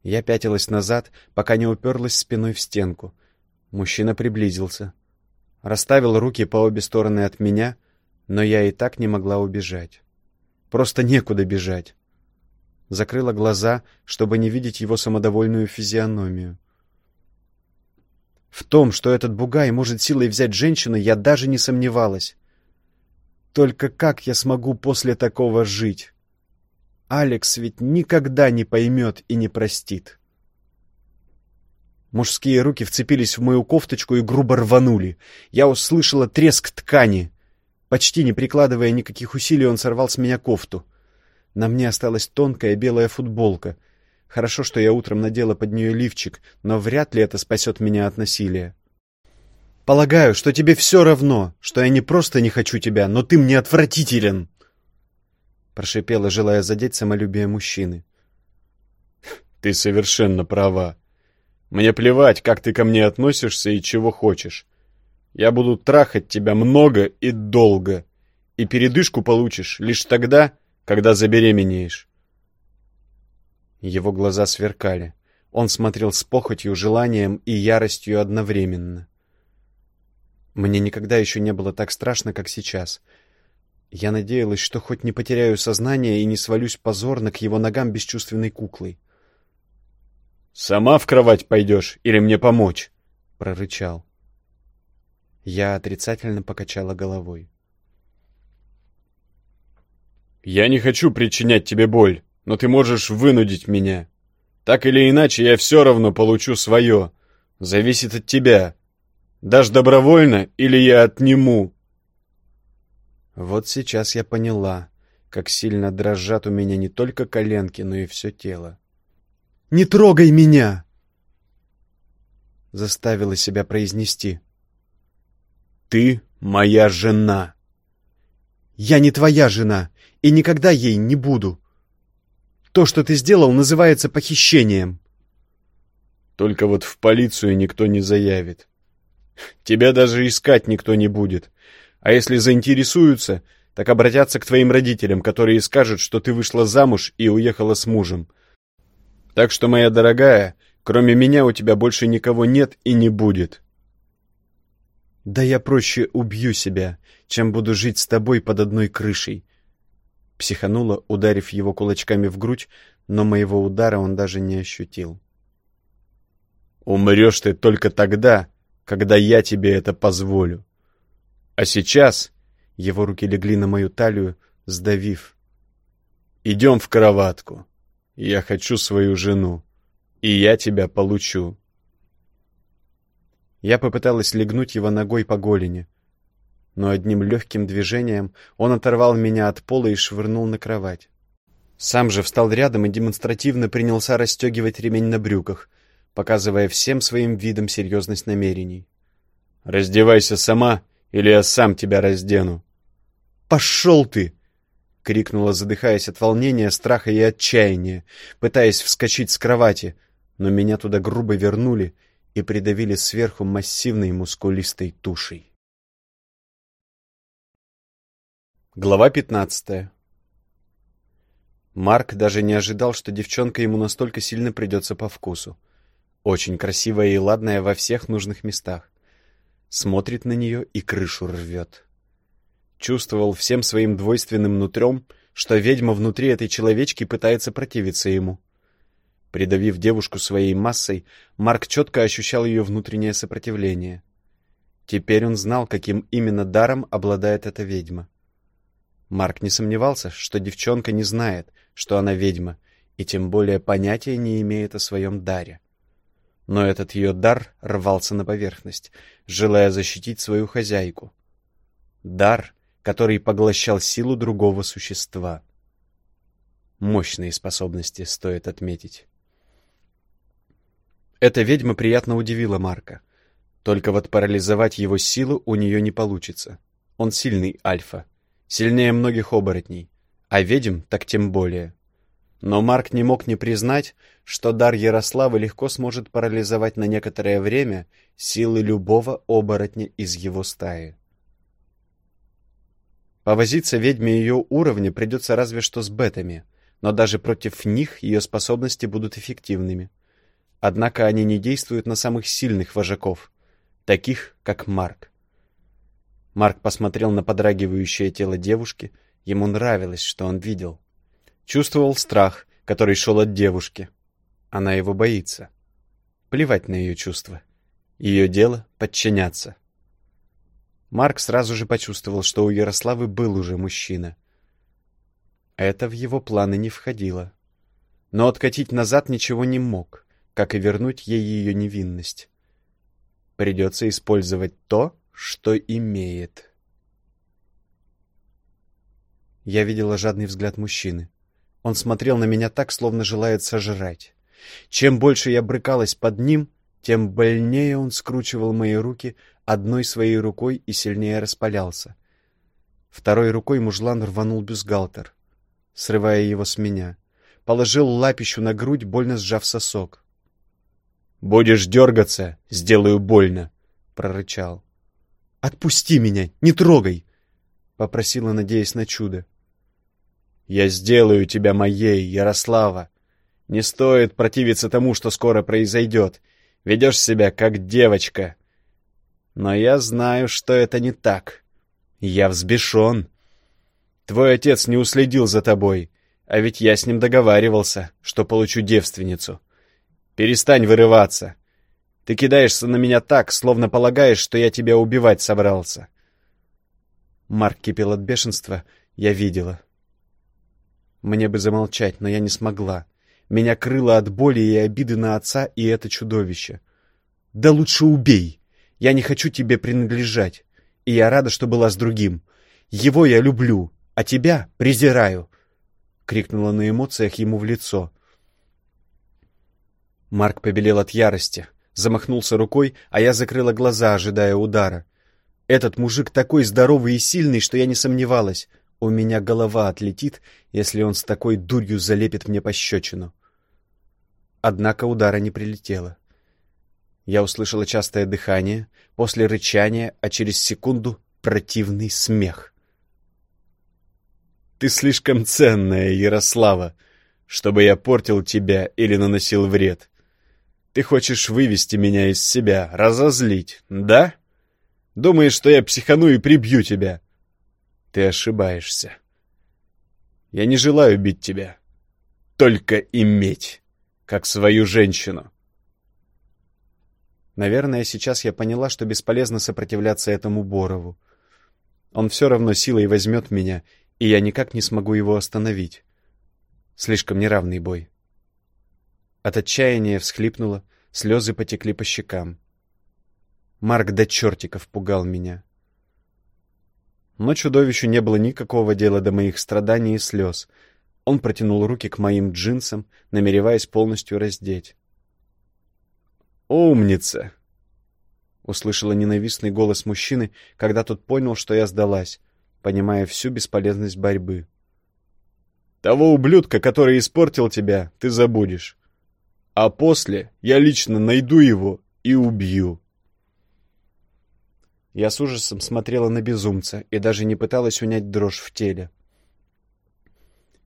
Я пятилась назад, пока не уперлась спиной в стенку. Мужчина приблизился расставил руки по обе стороны от меня, но я и так не могла убежать. Просто некуда бежать. Закрыла глаза, чтобы не видеть его самодовольную физиономию. В том, что этот бугай может силой взять женщину, я даже не сомневалась. Только как я смогу после такого жить? Алекс ведь никогда не поймет и не простит. Мужские руки вцепились в мою кофточку и грубо рванули. Я услышала треск ткани. Почти не прикладывая никаких усилий, он сорвал с меня кофту. На мне осталась тонкая белая футболка. Хорошо, что я утром надела под нее лифчик, но вряд ли это спасет меня от насилия. Полагаю, что тебе все равно, что я не просто не хочу тебя, но ты мне отвратителен!» Прошипела, желая задеть самолюбие мужчины. «Ты совершенно права», мне плевать, как ты ко мне относишься и чего хочешь. Я буду трахать тебя много и долго, и передышку получишь лишь тогда, когда забеременеешь. Его глаза сверкали. Он смотрел с похотью, желанием и яростью одновременно. Мне никогда еще не было так страшно, как сейчас. Я надеялась, что хоть не потеряю сознание и не свалюсь позорно к его ногам бесчувственной куклой. «Сама в кровать пойдешь или мне помочь?» — прорычал. Я отрицательно покачала головой. «Я не хочу причинять тебе боль, но ты можешь вынудить меня. Так или иначе, я все равно получу свое. Зависит от тебя. Дашь добровольно или я отниму?» Вот сейчас я поняла. как сильно дрожат у меня не только коленки, но и все тело. «Не трогай меня!» Заставила себя произнести. «Ты моя жена!» «Я не твоя жена, и никогда ей не буду. То, что ты сделал, называется похищением». «Только вот в полицию никто не заявит. Тебя даже искать никто не будет. А если заинтересуются, так обратятся к твоим родителям, которые скажут, что ты вышла замуж и уехала с мужем. Так что, моя дорогая, кроме меня у тебя больше никого нет и не будет. Да я проще убью себя, чем буду жить с тобой под одной крышей. Психанула, ударив его кулачками в грудь, но моего удара он даже не ощутил. Умрешь ты только тогда, когда я тебе это позволю. А сейчас его руки легли на мою талию, сдавив. Идем в кроватку. Я хочу свою жену, и я тебя получу. Я попыталась легнуть его ногой по голени, но одним легким движением он оторвал меня от пола и швырнул на кровать. Сам же встал рядом и демонстративно принялся расстегивать ремень на брюках, показывая всем своим видом серьезность намерений. «Раздевайся сама или я сам тебя раздену!» «Пошел ты!» — крикнула, задыхаясь от волнения, страха и отчаяния, пытаясь вскочить с кровати, но меня туда грубо вернули и придавили сверху массивной мускулистой тушей. Глава пятнадцатая Марк даже не ожидал, что девчонка ему настолько сильно придется по вкусу. Очень красивая и ладная во всех нужных местах смотрит на нее и крышу рвет. Чувствовал всем своим двойственным нутрем, что ведьма внутри этой человечки пытается противиться ему. Придавив девушку своей массой, Марк четко ощущал ее внутреннее сопротивление. Теперь он знал, каким именно даром обладает эта ведьма. Марк не сомневался, что девчонка не знает, что она ведьма, и тем более понятия не имеет о своем даре. Но этот ее дар рвался на поверхность, желая защитить свою хозяйку. Дар, который поглощал силу другого существа. Мощные способности, стоит отметить. Эта ведьма приятно удивила Марка. Только вот парализовать его силу у нее не получится. Он сильный альфа. Сильнее многих оборотней. А ведьм так тем более. Но Марк не мог не признать, что дар Ярослава легко сможет парализовать на некоторое время силы любого оборотня из его стаи. Повозиться ведьме ее уровня придется разве что с бетами, но даже против них ее способности будут эффективными. Однако они не действуют на самых сильных вожаков, таких как Марк. Марк посмотрел на подрагивающее тело девушки, ему нравилось, что он видел. Чувствовал страх, который шел от девушки. Она его боится. Плевать на ее чувства. Ее дело — подчиняться. Марк сразу же почувствовал, что у Ярославы был уже мужчина. Это в его планы не входило. Но откатить назад ничего не мог, как и вернуть ей ее невинность. Придется использовать то, что имеет. Я видела жадный взгляд мужчины. Он смотрел на меня так, словно желает сожрать. Чем больше я брыкалась под ним, тем больнее он скручивал мои руки одной своей рукой и сильнее распалялся. Второй рукой мужлан рванул бюстгальтер, срывая его с меня. Положил лапищу на грудь, больно сжав сосок. «Будешь дергаться, сделаю больно», — прорычал. «Отпусти меня, не трогай!» — попросила, надеясь на чудо. Я сделаю тебя моей, Ярослава. Не стоит противиться тому, что скоро произойдет. Ведешь себя как девочка. Но я знаю, что это не так. Я взбешен. Твой отец не уследил за тобой, а ведь я с ним договаривался, что получу девственницу. Перестань вырываться. Ты кидаешься на меня так, словно полагаешь, что я тебя убивать собрался. Марк кипел от бешенства, я видела. Мне бы замолчать, но я не смогла. Меня крыло от боли и обиды на отца и это чудовище. Да лучше убей. Я не хочу тебе принадлежать. И я рада, что была с другим. Его я люблю, а тебя презираю!» — крикнула на эмоциях ему в лицо. Марк побелел от ярости, замахнулся рукой, а я закрыла глаза, ожидая удара. Этот мужик такой здоровый и сильный, что я не сомневалась. У меня голова отлетит, если он с такой дурью залепит мне пощечину. Однако удара не прилетело. Я услышала частое дыхание, после рычания, а через секунду противный смех. «Ты слишком ценная, Ярослава, чтобы я портил тебя или наносил вред. Ты хочешь вывести меня из себя, разозлить, да? Думаешь, что я психану и прибью тебя?» Ты ошибаешься. Я не желаю бить тебя, только иметь, как свою женщину. Наверное, сейчас я поняла, что бесполезно сопротивляться этому Борову. Он все равно силой возьмет меня, и я никак не смогу его остановить. Слишком неравный бой. От отчаяния всхлипнула, слезы потекли по щекам. Марк до чертиков пугал меня. Но чудовищу не было никакого дела до моих страданий и слез. Он протянул руки к моим джинсам, намереваясь полностью раздеть. «Умница!» — услышала ненавистный голос мужчины, когда тот понял, что я сдалась, понимая всю бесполезность борьбы. «Того ублюдка, который испортил тебя, ты забудешь. А после я лично найду его и убью». Я с ужасом смотрела на безумца и даже не пыталась унять дрожь в теле.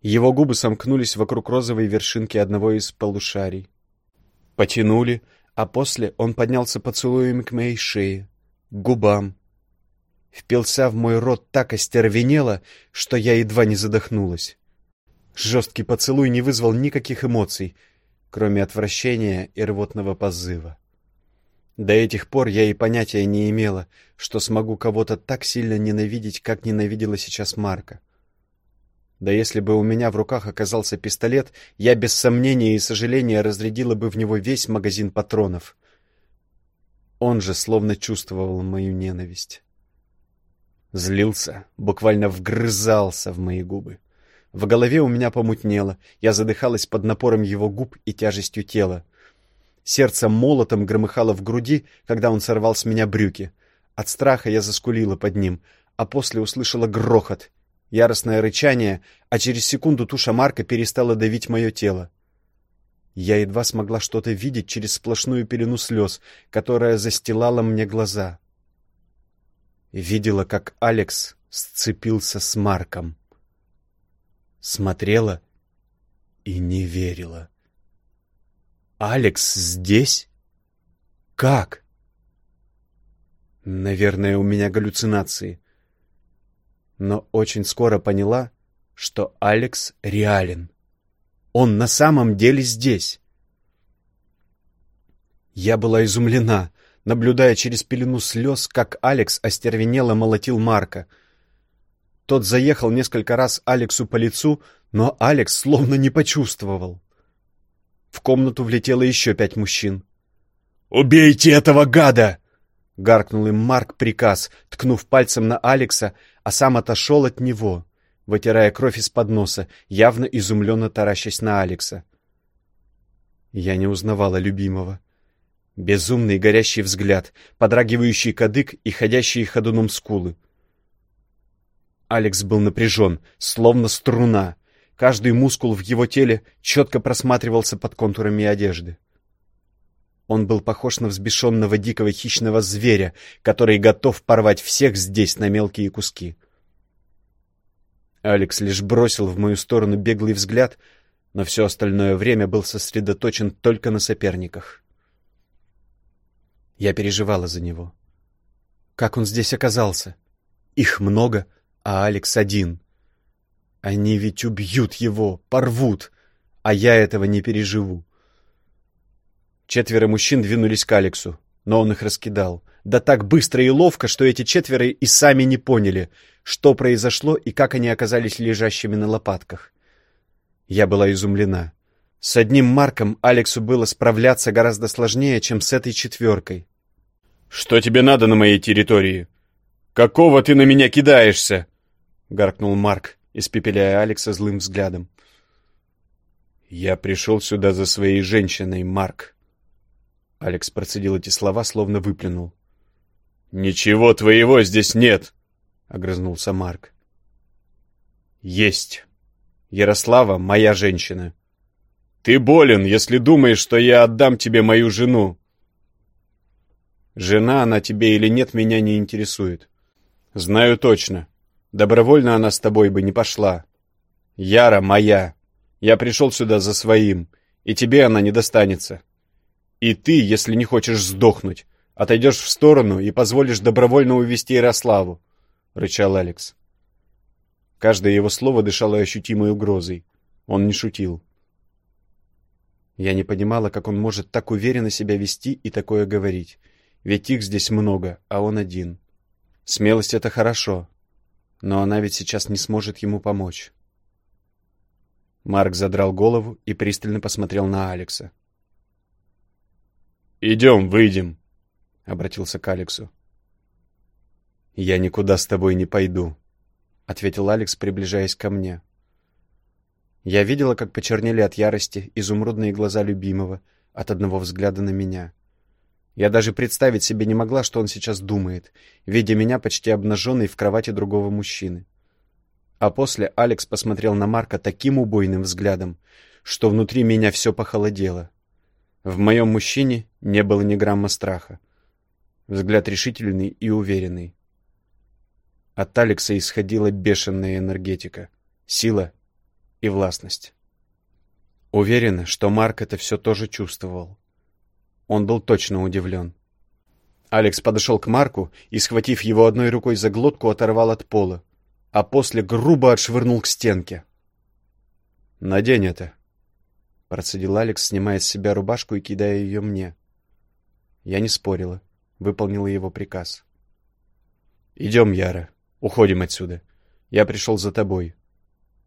Его губы сомкнулись вокруг розовой вершинки одного из полушарий. Потянули, а после он поднялся поцелуями к моей шее, к губам. Впился в мой рот так остервенело, что я едва не задохнулась. Жесткий поцелуй не вызвал никаких эмоций, кроме отвращения и рвотного позыва. До этих пор я и понятия не имела, что смогу кого-то так сильно ненавидеть, как ненавидела сейчас Марка. Да если бы у меня в руках оказался пистолет, я без сомнения и сожаления разрядила бы в него весь магазин патронов. Он же словно чувствовал мою ненависть. Злился, буквально вгрызался в мои губы. В голове у меня помутнело, я задыхалась под напором его губ и тяжестью тела. Сердце молотом громыхало в груди, когда он сорвал с меня брюки. От страха я заскулила под ним, а после услышала грохот, яростное рычание, а через секунду туша Марка перестала давить мое тело. Я едва смогла что-то видеть через сплошную пелену слез, которая застилала мне глаза. Видела, как Алекс сцепился с Марком. Смотрела и не верила. Алекс здесь? Как? Наверное, у меня галлюцинации. Но очень скоро поняла, что Алекс реален. Он на самом деле здесь. Я была изумлена, наблюдая через пелену слез, как Алекс остервенело молотил Марка. Тот заехал несколько раз Алексу по лицу, но Алекс словно не почувствовал. В комнату влетело еще пять мужчин. «Убейте этого гада!» — гаркнул им Марк приказ, ткнув пальцем на Алекса, а сам отошел от него, вытирая кровь из-под носа, явно изумленно таращась на Алекса. Я не узнавала любимого. Безумный горящий взгляд, подрагивающий кадык и ходящие ходуном скулы. Алекс был напряжен, словно струна, Каждый мускул в его теле четко просматривался под контурами одежды. Он был похож на взбешенного дикого хищного зверя, который готов порвать всех здесь на мелкие куски. Алекс лишь бросил в мою сторону беглый взгляд, но все остальное время был сосредоточен только на соперниках. Я переживала за него. Как он здесь оказался? Их много, а Алекс один. Они ведь убьют его, порвут, а я этого не переживу. Четверо мужчин двинулись к Алексу, но он их раскидал. Да так быстро и ловко, что эти четверо и сами не поняли, что произошло и как они оказались лежащими на лопатках. Я была изумлена. С одним Марком Алексу было справляться гораздо сложнее, чем с этой четверкой. «Что тебе надо на моей территории? Какого ты на меня кидаешься?» — гаркнул Марк испепеляя Алекса злым взглядом. «Я пришел сюда за своей женщиной, Марк». Алекс процедил эти слова, словно выплюнул. «Ничего твоего здесь нет!» — огрызнулся Марк. «Есть. Ярослава — моя женщина. Ты болен, если думаешь, что я отдам тебе мою жену. Жена она тебе или нет, меня не интересует. Знаю точно. Добровольно она с тобой бы не пошла. Яра моя. Я пришел сюда за своим, и тебе она не достанется. И ты, если не хочешь сдохнуть, отойдешь в сторону и позволишь добровольно увести Ярославу, — рычал Алекс. Каждое его слово дышало ощутимой угрозой. Он не шутил. Я не понимала, как он может так уверенно себя вести и такое говорить. Ведь их здесь много, а он один. Смелость — это хорошо, но она ведь сейчас не сможет ему помочь. Марк задрал голову и пристально посмотрел на Алекса. «Идем, выйдем», — обратился к Алексу. «Я никуда с тобой не пойду», — ответил Алекс, приближаясь ко мне. Я видела, как почернели от ярости изумрудные глаза любимого от одного взгляда на меня. Я даже представить себе не могла, что он сейчас думает, видя меня почти обнаженной в кровати другого мужчины. А после Алекс посмотрел на Марка таким убойным взглядом, что внутри меня все похолодело. В моем мужчине не было ни грамма страха. Взгляд решительный и уверенный. От Алекса исходила бешеная энергетика, сила и властность. Уверена, что Марк это все тоже чувствовал. Он был точно удивлен. Алекс подошел к Марку и, схватив его одной рукой за глотку, оторвал от пола, а после грубо отшвырнул к стенке. «Надень это», — процедил Алекс, снимая с себя рубашку и кидая ее мне. Я не спорила, выполнила его приказ. «Идем, Яра, уходим отсюда. Я пришел за тобой.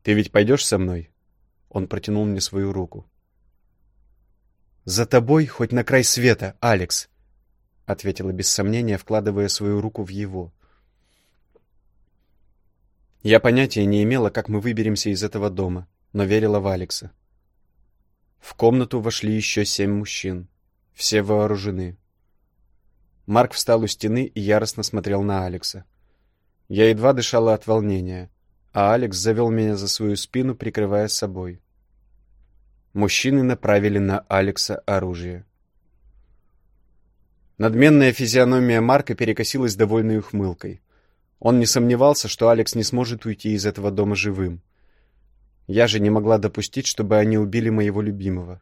Ты ведь пойдешь со мной?» Он протянул мне свою руку. «За тобой хоть на край света, Алекс!» — ответила без сомнения, вкладывая свою руку в его. Я понятия не имела, как мы выберемся из этого дома, но верила в Алекса. В комнату вошли еще семь мужчин. Все вооружены. Марк встал у стены и яростно смотрел на Алекса. Я едва дышала от волнения, а Алекс завел меня за свою спину, прикрывая собой. Мужчины направили на Алекса оружие. Надменная физиономия Марка перекосилась довольной ухмылкой. Он не сомневался, что Алекс не сможет уйти из этого дома живым. Я же не могла допустить, чтобы они убили моего любимого.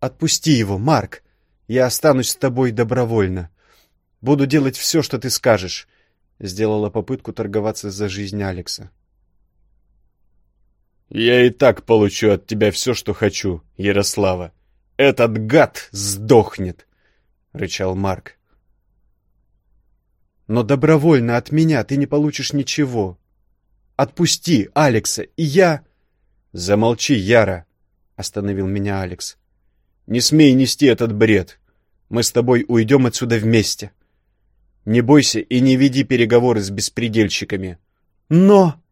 «Отпусти его, Марк! Я останусь с тобой добровольно. Буду делать все, что ты скажешь», — сделала попытку торговаться за жизнь Алекса. «Я и так получу от тебя все, что хочу, Ярослава. Этот гад сдохнет!» — рычал Марк. «Но добровольно от меня ты не получишь ничего. Отпусти Алекса, и я...» «Замолчи, Яра!» — остановил меня Алекс. «Не смей нести этот бред. Мы с тобой уйдем отсюда вместе. Не бойся и не веди переговоры с беспредельщиками». «Но...»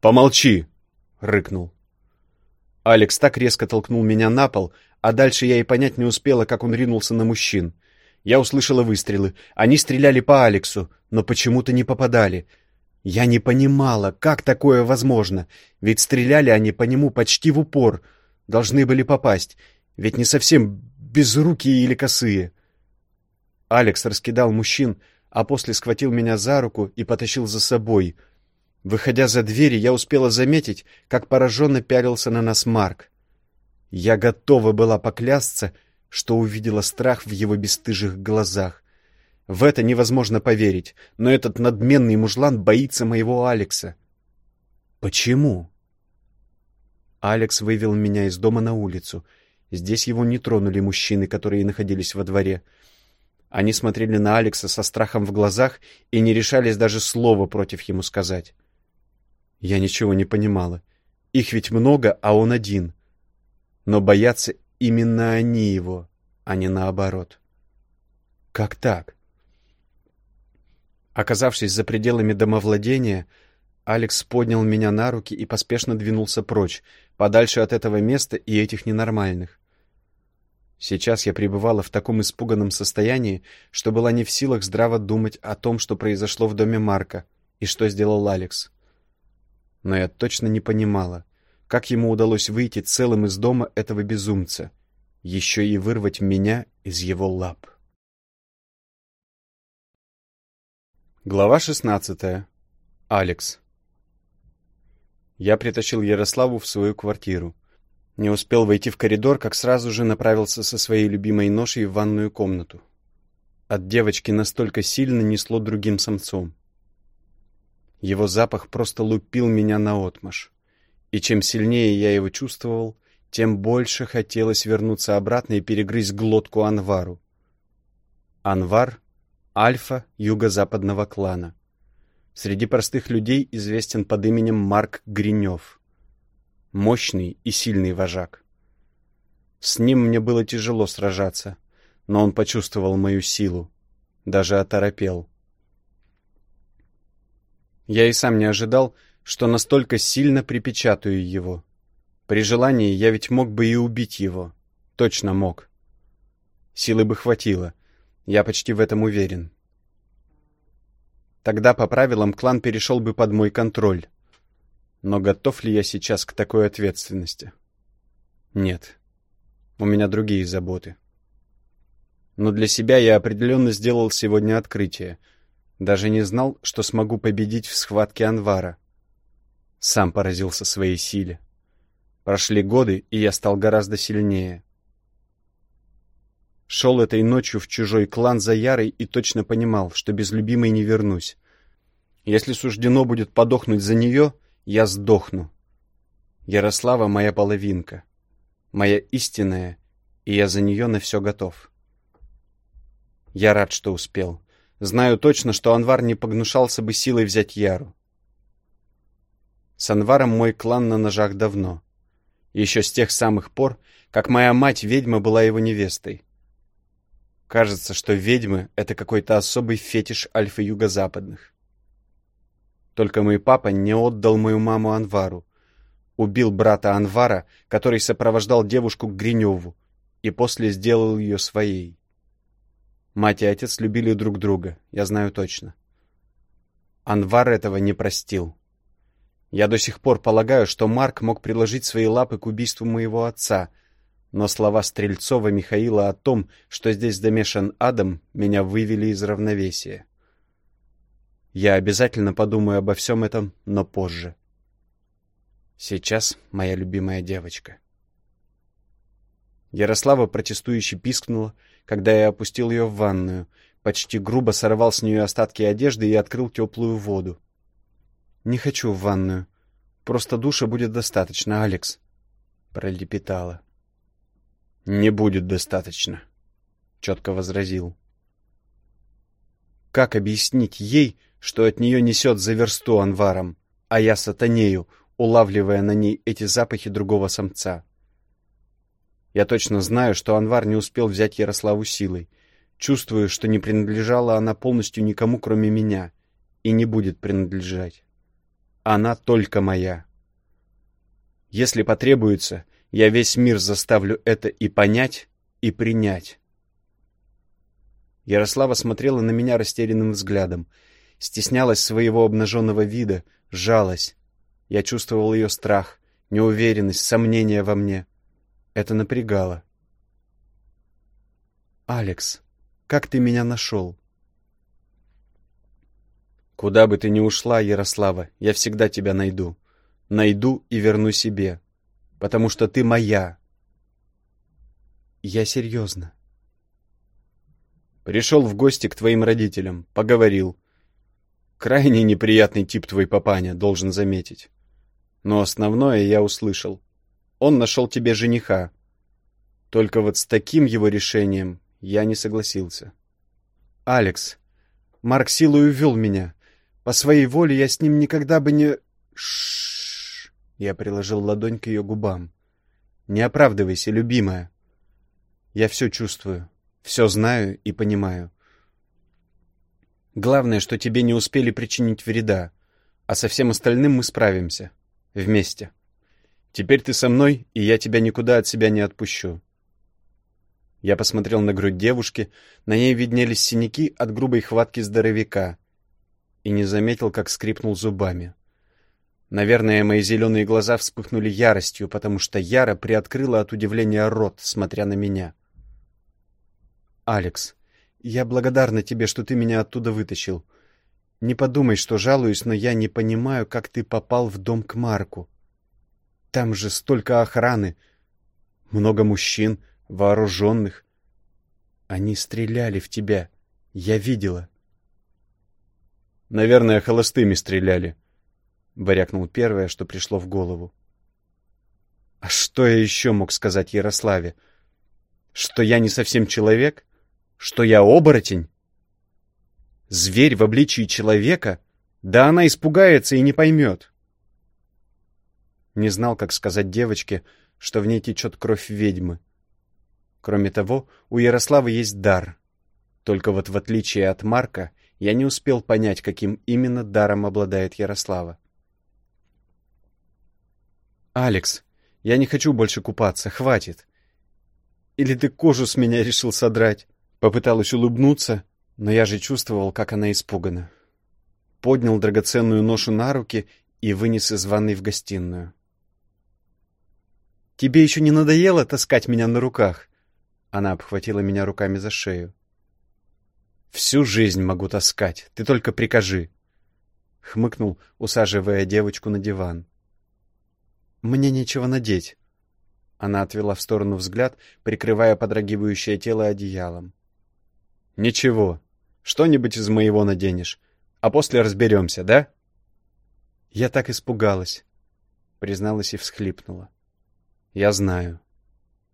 «Помолчи!» Рыкнул. Алекс так резко толкнул меня на пол, а дальше я и понять не успела, как он ринулся на мужчин. Я услышала выстрелы. Они стреляли по Алексу, но почему-то не попадали. Я не понимала, как такое возможно, ведь стреляли они по нему почти в упор. Должны были попасть, ведь не совсем безрукие или косые. Алекс раскидал мужчин, а после схватил меня за руку и потащил за собой — Выходя за двери, я успела заметить, как пораженно пялился на нас Марк. Я готова была поклясться, что увидела страх в его бесстыжих глазах. В это невозможно поверить, но этот надменный мужлан боится моего Алекса. Почему? Алекс вывел меня из дома на улицу. Здесь его не тронули мужчины, которые находились во дворе. Они смотрели на Алекса со страхом в глазах и не решались даже слова против ему сказать. Я ничего не понимала. Их ведь много, а он один. Но боятся именно они его, а не наоборот. Как так? Оказавшись за пределами домовладения, Алекс поднял меня на руки и поспешно двинулся прочь, подальше от этого места и этих ненормальных. Сейчас я пребывала в таком испуганном состоянии, что была не в силах здраво думать о том, что произошло в доме Марка и что сделал Алекс. Но я точно не понимала, как ему удалось выйти целым из дома этого безумца, еще и вырвать меня из его лап. Глава шестнадцатая. Алекс. Я притащил Ярославу в свою квартиру. Не успел войти в коридор, как сразу же направился со своей любимой ношей в ванную комнату. От девочки настолько сильно несло другим самцом. Его запах просто лупил меня наотмашь. И чем сильнее я его чувствовал, тем больше хотелось вернуться обратно и перегрызть глотку Анвару. Анвар — альфа юго-западного клана — Среди простых людей известен под именем Марк Гринев. Мощный и сильный вожак. С ним мне было тяжело сражаться, но он почувствовал мою силу, даже оторопел. Я и сам не ожидал, что настолько сильно припечатаю его. При желании я ведь мог бы и убить его. Точно мог. Силы бы хватило. Я почти в этом уверен. Тогда по правилам клан перешел бы под мой контроль. Но готов ли я сейчас к такой ответственности? Нет. У меня другие заботы. Но для себя я определенно сделал сегодня открытие. Даже не знал, что смогу победить в схватке Анвара. Сам поразился своей силе. Прошли годы, и я стал гораздо сильнее. Шел этой ночью в чужой клан за Ярой и точно понимал, что без любимой не вернусь. Если суждено будет подохнуть за нее, я сдохну. Ярослава моя половинка, моя истинная, и я за нее на все готов. Я рад, что успел. Знаю точно, что Анвар не погнушался бы силой взять Яру. С Анваром мой клан на ножах давно. Еще с тех самых пор, как моя мать-ведьма была его невестой. Кажется, что ведьмы — это какой-то особый фетиш альфа юго-западных. Только мой папа не отдал мою маму Анвару. Убил брата Анвара, который сопровождал девушку к Гриневу, и после сделал ее своей. Мать и отец любили друг друга, я знаю точно. Анвар этого не простил. Я до сих пор полагаю, что Марк мог приложить свои лапы к убийству моего отца — но слова Стрельцова Михаила о том, что здесь замешан Адам, меня вывели из равновесия. Я обязательно подумаю обо всем этом, но позже. Сейчас моя любимая девочка. Ярослава протестующе пискнула, когда я опустил ее в ванную, почти грубо сорвал с нее остатки одежды и открыл теплую воду. «Не хочу в ванную. Просто душа будет достаточно, Алекс», — пролепетала. «Не будет достаточно», — четко возразил. Как объяснить ей, что от нее несет за версту анваром, а я сатанею, улавливая на ней эти запахи другого самца? Я точно знаю, что Анвар не успел взять Ярославу силой. Чувствую, что не принадлежала она полностью никому, кроме меня, и не будет принадлежать. Она только моя. Если потребуется, я весь мир заставлю это и понять, и принять. Ярослава смотрела на меня растерянным взглядом, стеснялась своего обнаженного вида, жалась. Я чувствовал ее страх, неуверенность, сомнения во мне. Это напрягало. «Алекс, как ты меня нашел?» «Куда бы ты ни ушла, Ярослава, я всегда тебя найду. Найду и верну себе потому что ты моя. Я серьезно. Пришел в гости к твоим родителям, поговорил. Крайне неприятный тип твой папаня, должен заметить. Но основное я услышал. Он нашел тебе жениха. Только вот с таким его решением я не согласился. Алекс, Марк силой увел меня. По своей воле я с ним никогда бы не... Ш я приложил ладонь к ее губам. «Не оправдывайся, любимая. Я все чувствую, все знаю и понимаю. Главное, что тебе не успели причинить вреда. А со всем остальным мы справимся. Вместе. Теперь ты со мной, и я тебя никуда от себя не отпущу. Я посмотрел на грудь девушки, на ней виднелись синяки от грубой хватки здоровяка, и не заметил, как скрипнул зубами. Наверное, мои зеленые глаза вспыхнули яростью, потому что Яра приоткрыла от удивления рот, смотря на меня. «Алекс, я благодарна тебе, что ты меня оттуда вытащил. Не подумай, что жалуюсь, но я не понимаю, как ты попал в дом к Марку. Там же столько охраны, много мужчин, вооруженных. Они стреляли в тебя, я видела». «Наверное, холостыми стреляли», — варякнул первое, что пришло в голову. А что я еще мог сказать Ярославе? Что я не совсем человек? Что я оборотень? Зверь в обличии человека? Да она испугается и не поймет. Не знал, как сказать девочке, что в ней течет кровь ведьмы. Кроме того, у Ярославы есть дар. Только вот в отличие от Марка, я не успел понять, каким именно даром обладает Ярослава. «Алекс, я не хочу больше купаться, хватит. Или ты кожу с меня решил содрать?» Попыталась улыбнуться, но я же чувствовал, как она испугана. Поднял драгоценную ношу на руки и вынес из ванной в гостиную. «Тебе еще не надоело таскать меня на руках?» Она обхватила меня руками за шею. «Всю жизнь могу таскать, ты только прикажи», — хмыкнул, усаживая девочку на диван. Мне нечего надеть. Она отвела в сторону взгляд, прикрывая подрагивающее тело одеялом. Ничего, что-нибудь из моего наденешь, а после разберемся, да? Я так испугалась, призналась и всхлипнула. Я знаю.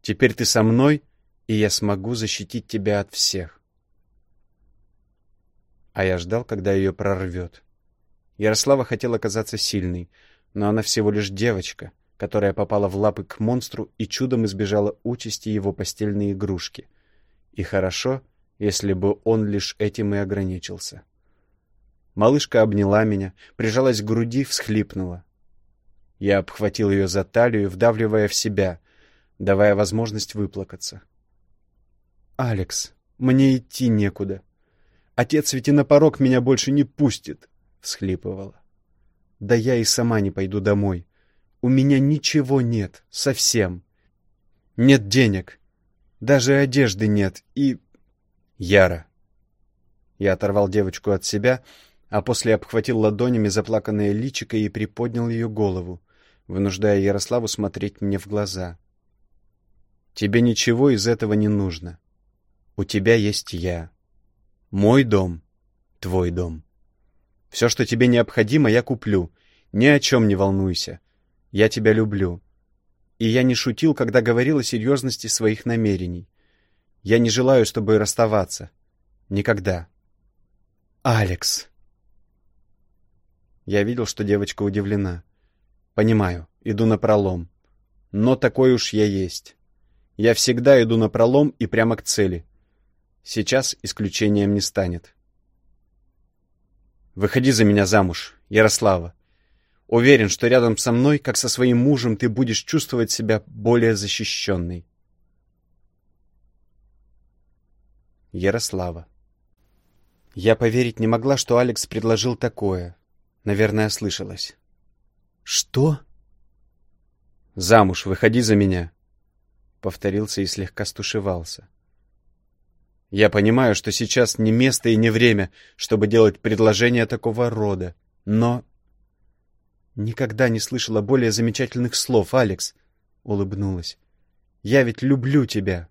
Теперь ты со мной, и я смогу защитить тебя от всех. А я ждал, когда ее прорвет. Ярослава хотела казаться сильной, но она всего лишь девочка, которая попала в лапы к монстру и чудом избежала участи его постельной игрушки. И хорошо, если бы он лишь этим и ограничился. Малышка обняла меня, прижалась к груди, всхлипнула. Я обхватил ее за талию, вдавливая в себя, давая возможность выплакаться. «Алекс, мне идти некуда. Отец ведь и на порог меня больше не пустит», — всхлипывала. «Да я и сама не пойду домой. У меня ничего нет, совсем. Нет денег. Даже одежды нет. И... Яра. Я оторвал девочку от себя, а после обхватил ладонями заплаканное личико и приподнял ее голову, вынуждая Ярославу смотреть мне в глаза. Тебе ничего из этого не нужно. У тебя есть я. Мой дом, твой дом. Все, что тебе необходимо, я куплю. Ни о чем не волнуйся. Я тебя люблю. И я не шутил, когда говорил о серьезности своих намерений. Я не желаю с тобой расставаться. Никогда. Алекс. Я видел, что девочка удивлена. Понимаю, иду на пролом. Но такой уж я есть. Я всегда иду на пролом и прямо к цели. Сейчас исключением не станет. Выходи за меня замуж, Ярослава. Уверен, что рядом со мной, как со своим мужем, ты будешь чувствовать себя более защищенной. Ярослава. Я поверить не могла, что Алекс предложил такое. Наверное, слышалась. «Что?» «Замуж, выходи за меня», — повторился и слегка стушевался. «Я понимаю, что сейчас не место и не время, чтобы делать предложение такого рода, но «Никогда не слышала более замечательных слов, Алекс», — улыбнулась. «Я ведь люблю тебя.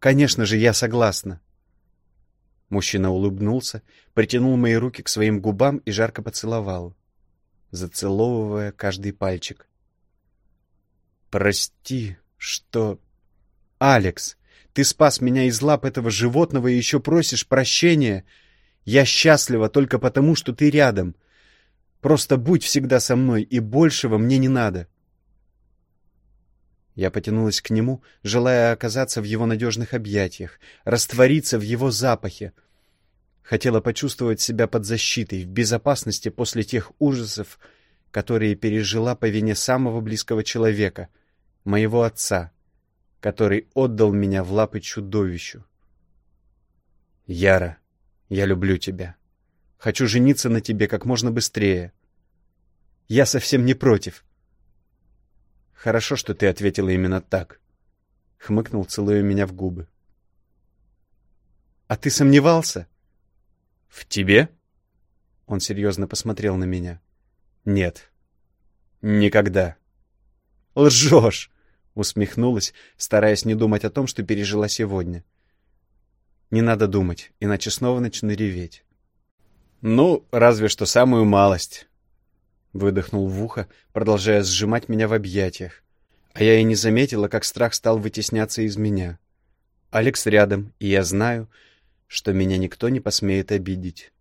Конечно же, я согласна». Мужчина улыбнулся, притянул мои руки к своим губам и жарко поцеловал, зацеловывая каждый пальчик. «Прости, что...» «Алекс, ты спас меня из лап этого животного и еще просишь прощения. Я счастлива только потому, что ты рядом. Просто будь всегда со мной, и большего мне не надо. Я потянулась к нему, желая оказаться в его надежных объятиях, раствориться в его запахе. Хотела почувствовать себя под защитой, в безопасности после тех ужасов, которые пережила по вине самого близкого человека, моего отца, который отдал меня в лапы чудовищу. Яра, я люблю тебя. Хочу жениться на тебе как можно быстрее. Я совсем не против. Хорошо, что ты ответила именно так. Хмыкнул, целуя меня в губы. А ты сомневался? В тебе? Он серьезно посмотрел на меня. Нет. Никогда. Лжешь! Усмехнулась, стараясь не думать о том, что пережила сегодня. Не надо думать, иначе снова начну реветь. Ну, разве что самую малость. Выдохнул в ухо, продолжая сжимать меня в объятиях. А я и не заметила, как страх стал вытесняться из меня. Алекс рядом, и я знаю, что меня никто не посмеет обидеть.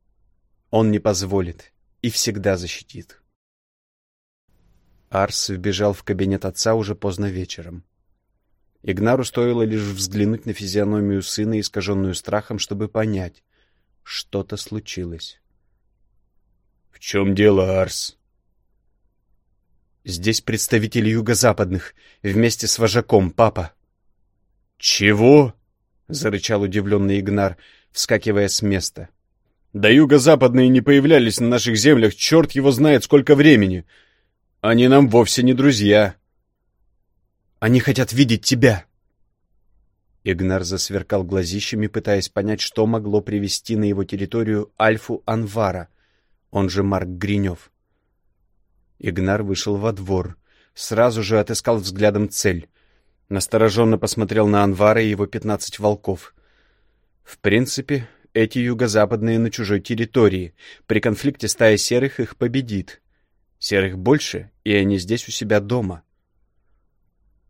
Он не позволит и всегда защитит. Арс вбежал в кабинет отца уже поздно вечером. Игнару стоило лишь взглянуть на физиономию сына, искаженную страхом, чтобы понять, что-то случилось. — В чем дело, Арс? — Здесь представители юго-западных, вместе с вожаком, папа. — Чего? — зарычал удивленный Игнар, вскакивая с места. — Да юго-западные не появлялись на наших землях, черт его знает сколько времени! — они нам вовсе не друзья. Они хотят видеть тебя. Игнар засверкал глазищами, пытаясь понять, что могло привести на его территорию Альфу Анвара, он же Марк Гринев. Игнар вышел во двор, сразу же отыскал взглядом цель. Настороженно посмотрел на Анвара и его пятнадцать волков. В принципе, эти юго-западные на чужой территории. При конфликте стая серых их победит. Серых больше, и они здесь у себя дома.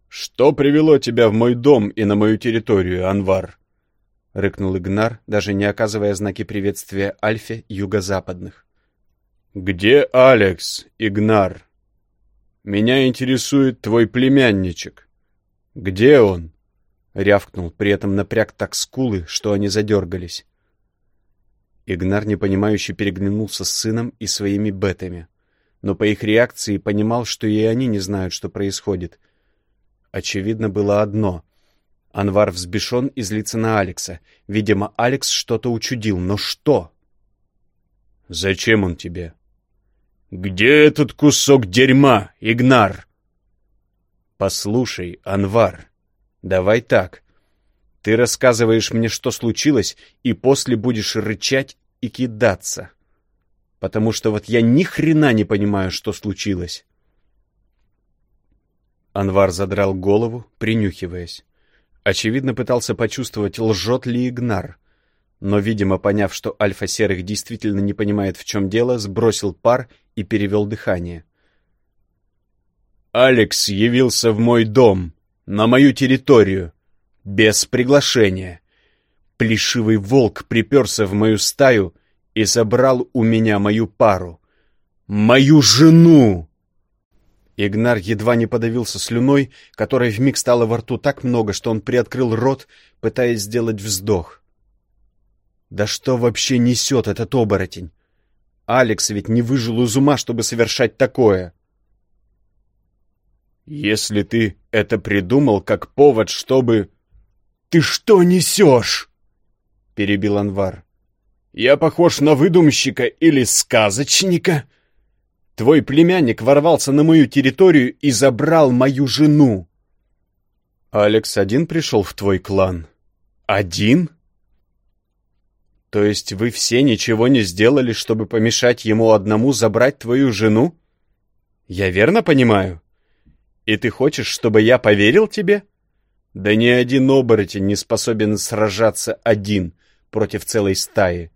«Что привело тебя в мой дом и на мою территорию, Анвар?» — рыкнул Игнар, даже не оказывая знаки приветствия Альфе юго-западных. «Где Алекс, Игнар? Меня интересует твой племянничек. Где он?» — рявкнул, при этом напряг так скулы, что они задергались. Игнар непонимающе переглянулся с сыном и своими бетами но по их реакции понимал, что и они не знают, что происходит. Очевидно было одно. Анвар взбешен и злится на Алекса. Видимо, Алекс что-то учудил, но что? «Зачем он тебе?» «Где этот кусок дерьма, Игнар?» «Послушай, Анвар, давай так. Ты рассказываешь мне, что случилось, и после будешь рычать и кидаться потому что вот я ни хрена не понимаю, что случилось. Анвар задрал голову, принюхиваясь. Очевидно, пытался почувствовать, лжет ли Игнар. Но, видимо, поняв, что Альфа-Серых действительно не понимает, в чем дело, сбросил пар и перевел дыхание. «Алекс явился в мой дом, на мою территорию, без приглашения. Плешивый волк приперся в мою стаю — и забрал у меня мою пару. Мою жену! Игнар едва не подавился слюной, которой вмиг стало во рту так много, что он приоткрыл рот, пытаясь сделать вздох. Да что вообще несет этот оборотень? Алекс ведь не выжил из ума, чтобы совершать такое. Если ты это придумал как повод, чтобы... Ты что несешь? Перебил Анвар. Я похож на выдумщика или сказочника? Твой племянник ворвался на мою территорию и забрал мою жену. Алекс один пришел в твой клан? Один? То есть вы все ничего не сделали, чтобы помешать ему одному забрать твою жену? Я верно понимаю? И ты хочешь, чтобы я поверил тебе? Да ни один оборотень не способен сражаться один против целой стаи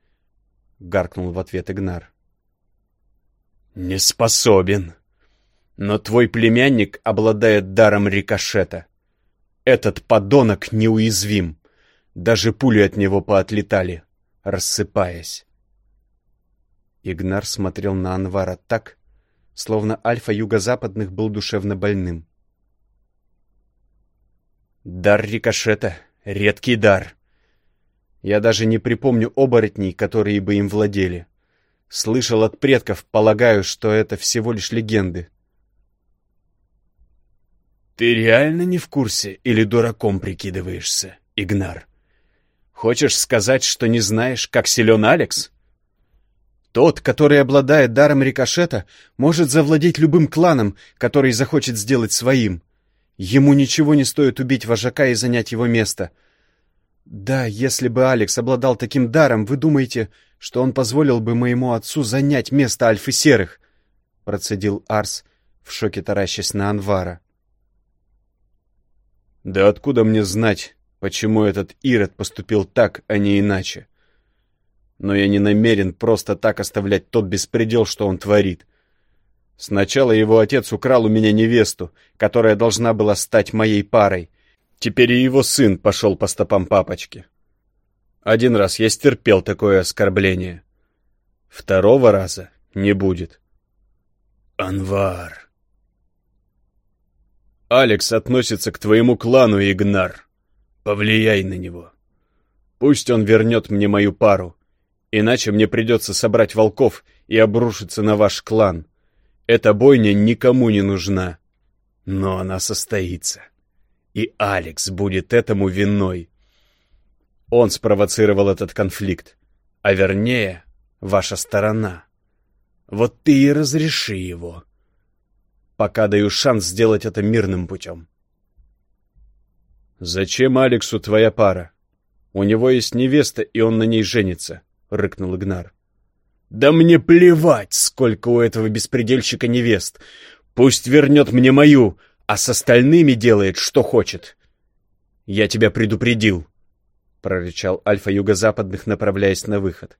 гаркнул в ответ Игнар. Не способен. Но твой племянник обладает даром рикошета. Этот подонок неуязвим. Даже пули от него поотлетали, рассыпаясь. Игнар смотрел на Анвара так, словно альфа юго-западных был душевно больным. Дар рикошета — редкий дар. Я даже не припомню оборотней, которые бы им владели. Слышал от предков, полагаю, что это всего лишь легенды. Ты реально не в курсе или дураком прикидываешься, Игнар? Хочешь сказать, что не знаешь, как силен Алекс? Тот, который обладает даром рикошета, может завладеть любым кланом, который захочет сделать своим. Ему ничего не стоит убить вожака и занять его место. Да, если бы Алекс обладал таким даром, вы думаете, что он позволил бы моему отцу занять место Альфы Серых? Процедил Арс, в шоке таращась на Анвара. Да откуда мне знать, почему этот Ирод поступил так, а не иначе? Но я не намерен просто так оставлять тот беспредел, что он творит. Сначала его отец украл у меня невесту, которая должна была стать моей парой. Теперь и его сын пошел по стопам папочки. Один раз я стерпел такое оскорбление. Второго раза не будет. Анвар. Алекс относится к твоему клану, Игнар. Повлияй на него. Пусть он вернет мне мою пару. Иначе мне придется собрать волков и обрушиться на ваш клан. Эта бойня никому не нужна. Но она состоится. И Алекс будет этому виной. Он спровоцировал этот конфликт. А вернее, ваша сторона. Вот ты и разреши его. Пока даю шанс сделать это мирным путем. «Зачем Алексу твоя пара? У него есть невеста, и он на ней женится», — рыкнул Игнар. «Да мне плевать, сколько у этого беспредельщика невест. Пусть вернет мне мою, а с остальными делает, что хочет. Я тебя предупредил», — прорычал Альфа Юго-Западных, направляясь на выход.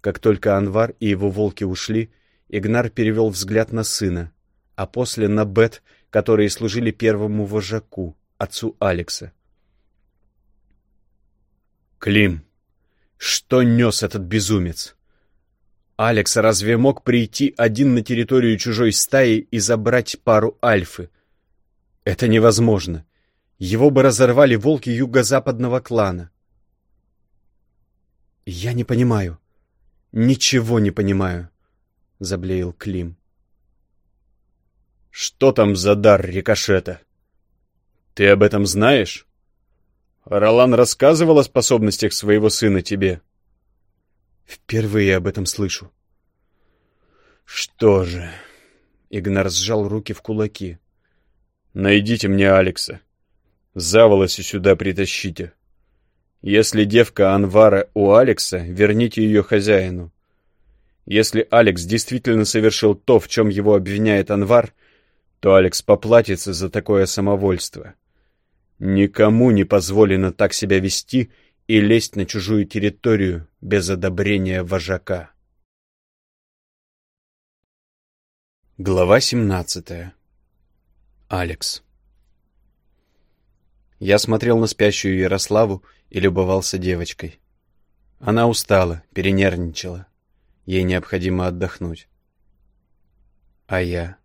Как только Анвар и его волки ушли, Игнар перевел взгляд на сына, а после на Бет, которые служили первому вожаку, отцу Алекса. «Клим, что нес этот безумец? Алекс разве мог прийти один на территорию чужой стаи и забрать пару альфы? Это невозможно. Его бы разорвали волки юго-западного клана. «Я не понимаю. Ничего не понимаю», — заблеял Клим. «Что там за дар рикошета? Ты об этом знаешь? Ролан рассказывал о способностях своего сына тебе?» «Впервые об этом слышу». «Что же?» — Игнар сжал руки в кулаки. «Найдите мне Алекса. За волосы сюда притащите. Если девка Анвара у Алекса, верните ее хозяину. Если Алекс действительно совершил то, в чем его обвиняет Анвар, то Алекс поплатится за такое самовольство. Никому не позволено так себя вести и лезть на чужую территорию без одобрения вожака. Глава 17. Алекс. Я смотрел на спящую Ярославу и любовался девочкой. Она устала, перенервничала. Ей необходимо отдохнуть. А я?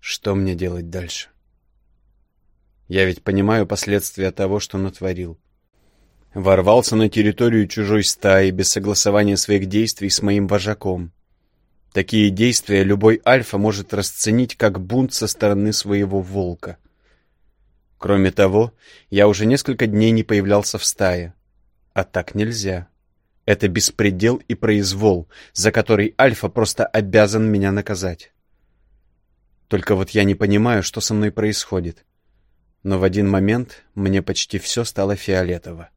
Что мне делать дальше? Я ведь понимаю последствия того, что натворил. Ворвался на территорию чужой стаи без согласования своих действий с моим вожаком. Такие действия любой альфа может расценить как бунт со стороны своего волка. Кроме того, я уже несколько дней не появлялся в стае. А так нельзя. Это беспредел и произвол, за который Альфа просто обязан меня наказать. Только вот я не понимаю, что со мной происходит. Но в один момент мне почти все стало фиолетово.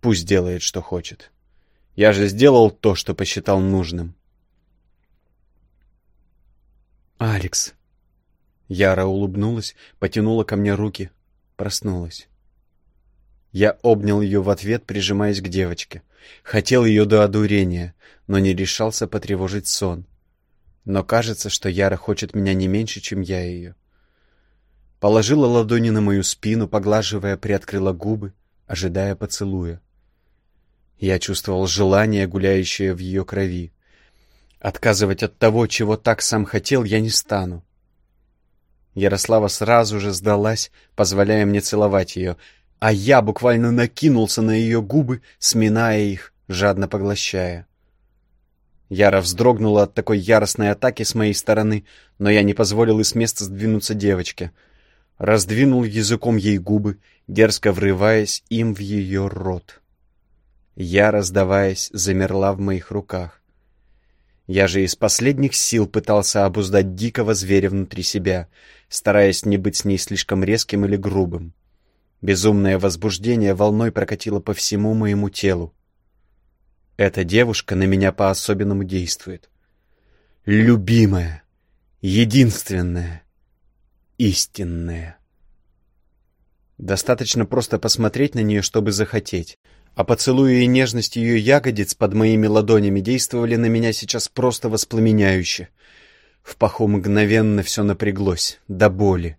Пусть делает, что хочет. Я же сделал то, что посчитал нужным. «Алекс!» Яра улыбнулась, потянула ко мне руки, проснулась. Я обнял ее в ответ, прижимаясь к девочке. Хотел ее до одурения, но не решался потревожить сон. Но кажется, что Яра хочет меня не меньше, чем я ее. Положила ладони на мою спину, поглаживая, приоткрыла губы, ожидая поцелуя. Я чувствовал желание, гуляющее в ее крови. Отказывать от того, чего так сам хотел, я не стану. Ярослава сразу же сдалась, позволяя мне целовать ее, а я буквально накинулся на ее губы, сминая их, жадно поглощая. Яра вздрогнула от такой яростной атаки с моей стороны, но я не позволил и с места сдвинуться девочке. Раздвинул языком ей губы, дерзко врываясь им в ее рот. Я, сдаваясь, замерла в моих руках. Я же из последних сил пытался обуздать дикого зверя внутри себя, стараясь не быть с ней слишком резким или грубым. Безумное возбуждение волной прокатило по всему моему телу. Эта девушка на меня по-особенному действует. Любимая, единственная, истинная. Достаточно просто посмотреть на нее, чтобы захотеть. А поцелуи и нежность ее ягодиц под моими ладонями действовали на меня сейчас просто воспламеняюще. В паху мгновенно все напряглось, до боли.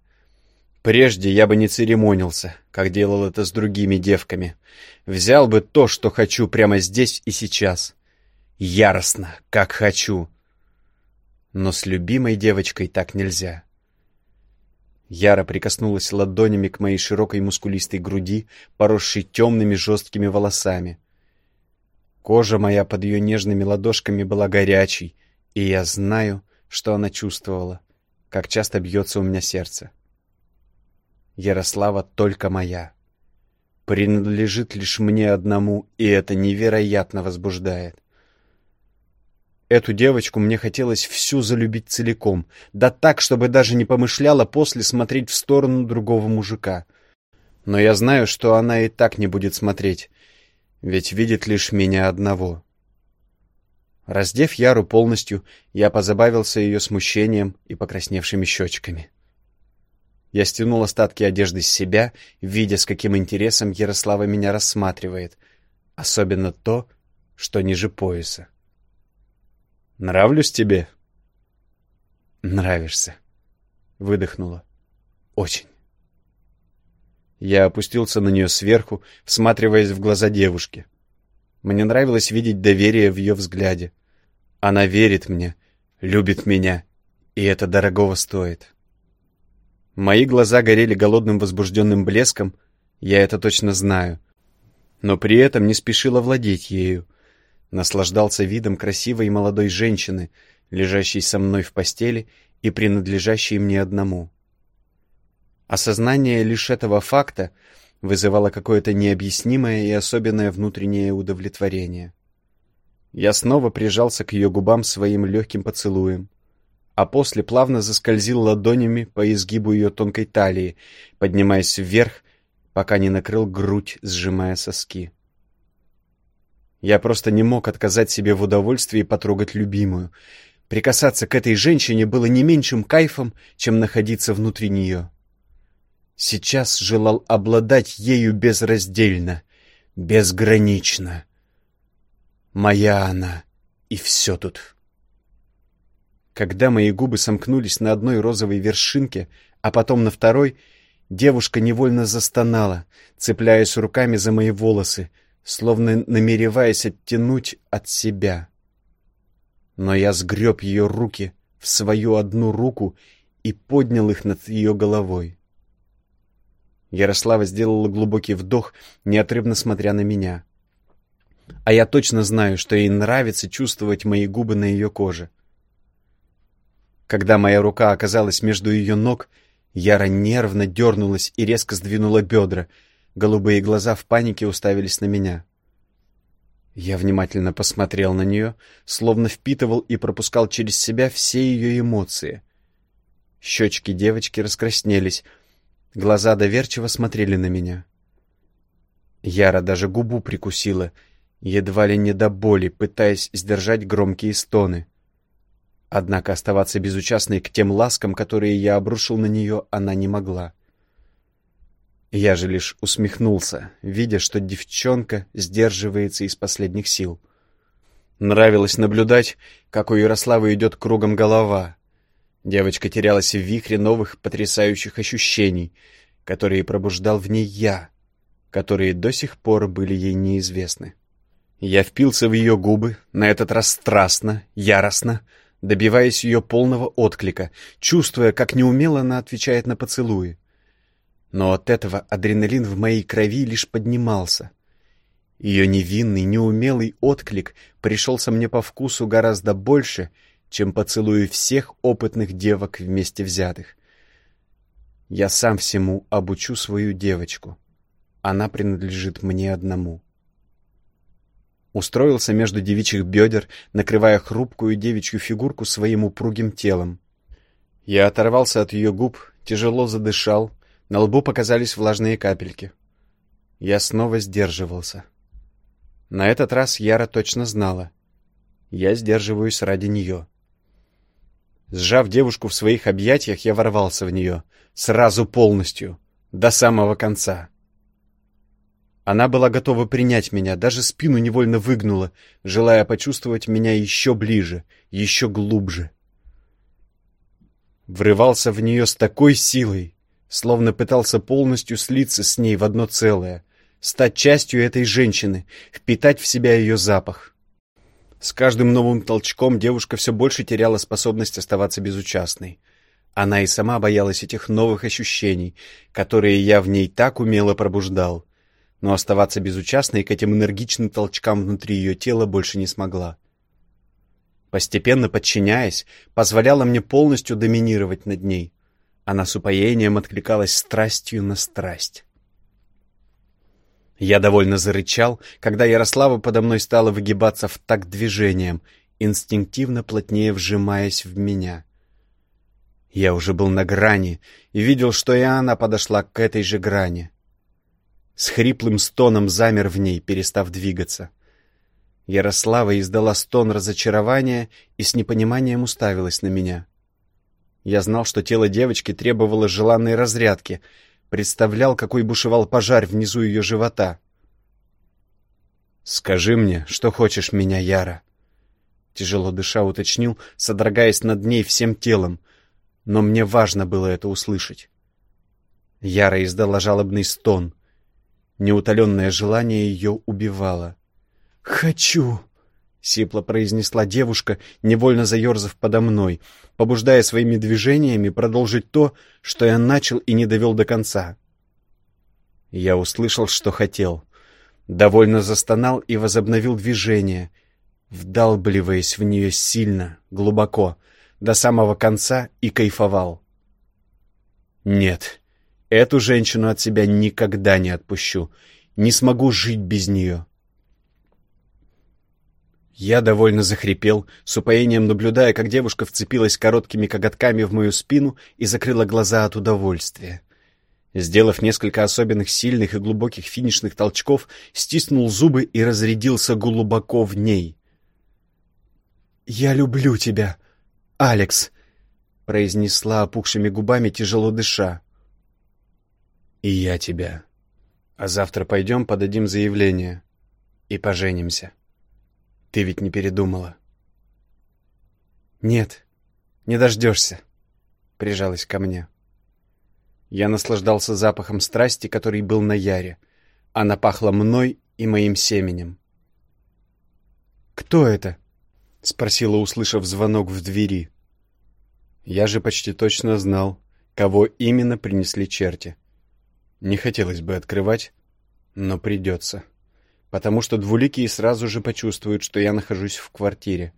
Прежде я бы не церемонился, как делал это с другими девками. Взял бы то, что хочу прямо здесь и сейчас. Яростно, как хочу. Но с любимой девочкой так нельзя. Яра прикоснулась ладонями к моей широкой мускулистой груди, поросшей темными жесткими волосами. Кожа моя под ее нежными ладошками была горячей, и я знаю, что она чувствовала, как часто бьется у меня сердце. Ярослава только моя. Принадлежит лишь мне одному, и это невероятно возбуждает. Эту девочку мне хотелось всю залюбить целиком, да так, чтобы даже не помышляла после смотреть в сторону другого мужика. Но я знаю, что она и так не будет смотреть, ведь видит лишь меня одного. Раздев Яру полностью, я позабавился ее смущением и покрасневшими щечками. Я стянул остатки одежды с себя, видя, с каким интересом Ярослава меня рассматривает, особенно то, что ниже пояса. «Нравлюсь тебе?» «Нравишься», — выдохнула. «Очень». Я опустился на нее сверху, всматриваясь в глаза девушки. Мне нравилось видеть доверие в ее взгляде. Она верит мне, любит меня, и это дорогого стоит. Мои глаза горели голодным возбужденным блеском, я это точно знаю. Но при этом не спешила владеть ею. Наслаждался видом красивой молодой женщины, лежащей со мной в постели и принадлежащей мне одному. Осознание лишь этого факта вызывало какое-то необъяснимое и особенное внутреннее удовлетворение. Я снова прижался к ее губам своим легким поцелуем а после плавно заскользил ладонями по изгибу ее тонкой талии, поднимаясь вверх, пока не накрыл грудь, сжимая соски. Я просто не мог отказать себе в удовольствии потрогать любимую. Прикасаться к этой женщине было не меньшим кайфом, чем находиться внутри нее. Сейчас желал обладать ею безраздельно, безгранично. Моя она, и все тут. Когда мои губы сомкнулись на одной розовой вершинке, а потом на второй, девушка невольно застонала, цепляясь руками за мои волосы, словно намереваясь оттянуть от себя. Но я сгреб ее руки в свою одну руку и поднял их над ее головой. Ярослава сделала глубокий вдох, неотрывно смотря на меня. А я точно знаю, что ей нравится чувствовать мои губы на ее коже. Когда моя рука оказалась между ее ног, Яра нервно дернулась и резко сдвинула бедра. Голубые глаза в панике уставились на меня. Я внимательно посмотрел на нее, словно впитывал и пропускал через себя все ее эмоции. Щечки девочки раскраснелись, глаза доверчиво смотрели на меня. Яра даже губу прикусила, едва ли не до боли, пытаясь сдержать громкие стоны. Однако оставаться безучастной к тем ласкам, которые я обрушил на нее, она не могла. Я же лишь усмехнулся, видя, что девчонка сдерживается из последних сил. Нравилось наблюдать, как у Ярославы идет кругом голова. Девочка терялась в вихре новых потрясающих ощущений, которые пробуждал в ней я, которые до сих пор были ей неизвестны. Я впился в ее губы, на этот раз страстно, яростно, добиваясь ее полного отклика, чувствуя, как неумело она отвечает на поцелуи. Но от этого адреналин в моей крови лишь поднимался. Ее невинный, неумелый отклик пришелся мне по вкусу гораздо больше, чем поцелуи всех опытных девок вместе взятых. Я сам всему обучу свою девочку. Она принадлежит мне одному. Устроился между девичьих бедер, накрывая хрупкую девичью фигурку своим упругим телом. Я оторвался от ее губ, тяжело задышал, на лбу показались влажные капельки. Я снова сдерживался. На этот раз Яра точно знала. Я сдерживаюсь ради нее. Сжав девушку в своих объятиях, я ворвался в нее. Сразу полностью. До самого конца. Она была готова принять меня, даже спину невольно выгнула, желая почувствовать меня еще ближе, еще глубже. Врывался в нее с такой силой, словно пытался полностью слиться с ней в одно целое, стать частью этой женщины, впитать в себя ее запах. С каждым новым толчком девушка все больше теряла способность оставаться безучастной. Она и сама боялась этих новых ощущений, которые я в ней так умело пробуждал — но оставаться безучастной к этим энергичным толчкам внутри ее тела больше не смогла. Постепенно подчиняясь, позволяла мне полностью доминировать над ней. Она с упоением откликалась страстью на страсть. Я довольно зарычал, когда Ярослава подо мной стала выгибаться в такт движением, инстинктивно плотнее вжимаясь в меня. Я уже был на грани и видел, что и она подошла к этой же грани. С хриплым стоном замер в ней, перестав двигаться. Ярослава издала стон разочарования и с непониманием уставилась на меня. Я знал, что тело девочки требовало желанной разрядки, представлял, какой бушевал пожар внизу ее живота. «Скажи мне, что хочешь меня, Яра?» Тяжело дыша уточнил, содрогаясь над ней всем телом, но мне важно было это услышать. Яра издала жалобный стон — Неутоленное желание ее убивало. «Хочу!» — сипло произнесла девушка, невольно заерзав подо мной, побуждая своими движениями продолжить то, что я начал и не довел до конца. Я услышал, что хотел. Довольно застонал и возобновил движение, вдалбливаясь в нее сильно, глубоко, до самого конца и кайфовал. «Нет, Эту женщину от себя никогда не отпущу. Не смогу жить без нее. Я довольно захрипел, с упоением наблюдая, как девушка вцепилась короткими коготками в мою спину и закрыла глаза от удовольствия. Сделав несколько особенных сильных и глубоких финишных толчков, стиснул зубы и разрядился глубоко в ней. «Я люблю тебя, Алекс», — произнесла опухшими губами, тяжело дыша. И я тебя. А завтра пойдем подадим заявление и поженимся. Ты ведь не передумала? Нет, не дождешься, прижалась ко мне. Я наслаждался запахом страсти, который был на Яре. Она пахла мной и моим семенем. «Кто это?» — спросила, услышав звонок в двери. Я же почти точно знал, кого именно принесли черти. Не хотелось бы открывать, но придется. Потому что двуликие сразу же почувствуют, что я нахожусь в квартире.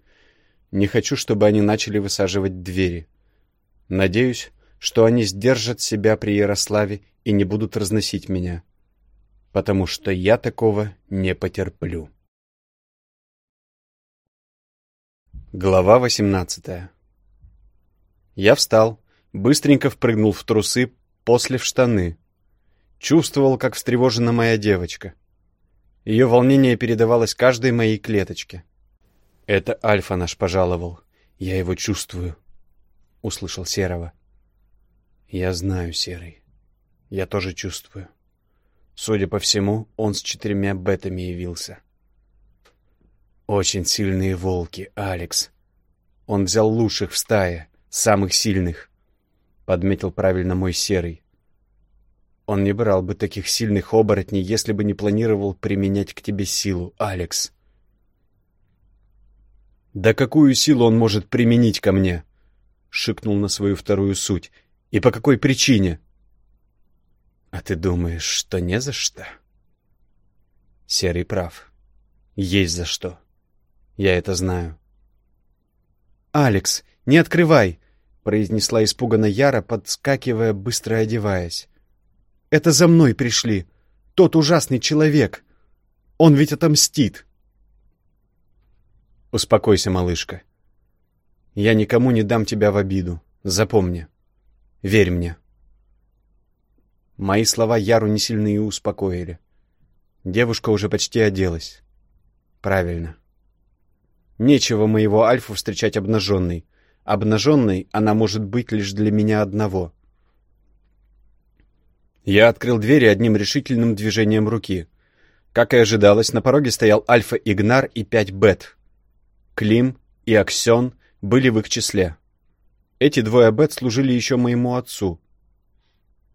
Не хочу, чтобы они начали высаживать двери. Надеюсь, что они сдержат себя при Ярославе и не будут разносить меня. Потому что я такого не потерплю. Глава восемнадцатая Я встал, быстренько впрыгнул в трусы, после в штаны — Чувствовал, как встревожена моя девочка. Ее волнение передавалось каждой моей клеточке. «Это Альфа наш пожаловал. Я его чувствую», — услышал Серого. «Я знаю, Серый. Я тоже чувствую. Судя по всему, он с четырьмя бетами явился. Очень сильные волки, Алекс. Он взял лучших в стае, самых сильных», — подметил правильно мой Серый. Он не брал бы таких сильных оборотней, если бы не планировал применять к тебе силу, Алекс. «Да какую силу он может применить ко мне?» — шикнул на свою вторую суть. «И по какой причине?» А ты думаешь, что не за что? Серый прав. Есть за что. Я это знаю. «Алекс, не открывай!» — произнесла испуганно Яра, подскакивая, быстро одеваясь. «Это за мной пришли. Тот ужасный человек. Он ведь отомстит!» «Успокойся, малышка. Я никому не дам тебя в обиду. Запомни. Верь мне». Мои слова Яру не сильно и успокоили. Девушка уже почти оделась. Правильно. Нечего моего Альфу встречать обнаженной. Обнаженной она может быть лишь для меня одного. Я открыл дверь одним решительным движением руки. Как и ожидалось, на пороге стоял Альфа Игнар и пять Бет. Клим и Аксен были в их числе. Эти двое Бет служили еще моему отцу.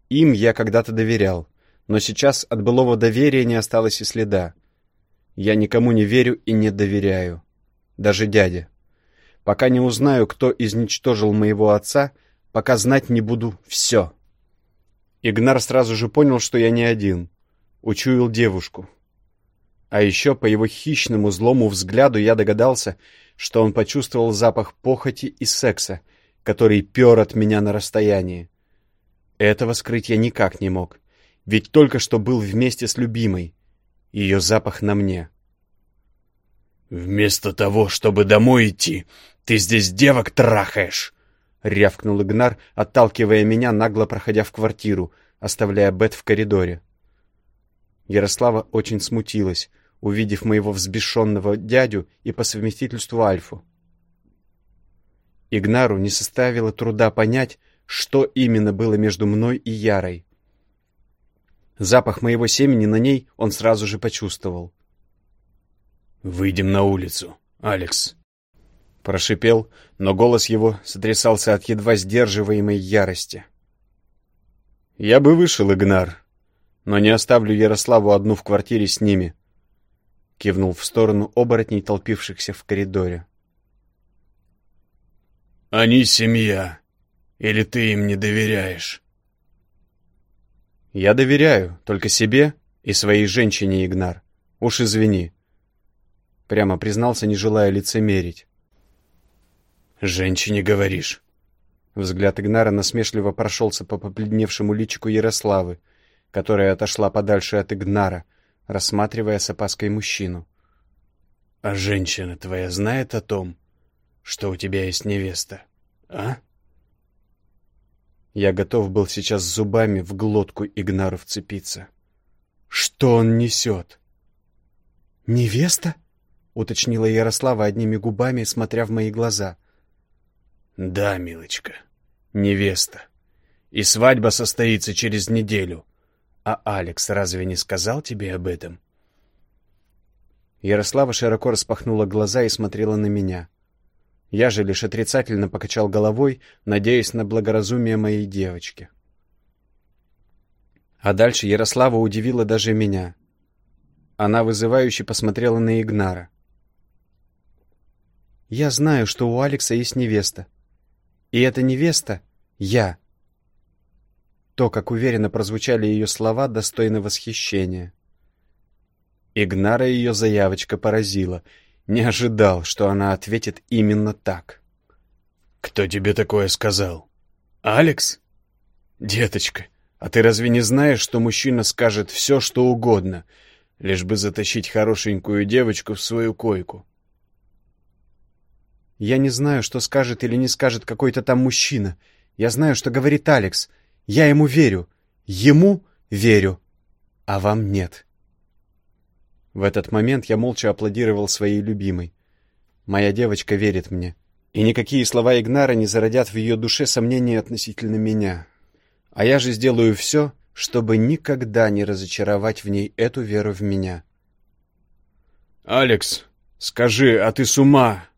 Им я когда-то доверял, но сейчас от былого доверия не осталось и следа. Я никому не верю и не доверяю. Даже дяде. Пока не узнаю, кто изничтожил моего отца, пока знать не буду все. Игнар сразу же понял, что я не один. Учуял девушку. А еще по его хищному злому взгляду я догадался, что он почувствовал запах похоти и секса, который пер от меня на расстоянии. Этого скрыть я никак не мог, ведь только что был вместе с любимой. Ее запах на мне. «Вместо того, чтобы домой идти, ты здесь девок трахаешь!» — рявкнул Игнар, отталкивая меня, нагло проходя в квартиру, оставляя Бет в коридоре. Ярослава очень смутилась, увидев моего взбешенного дядю и по совместительству Альфу. Игнару не составило труда понять, что именно было между мной и Ярой. Запах моего семени на ней он сразу же почувствовал. «Выйдем на улицу, Алекс», — прошипел, но голос его сотрясался от едва сдерживаемой ярости. «Я бы вышел, Игнар, но не оставлю Ярославу одну в квартире с ними», — кивнул в сторону оборотней, толпившихся в коридоре. «Они семья», или ты им не доверяешь? Я доверяю только себе и своей женщине, Игнар. Уж извини. Прямо признался, не желая лицемерить. Женщине говоришь? Взгляд Игнара насмешливо прошелся по побледневшему личику Ярославы, которая отошла подальше от Игнара, рассматривая с опаской мужчину. «А женщина твоя знает о том, что у тебя есть невеста, а?» Я готов был сейчас зубами в глотку Игнару вцепиться. Что он несет? «Невеста?» — уточнила Ярослава одними губами, смотря в мои глаза. «Да, милочка, невеста. И свадьба состоится через неделю. А Алекс разве не сказал тебе об этом?» Ярослава широко распахнула глаза и смотрела на меня. Я же лишь отрицательно покачал головой, надеясь на благоразумие моей девочки. А дальше Ярослава удивила даже меня. Она вызывающе посмотрела на Игнара. «Я знаю, что у Алекса есть невеста. И эта невеста — я». То, как уверенно прозвучали ее слова, достойно восхищения. Игнара ее заявочка поразила — не ожидал, что она ответит именно так. «Кто тебе такое сказал? Алекс?» «Деточка, а ты разве не знаешь, что мужчина скажет все, что угодно, лишь бы затащить хорошенькую девочку в свою койку?» «Я не знаю, что скажет или не скажет какой-то там мужчина. Я знаю, что говорит Алекс. Я ему верю. Ему верю. А вам нет». В этот момент я молча аплодировал своей любимой. Моя девочка верит мне. И никакие слова Игнара не зародят в ее душе сомнений относительно меня. А я же сделаю все, чтобы никогда не разочаровать в ней эту веру в меня. «Алекс, скажи, а ты с ума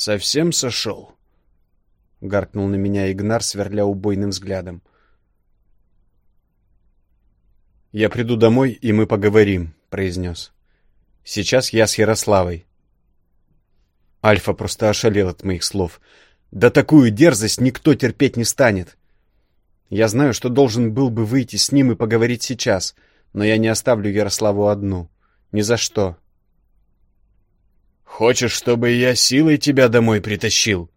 совсем сошел?» Гаркнул на меня Игнар, сверля убойным взглядом. «Я приду домой, и мы поговорим», — произнес. Сейчас я с Ярославой. Альфа просто ошалел от моих слов. Да такую дерзость никто терпеть не станет. Я знаю, что должен был бы выйти с ним и поговорить сейчас, но я не оставлю Ярославу одну. Ни за что. Хочешь, чтобы я силой тебя домой притащил?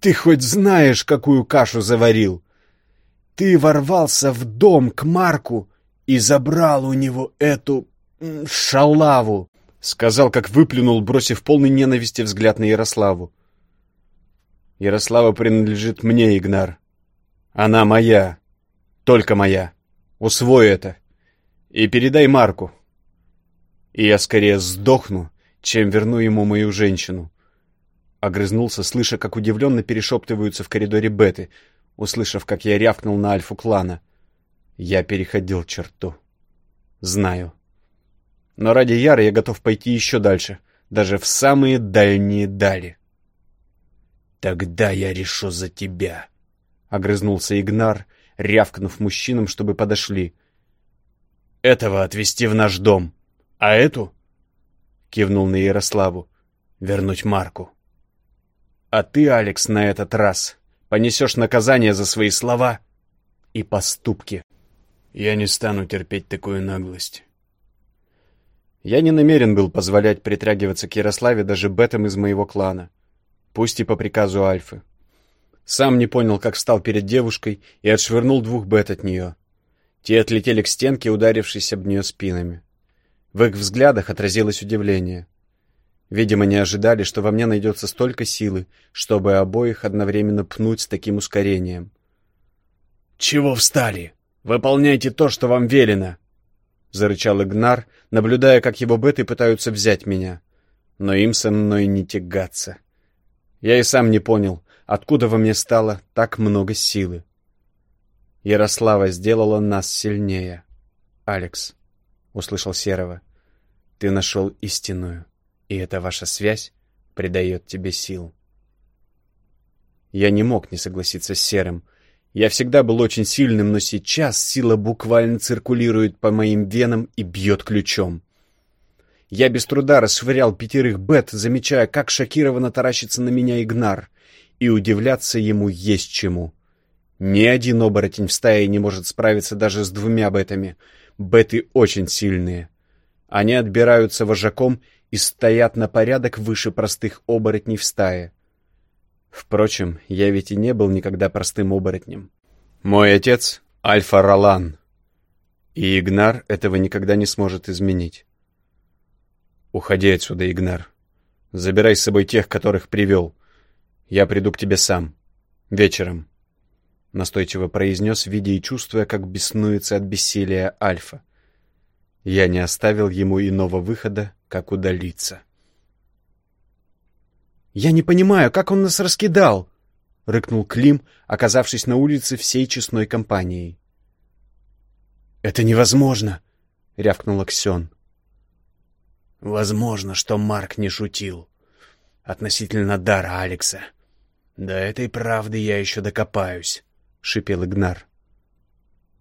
Ты хоть знаешь, какую кашу заварил? Ты ворвался в дом к Марку и забрал у него эту шалаву, сказал, как выплюнул, бросив полный ненависти взгляд на Ярославу. Ярослава принадлежит мне, Игнар. Она моя. Только моя. Усвой это. И передай Марку. И я скорее сдохну, чем верну ему мою женщину. Огрызнулся, слыша, как удивленно перешептываются в коридоре Беты, услышав, как я рявкнул на альфу клана. Я переходил черту. Знаю. Но ради Яры я готов пойти еще дальше, даже в самые дальние дали. «Тогда я решу за тебя», — огрызнулся Игнар, рявкнув мужчинам, чтобы подошли. «Этого отвезти в наш дом, а эту — кивнул на Ярославу. «Вернуть Марку». «А ты, Алекс, на этот раз понесешь наказание за свои слова и поступки». «Я не стану терпеть такую наглость». Я не намерен был позволять притрагиваться к Ярославе даже бетам из моего клана, пусть и по приказу Альфы. Сам не понял, как встал перед девушкой и отшвырнул двух бет от нее. Те отлетели к стенке, ударившись об нее спинами. В их взглядах отразилось удивление. Видимо, не ожидали, что во мне найдется столько силы, чтобы обоих одновременно пнуть с таким ускорением. «Чего встали? Выполняйте то, что вам велено!» — зарычал Игнар, наблюдая, как его беты пытаются взять меня. Но им со мной не тягаться. Я и сам не понял, откуда во мне стало так много силы. Ярослава сделала нас сильнее. Алекс. — услышал Серого. «Ты нашел истинную, и эта ваша связь придает тебе сил». Я не мог не согласиться с Серым. Я всегда был очень сильным, но сейчас сила буквально циркулирует по моим венам и бьет ключом. Я без труда расшвырял пятерых бет, замечая, как шокированно таращится на меня Игнар, и удивляться ему есть чему. Ни один оборотень в стае не может справиться даже с двумя бетами — Беты очень сильные. Они отбираются вожаком и стоят на порядок выше простых оборотней в стае. Впрочем, я ведь и не был никогда простым оборотнем. Мой отец — Альфа Ролан, и Игнар этого никогда не сможет изменить. Уходи отсюда, Игнар. Забирай с собой тех, которых привел. Я приду к тебе сам. Вечером. — настойчиво произнес, видя и чувствуя, как беснуется от бессилия Альфа. Я не оставил ему иного выхода, как удалиться. «Я не понимаю, как он нас раскидал!» — рыкнул Клим, оказавшись на улице всей честной компанией. «Это невозможно!» — рявкнул Аксен. «Возможно, что Марк не шутил. Относительно дара Алекса. До этой правды я еще докопаюсь». — шипел Игнар.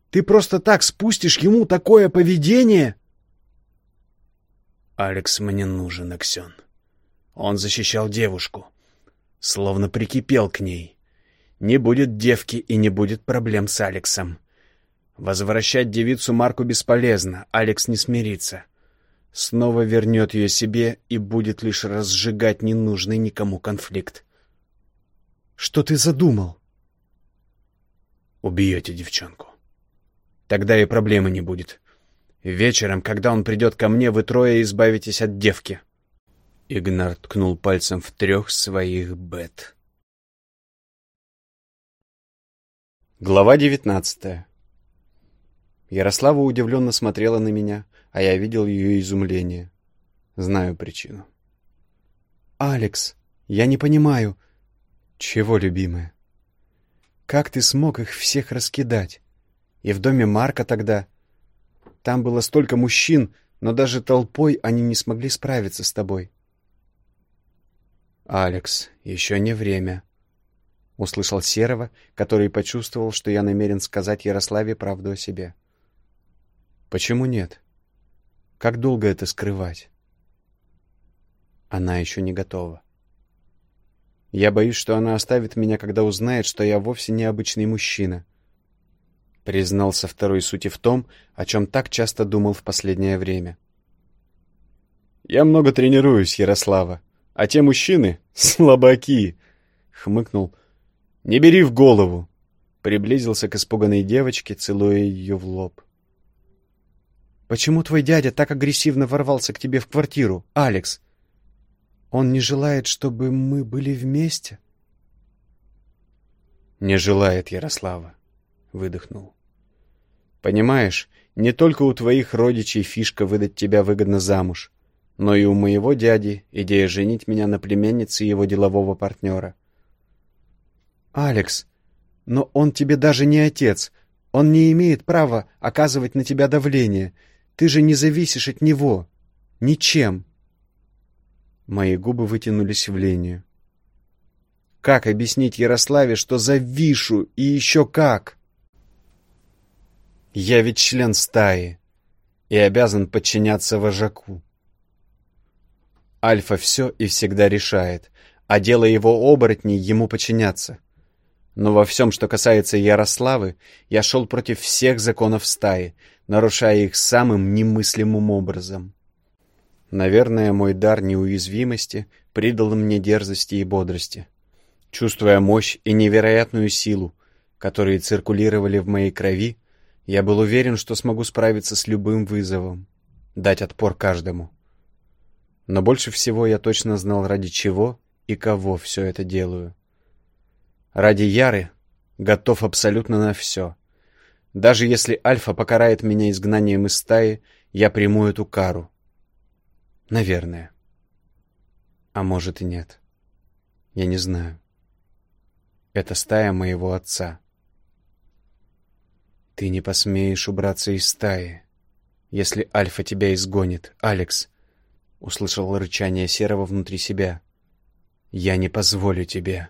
«Ты просто так спустишь ему такое поведение?» «Алекс мне нужен, Аксен. Он защищал девушку, словно прикипел к ней. Не будет девки и не будет проблем с Алексом. Возвращать девицу Марку бесполезно, Алекс не смирится. Снова вернет ее себе и будет лишь разжигать ненужный никому конфликт. «Что ты задумал?» Убьете девчонку. Тогда и проблемы не будет. Вечером, когда он придет ко мне, вы трое избавитесь от девки. Игнар ткнул пальцем в трех своих бет. Глава девятнадцатая Ярослава удивленно смотрела на меня, а я видел ее изумление. Знаю причину. «Алекс, я не понимаю...» «Чего, любимая?» Как ты смог их всех раскидать? И в доме Марка тогда. Там было столько мужчин, но даже толпой они не смогли справиться с тобой. «Алекс, еще не время», — услышал Серого, который почувствовал, что я намерен сказать Ярославе правду о себе. «Почему нет? Как долго это скрывать?» Она еще не готова. Я боюсь, что она оставит меня, когда узнает, что я вовсе не обычный мужчина, признался второй сути в том, о чем так часто думал в последнее время. «Я много тренируюсь, Ярослава, а те мужчины — слабаки!» — хмыкнул. «Не бери в голову!» — приблизился к испуганной девочке, целуя ее в лоб. «Почему твой дядя так агрессивно ворвался к тебе в квартиру, Алекс? Он не желает, чтобы мы были вместе?» «Не желает, Ярослава», — выдохнул. Понимаешь, не только у твоих родичей фишка выдать тебя выгодно замуж, но и у моего дяди идея женить меня на племяннице его делового партнера. «Алекс, но он тебе даже не отец. Он не имеет права оказывать на тебя давление. Ты же не зависишь от него. Ничем». Мои губы вытянулись в линию. Как объяснить Ярославе, что завишу, и еще как? Я ведь член стаи и обязан подчиняться вожаку. Альфа все и всегда решает, а дело его оборотней ему подчиняться. Но во всем, что касается Ярославы, я шел против всех законов стаи, нарушая их самым немыслимым образом. Наверное, мой дар неуязвимости придал мне дерзости и бодрости. Чувствуя мощь и невероятную силу, которые циркулировали в моей крови, я был уверен, что смогу справиться с любым вызовом, дать отпор каждому. Но больше всего я точно знал, ради чего и кого все это делаю. Ради Яры готов абсолютно на все. Даже если Альфа покарает меня изгнанием из стаи, я приму эту кару. Наверное. А может и нет. Я не знаю. Это стая моего отца. «Ты не посмеешь убраться из стаи, если Альфа тебя изгонит, Алекс!» — услышал рычание Серого внутри себя. «Я не позволю тебе.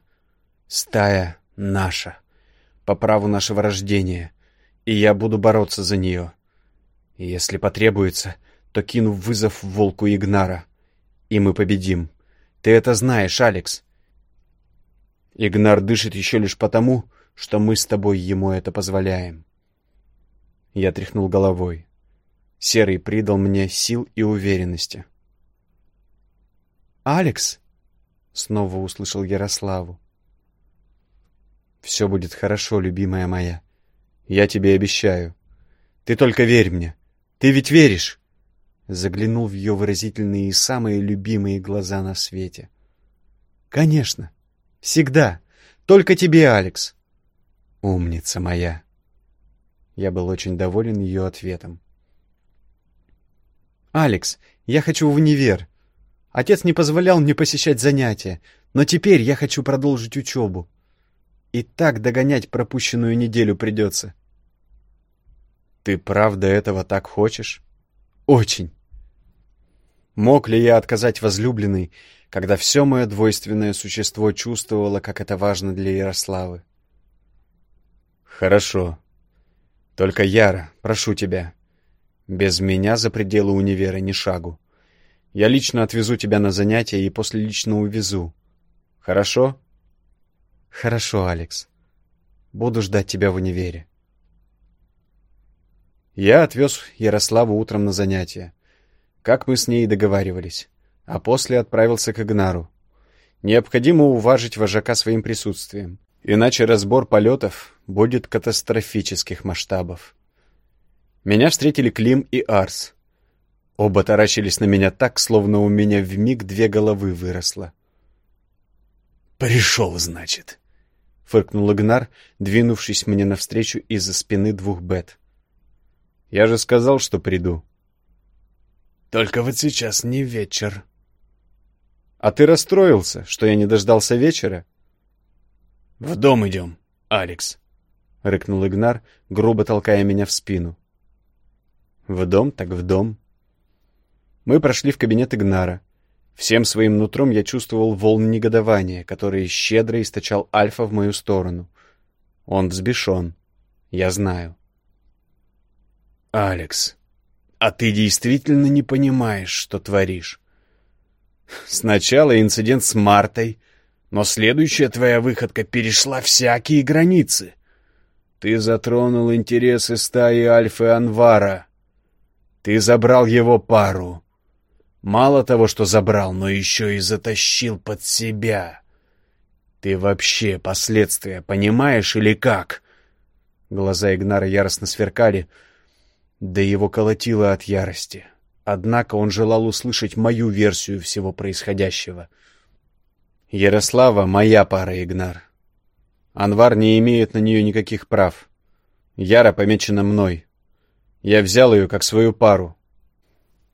Стая наша, по праву нашего рождения, и я буду бороться за нее. И если потребуется, то кину вызов волку Игнара, и мы победим. Ты это знаешь, Алекс!» Игнар дышит еще лишь потому, что мы с тобой ему это позволяем. Я тряхнул головой. Серый придал мне сил и уверенности. «Алекс!» — снова услышал Ярославу. «Все будет хорошо, любимая моя. Я тебе обещаю. Ты только верь мне. Ты ведь веришь!» Заглянул в ее выразительные и самые любимые глаза на свете. «Конечно! Всегда! Только тебе, Алекс!» «Умница моя!» Я был очень доволен ее ответом. «Алекс, я хочу в универ. Отец не позволял мне посещать занятия, но теперь я хочу продолжить учебу. И так догонять пропущенную неделю придется». «Ты правда этого так хочешь?» «Очень». Мог ли я отказать возлюбленной, когда все мое двойственное существо чувствовало, как это важно для Ярославы? «Хорошо», только, Яра, прошу тебя, без меня за пределы универа ни шагу. Я лично отвезу тебя на занятия и после лично увезу. Хорошо? Хорошо, Алекс. Буду ждать тебя в универе. Я отвез Ярославу утром на занятия, как мы с ней договаривались, а после отправился к Игнару. Необходимо уважить вожака своим присутствием. Иначе разбор полетов будет катастрофических масштабов. Меня встретили Клим и Арс. Оба таращились на меня так, словно у меня в миг две головы выросло. «Пришел, значит», — фыркнул Игнар, двинувшись мне навстречу из-за спины двух бет. «Я же сказал, что приду». «Только вот сейчас не вечер». «А ты расстроился, что я не дождался вечера?» «В дом идем, Алекс», — рыкнул Игнар, грубо толкая меня в спину. «В дом, так в дом». Мы прошли в кабинет Игнара. Всем своим нутром я чувствовал волн негодования, которые щедро источал Альфа в мою сторону. Он взбешен. Я знаю. «Алекс, а ты действительно не понимаешь, что творишь?» «Сначала инцидент с Мартой, но следующая твоя выходка перешла всякие границы. Ты затронул интересы стаи Альфы Анвара. Ты забрал его пару. Мало того, что забрал, но еще и затащил под себя. Ты вообще последствия понимаешь или как? Глаза Игнара яростно сверкали, да его колотило от ярости. Однако он желал услышать мою версию всего происходящего. Ярослава — моя пара, Игнар. Анвар не имеет на нее никаких прав. Яра помечена мной. Я взял ее как свою пару.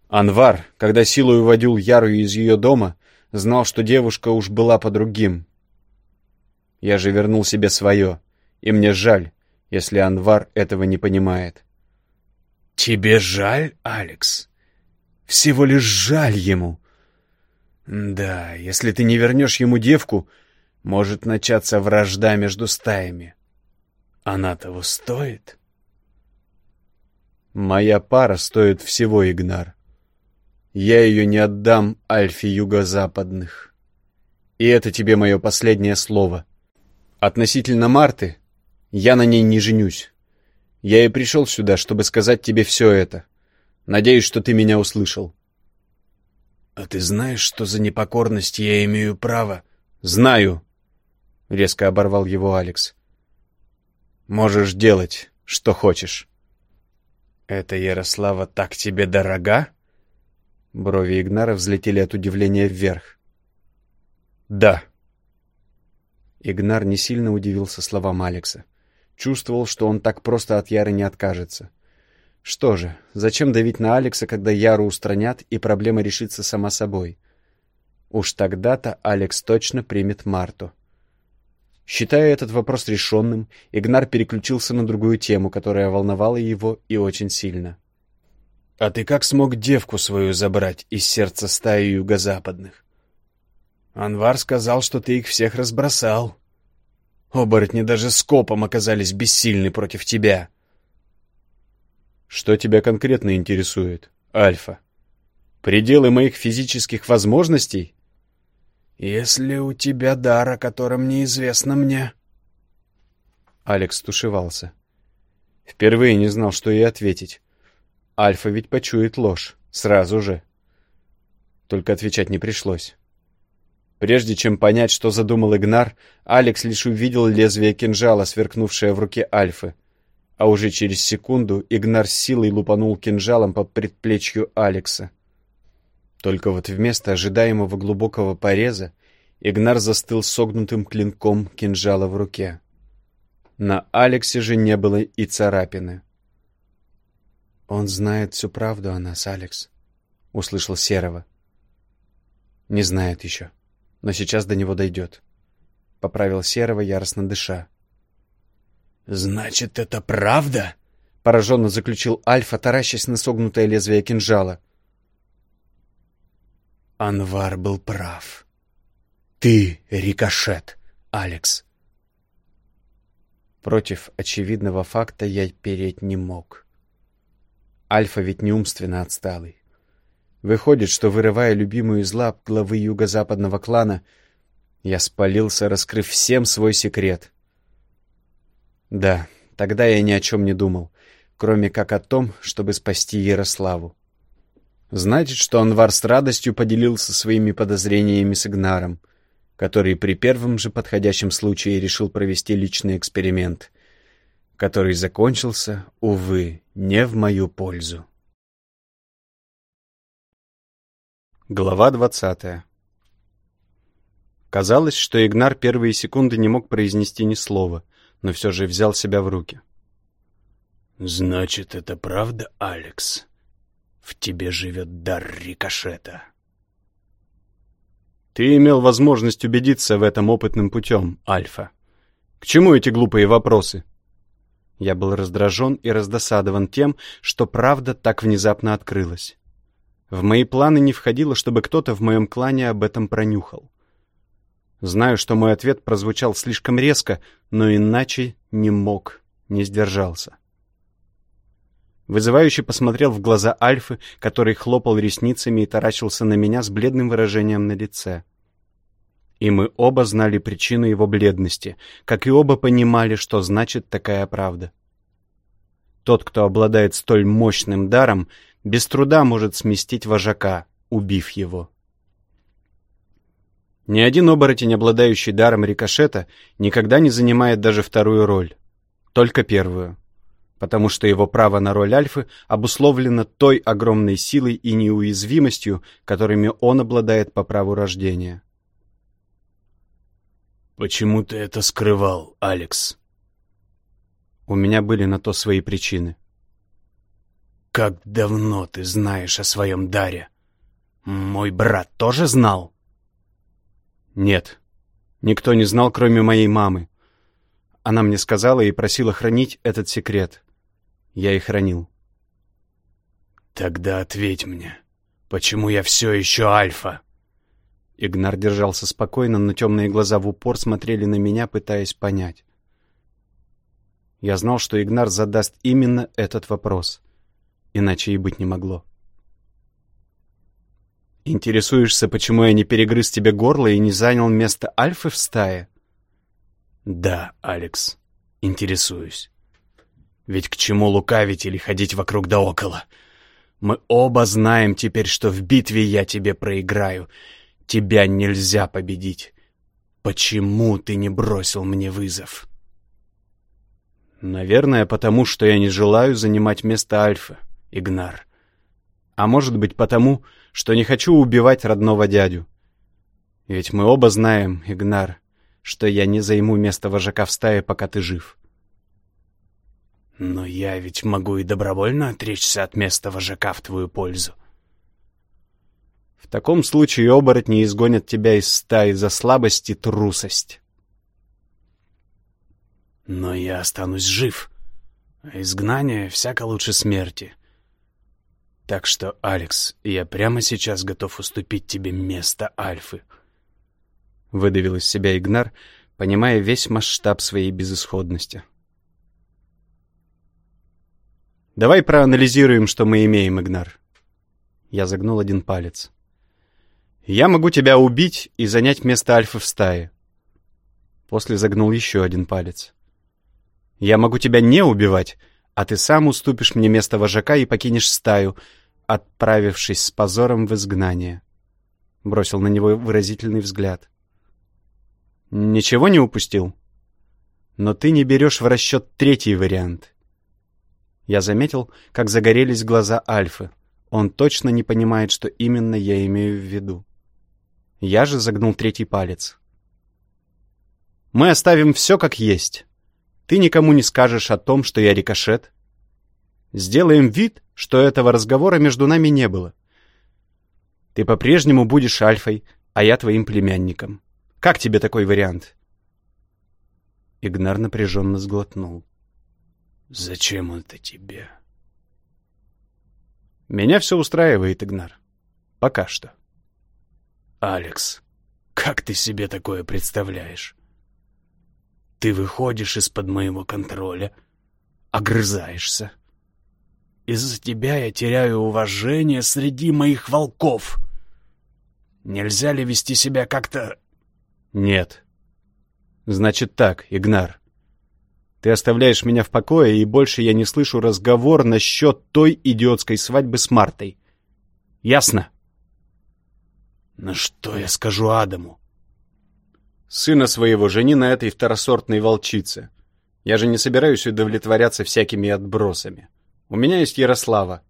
Анвар, когда силой уводил Яру из ее дома, знал, что девушка уж была по другим. Я же вернул себе свое, и мне жаль, если Анвар этого не понимает. «Тебе жаль, Алекс?» Всего лишь жаль ему. Да, если ты не вернешь ему девку, может начаться вражда между стаями. Она того стоит? Моя пара стоит всего, Игнар. Я ее не отдам Альфе Юго-Западных. И это тебе мое последнее слово. Относительно Марты, я на ней не женюсь. Я и пришел сюда, чтобы сказать тебе все это. Надеюсь, что ты меня услышал. А ты знаешь, что за непокорность я имею право? Знаю, резко оборвал его Алекс. Можешь делать, что хочешь. Это Ярослава так тебе дорога? Брови Игнара взлетели от удивления вверх. Да. Игнар не сильно удивился словам Алекса. Чувствовал, что он так просто от Яры не откажется. Что же, зачем давить на Алекса, когда Яру устранят и проблема решится сама собой? Уж тогда-то Алекс точно примет Марту. Считая этот вопрос решенным, Игнар переключился на другую тему, которая волновала его и очень сильно. «А ты как смог девку свою забрать из сердца стаи юго-западных?» «Анвар сказал, что ты их всех разбросал. Оборотни даже скопом оказались бессильны против тебя». Что тебя конкретно интересует, Альфа? Пределы моих физических возможностей? Если у тебя дар, о котором неизвестно мне. Алекс тушевался. Впервые не знал, что ей ответить. Альфа ведь почует ложь. Сразу же. Только отвечать не пришлось. Прежде чем понять, что задумал Игнар, Алекс лишь увидел лезвие кинжала, сверкнувшее в руке Альфы а уже через секунду Игнар с силой лупанул кинжалом по предплечью Алекса. Только вот вместо ожидаемого глубокого пореза Игнар застыл согнутым клинком кинжала в руке. На Алексе же не было и царапины. «Он знает всю правду о нас, Алекс», — услышал Серого. «Не знает еще, но сейчас до него дойдет», — поправил Серого, яростно дыша. «Значит, это правда?» — пораженно заключил Альфа, таращась на согнутое лезвие кинжала. Анвар был прав. «Ты рикошет, Алекс!» Против очевидного факта я переть не мог. Альфа ведь не умственно отсталый. Выходит, что, вырывая любимую из лап главы юго-западного клана, я спалился, раскрыв всем свой секрет — да, тогда я ни о чем не думал, кроме как о том, чтобы спасти Ярославу. Значит, что Анвар с радостью поделился своими подозрениями с Игнаром, который при первом же подходящем случае решил провести личный эксперимент, который закончился, увы, не в мою пользу. Глава двадцатая Казалось, что Игнар первые секунды не мог произнести ни слова — но все же взял себя в руки. «Значит, это правда, Алекс? В тебе живет дар рикошета?» «Ты имел возможность убедиться в этом опытным путем, Альфа. К чему эти глупые вопросы?» Я был раздражен и раздосадован тем, что правда так внезапно открылась. В мои планы не входило, чтобы кто-то в моем клане об этом пронюхал. Знаю, что мой ответ прозвучал слишком резко, но иначе не мог, не сдержался. Вызывающе посмотрел в глаза Альфы, который хлопал ресницами и таращился на меня с бледным выражением на лице. И мы оба знали причину его бледности, как и оба понимали, что значит такая правда. Тот, кто обладает столь мощным даром, без труда может сместить вожака, убив его. Ни один оборотень, обладающий даром рикошета, никогда не занимает даже вторую роль, только первую, потому что его право на роль альфы обусловлено той огромной силой и неуязвимостью, которыми он обладает по праву рождения. «Почему ты это скрывал, Алекс?» У меня были на то свои причины. «Как давно ты знаешь о своем даре? Мой брат тоже знал?» «Нет, никто не знал, кроме моей мамы. Она мне сказала и просила хранить этот секрет. Я и хранил». «Тогда ответь мне, почему я все еще Альфа?» Игнар держался спокойно, но темные глаза в упор смотрели на меня, пытаясь понять. Я знал, что Игнар задаст именно этот вопрос. Иначе и быть не могло. «Интересуешься, почему я не перегрыз тебе горло и не занял место Альфы в стае?» «Да, Алекс, интересуюсь. Ведь к чему лукавить или ходить вокруг да около? Мы оба знаем теперь, что в битве я тебе проиграю, Тебя нельзя победить. Почему ты не бросил мне вызов? Наверное, потому что я не желаю занимать место Альфы, Игнар. А может быть потому, что не хочу убивать родного дядю. Ведь мы оба знаем, Игнар, что я не займу место вожака в стае, пока ты жив. Но я ведь могу и добровольно отречься от места вожака в твою пользу. В таком случае оборотни изгонят тебя из стаи за слабость и трусость. Но я останусь жив. А изгнание всяко лучше смерти. Так что, Алекс, я прямо сейчас готов уступить тебе место Альфы. Выдавил из себя Игнар, понимая весь масштаб своей безысходности. «Давай проанализируем, что мы имеем, Игнар». Я загнул один палец. Я могу тебя убить и занять место альфы в стае. После загнул еще один палец. Я могу тебя не убивать, а ты сам уступишь мне место вожака и покинешь стаю, отправившись с позором в изгнание. Бросил на него выразительный взгляд. Ничего не упустил? Но ты не берешь в расчет третий вариант. Я заметил, как загорелись глаза Альфы. Он точно не понимает, что именно я имею в виду. Я же загнул третий палец. Мы оставим все как есть. Ты никому не скажешь о том, что я рикошет. Сделаем вид, что этого разговора между нами не было. Ты по-прежнему будешь альфой, а я твоим племянником. Как тебе такой вариант?» Игнар напряженно сглотнул. «Зачем это тебе?» «Меня все устраивает, Игнар. Пока что». «Алекс, как ты себе такое представляешь? Ты выходишь из-под моего контроля, огрызаешься. Из-за тебя я теряю уважение среди моих волков. Нельзя ли вести себя как-то...» «Нет. Значит так, Игнар. Ты оставляешь меня в покое, и больше я не слышу разговор насчет той идиотской свадьбы с Мартой. Ясно?» Но что я скажу Адаму? Сына своего жени на этой второсортной волчице. Я же не собираюсь удовлетворяться всякими отбросами. У меня есть Ярослава.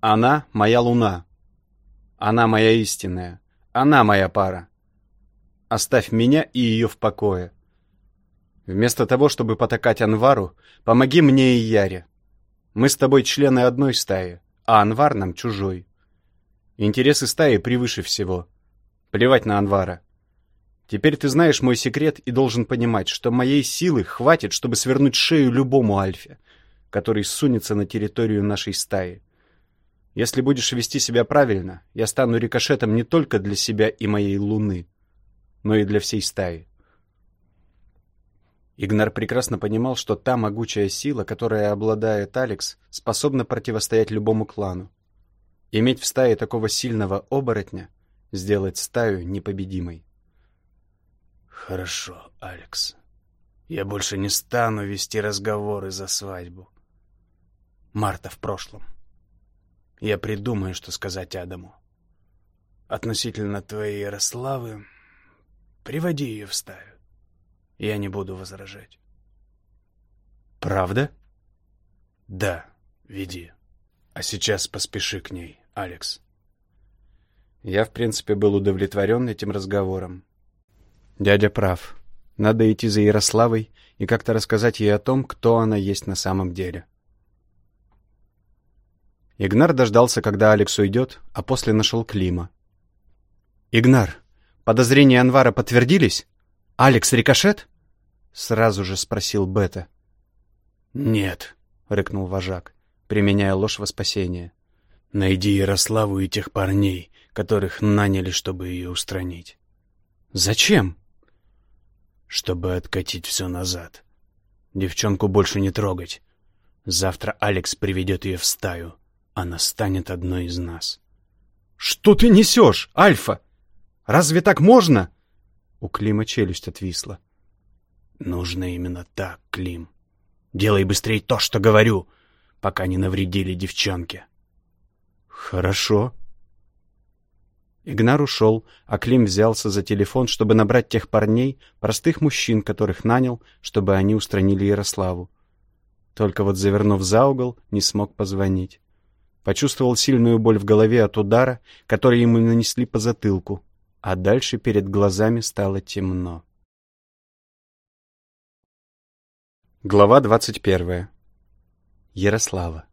Она — моя луна. Она моя истинная. Она моя пара. Оставь меня и ее в покое. Вместо того, чтобы потакать Анвару, помоги мне и Яре. Мы с тобой члены одной стаи, а Анвар нам чужой. Интересы стаи превыше всего. Плевать на Анвара. Теперь ты знаешь мой секрет и должен понимать, что моей силы хватит, чтобы свернуть шею любому альфе, который сунется на территорию нашей стаи. Если будешь вести себя правильно, я стану рикошетом не только для себя и моей луны, но и для всей стаи. Игнар прекрасно понимал, что та могучая сила, которая обладает Алекс, способна противостоять любому клану. Иметь в стае такого сильного оборотня — сделать стаю непобедимой. Хорошо, Алекс. Я больше не стану вести разговоры за свадьбу. Марта в прошлом. Я придумаю, что сказать Адаму. Относительно твоей Ярославы, приводи ее в стаю. Я не буду возражать. Правда? Да, веди. А сейчас поспеши к ней, Алекс. Я, в принципе, был удовлетворен этим разговором. Дядя прав. Надо идти за Ярославой и как-то рассказать ей о том, кто она есть на самом деле. Игнар дождался, когда Алекс уйдет, а после нашел Клима. «Игнар, подозрения Анвара подтвердились? Алекс рикошет?» Сразу же спросил Бета. «Нет», — рыкнул вожак, применяя ложь во спасение. «Найди Ярославу и тех парней, которых наняли, чтобы ее устранить». «Зачем?» «Чтобы откатить все назад. Девчонку больше не трогать. Завтра Алекс приведет ее в стаю. Она станет одной из нас». «Что ты несешь, Альфа? Разве так можно?» У Клима челюсть отвисла. «Нужно именно так, Клим. Делай быстрее то, что говорю, пока не навредили девчонке». «Хорошо». Игнар ушел, а Клим взялся за телефон, чтобы набрать тех парней, простых мужчин, которых нанял, чтобы они устранили Ярославу. Только вот, завернув за угол, не смог позвонить. Почувствовал сильную боль в голове от удара, который ему нанесли по затылку, а дальше перед глазами стало темно. Глава двадцать первая. Ярослава.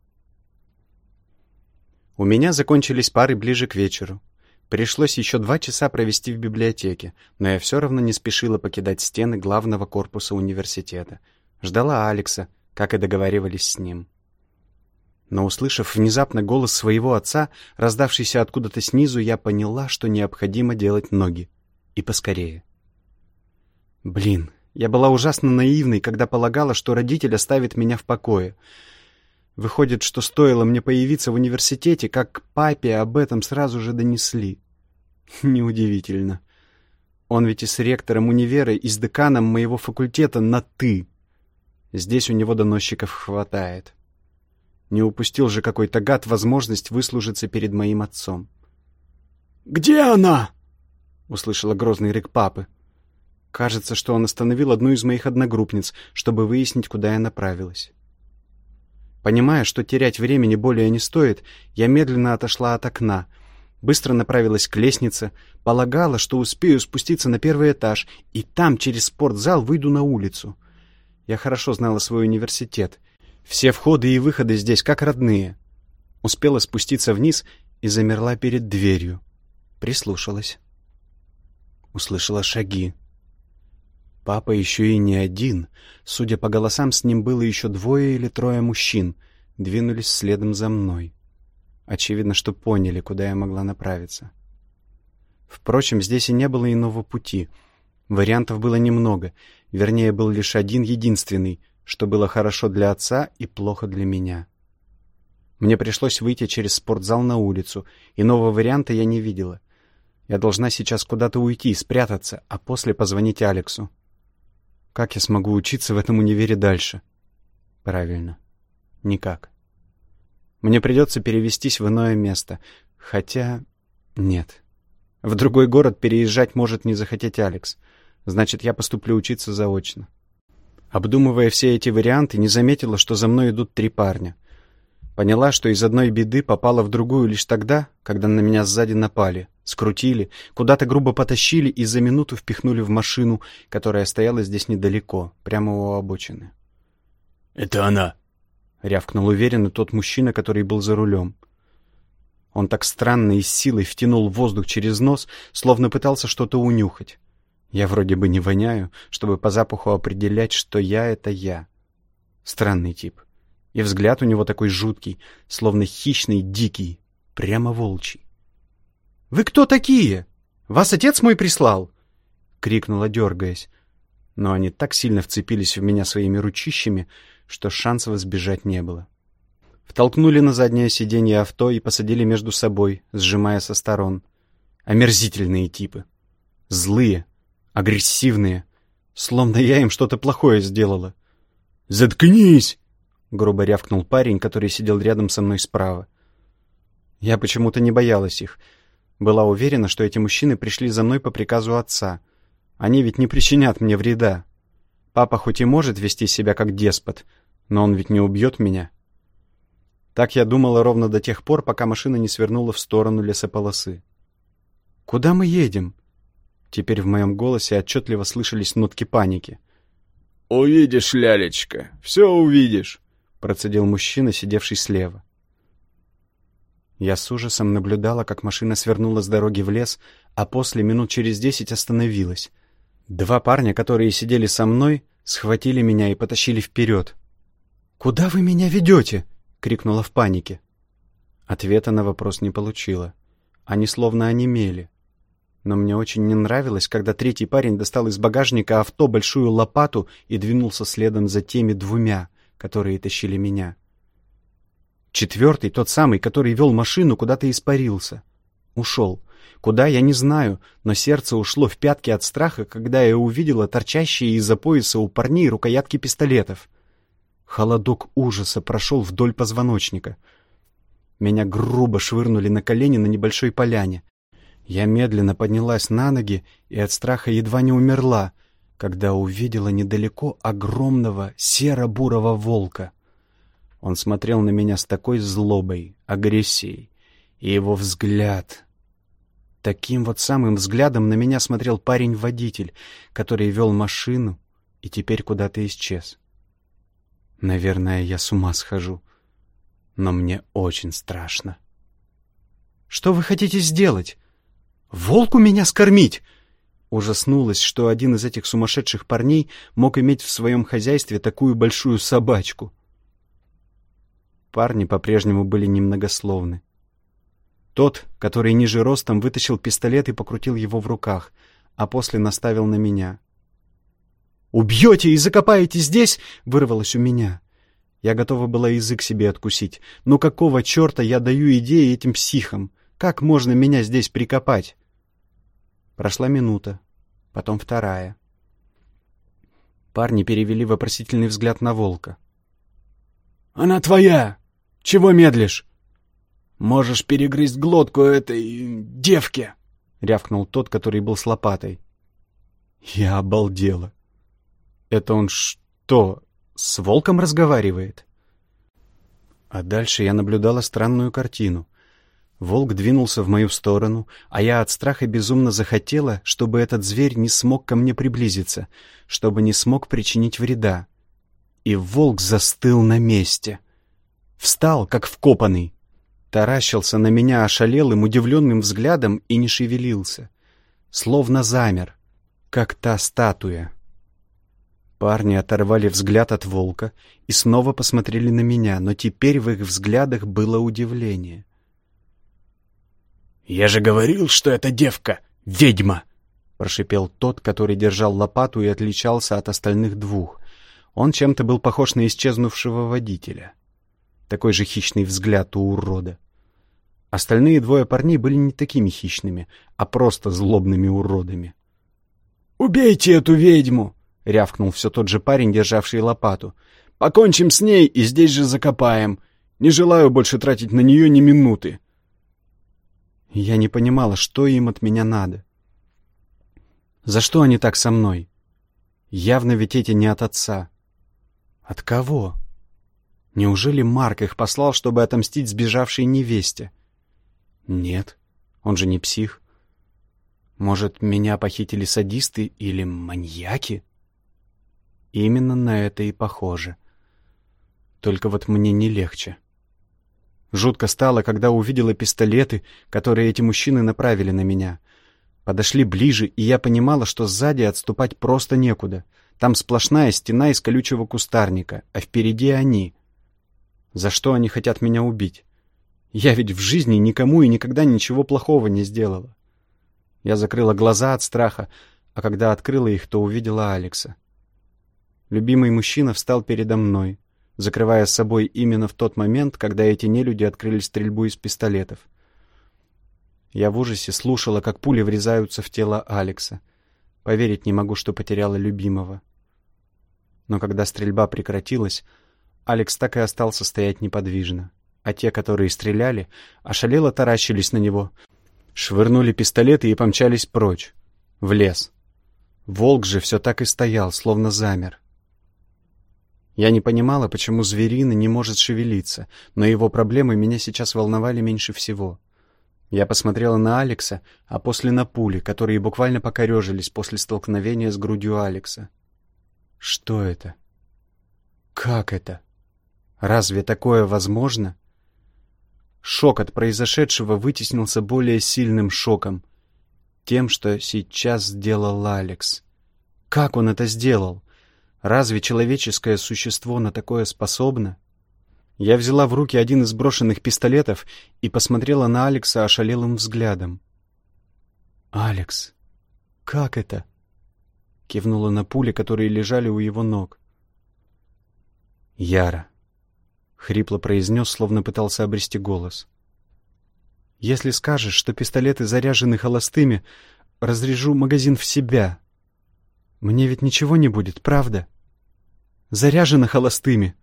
У меня закончились пары ближе к вечеру. Пришлось еще два часа провести в библиотеке, но я все равно не спешила покидать стены главного корпуса университета. Ждала Алекса, как и договаривались с ним. Но, услышав внезапно голос своего отца, раздавшийся откуда-то снизу, я поняла, что необходимо делать ноги. И поскорее. Блин, я была ужасно наивной, когда полагала, что родитель оставит меня в покое. Выходит, что стоило мне появиться в университете, как папе об этом сразу же донесли. *laughs* Неудивительно. Он ведь и с ректором универа, и с деканом моего факультета на «ты». Здесь у него доносчиков хватает. Не упустил же какой-то гад возможность выслужиться перед моим отцом. «Где она?» — услышала грозный рык папы. Кажется, что он остановил одну из моих одногруппниц, чтобы выяснить, куда я направилась. Понимая, что терять времени более не стоит, я медленно отошла от окна, быстро направилась к лестнице, полагала, что успею спуститься на первый этаж, и там через спортзал выйду на улицу. Я хорошо знала свой университет все входы и выходы здесь как родные. Успела спуститься вниз и замерла перед дверью. Прислушалась. Услышала шаги. Папа еще и не один. Судя по голосам, с ним было еще двое или трое мужчин. Двинулись следом за мной. Очевидно, что поняли, куда я могла направиться. Впрочем, здесь и не было иного пути. Вариантов было немного. Вернее, был лишь один единственный, что было хорошо для отца и плохо для меня. Мне пришлось выйти через спортзал на улицу, и нового варианта я не видела. Я должна сейчас куда-то уйти, спрятаться, а после позвонить Алексу. Как я смогу учиться в этом универе дальше? Правильно. Никак. Мне придется перевестись в иное место. Хотя... Нет. В другой город переезжать может не захотеть Алекс. Значит, я поступлю учиться заочно. Обдумывая все эти варианты, не заметила, что за мной идут три парня. Поняла, что из одной беды попала в другую лишь тогда, когда на меня сзади напали, скрутили, куда-то грубо потащили и за минуту впихнули в машину, которая стояла здесь недалеко, прямо у обочины. «Это она!» — рявкнул уверенно тот мужчина, который был за рулем. Он так странно и с силой втянул воздух через нос, словно пытался что-то унюхать. Я вроде бы не воняю, чтобы по запаху определять, что я — это я. Странный тип. И взгляд у него такой жуткий, словно хищный, дикий, прямо волчий. «Вы кто такие? Вас отец мой прислал?» — крикнула, дергаясь. Но они так сильно вцепились в меня своими ручищами, что шансов избежать не было. Втолкнули на заднее сиденье авто и посадили между собой, сжимая со сторон. Омерзительные типы. Злые, Агрессивные. Словно я им что-то плохое сделала. «Заткнись!» — грубо рявкнул парень, который сидел рядом со мной справа. Я почему-то не боялась их. Была уверена, что эти мужчины пришли за мной по приказу отца. Они ведь не причинят мне вреда. Папа хоть и может вести себя как деспот, но он ведь не убьет меня. Так я думала ровно до тех пор, пока машина не свернула в сторону лесополосы. «Куда мы едем?» Теперь в моем голосе отчетливо слышались нотки паники. «Увидишь, лялечка, все увидишь», — процедил мужчина, сидевший слева. Я с ужасом наблюдала, как машина свернула с дороги в лес, а после минут через десять остановилась. Два парня, которые сидели со мной, схватили меня и потащили вперед. «Куда вы меня ведете?» — крикнула в панике. Ответа на вопрос не получила. Они словно онемели. Но мне очень не нравилось, когда третий парень достал из багажника авто большую лопату и двинулся следом за теми двумя, которые тащили меня. Четвертый, тот самый, который вел машину, куда-то испарился. Ушел. Куда, я не знаю, но сердце ушло в пятки от страха, когда я увидела торчащие из-за пояса у парней рукоятки пистолетов. Холодок ужаса прошел вдоль позвоночника. Меня грубо швырнули на колени на небольшой поляне. Я медленно поднялась на ноги и от страха едва не умерла, когда увидела недалеко огромного серо-бурого волка. Он смотрел на меня с такой злобой, агрессией, и его взгляд... Таким вот самым взглядом на меня смотрел парень-водитель, который вел машину и теперь куда-то исчез. Наверное, я с ума схожу, но мне очень страшно. «Что вы хотите сделать?» Волку меня скормить!» Ужаснулась, что один из этих сумасшедших парней мог иметь в своем хозяйстве такую большую собачку. Парни по-прежнему были немногословны. Тот, который ниже ростом, вытащил пистолет и покрутил его в руках, а после наставил на меня. «Убьете и закопаете здесь?» — вырвалось у меня. Я готова была язык себе откусить. «Ну какого черта я даю идеи этим психам? Как можно меня здесь прикопать?» Прошла минута, потом вторая. Парни перевели вопросительный взгляд на волка. «Она твоя! Чего медлишь?» «Можешь перегрызть глотку этой... девке!» — рявкнул тот, который был с лопатой. Я обалдела. «Это он что, с волком разговаривает?» А дальше я наблюдала странную картину — Волк двинулся в мою сторону, а я от страха безумно захотела, чтобы этот зверь не смог ко мне приблизиться, чтобы не смог причинить вреда. И волк застыл на месте. Встал, как вкопанный. Таращился на меня ошалелым, удивленным взглядом и не шевелился. Словно замер, как та статуя. Парни оторвали взгляд от волка и снова посмотрели на меня, но теперь в их взглядах было удивление. «Я же говорил, что эта девка — ведьма!» прошипел тот, который держал лопату и отличался от остальных двух. Он чем-то был похож на исчезнувшего водителя. Такой же хищный взгляд у урода. Остальные двое парней были не такими хищными, а просто злобными уродами. «Убейте эту ведьму!» — рявкнул все тот же парень, державший лопату. «Покончим с ней и здесь же закопаем. Не желаю больше тратить на нее ни минуты». Я не понимала, что им от меня надо. За что они так со мной? Явно ведь эти не от отца. От кого? Неужели Марк их послал, чтобы отомстить сбежавшей невесте? Нет, он же не псих. Может, меня похитили садисты или маньяки? Именно на это и похоже. Только вот мне не легче. Жутко стало, когда увидела пистолеты, которые эти мужчины направили на меня. Подошли ближе, и я понимала, что сзади отступать просто некуда. Там сплошная стена из колючего кустарника, а впереди они. За что они хотят меня убить? Я ведь в жизни никому и никогда ничего плохого не сделала. Я закрыла глаза от страха, а когда открыла их, то увидела Алекса. Любимый мужчина встал передо мной, закрывая с собой именно в тот момент, когда эти нелюди открыли стрельбу из пистолетов. Я в ужасе слушала, как пули врезаются в тело Алекса. Поверить не могу, что потеряла любимого. Но когда стрельба прекратилась, Алекс так и остался стоять неподвижно. А те, которые стреляли, ошалело таращились на него, швырнули пистолеты и помчались прочь, в лес. Волк же все так и стоял, словно замер. Я не понимала, почему зверина не может шевелиться, но его проблемы меня сейчас волновали меньше всего. Я посмотрела на Алекса, а после на пули, которые буквально покорежились после столкновения с грудью Алекса. Что это? Как это? Разве такое возможно? Шок от произошедшего вытеснился более сильным шоком. Тем, что сейчас сделал Алекс. Как он это сделал? Разве человеческое существо на такое способно? Я взяла в руки один из брошенных пистолетов и посмотрела на Алекса ошалелым взглядом. «Алекс, как это?» Кивнула на пули, которые лежали у его ног. «Яра», — хрипло произнес, словно пытался обрести голос. «Если скажешь, что пистолеты заряжены холостыми, разрежу магазин в себя. Мне ведь ничего не будет, правда? Заряжены холостыми!»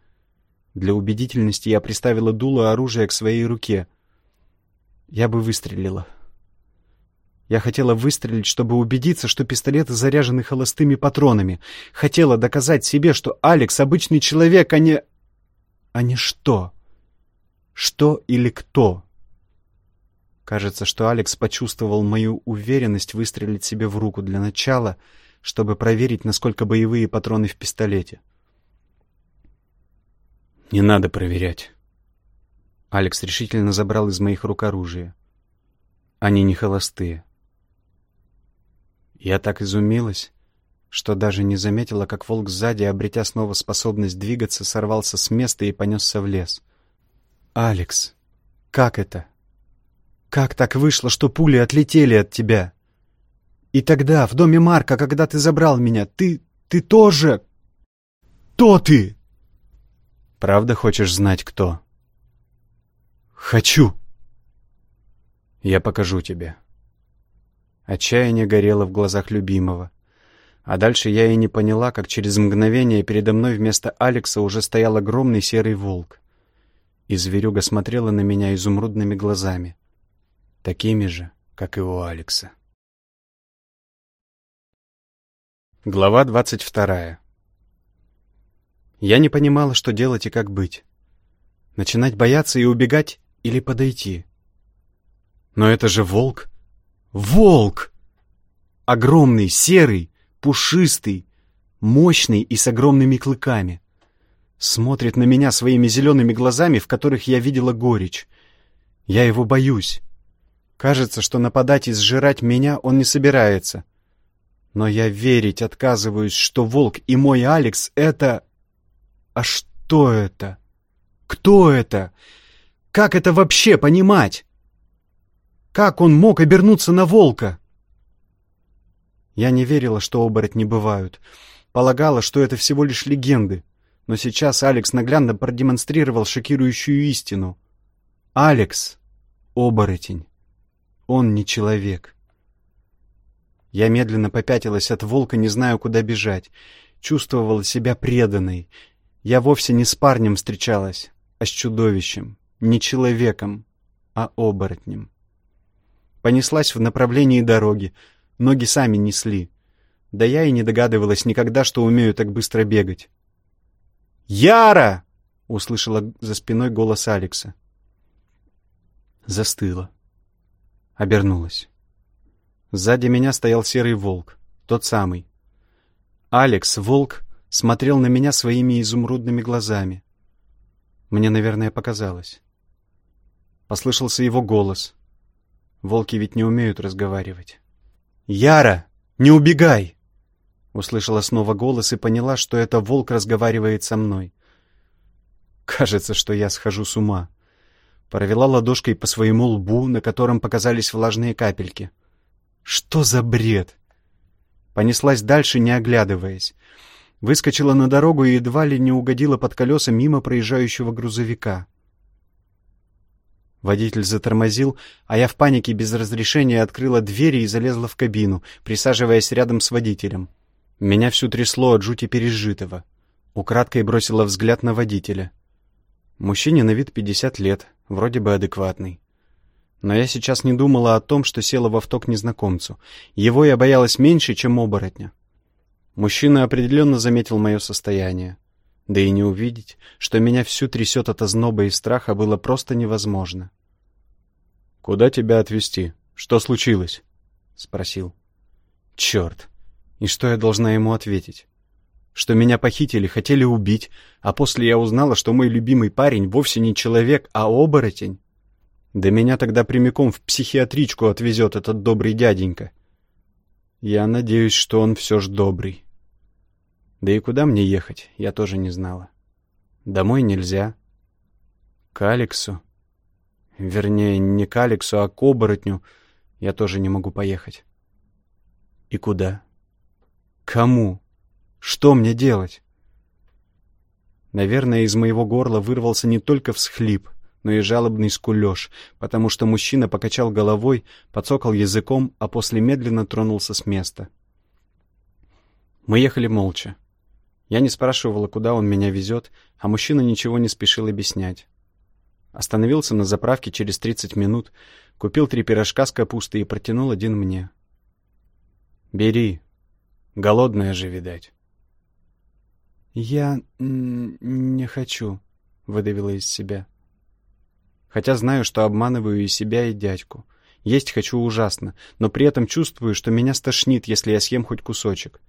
Для убедительности я приставила дуло оружия к своей руке. Я бы выстрелила. Я хотела выстрелить, чтобы убедиться, что пистолеты заряжены холостыми патронами. Хотела доказать себе, что Алекс — обычный человек, а не... А не что? Что или кто? Кажется, что Алекс почувствовал мою уверенность выстрелить себе в руку для начала, чтобы проверить, насколько боевые патроны в пистолете. Не надо проверять. Алекс решительно забрал из моих рук оружие. Они не холостые. Я так изумилась, что даже не заметила, как волк сзади, обретя снова способность двигаться, сорвался с места и понесся в лес. «Алекс, как это? Как так вышло, что пули отлетели от тебя? И тогда, в доме Марка, когда ты забрал меня, ты... ты тоже... Кто ты?» Правда хочешь знать, кто? Хочу. Я покажу тебе. Отчаяние горело в глазах любимого. А дальше я и не поняла, как через мгновение передо мной вместо Алекса уже стоял огромный серый волк. И зверюга смотрела на меня изумрудными глазами. Такими же, как и у Алекса. Глава двадцать вторая. Я не понимала, что делать и как быть. Начинать бояться и убегать или подойти. Но это же волк. Волк! Огромный, серый, пушистый, мощный и с огромными клыками. Смотрит на меня своими зелеными глазами, в которых я видела горечь. Я его боюсь. Кажется, что нападать и сжирать меня он не собирается. Но я верить отказываюсь, что волк и мой Алекс — это... А что это? Кто это? Как это вообще понимать? Как он мог обернуться на волка? Я не верила, что оборотни бывают. Полагала, что это всего лишь легенды. Но сейчас Алекс наглядно продемонстрировал шокирующую истину. Алекс — оборотень. Он не человек. Я медленно попятилась от волка, не знаю, куда бежать. Чувствовала себя преданной, я вовсе не с парнем встречалась, а с чудовищем, не человеком, а оборотнем. Понеслась в направлении дороги, ноги сами несли. Да я и не догадывалась никогда, что умею так быстро бегать. «Яра!» — услышала за спиной голос Алекса. Застыла. Обернулась. Сзади меня стоял серый волк, тот самый. Алекс, волк, смотрел на меня своими изумрудными глазами. Мне, наверное, показалось. Послышался его голос. Волки ведь не умеют разговаривать. «Яра, не убегай!» Услышала снова голос и поняла, что это волк разговаривает со мной. Кажется, что я схожу с ума. Провела ладошкой по своему лбу, на котором показались влажные капельки. Что за бред? Понеслась дальше, не оглядываясь. Выскочила на дорогу и едва ли не угодила под колеса мимо проезжающего грузовика. Водитель затормозил, а я в панике без разрешения открыла двери и залезла в кабину, присаживаясь рядом с водителем. Меня всю трясло от жути пережитого. Украдкой бросила взгляд на водителя. Мужчине на вид 50 лет, вроде бы адекватный. Но я сейчас не думала о том, что села в авто к незнакомцу. Его я боялась меньше, чем оборотня. Мужчина определенно заметил мое состояние. Да и не увидеть, что меня всю трясет от озноба и страха, было просто невозможно. «Куда тебя отвезти? Что случилось?» — спросил. «Черт! И что я должна ему ответить? Что меня похитили, хотели убить, а после я узнала, что мой любимый парень вовсе не человек, а оборотень? Да меня тогда прямиком в психиатричку отвезет этот добрый дяденька. Я надеюсь, что он все ж добрый». Да и куда мне ехать, я тоже не знала. Домой нельзя. К Алексу. Вернее, не к Алексу, а к оборотню я тоже не могу поехать. И куда? Кому? Что мне делать? Наверное, из моего горла вырвался не только всхлип, но и жалобный скулёж, потому что мужчина покачал головой, подсокал языком, а после медленно тронулся с места. Мы ехали молча. Я не спрашивала, куда он меня везет, а мужчина ничего не спешил объяснять. Остановился на заправке через 30 минут, купил три пирожка с капустой и протянул один мне. «Бери. Голодная же, видать». «Я не хочу», — выдавила из себя. Хотя знаю, что обманываю и себя, и дядьку. Есть хочу ужасно, но при этом чувствую, что меня стошнит, если я съем хоть кусочек.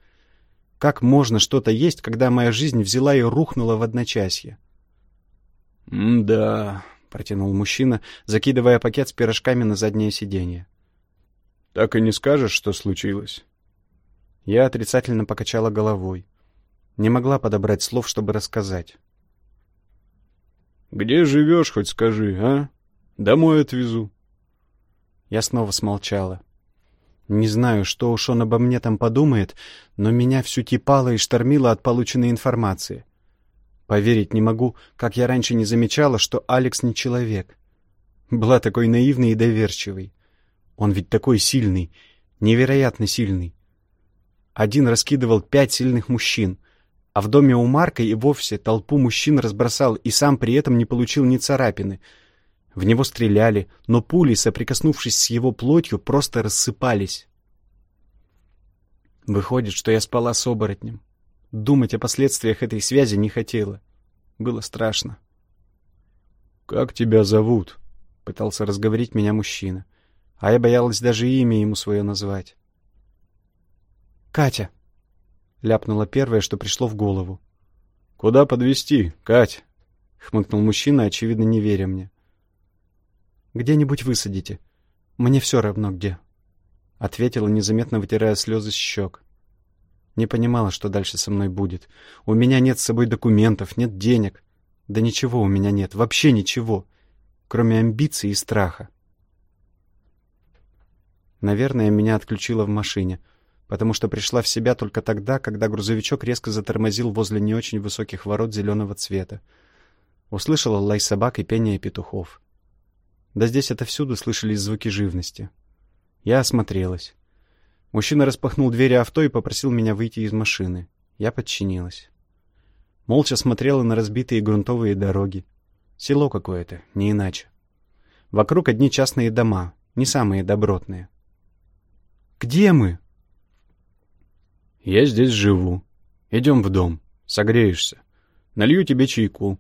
Как можно что-то есть, когда моя жизнь взяла и рухнула в одночасье? «Да», — протянул мужчина, закидывая пакет с пирожками на заднее сиденье. «Так и не скажешь, что случилось?» Я отрицательно покачала головой. Не могла подобрать слов, чтобы рассказать. «Где живешь, хоть скажи, а? Домой отвезу». Я снова смолчала. Не знаю, что уж он обо мне там подумает, но меня всю типало и штормило от полученной информации. Поверить не могу, как я раньше не замечала, что Алекс не человек. Была такой наивной и доверчивой. Он ведь такой сильный, невероятно сильный. Один раскидывал пять сильных мужчин, а в доме у Марка и вовсе толпу мужчин разбросал и сам при этом не получил ни царапины — в него стреляли, но пули, соприкоснувшись с его плотью, просто рассыпались. Выходит, что я спала с оборотнем. Думать о последствиях этой связи не хотела. Было страшно. «Как тебя зовут?» — пытался разговорить меня мужчина. А я боялась даже имя ему свое назвать. «Катя!» — ляпнула первое, что пришло в голову. «Куда подвезти, Кать?» — хмыкнул мужчина, очевидно, не веря мне. Где-нибудь высадите. Мне все равно где. Ответила, незаметно вытирая слезы с щек. Не понимала, что дальше со мной будет. У меня нет с собой документов, нет денег. Да ничего у меня нет, вообще ничего, кроме амбиций и страха. Наверное, меня отключило в машине, потому что пришла в себя только тогда, когда грузовичок резко затормозил возле не очень высоких ворот зеленого цвета. Услышала лай собак и пение петухов. Да здесь отовсюду слышались звуки живности. Я осмотрелась. Мужчина распахнул двери авто и попросил меня выйти из машины. Я подчинилась. Молча смотрела на разбитые грунтовые дороги. Село какое-то, не иначе. Вокруг одни частные дома, не самые добротные. «Где мы?» «Я здесь живу. Идем в дом. Согреешься. Налью тебе чайку.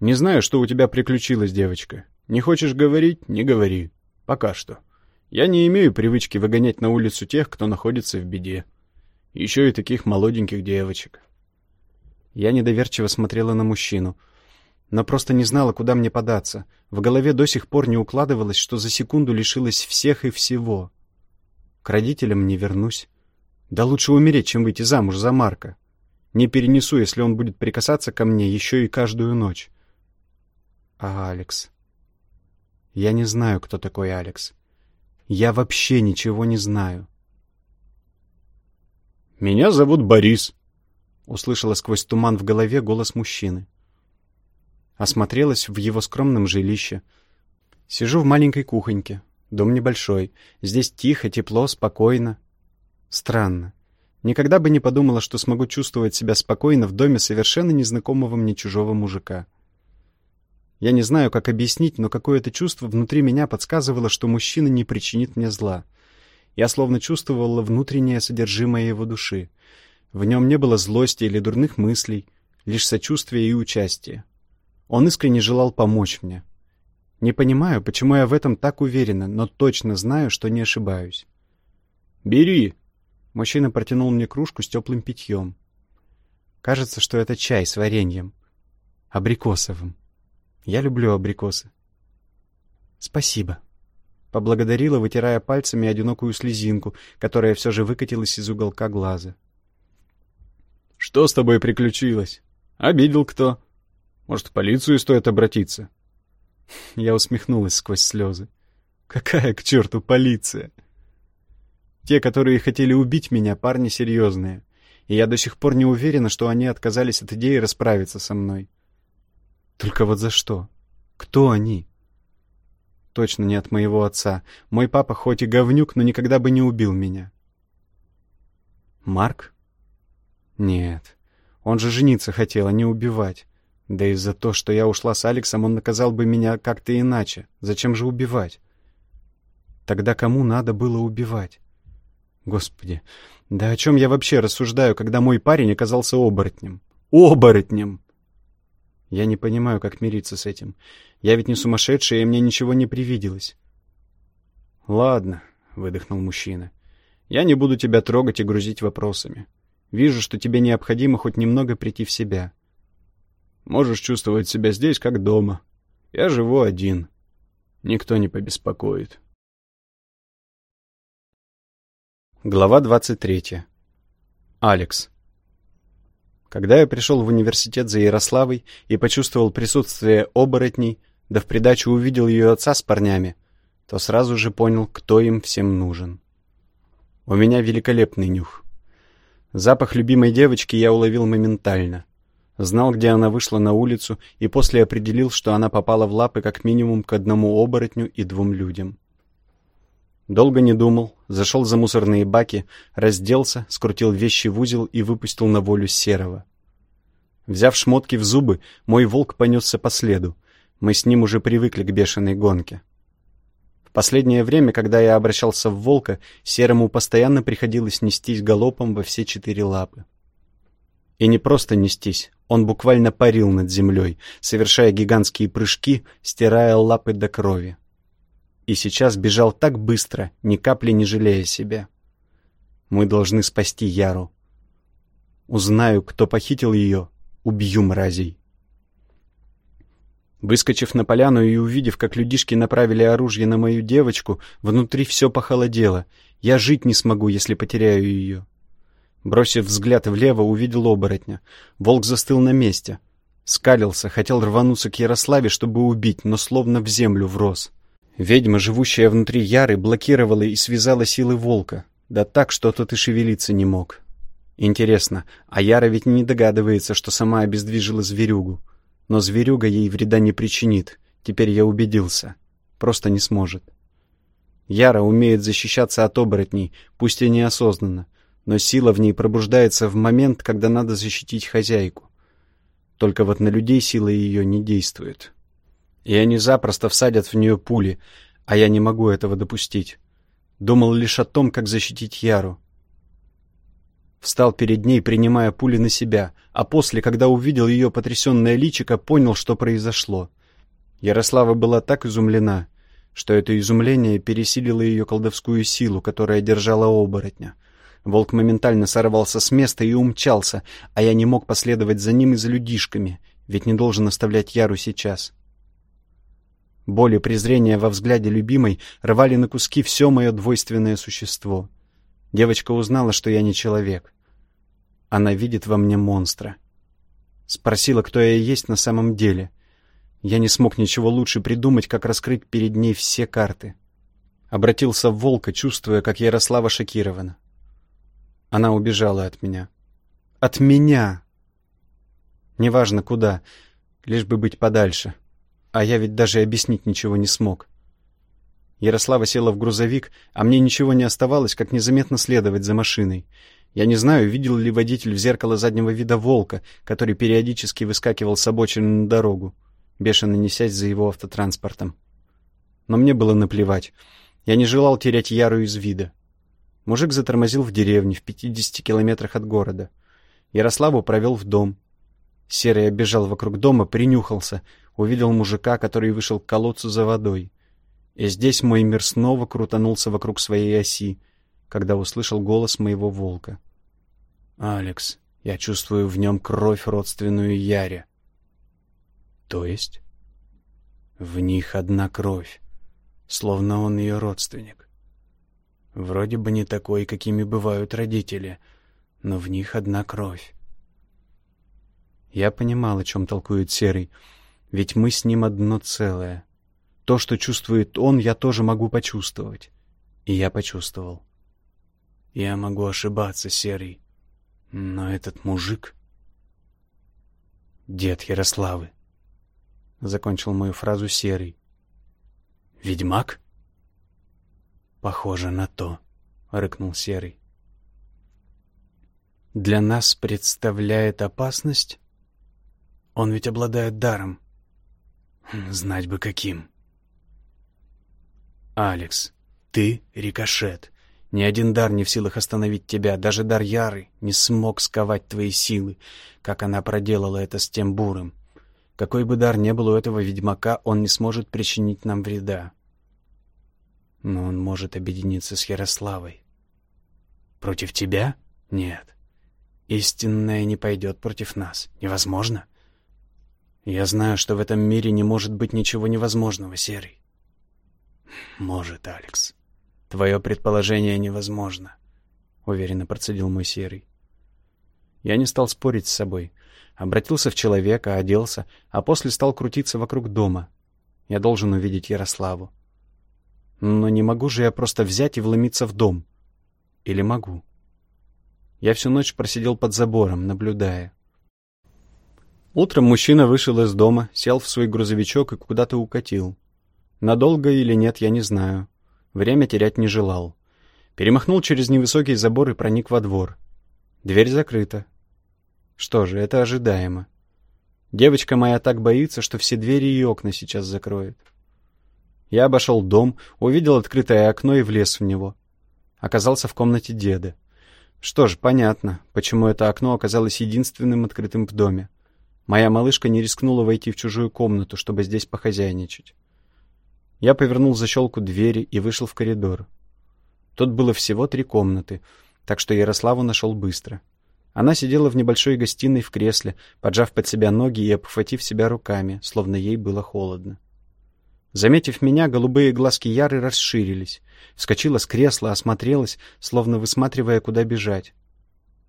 Не знаю, что у тебя приключилось, девочка. Не хочешь говорить — не говори. Пока что. Я не имею привычки выгонять на улицу тех, кто находится в беде. Еще и таких молоденьких девочек. Я недоверчиво смотрела на мужчину, но просто не знала, куда мне податься. В голове до сих пор не укладывалось, что за секунду лишилась всех и всего. К родителям не вернусь. Да лучше умереть, чем выйти замуж за Марка. Не перенесу, если он будет прикасаться ко мне еще и каждую ночь. А Алекс... Я не знаю, кто такой Алекс. Я вообще ничего не знаю. «Меня зовут Борис», — услышала сквозь туман в голове голос мужчины. Осмотрелась в его скромном жилище. Сижу в маленькой кухоньке. Дом небольшой. Здесь тихо, тепло, спокойно. Странно. Никогда бы не подумала, что смогу чувствовать себя спокойно в доме совершенно незнакомого мне чужого мужика. Я не знаю, как объяснить, но какое-то чувство внутри меня подсказывало, что мужчина не причинит мне зла. Я словно чувствовала внутреннее содержимое его души. В нем не было злости или дурных мыслей, лишь сочувствие и участие. Он искренне желал помочь мне. Не понимаю, почему я в этом так уверена, но точно знаю, что не ошибаюсь. «Бери!» Мужчина протянул мне кружку с теплым питьем. Кажется, что это чай с вареньем. Абрикосовым. Я люблю абрикосы. Спасибо. Поблагодарила, вытирая пальцами одинокую слезинку, которая все же выкатилась из уголка глаза. «Что с тобой приключилось? Обидел кто? Может, в полицию стоит обратиться?» Я усмехнулась сквозь слезы. «Какая к черту полиция?» Те, которые хотели убить меня, парни серьезные. И я до сих пор не уверена, что они отказались от идеи расправиться со мной. Только вот за что? Кто они? Точно не от моего отца. Мой папа хоть и говнюк, но никогда бы не убил меня. Марк? Нет. Он же жениться хотел, а не убивать. Да и за то, что я ушла с Алексом, он наказал бы меня как-то иначе. Зачем же убивать? Тогда кому надо было убивать? Господи, да о чем я вообще рассуждаю, когда мой парень оказался оборотнем? Оборотнем! Я не понимаю, как мириться с этим. Я ведь не сумасшедшая, и мне ничего не привиделось. «Ладно», — выдохнул мужчина. «Я не буду тебя трогать и грузить вопросами. Вижу, что тебе необходимо хоть немного прийти в себя. Можешь чувствовать себя здесь, как дома. Я живу один. Никто не побеспокоит». Глава 23. Алекс. Когда я пришел в университет за Ярославой и почувствовал присутствие оборотней, да в придачу увидел ее отца с парнями, то сразу же понял, кто им всем нужен. У меня великолепный нюх. Запах любимой девочки я уловил моментально. Знал, где она вышла на улицу, и после определил, что она попала в лапы как минимум к одному оборотню и двум людям. Долго не думал, зашел за мусорные баки, разделся, скрутил вещи в узел и выпустил на волю серого. Взяв шмотки в зубы, мой волк понесся по следу. Мы с ним уже привыкли к бешеной гонке. В последнее время, когда я обращался в волка, серому постоянно приходилось нестись галопом во все четыре лапы. И не просто нестись, он буквально парил над землей, совершая гигантские прыжки, стирая лапы до крови и сейчас бежал так быстро, ни капли не жалея себя. Мы должны спасти Яру. Узнаю, кто похитил ее, убью мразей. Выскочив на поляну и увидев, как людишки направили оружие на мою девочку, внутри все похолодело. Я жить не смогу, если потеряю ее. Бросив взгляд влево, увидел оборотня. Волк застыл на месте. Скалился, хотел рвануться к Ярославе, чтобы убить, но словно в землю врос. Ведьма, живущая внутри Яры, блокировала и связала силы волка, да так, что тот и шевелиться не мог. Интересно, а Яра ведь не догадывается, что сама обездвижила зверюгу. Но зверюга ей вреда не причинит, теперь я убедился. Просто не сможет. Яра умеет защищаться от оборотней, пусть и неосознанно, но сила в ней пробуждается в момент, когда надо защитить хозяйку. Только вот на людей сила ее не действует и они запросто всадят в нее пули, а я не могу этого допустить. Думал лишь о том, как защитить Яру. Встал перед ней, принимая пули на себя, а после, когда увидел ее потрясенное личико, понял, что произошло. Ярослава была так изумлена, что это изумление пересилило ее колдовскую силу, которая держала оборотня. Волк моментально сорвался с места и умчался, а я не мог последовать за ним и за людишками, ведь не должен оставлять Яру сейчас. Боль и презрение во взгляде любимой рвали на куски все мое двойственное существо. Девочка узнала, что я не человек. Она видит во мне монстра. Спросила, кто я есть на самом деле. Я не смог ничего лучше придумать, как раскрыть перед ней все карты. Обратился в волка, чувствуя, как Ярослава шокирована. Она убежала от меня. От меня! Неважно куда, лишь бы быть подальше. — а я ведь даже объяснить ничего не смог. Ярослава села в грузовик, а мне ничего не оставалось, как незаметно следовать за машиной. Я не знаю, видел ли водитель в зеркало заднего вида волка, который периодически выскакивал с обочины на дорогу, бешено несясь за его автотранспортом. Но мне было наплевать. Я не желал терять Яру из вида. Мужик затормозил в деревне, в 50 километрах от города. Ярославу провел в дом. Серый обежал вокруг дома, принюхался, увидел мужика, который вышел к колодцу за водой. И здесь мой мир снова крутанулся вокруг своей оси, когда услышал голос моего волка. «Алекс, я чувствую в нем кровь, родственную Яре». «То есть?» «В них одна кровь, словно он ее родственник. Вроде бы не такой, какими бывают родители, но в них одна кровь. Я понимал, о чем толкует Серый, ведь мы с ним одно целое. То, что чувствует он, я тоже могу почувствовать. И я почувствовал. Я могу ошибаться, Серый, но этот мужик... Дед Ярославы. Закончил мою фразу Серый. Ведьмак? Похоже на то, рыкнул Серый. Для нас представляет опасность? Он ведь обладает даром. Знать бы каким. Алекс, ты — рикошет. Ни один дар не в силах остановить тебя, даже дар Яры не смог сковать твои силы, как она проделала это с тем буром. Какой бы дар не был у этого ведьмака, он не сможет причинить нам вреда. Но он может объединиться с Ярославой. Против тебя? Нет. Истинная не пойдет против нас. Невозможно. Я знаю, что в этом мире не может быть ничего невозможного, Серый. Может, Алекс. Твое предположение невозможно, уверенно процедил мой Серый. Я не стал спорить с собой. Обратился в человека, оделся, а после стал крутиться вокруг дома. Я должен увидеть Ярославу. Но не могу же я просто взять и вломиться в дом. Или могу? Я всю ночь просидел под забором, наблюдая. Утром мужчина вышел из дома, сел в свой грузовичок и куда-то укатил. Надолго или нет, я не знаю. Время терять не желал. Перемахнул через невысокий забор и проник во двор. Дверь закрыта. Что же, это ожидаемо. Девочка моя так боится, что все двери и окна сейчас закроет. Я обошел дом, увидел открытое окно и влез в него. Оказался в комнате деда. Что ж, понятно, почему это окно оказалось единственным открытым в доме. Моя малышка не рискнула войти в чужую комнату, чтобы здесь похозяйничать. Я повернул защелку двери и вышел в коридор. Тут было всего три комнаты, так что Ярославу нашел быстро. Она сидела в небольшой гостиной в кресле, поджав под себя ноги и обхватив себя руками, словно ей было холодно. Заметив меня, голубые глазки Яры расширились. Вскочила с кресла, осмотрелась, словно высматривая, куда бежать.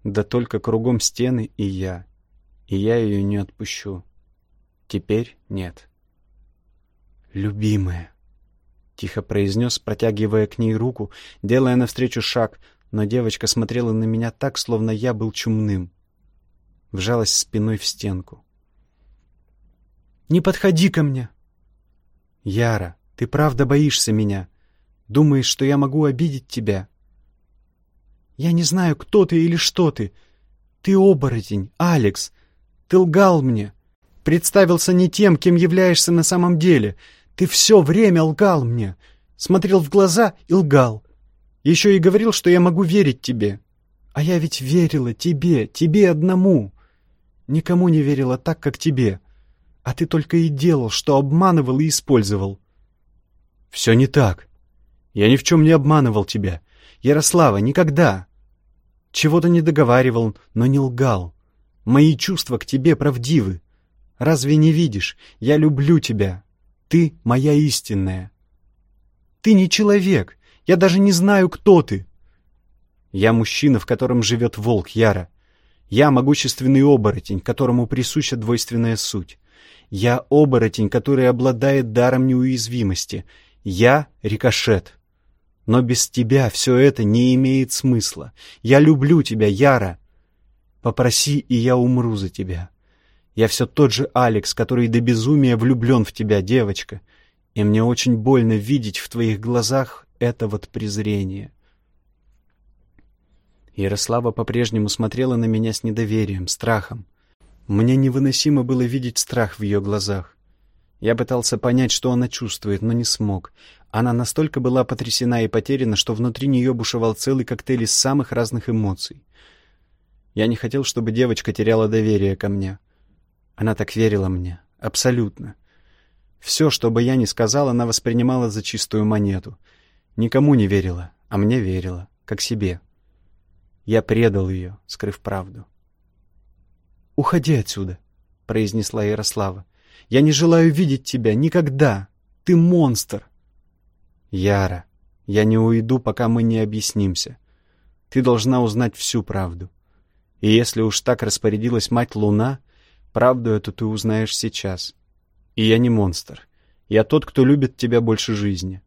Да только кругом стены и я и я ее не отпущу. Теперь нет. «Любимая», — тихо произнес, протягивая к ней руку, делая навстречу шаг, но девочка смотрела на меня так, словно я был чумным. Вжалась спиной в стенку. «Не подходи ко мне!» «Яра, ты правда боишься меня? Думаешь, что я могу обидеть тебя?» «Я не знаю, кто ты или что ты. Ты оборотень, Алекс, ты лгал мне. Представился не тем, кем являешься на самом деле. Ты все время лгал мне. Смотрел в глаза и лгал. Еще и говорил, что я могу верить тебе. А я ведь верила тебе, тебе одному. Никому не верила так, как тебе. А ты только и делал, что обманывал и использовал. Все не так. Я ни в чем не обманывал тебя. Ярослава, никогда. Чего-то не договаривал, но не лгал. Мои чувства к тебе правдивы. Разве не видишь? Я люблю тебя. Ты моя истинная. Ты не человек. Я даже не знаю, кто ты. Я мужчина, в котором живет волк Яра. Я могущественный оборотень, которому присуща двойственная суть. Я оборотень, который обладает даром неуязвимости. Я — рикошет. Но без тебя все это не имеет смысла. Я люблю тебя, Яра. Попроси, и я умру за тебя. Я все тот же Алекс, который до безумия влюблен в тебя, девочка. И мне очень больно видеть в твоих глазах это вот презрение. Ярослава по-прежнему смотрела на меня с недоверием, страхом. Мне невыносимо было видеть страх в ее глазах. Я пытался понять, что она чувствует, но не смог. Она настолько была потрясена и потеряна, что внутри нее бушевал целый коктейль из самых разных эмоций. Я не хотел, чтобы девочка теряла доверие ко мне. Она так верила мне. Абсолютно. Все, что бы я ни сказал, она воспринимала за чистую монету. Никому не верила, а мне верила, как себе. Я предал ее, скрыв правду. «Уходи отсюда», — произнесла Ярослава. «Я не желаю видеть тебя никогда. Ты монстр». «Яра, я не уйду, пока мы не объяснимся. Ты должна узнать всю правду. И если уж так распорядилась мать Луна, правду эту ты узнаешь сейчас. И я не монстр. Я тот, кто любит тебя больше жизни.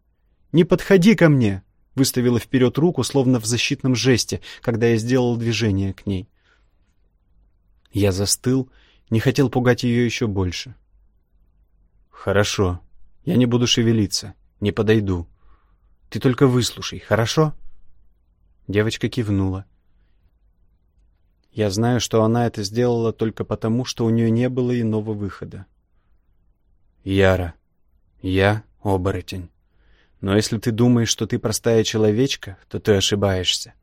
Не подходи ко мне!» Выставила вперед руку, словно в защитном жесте, когда я сделал движение к ней. Я застыл, не хотел пугать ее еще больше. «Хорошо. Я не буду шевелиться. Не подойду. Ты только выслушай, хорошо?» Девочка кивнула. Я знаю, что она это сделала только потому, что у нее не было иного выхода. Яра, я оборотень. Но если ты думаешь, что ты простая человечка, то ты ошибаешься.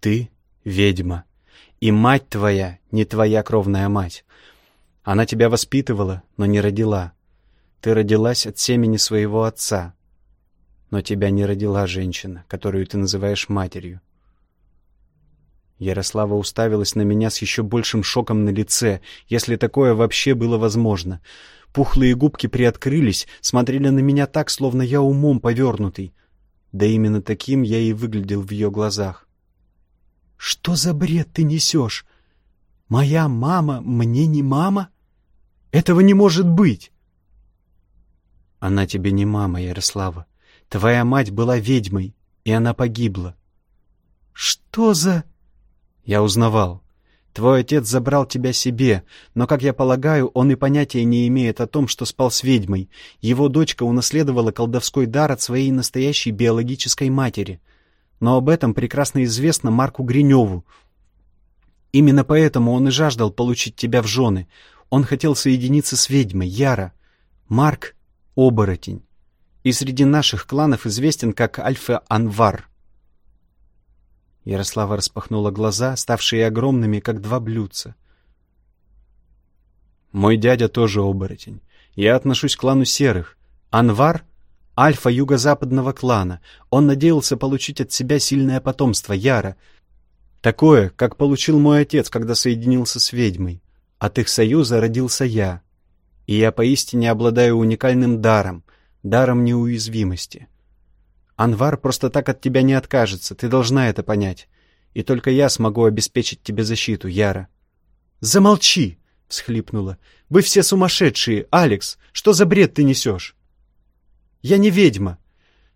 Ты ведьма. И мать твоя не твоя кровная мать. Она тебя воспитывала, но не родила. Ты родилась от семени своего отца. Но тебя не родила женщина, которую ты называешь матерью. Ярослава уставилась на меня с еще большим шоком на лице, если такое вообще было возможно. Пухлые губки приоткрылись, смотрели на меня так, словно я умом повернутый. Да именно таким я и выглядел в ее глазах. «Что за бред ты несешь? Моя мама мне не мама? Этого не может быть!» «Она тебе не мама, Ярослава. Твоя мать была ведьмой, и она погибла». «Что за...» Я узнавал. Твой отец забрал тебя себе, но, как я полагаю, он и понятия не имеет о том, что спал с ведьмой. Его дочка унаследовала колдовской дар от своей настоящей биологической матери. Но об этом прекрасно известно Марку Гриневу. Именно поэтому он и жаждал получить тебя в жены. Он хотел соединиться с ведьмой, Яра. Марк — оборотень. И среди наших кланов известен как Альфа-Анвар — Ярослава распахнула глаза, ставшие огромными, как два блюдца. «Мой дядя тоже оборотень. Я отношусь к клану серых. Анвар — альфа юго-западного клана. Он надеялся получить от себя сильное потомство, Яра. Такое, как получил мой отец, когда соединился с ведьмой. От их союза родился я. И я поистине обладаю уникальным даром, даром неуязвимости». Анвар просто так от тебя не откажется, ты должна это понять. И только я смогу обеспечить тебе защиту, Яра. Замолчи, всхлипнула. Вы все сумасшедшие, Алекс, что за бред ты несешь? Я не ведьма.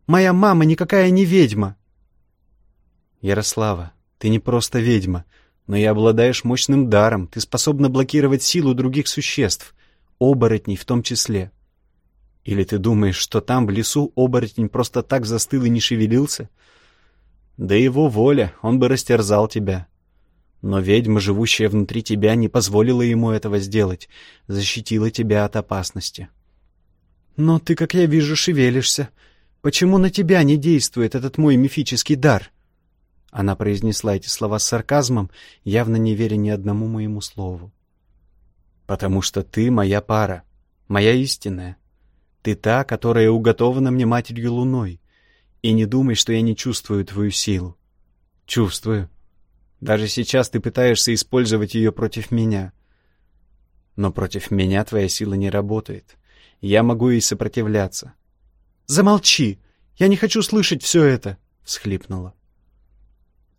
Моя мама никакая не ведьма. Ярослава, ты не просто ведьма, но и обладаешь мощным даром. Ты способна блокировать силу других существ, оборотней в том числе. Или ты думаешь, что там, в лесу, оборотень просто так застыл и не шевелился? Да его воля, он бы растерзал тебя. Но ведьма, живущая внутри тебя, не позволила ему этого сделать, защитила тебя от опасности. Но ты, как я вижу, шевелишься. Почему на тебя не действует этот мой мифический дар? Она произнесла эти слова с сарказмом, явно не веря ни одному моему слову. «Потому что ты моя пара, моя истинная. Ты та, которая уготована мне матерью луной. И не думай, что я не чувствую твою силу. Чувствую. Даже сейчас ты пытаешься использовать ее против меня. Но против меня твоя сила не работает. Я могу ей сопротивляться. «Замолчи! Я не хочу слышать все это!» — всхлипнула.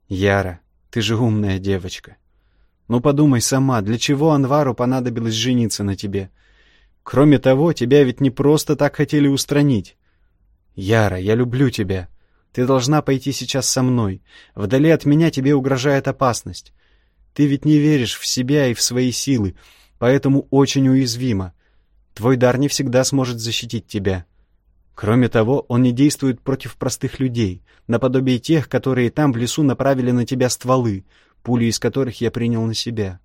«Яра, ты же умная девочка. Ну подумай сама, для чего Анвару понадобилось жениться на тебе?» Кроме того, тебя ведь не просто так хотели устранить. Яра, я люблю тебя. Ты должна пойти сейчас со мной. Вдали от меня тебе угрожает опасность. Ты ведь не веришь в себя и в свои силы, поэтому очень уязвима. Твой дар не всегда сможет защитить тебя. Кроме того, он не действует против простых людей, наподобие тех, которые там в лесу направили на тебя стволы, пули из которых я принял на себя.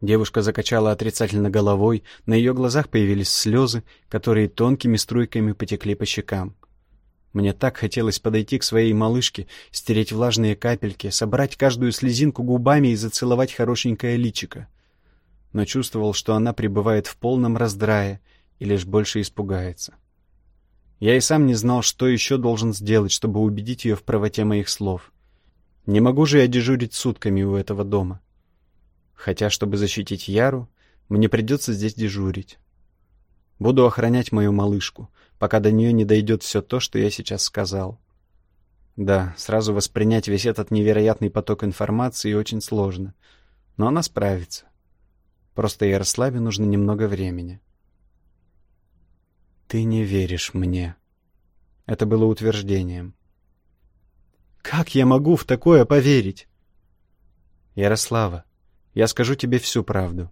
Девушка закачала отрицательно головой, на ее глазах появились слезы, которые тонкими струйками потекли по щекам. Мне так хотелось подойти к своей малышке, стереть влажные капельки, собрать каждую слезинку губами и зацеловать хорошенькое личико. Но чувствовал, что она пребывает в полном раздрае и лишь больше испугается. Я и сам не знал, что еще должен сделать, чтобы убедить ее в правоте моих слов. Не могу же я дежурить сутками у этого дома. Хотя, чтобы защитить Яру, мне придется здесь дежурить. Буду охранять мою малышку, пока до нее не дойдет все то, что я сейчас сказал. Да, сразу воспринять весь этот невероятный поток информации очень сложно, но она справится. Просто Ярославе нужно немного времени. «Ты не веришь мне». Это было утверждением. «Как я могу в такое поверить?» «Ярослава, я скажу тебе всю правду.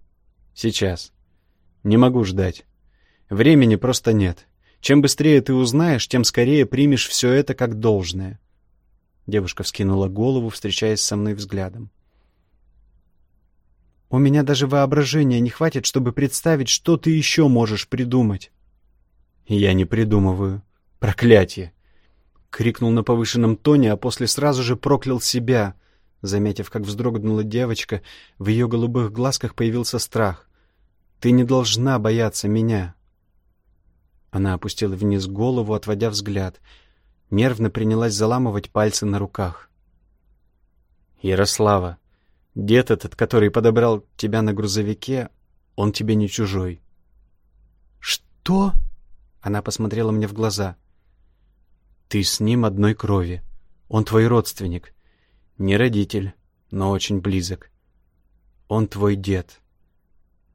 Сейчас. Не могу ждать. Времени просто нет. Чем быстрее ты узнаешь, тем скорее примешь все это как должное. Девушка вскинула голову, встречаясь со мной взглядом. У меня даже воображения не хватит, чтобы представить, что ты еще можешь придумать. Я не придумываю. Проклятие! Крикнул на повышенном тоне, а после сразу же проклял себя — Заметив, как вздрогнула девочка, в ее голубых глазках появился страх. «Ты не должна бояться меня!» Она опустила вниз голову, отводя взгляд. Нервно принялась заламывать пальцы на руках. «Ярослава, дед этот, который подобрал тебя на грузовике, он тебе не чужой». «Что?» Она посмотрела мне в глаза. «Ты с ним одной крови. Он твой родственник. Не родитель, но очень близок. Он твой дед.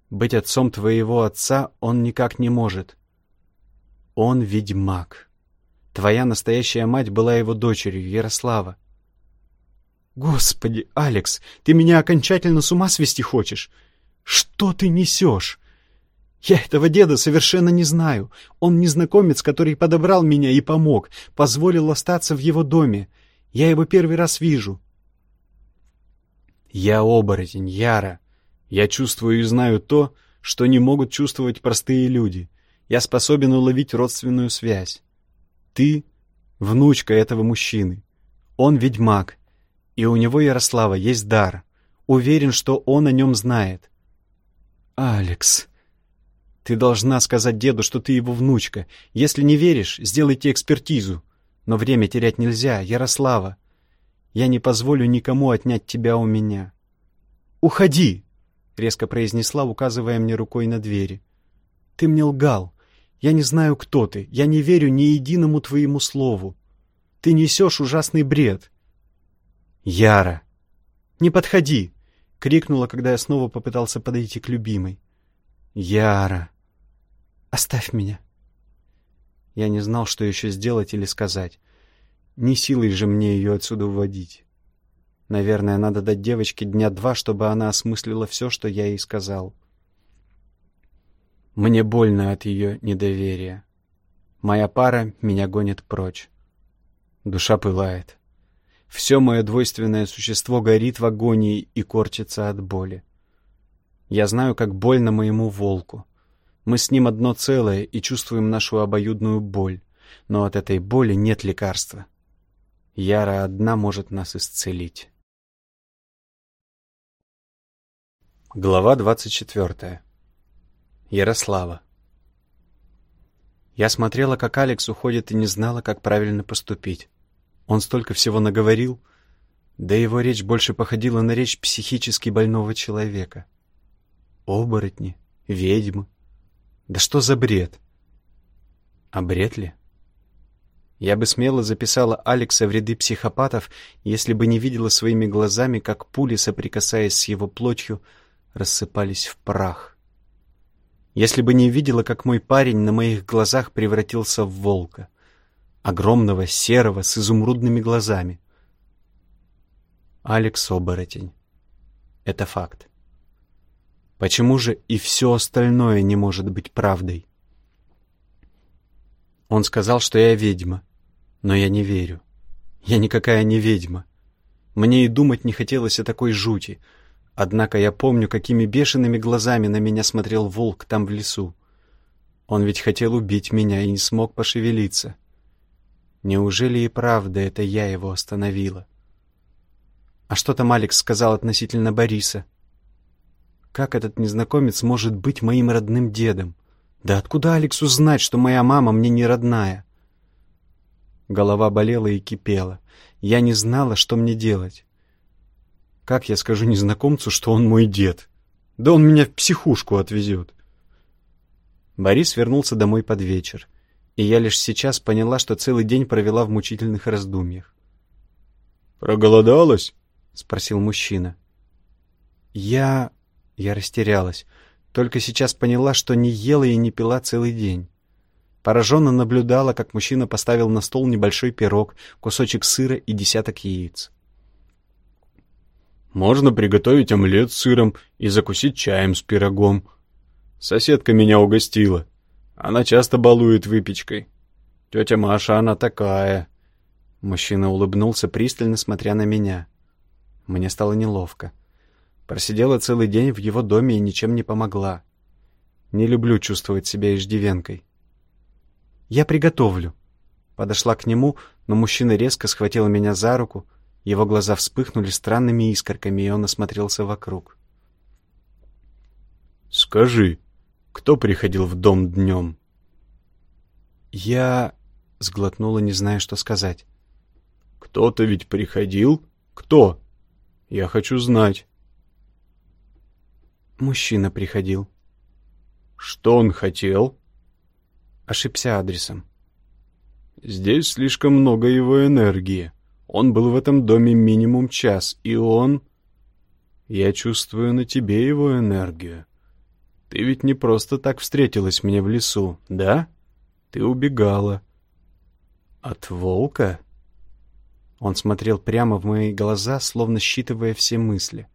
Быть отцом твоего отца он никак не может. Он ведьмак. Твоя настоящая мать была его дочерью, Ярослава. Господи, Алекс, ты меня окончательно с ума свести хочешь? Что ты несешь? Я этого деда совершенно не знаю. Он незнакомец, который подобрал меня и помог, позволил остаться в его доме. Я его первый раз вижу. Я оборотень, Яра. Я чувствую и знаю то, что не могут чувствовать простые люди. Я способен уловить родственную связь. Ты — внучка этого мужчины. Он ведьмак, и у него, Ярослава, есть дар. Уверен, что он о нем знает. Алекс, ты должна сказать деду, что ты его внучка. Если не веришь, сделайте экспертизу. Но время терять нельзя, Ярослава. Я не позволю никому отнять тебя у меня. «Уходи!» — резко произнесла, указывая мне рукой на двери. «Ты мне лгал. Я не знаю, кто ты. Я не верю ни единому твоему слову. Ты несешь ужасный бред». «Яра!» «Не подходи!» — крикнула, когда я снова попытался подойти к любимой. «Яра!» «Оставь меня!» Я не знал, что еще сделать или сказать. Не силой же мне ее отсюда уводить. Наверное, надо дать девочке дня два, чтобы она осмыслила все, что я ей сказал. Мне больно от ее недоверия. Моя пара меня гонит прочь. Душа пылает. Все мое двойственное существо горит в агонии и корчится от боли. Я знаю, как больно моему волку. Мы с ним одно целое и чувствуем нашу обоюдную боль, но от этой боли нет лекарства. Яра одна может нас исцелить. Глава 24. Ярослава. Я смотрела, как Алекс уходит, и не знала, как правильно поступить. Он столько всего наговорил, да его речь больше походила на речь психически больного человека. Оборотни, ведьмы. Да что за бред? А бред ли? Я бы смело записала Алекса в ряды психопатов, если бы не видела своими глазами, как пули, соприкасаясь с его плотью, рассыпались в прах. Если бы не видела, как мой парень на моих глазах превратился в волка, огромного, серого, с изумрудными глазами. Алекс оборотень. Это факт. Почему же и все остальное не может быть правдой? Он сказал, что я ведьма, но я не верю. Я никакая не ведьма. Мне и думать не хотелось о такой жути. Однако я помню, какими бешеными глазами на меня смотрел волк там в лесу. Он ведь хотел убить меня и не смог пошевелиться. Неужели и правда это я его остановила? А что там Алекс сказал относительно Бориса? Как этот незнакомец может быть моим родным дедом? Да откуда Алексу знать, что моя мама мне не родная? Голова болела и кипела. Я не знала, что мне делать. Как я скажу незнакомцу, что он мой дед? Да он меня в психушку отвезет. Борис вернулся домой под вечер, и я лишь сейчас поняла, что целый день провела в мучительных раздумьях. «Проголодалась?» — спросил мужчина. «Я...» — я растерялась. Только сейчас поняла, что не ела и не пила целый день. Пораженно наблюдала, как мужчина поставил на стол небольшой пирог, кусочек сыра и десяток яиц. «Можно приготовить омлет с сыром и закусить чаем с пирогом. Соседка меня угостила. Она часто балует выпечкой. Тетя Маша, она такая». Мужчина улыбнулся, пристально смотря на меня. Мне стало неловко. Просидела целый день в его доме и ничем не помогла. Не люблю чувствовать себя иждивенкой. «Я приготовлю». Подошла к нему, но мужчина резко схватил меня за руку. Его глаза вспыхнули странными искорками, и он осмотрелся вокруг. «Скажи, кто приходил в дом днем?» «Я...» — сглотнула, не зная, что сказать. «Кто-то ведь приходил? Кто? Я хочу знать». Мужчина приходил. Что он хотел? Ошибся адресом. Здесь слишком много его энергии. Он был в этом доме минимум час, и он... Я чувствую на тебе его энергию. Ты ведь не просто так встретилась мне в лесу, да? Ты убегала. От волка? Он смотрел прямо в мои глаза, словно считывая все мысли.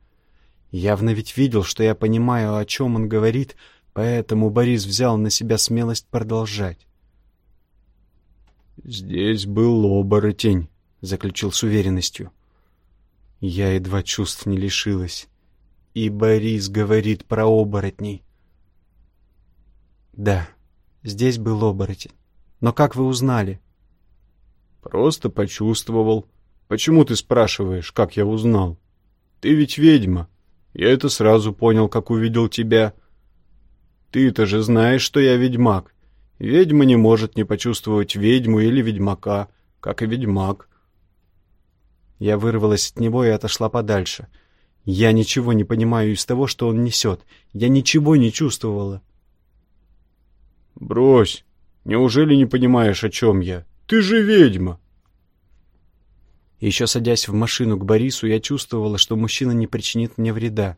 Явно ведь видел, что я понимаю, о чем он говорит, поэтому Борис взял на себя смелость продолжать. «Здесь был оборотень», — заключил с уверенностью. Я едва чувств не лишилась. И Борис говорит про оборотней. Да, здесь был оборотень. Но как вы узнали? Просто почувствовал. Почему ты спрашиваешь, как я узнал? Ты ведь ведьма. Я это сразу понял, как увидел тебя. Ты-то же знаешь, что я ведьмак. Ведьма не может не почувствовать ведьму или ведьмака, как и ведьмак. Я вырвалась от него и отошла подальше. Я ничего не понимаю из того, что он несет. Я ничего не чувствовала. Брось. Неужели не понимаешь, о чем я? Ты же ведьма. Еще садясь в машину к Борису, я чувствовала, что мужчина не причинит мне вреда.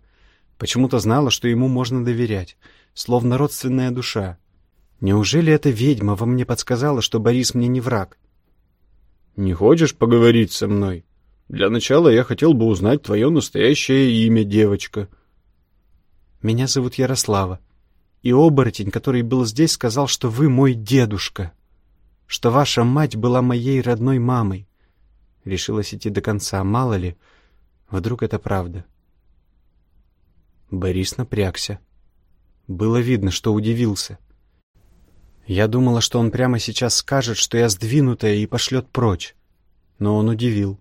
Почему-то знала, что ему можно доверять, словно родственная душа. Неужели эта ведьма во мне подсказала, что Борис мне не враг? «Не хочешь поговорить со мной? Для начала я хотел бы узнать твое настоящее имя, девочка». «Меня зовут Ярослава, и оборотень, который был здесь, сказал, что вы мой дедушка, что ваша мать была моей родной мамой. Решилась идти до конца, мало ли, вдруг это правда. Борис напрягся. Было видно, что удивился. Я думала, что он прямо сейчас скажет, что я сдвинутая и пошлет прочь. Но он удивил.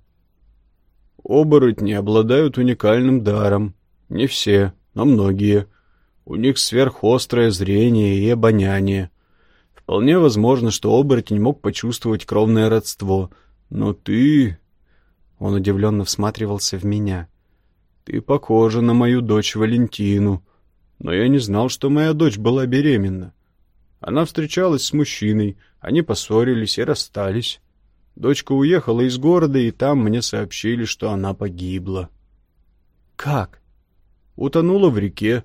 Оборотни обладают уникальным даром. Не все, но многие. У них сверхострое зрение и обоняние. Вполне возможно, что оборотень мог почувствовать кровное родство — но ты...» Он удивленно всматривался в меня. «Ты похожа на мою дочь Валентину, но я не знал, что моя дочь была беременна. Она встречалась с мужчиной, они поссорились и расстались. Дочка уехала из города, и там мне сообщили, что она погибла». «Как?» «Утонула в реке.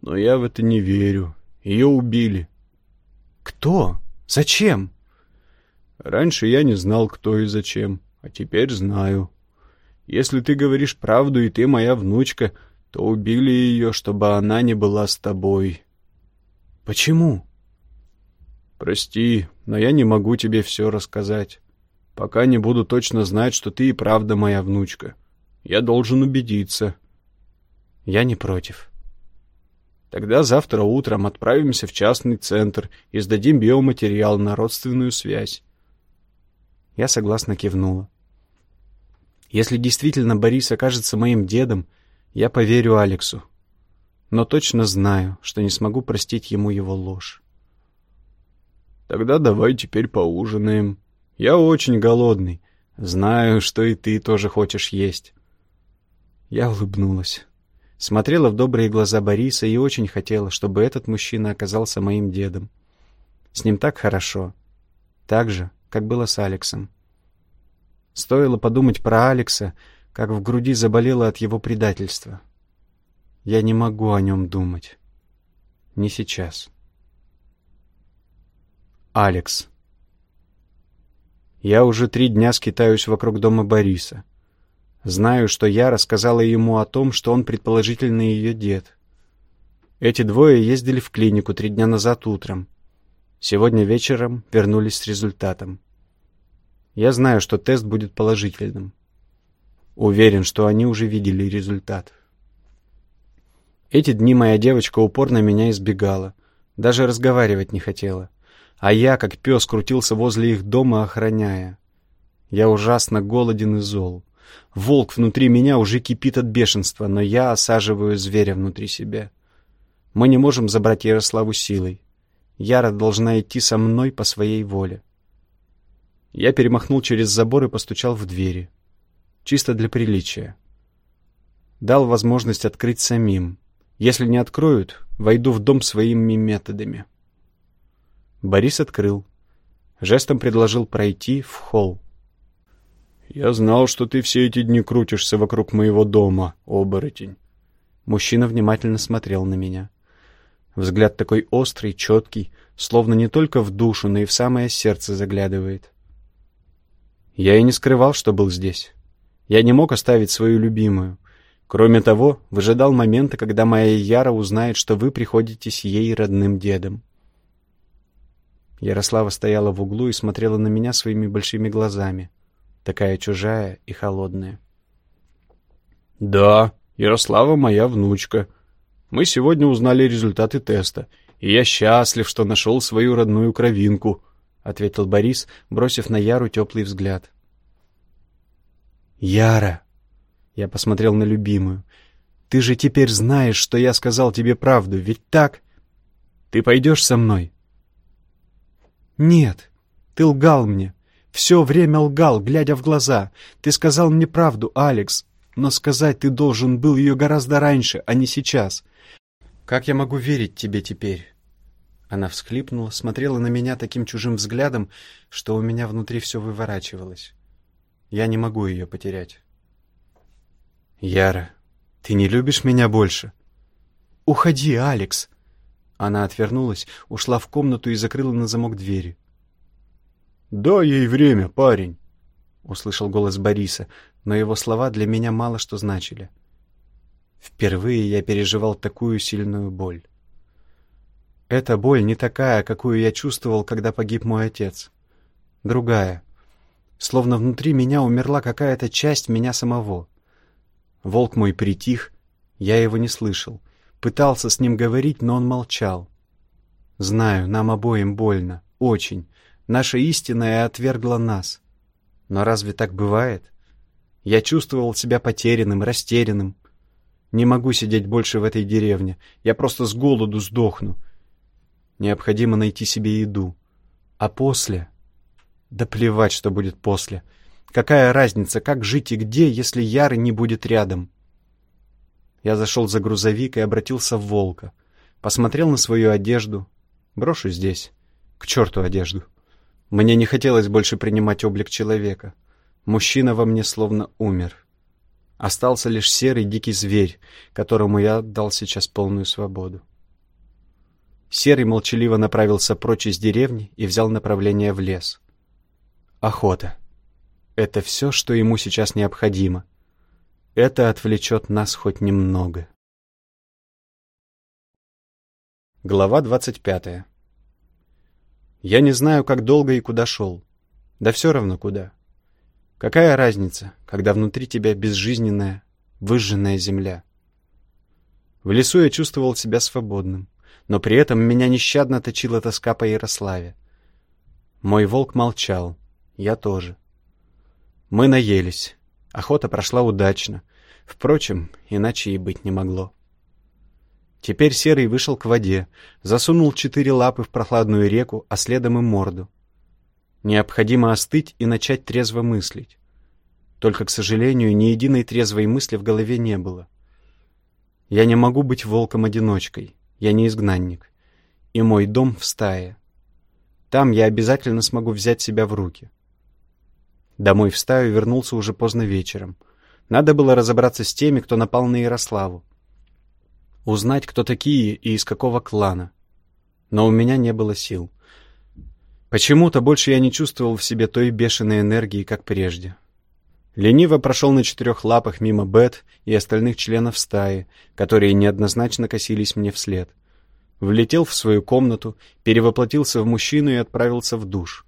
Но я в это не верю. Ее убили». «Кто? Зачем?» Раньше я не знал, кто и зачем, а теперь знаю. Если ты говоришь правду, и ты моя внучка, то убили ее, чтобы она не была с тобой. Почему? Прости, но я не могу тебе все рассказать. Пока не буду точно знать, что ты и правда моя внучка. Я должен убедиться. Я не против. Тогда завтра утром отправимся в частный центр и сдадим биоматериал на родственную связь. Я согласно кивнула. Если действительно Борис окажется моим дедом, я поверю Алексу. Но точно знаю, что не смогу простить ему его ложь. Тогда давай теперь поужинаем. Я очень голодный. Знаю, что и ты тоже хочешь есть. Я улыбнулась. Смотрела в добрые глаза Бориса и очень хотела, чтобы этот мужчина оказался моим дедом. С ним так хорошо. Так же, как было с Алексом. Стоило подумать про Алекса, как в груди заболело от его предательства. Я не могу о нем думать. Не сейчас. Алекс. Я уже три дня скитаюсь вокруг дома Бориса. Знаю, что я рассказала ему о том, что он предположительно ее дед. Эти двое ездили в клинику три дня назад утром. Сегодня вечером вернулись с результатом. Я знаю, что тест будет положительным. Уверен, что они уже видели результат. Эти дни моя девочка упорно меня избегала, даже разговаривать не хотела а я, как пес, крутился возле их дома, охраняя. Я ужасно голоден и зол. Волк внутри меня уже кипит от бешенства, но я осаживаю зверя внутри себя. Мы не можем забрать Ярославу силой. Яра должна идти со мной по своей воле. Я перемахнул через забор и постучал в двери. Чисто для приличия. Дал возможность открыть самим. Если не откроют, войду в дом своими методами. Борис открыл. Жестом предложил пройти в холл. «Я знал, что ты все эти дни крутишься вокруг моего дома, оборотень». Мужчина внимательно смотрел на меня. Взгляд такой острый, четкий, словно не только в душу, но и в самое сердце заглядывает. Я и не скрывал, что был здесь. Я не мог оставить свою любимую. Кроме того, выжидал момента, когда моя Яра узнает, что вы приходитесь ей родным дедом. Ярослава стояла в углу и смотрела на меня своими большими глазами, такая чужая и холодная. «Да, Ярослава моя внучка. Мы сегодня узнали результаты теста, и я счастлив, что нашел свою родную кровинку», — ответил Борис, бросив на Яру теплый взгляд. «Яра!» — я посмотрел на любимую. «Ты же теперь знаешь, что я сказал тебе правду, ведь так? Ты пойдешь со мной?» «Нет, ты лгал мне. Все время лгал, глядя в глаза. Ты сказал мне правду, Алекс, но сказать ты должен был ее гораздо раньше, а не сейчас. Как я могу верить тебе теперь?» Она всхлипнула, смотрела на меня таким чужим взглядом, что у меня внутри все выворачивалось. Я не могу ее потерять. «Яра, ты не любишь меня больше?» «Уходи, Алекс!» Она отвернулась, ушла в комнату и закрыла на замок двери. «Дай ей время, парень!» — услышал голос Бориса, но его слова для меня мало что значили. Впервые я переживал такую сильную боль. Эта боль не такая, какую я чувствовал, когда погиб мой отец. Другая. Словно внутри меня умерла какая-то часть меня самого. Волк мой притих, я его не слышал — Пытался с ним говорить, но он молчал. Знаю, нам обоим больно, очень. Наша истинная отвергла нас. Но разве так бывает? Я чувствовал себя потерянным, растерянным. Не могу сидеть больше в этой деревне. Я просто с голоду сдохну. Необходимо найти себе еду. А после? Да плевать, что будет после. Какая разница, как жить и где, если Яры не будет рядом? Я зашел за грузовик и обратился в волка. Посмотрел на свою одежду. Брошу здесь. К черту одежду. Мне не хотелось больше принимать облик человека. Мужчина во мне словно умер. Остался лишь серый дикий зверь, которому я отдал сейчас полную свободу. Серый молчаливо направился прочь из деревни и взял направление в лес. Охота. Это все, что ему сейчас необходимо — это отвлечет нас хоть немного. Глава двадцать пятая. Я не знаю, как долго и куда шел. Да все равно куда. Какая разница, когда внутри тебя безжизненная, выжженная земля? В лесу я чувствовал себя свободным, но при этом меня нещадно точила тоска по Ярославе. Мой волк молчал, я тоже. Мы наелись, охота прошла удачно. Впрочем, иначе и быть не могло. Теперь Серый вышел к воде, засунул четыре лапы в прохладную реку, а следом и морду. Необходимо остыть и начать трезво мыслить. Только, к сожалению, ни единой трезвой мысли в голове не было. Я не могу быть волком-одиночкой, я не изгнанник. И мой дом в стае. Там я обязательно смогу взять себя в руки. Домой в стаю вернулся уже поздно вечером. Надо было разобраться с теми, кто напал на Ярославу узнать, кто такие и из какого клана. Но у меня не было сил. Почему-то больше я не чувствовал в себе той бешеной энергии, как прежде. Лениво прошел на четырех лапах мимо Бет и остальных членов стаи, которые неоднозначно косились мне вслед. Влетел в свою комнату, перевоплотился в мужчину и отправился в душ.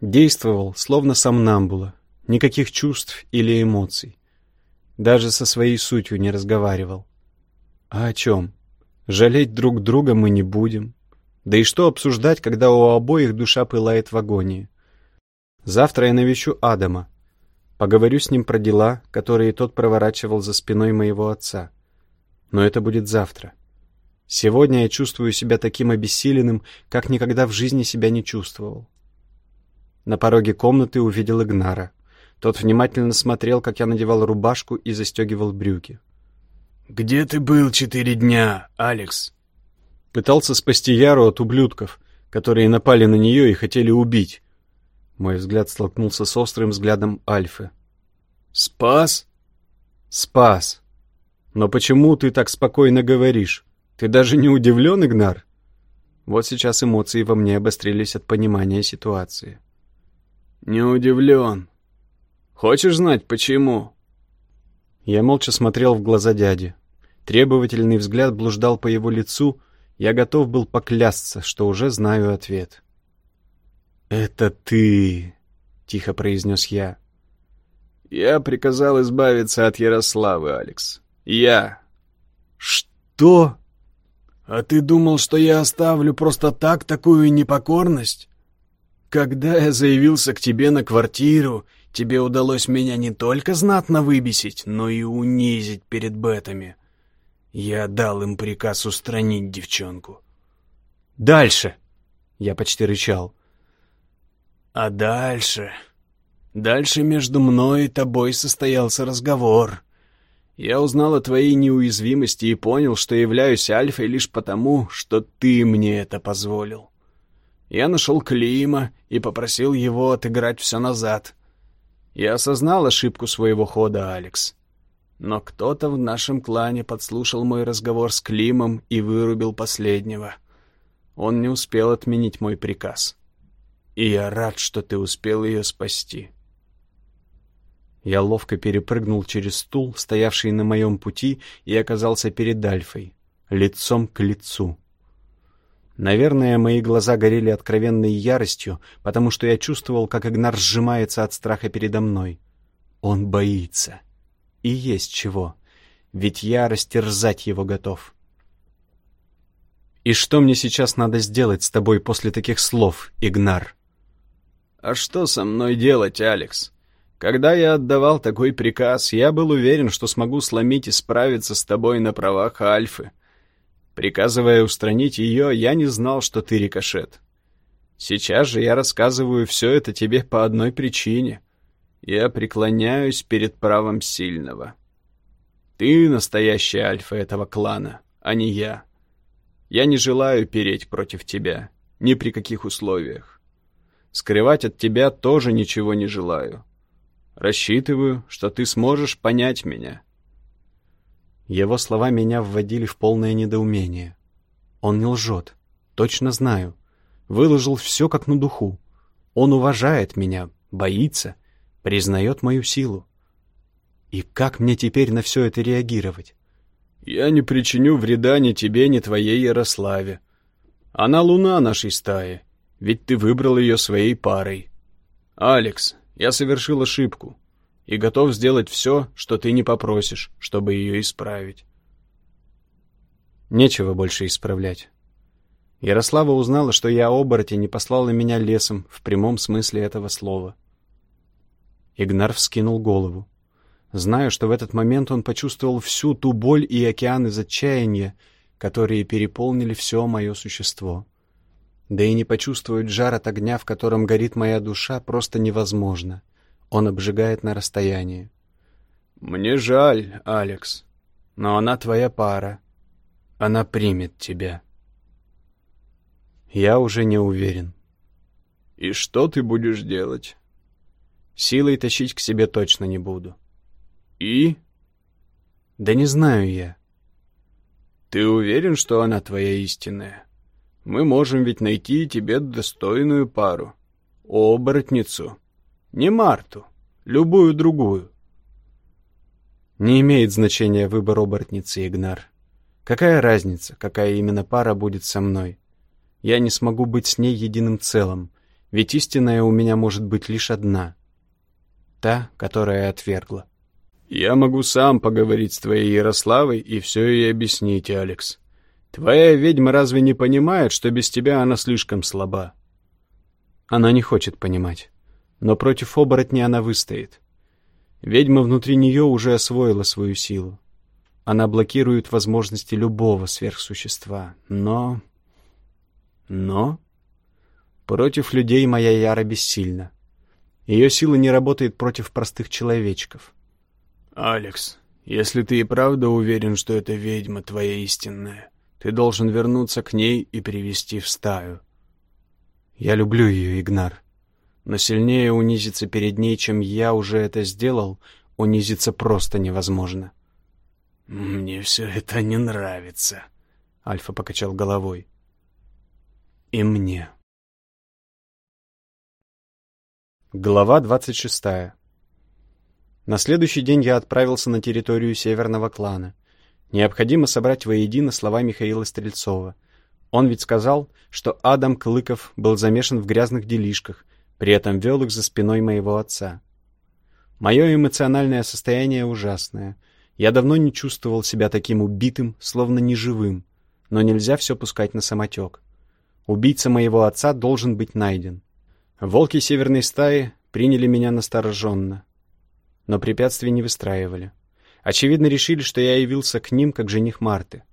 Действовал, словно сомнамбула, никаких чувств или эмоций. Даже со своей сутью не разговаривал. А о чем? Жалеть друг друга мы не будем. Да и что обсуждать, когда у обоих душа пылает в агонии? Завтра я навещу Адама. Поговорю с ним про дела, которые тот проворачивал за спиной моего отца. Но это будет завтра. Сегодня я чувствую себя таким обессиленным, как никогда в жизни себя не чувствовал. На пороге комнаты увидел Игнара. Тот внимательно смотрел, как я надевал рубашку и застегивал брюки. «Где ты был четыре дня, Алекс?» Пытался спасти Яру от ублюдков, которые напали на нее и хотели убить. Мой взгляд столкнулся с острым взглядом Альфы. «Спас?» «Спас. Но почему ты так спокойно говоришь? Ты даже не удивлен, Игнар?» Вот сейчас эмоции во мне обострились от понимания ситуации. «Не удивлен. Хочешь знать, почему?» Я молча смотрел в глаза дяди. Требовательный взгляд блуждал по его лицу, я готов был поклясться, что уже знаю ответ. «Это ты!» — тихо произнес я. «Я приказал избавиться от Ярославы, Алекс. Я!» «Что?» «А ты думал, что я оставлю просто так такую непокорность? Когда я заявился к тебе на квартиру Тебе удалось меня не только знатно выбесить, но и унизить перед бетами. Я дал им приказ устранить девчонку. «Дальше!» — я почти рычал. «А дальше...» Дальше между мной и тобой состоялся разговор. Я узнал о твоей неуязвимости и понял, что являюсь альфой лишь потому, что ты мне это позволил. Я нашел Клима и попросил его отыграть все назад. Я осознал ошибку своего хода, Алекс. Но кто-то в нашем клане подслушал мой разговор с Климом и вырубил последнего. Он не успел отменить мой приказ. И я рад, что ты успел ее спасти. Я ловко перепрыгнул через стул, стоявший на моем пути, и оказался перед Альфой, лицом к лицу. Наверное, мои глаза горели откровенной яростью, потому что я чувствовал, как Игнар сжимается от страха передо мной. Он боится. И есть чего. Ведь я растерзать его готов. «И что мне сейчас надо сделать с тобой после таких слов, Игнар?» «А что со мной делать, Алекс? Когда я отдавал такой приказ, я был уверен, что смогу сломить и справиться с тобой на правах Альфы. Приказывая устранить ее, я не знал, что ты рикошет. Сейчас же я рассказываю все это тебе по одной причине. Я преклоняюсь перед правом сильного. Ты настоящая альфа этого клана, а не я. Я не желаю переть против тебя, ни при каких условиях. Скрывать от тебя тоже ничего не желаю. Рассчитываю, что ты сможешь понять меня. Его слова меня вводили в полное недоумение. Он не лжет. Точно знаю. Выложил все как на духу. Он уважает меня, боится, признает мою силу. И как мне теперь на все это реагировать? Я не причиню вреда ни тебе, ни твоей Ярославе. Она луна нашей стаи. Ведь ты выбрал ее своей парой. Алекс, я совершил ошибку и готов сделать все, что ты не попросишь, чтобы ее исправить. Нечего больше исправлять. Ярослава узнала, что я оборотень и послала меня лесом в прямом смысле этого слова. Игнар вскинул голову. Знаю, что в этот момент он почувствовал всю ту боль и океан из отчаяния, которые переполнили все мое существо. Да и не почувствовать жар от огня, в котором горит моя душа, просто невозможно. Он обжигает на расстоянии. «Мне жаль, Алекс, но она твоя пара. Она примет тебя». Я уже не уверен. «И что ты будешь делать?» «Силой тащить к себе точно не буду». «И?» «Да не знаю я». «Ты уверен, что она твоя истинная? Мы можем ведь найти тебе достойную пару. Оборотницу. Не Марту, любую другую». «Не имеет значения выбор оборотницы, Игнар. Какая разница, какая именно пара будет со мной? Я не смогу быть с ней единым целым, ведь истинная у меня может быть лишь одна. Та, которая отвергла. Я могу сам поговорить с твоей Ярославой и все ей объяснить, Алекс. Твоя ведьма разве не понимает, что без тебя она слишком слаба? Она не хочет понимать. Но против оборотни она выстоит. Ведьма внутри нее уже освоила свою силу. Она блокирует возможности любого сверхсущества. Но... Но... Против людей моя Яра бессильна. Ее сила не работает против простых человечков. «Алекс, если ты и правда уверен, что эта ведьма твоя истинная, ты должен вернуться к ней и привести в стаю». «Я люблю ее, Игнар. Но сильнее унизиться перед ней, чем я уже это сделал, унизиться просто невозможно». «Мне все это не нравится», — Альфа покачал головой и мне. Глава 26. На следующий день я отправился на территорию Северного клана. Необходимо собрать воедино слова Михаила Стрельцова. Он ведь сказал, что Адам Клыков был замешан в грязных делишках, при этом вел их за спиной моего отца. Мое эмоциональное состояние ужасное. Я давно не чувствовал себя таким убитым, словно неживым, но нельзя все пускать на самотек. Убийца моего отца должен быть найден. Волки северной стаи приняли меня настороженно, но препятствий не выстраивали. Очевидно, решили, что я явился к ним, как жених Марты.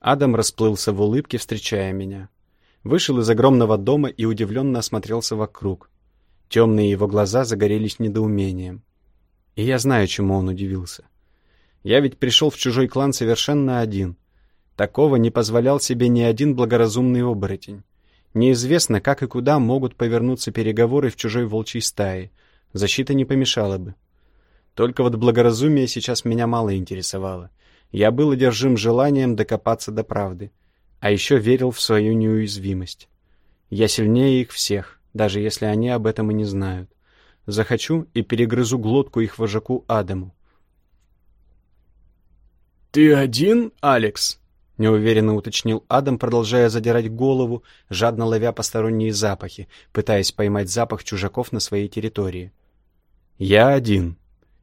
Адам расплылся в улыбке, встречая меня. Вышел из огромного дома и удивленно осмотрелся вокруг. Темные его глаза загорелись недоумением. И я знаю, чему он удивился. Я ведь пришел в чужой клан совершенно один — Такого не позволял себе ни один благоразумный оборотень. Неизвестно, как и куда могут повернуться переговоры в чужой волчьей стае. Защита не помешала бы. Только вот благоразумие сейчас меня мало интересовало. Я был одержим желанием докопаться до правды. А еще верил в свою неуязвимость. Я сильнее их всех, даже если они об этом и не знают. Захочу и перегрызу глотку их вожаку Адаму. «Ты один, Алекс?» — неуверенно уточнил Адам, продолжая задирать голову, жадно ловя посторонние запахи, пытаясь поймать запах чужаков на своей территории. «Я один.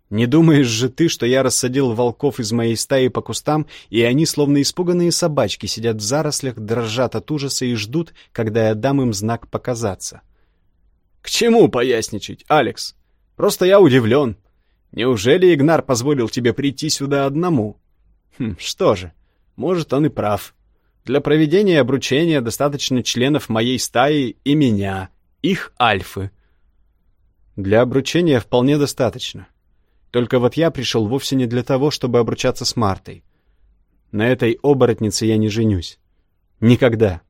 Не думаешь же ты, что я рассадил волков из моей стаи по кустам, и они, словно испуганные собачки, сидят в зарослях, дрожат от ужаса и ждут, когда я дам им знак показаться?» «К чему поясничать, Алекс? Просто я удивлен. Неужели Игнар позволил тебе прийти сюда одному?» «Хм, что же?» Может, он и прав. Для проведения обручения достаточно членов моей стаи и меня, их альфы. Для обручения вполне достаточно. Только вот я пришел вовсе не для того, чтобы обручаться с Мартой. На этой оборотнице я не женюсь. Никогда.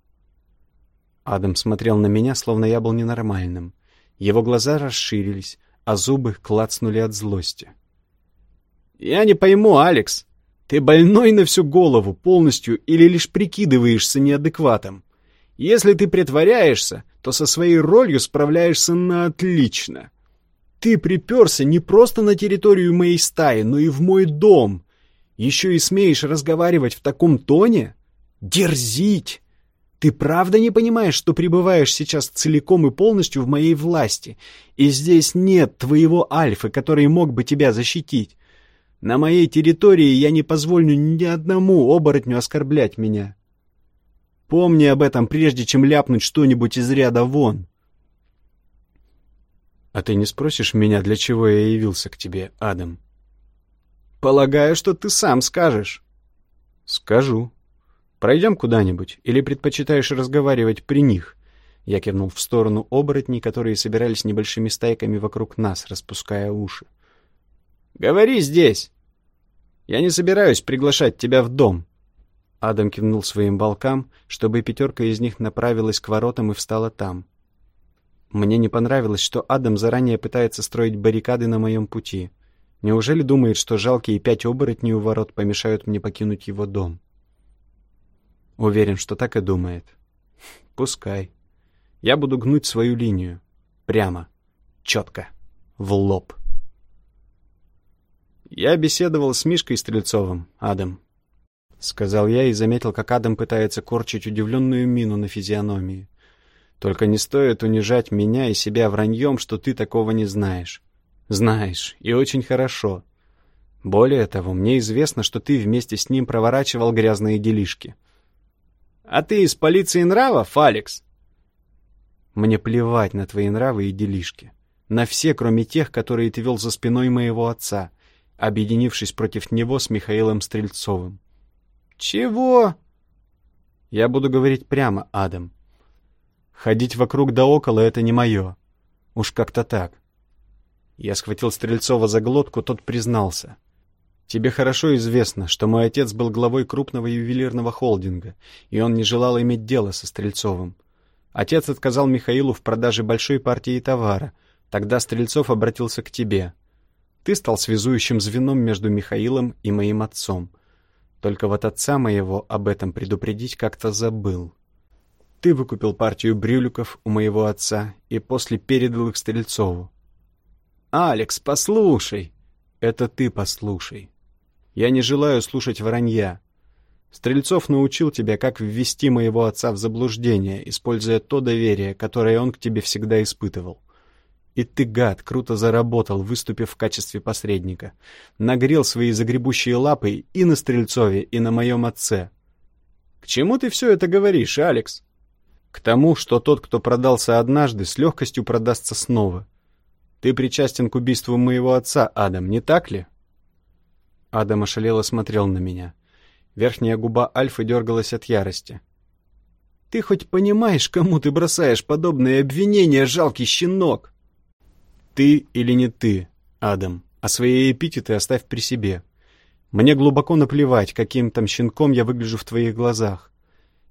Адам смотрел на меня, словно я был ненормальным. Его глаза расширились, а зубы клацнули от злости. «Я не пойму, Алекс. Ты больной на всю голову полностью или лишь прикидываешься неадекватом? Если ты притворяешься, то со своей ролью справляешься на отлично. Ты приперся не просто на территорию моей стаи, но и в мой дом. Еще и смеешь разговаривать в таком тоне? Дерзить! Ты правда не понимаешь, что пребываешь сейчас целиком и полностью в моей власти, и здесь нет твоего Альфы, который мог бы тебя защитить? На моей территории я не позволю ни одному оборотню оскорблять меня. Помни об этом, прежде чем ляпнуть что-нибудь из ряда вон. А ты не спросишь меня, для чего я явился к тебе, Адам? Полагаю, что ты сам скажешь. Скажу. Пройдем куда-нибудь, или предпочитаешь разговаривать при них?» Я кивнул в сторону оборотней, которые собирались небольшими стайками вокруг нас, распуская уши. «Говори здесь! Я не собираюсь приглашать тебя в дом!» Адам кивнул своим волкам, чтобы пятерка из них направилась к воротам и встала там. Мне не понравилось, что Адам заранее пытается строить баррикады на моем пути. Неужели думает, что жалкие пять оборотней у ворот помешают мне покинуть его дом? Уверен, что так и думает. Пускай. Я буду гнуть свою линию. Прямо. Четко. В лоб. Я беседовал с Мишкой Стрельцовым, Адам. Сказал я и заметил, как Адам пытается корчить удивленную мину на физиономии. Только не стоит унижать меня и себя враньем, что ты такого не знаешь. Знаешь, и очень хорошо. Более того, мне известно, что ты вместе с ним проворачивал грязные делишки. А ты из полиции нравов, Алекс?» «Мне плевать на твои нравы и делишки. На все, кроме тех, которые ты вел за спиной моего отца, объединившись против него с Михаилом Стрельцовым». «Чего?» «Я буду говорить прямо, Адам. Ходить вокруг да около — это не мое. Уж как-то так». Я схватил Стрельцова за глотку, тот признался. Тебе хорошо известно, что мой отец был главой крупного ювелирного холдинга, и он не желал иметь дело со Стрельцовым. Отец отказал Михаилу в продаже большой партии товара. Тогда Стрельцов обратился к тебе. Ты стал связующим звеном между Михаилом и моим отцом. Только вот отца моего об этом предупредить как-то забыл. Ты выкупил партию брюликов у моего отца и после передал их Стрельцову. «Алекс, послушай!» «Это ты послушай. Я не желаю слушать вранья. Стрельцов научил тебя, как ввести моего отца в заблуждение, используя то доверие, которое он к тебе всегда испытывал. И ты, гад, круто заработал, выступив в качестве посредника. Нагрел свои загребущие лапы и на Стрельцове, и на моем отце. К чему ты все это говоришь, Алекс? К тому, что тот, кто продался однажды, с легкостью продастся снова. Ты причастен к убийству моего отца, Адам, не так ли? Адам ошалело смотрел на меня. Верхняя губа Альфы дергалась от ярости. «Ты хоть понимаешь, кому ты бросаешь подобные обвинения, жалкий щенок?» «Ты или не ты, Адам, а свои эпитеты оставь при себе. Мне глубоко наплевать, каким там щенком я выгляжу в твоих глазах.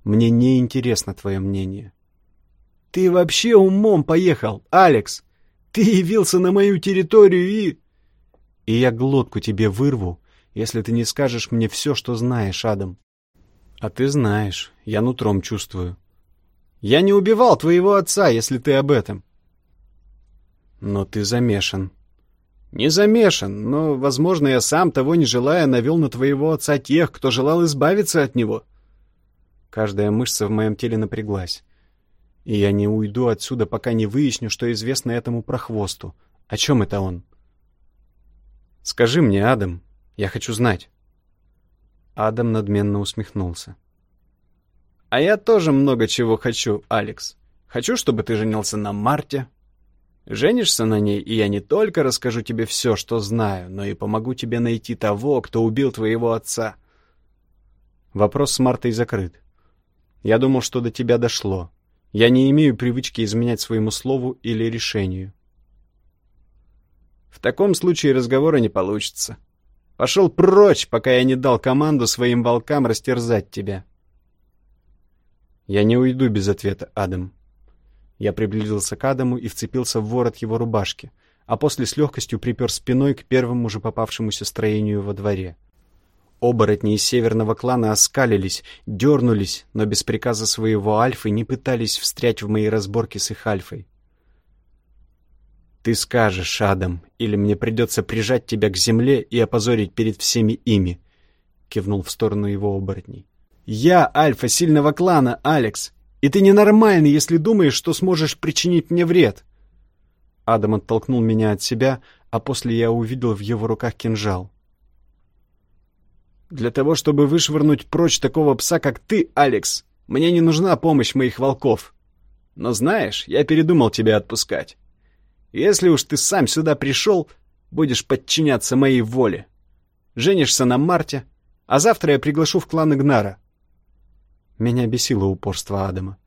Мне не интересно твое мнение». «Ты вообще умом поехал, Алекс! Ты явился на мою территорию и...» «И я глотку тебе вырву, если ты не скажешь мне все, что знаешь, Адам. А ты знаешь, я нутром чувствую. Я не убивал твоего отца, если ты об этом. Но ты замешан. Не замешан, но, возможно, я сам, того не желая, навел на твоего отца тех, кто желал избавиться от него. Каждая мышца в моем теле напряглась. И я не уйду отсюда, пока не выясню, что известно этому прохвосту. О чем это он? Скажи мне, Адам, я хочу знать». Адам надменно усмехнулся. «А я тоже много чего хочу, Алекс. Хочу, чтобы ты женился на Марте. Женишься на ней, и я не только расскажу тебе все, что знаю, но и помогу тебе найти того, кто убил твоего отца». Вопрос с Мартой закрыт. Я думал, что до тебя дошло. Я не имею привычки изменять своему слову или решению. В таком случае разговора не получится. Пошел прочь, пока я не дал команду своим волкам растерзать тебя. Я не уйду без ответа, Адам. Я приблизился к Адаму и вцепился в ворот его рубашки, а после с легкостью припер спиной к первому же попавшемуся строению во дворе. Оборотни из северного клана оскалились, дернулись, но без приказа своего Альфы не пытались встрять в мои разборки с их Альфой. «Ты скажешь, Адам, или мне придется прижать тебя к земле и опозорить перед всеми ими», — кивнул в сторону его оборотней. «Я альфа сильного клана, Алекс, И ты ненормальный, если думаешь, что сможешь причинить мне вред. Адам оттолкнул меня от себя, а после я увидел в его руках кинжал. Для того, чтобы вышвырнуть прочь такого пса, как ты, Алекс, мне не нужна помощь моих волков. Но знаешь, я передумал тебя отпускать. Если уж ты сам сюда пришел, будешь подчиняться моей воле. Женишься на Марте, а завтра я приглашу в клан Игнара. Меня бесило упорство Адама.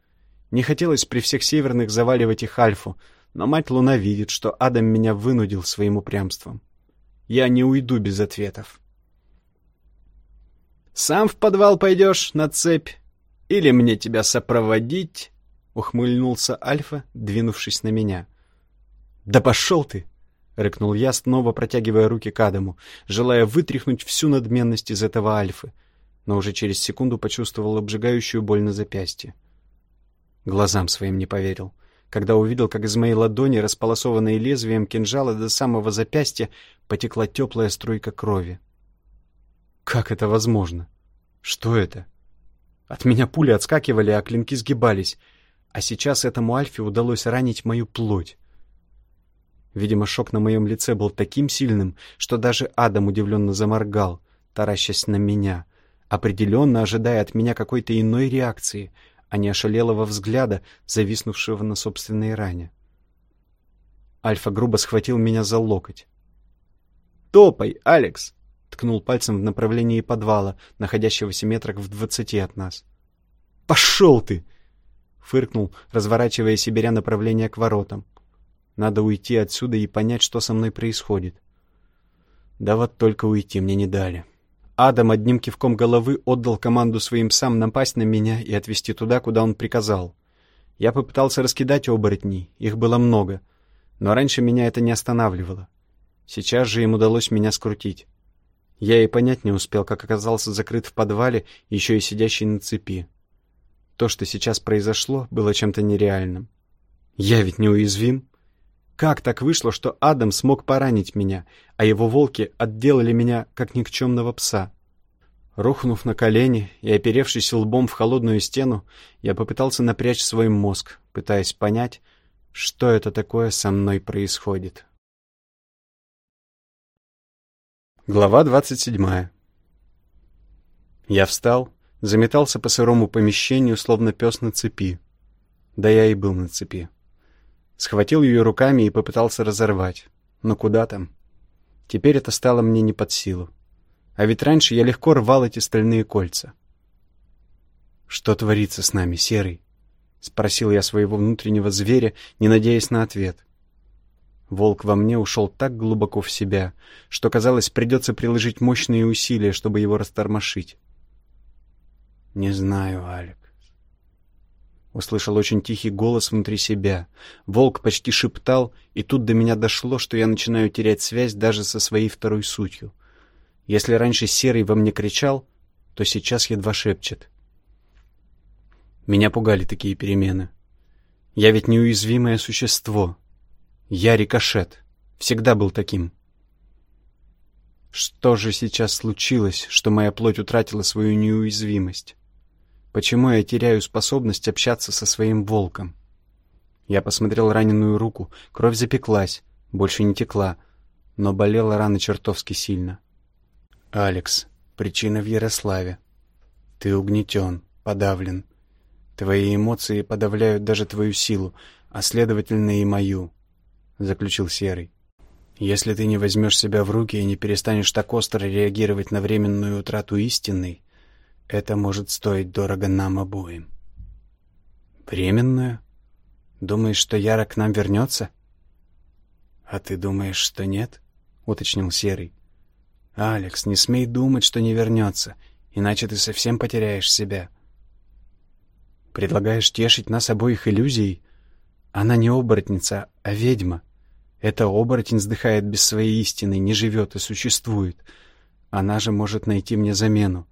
Не хотелось при всех северных заваливать их Альфу, но мать Луна видит, что Адам меня вынудил своим упрямством. Я не уйду без ответов. «Сам в подвал пойдешь на цепь? Или мне тебя сопроводить?» — ухмыльнулся Альфа, двинувшись на меня. «Да пошел ты!» — рыкнул я, снова протягивая руки к Адаму, желая вытряхнуть всю надменность из этого Альфы, но уже через секунду почувствовал обжигающую боль на запястье. Глазам своим не поверил, когда увидел, как из моей ладони, располосованной лезвием кинжала до самого запястья, потекла теплая струйка крови. Как это возможно? Что это? От меня пули отскакивали, а клинки сгибались, а сейчас этому Альфе удалось ранить мою плоть. Видимо, шок на моем лице был таким сильным, что даже Адам удивленно заморгал, таращась на меня, определенно ожидая от меня какой-то иной реакции, а не ошалелого взгляда, зависнувшего на собственной ране. Альфа грубо схватил меня за локоть. «Топай, Алекс!» — ткнул пальцем в направлении подвала, находящегося метрах в двадцати от нас. «Пошел ты!» — фыркнул, разворачивая сибиря направление к воротам. Надо уйти отсюда и понять, что со мной происходит. Да вот только уйти мне не дали. Адам одним кивком головы отдал команду своим псам напасть на меня и отвезти туда, куда он приказал. Я попытался раскидать оборотней, их было много, но раньше меня это не останавливало. Сейчас же им удалось меня скрутить. Я и понять не успел, как оказался закрыт в подвале, еще и сидящий на цепи. То, что сейчас произошло, было чем-то нереальным. Я ведь неуязвим. Как так вышло, что Адам смог поранить меня, а его волки отделали меня, как никчемного пса? Рухнув на колени и оперевшись лбом в холодную стену, я попытался напрячь свой мозг, пытаясь понять, что это такое со мной происходит. Глава двадцать седьмая. Я встал, заметался по сырому помещению, словно пес на цепи. Да я и был на цепи. Схватил ее руками и попытался разорвать. Но куда там? Теперь это стало мне не под силу. А ведь раньше я легко рвал эти стальные кольца. «Что творится с нами, Серый?» — спросил я своего внутреннего зверя, не надеясь на ответ. Волк во мне ушел так глубоко в себя, что, казалось, придется приложить мощные усилия, чтобы его растормошить. «Не знаю, Алик. Услышал очень тихий голос внутри себя. Волк почти шептал, и тут до меня дошло, что я начинаю терять связь даже со своей второй сутью. Если раньше Серый во мне кричал, то сейчас едва шепчет. Меня пугали такие перемены. Я ведь неуязвимое существо. Я рикошет. Всегда был таким. Что же сейчас случилось, что моя плоть утратила свою неуязвимость? Почему я теряю способность общаться со своим волком? Я посмотрел раненую руку, кровь запеклась, больше не текла, но болела рана чертовски сильно. «Алекс, причина в Ярославе. Ты угнетен, подавлен. Твои эмоции подавляют даже твою силу, а следовательно и мою», — заключил Серый. «Если ты не возьмешь себя в руки и не перестанешь так остро реагировать на временную утрату истины, это может стоить дорого нам обоим. Временную? Думаешь, что Яра к нам вернется? А ты думаешь, что нет? Уточнил Серый. Алекс, не смей думать, что не вернется, иначе ты совсем потеряешь себя. Предлагаешь тешить нас обоих иллюзией? Она не оборотница, а ведьма. Это оборотень вздыхает без своей истины, не живет и существует. Она же может найти мне замену.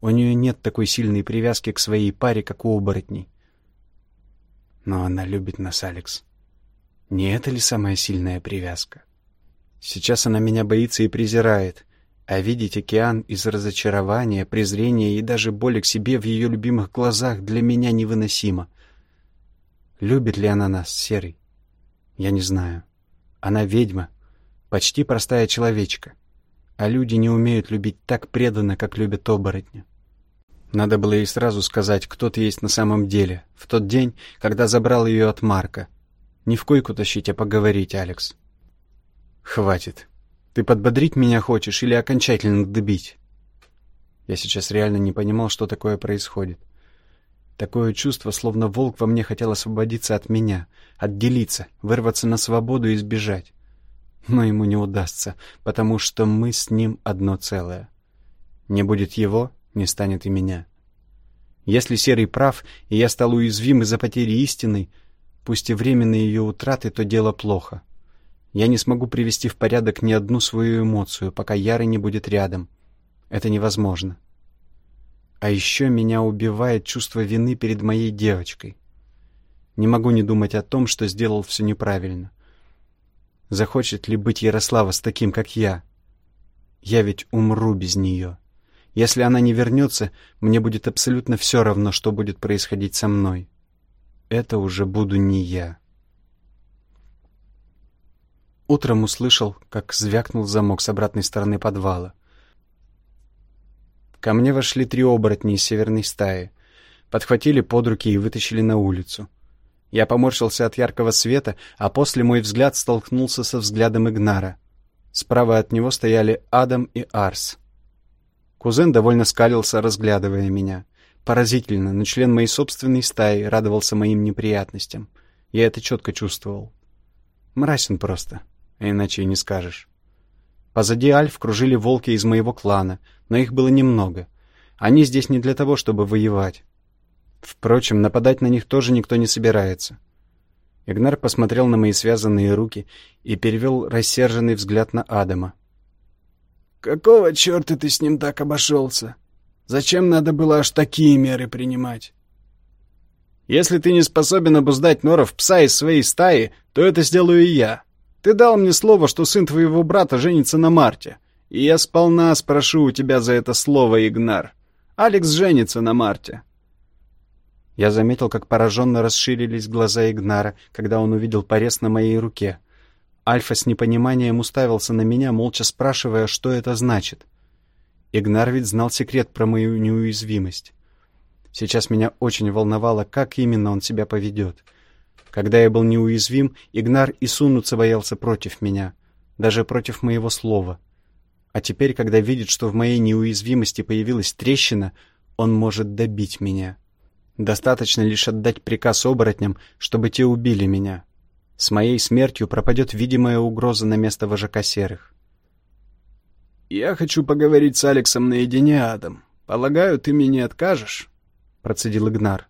У нее нет такой сильной привязки к своей паре, как у оборотней. Но она любит нас, Алекс. Не это ли самая сильная привязка? Сейчас она меня боится и презирает, а видеть океан из разочарования, презрения и даже боли к себе в ее любимых глазах для меня невыносимо — Любит ли она нас, Серый? Я не знаю. Она ведьма, почти простая человечка. А люди не умеют любить так преданно, как любят оборотни. Надо было ей сразу сказать, кто ты есть на самом деле, в тот день, когда забрал ее от Марка. Не в койку тащить, а поговорить, Алекс. Хватит. Ты подбодрить меня хочешь или окончательно добить? Я сейчас реально не понимал, что такое происходит. Такое чувство, словно волк во мне хотел освободиться от меня, отделиться, вырваться на свободу и сбежать. Но ему не удастся, потому что мы с ним одно целое. Не будет его, не станет и меня. Если Серый прав, и я стал уязвим из-за потери истины, пусть и временной ее утраты, то дело плохо. Я не смогу привести в порядок ни одну свою эмоцию, пока Яры не будет рядом. Это невозможно. А еще меня убивает чувство вины перед моей девочкой. Не могу не думать о том, что сделал все неправильно. Захочет ли быть Ярослава с таким, как я? Я ведь умру без нее. Если она не вернется, мне будет абсолютно все равно, что будет происходить со мной. Это уже буду не я. Утром услышал, как звякнул замок с обратной стороны подвала. Ко мне вошли три оборотня из северной стаи. Подхватили под руки и вытащили на улицу. Я поморщился от яркого света, а после мой взгляд столкнулся со взглядом Игнара. Справа от него стояли Адам и Арс. Кузен довольно скалился, разглядывая меня. Поразительно, но член моей собственной стаи радовался моим неприятностям. Я это четко чувствовал. Мразь он просто, иначе и не скажешь. Позади Альф кружили волки из моего клана, но их было немного. Они здесь не для того, чтобы воевать. Впрочем, нападать на них тоже никто не собирается. Игнар посмотрел на мои связанные руки и перевел рассерженный взгляд на Адама. «Какого черта ты с ним так обошелся? Зачем надо было аж такие меры принимать?» «Если ты не способен обуздать норов пса из своей стаи, то это сделаю и я. Ты дал мне слово, что сын твоего брата женится на Марте. И я сполна спрошу у тебя за это слово, Игнар. Алекс женится на Марте. Я заметил, как пораженно расширились глаза Игнара, когда он увидел порез на моей руке. Альфа с непониманием уставился на меня, молча спрашивая, что это значит. Игнар ведь знал секрет про мою неуязвимость. Сейчас меня очень волновало, как именно он себя поведет — когда я был неуязвим, Игнар и сунуться боялся против меня, даже против моего слова. А теперь, когда видит, что в моей неуязвимости появилась трещина, он может добить меня. Достаточно лишь отдать приказ оборотням, чтобы те убили меня. С моей смертью пропадет видимая угроза на место вожака серых. «Я хочу поговорить с Алексом наедине, Адам. Полагаю, ты мне не откажешь?» — процедил Игнар.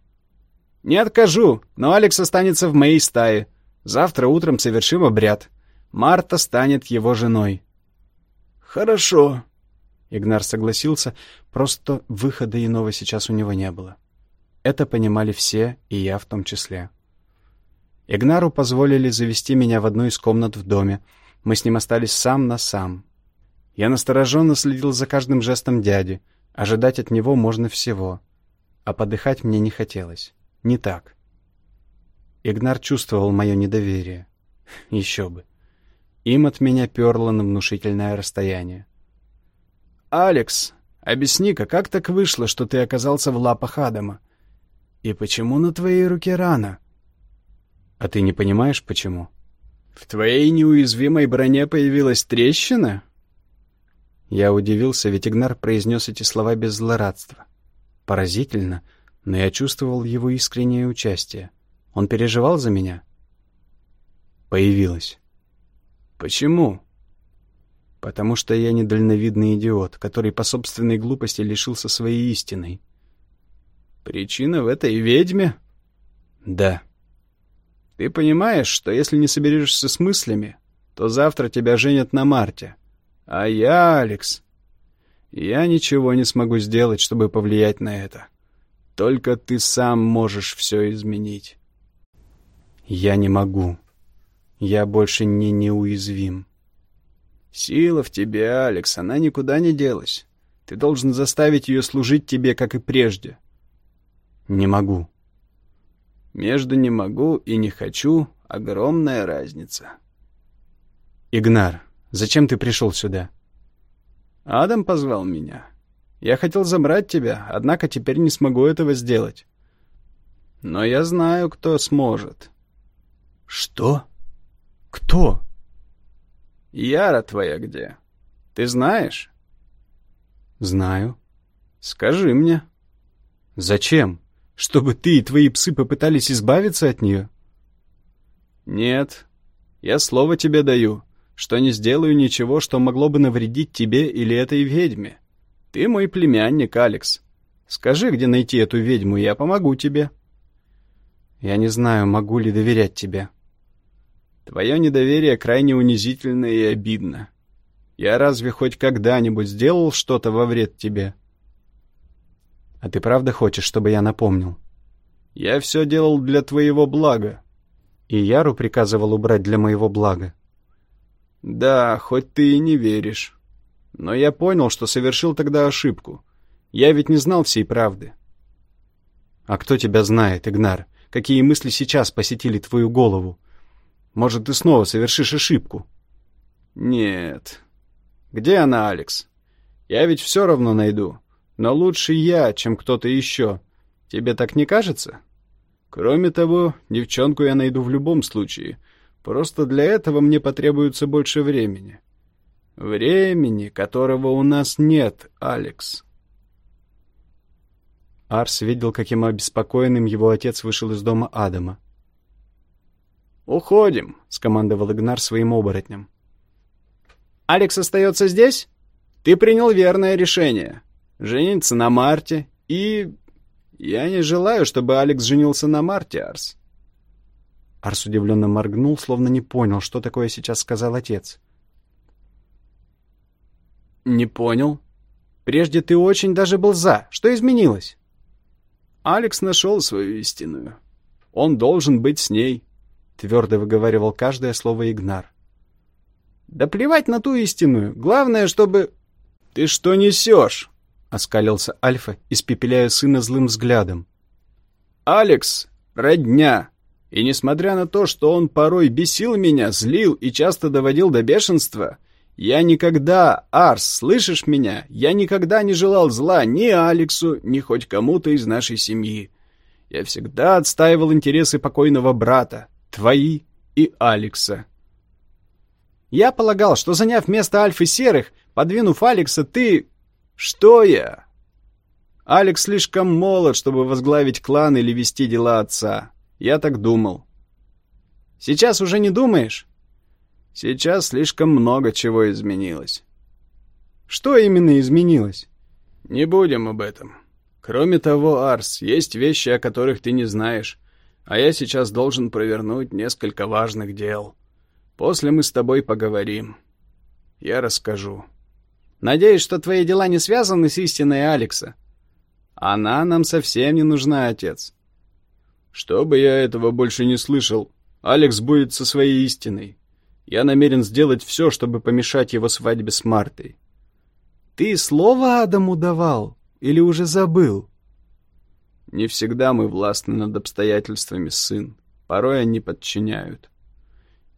«Не откажу, но Алекс останется в моей стае. Завтра утром совершим обряд. Марта станет его женой». «Хорошо», — Игнар согласился, просто выхода иного сейчас у него не было. Это понимали все, и я в том числе. Игнару позволили завести меня в одну из комнат в доме. Мы с ним остались сам на сам. Я настороженно следил за каждым жестом дяди. Ожидать от него можно всего. А подыхать мне не хотелось не так. Игнар чувствовал мое недоверие. *laughs* Еще бы. Им от меня перло на внушительное расстояние. «Алекс, объясни-ка, как так вышло, что ты оказался в лапах Адама? И почему на твоей руке рана?» «А ты не понимаешь, почему?» «В твоей неуязвимой броне появилась трещина?» Я удивился, ведь Игнар произнес эти слова без злорадства. Поразительно — но я чувствовал его искреннее участие. Он переживал за меня? Появилась. Почему? Потому что я недальновидный идиот, который по собственной глупости лишился своей истины. Причина в этой ведьме? Да. Ты понимаешь, что если не соберешься с мыслями, то завтра тебя женят на Марте. А я, Алекс, я ничего не смогу сделать, чтобы повлиять на это. Только ты сам можешь все изменить. Я не могу. Я больше не неуязвим. Сила в тебе, Алекс, она никуда не делась. Ты должен заставить ее служить тебе, как и прежде. Не могу. Между «не могу» и «не хочу» огромная разница. «Игнар, зачем ты пришел сюда?» «Адам позвал меня. Я хотел забрать тебя, однако теперь не смогу этого сделать. Но я знаю, кто сможет». «Что? Кто?» «Яра твоя где? Ты знаешь?» «Знаю». «Скажи мне». «Зачем?» Чтобы ты и твои псы попытались избавиться от нее? Нет. Я слово тебе даю, что не сделаю ничего, что могло бы навредить тебе или этой ведьме. Ты мой племянник, Алекс. Скажи, где найти эту ведьму, я помогу тебе. Я не знаю, могу ли доверять тебе. Твое недоверие крайне унизительно и обидно. Я разве хоть когда-нибудь сделал что-то во вред тебе?» А ты правда хочешь, чтобы я напомнил? Я все делал для твоего блага. И Яру приказывал убрать для моего блага. Да, хоть ты и не веришь. Но я понял, что совершил тогда ошибку. Я ведь не знал всей правды. А кто тебя знает, Игнар? Какие мысли сейчас посетили твою голову? Может, ты снова совершишь ошибку? Нет. Где она, Алекс? Я ведь все равно найду. Но лучше я, чем кто-то еще. Тебе так не кажется? Кроме того, девчонку я найду в любом случае. Просто для этого мне потребуется больше времени. Времени, которого у нас нет, Алекс. Арс видел, каким обеспокоенным его отец вышел из дома Адама. «Уходим», — скомандовал Игнар своим оборотням. «Алекс остается здесь? Ты принял верное решение жениться на Марте и... Я не желаю, чтобы Алекс женился на Марте, Арс. Арс удивленно моргнул, словно не понял, что такое сейчас сказал отец. «Не понял. Прежде ты очень даже был за. Что изменилось?» Алекс нашел свою истинную. Он должен быть с ней, — твердо выговаривал каждое слово Игнар. «Да плевать на ту истинную. Главное, чтобы...» «Ты что несешь?» — оскалился Альфа, испепеляя сына злым взглядом. «Алекс — родня, и несмотря на то, что он порой бесил меня, злил и часто доводил до бешенства, я никогда, Арс, слышишь меня, я никогда не желал зла ни Алексу, ни хоть кому-то из нашей семьи. Я всегда отстаивал интересы покойного брата, твои и Алекса». Я полагал, что, заняв место Альфы Серых, подвинув Алекса, ты что я? Алекс слишком молод, чтобы возглавить клан или вести дела отца. Я так думал. Сейчас уже не думаешь? Сейчас слишком много чего изменилось. Что именно изменилось? Не будем об этом. Кроме того, Арс, есть вещи, о которых ты не знаешь, а я сейчас должен провернуть несколько важных дел. После мы с тобой поговорим. Я расскажу. Надеюсь, что твои дела не связаны с истиной Алекса. Она нам совсем не нужна, отец. Чтобы я этого больше не слышал, Алекс будет со своей истиной. Я намерен сделать все, чтобы помешать его свадьбе с Мартой. Ты слово Адаму давал или уже забыл? Не всегда мы властны над обстоятельствами, сын. Порой они подчиняют.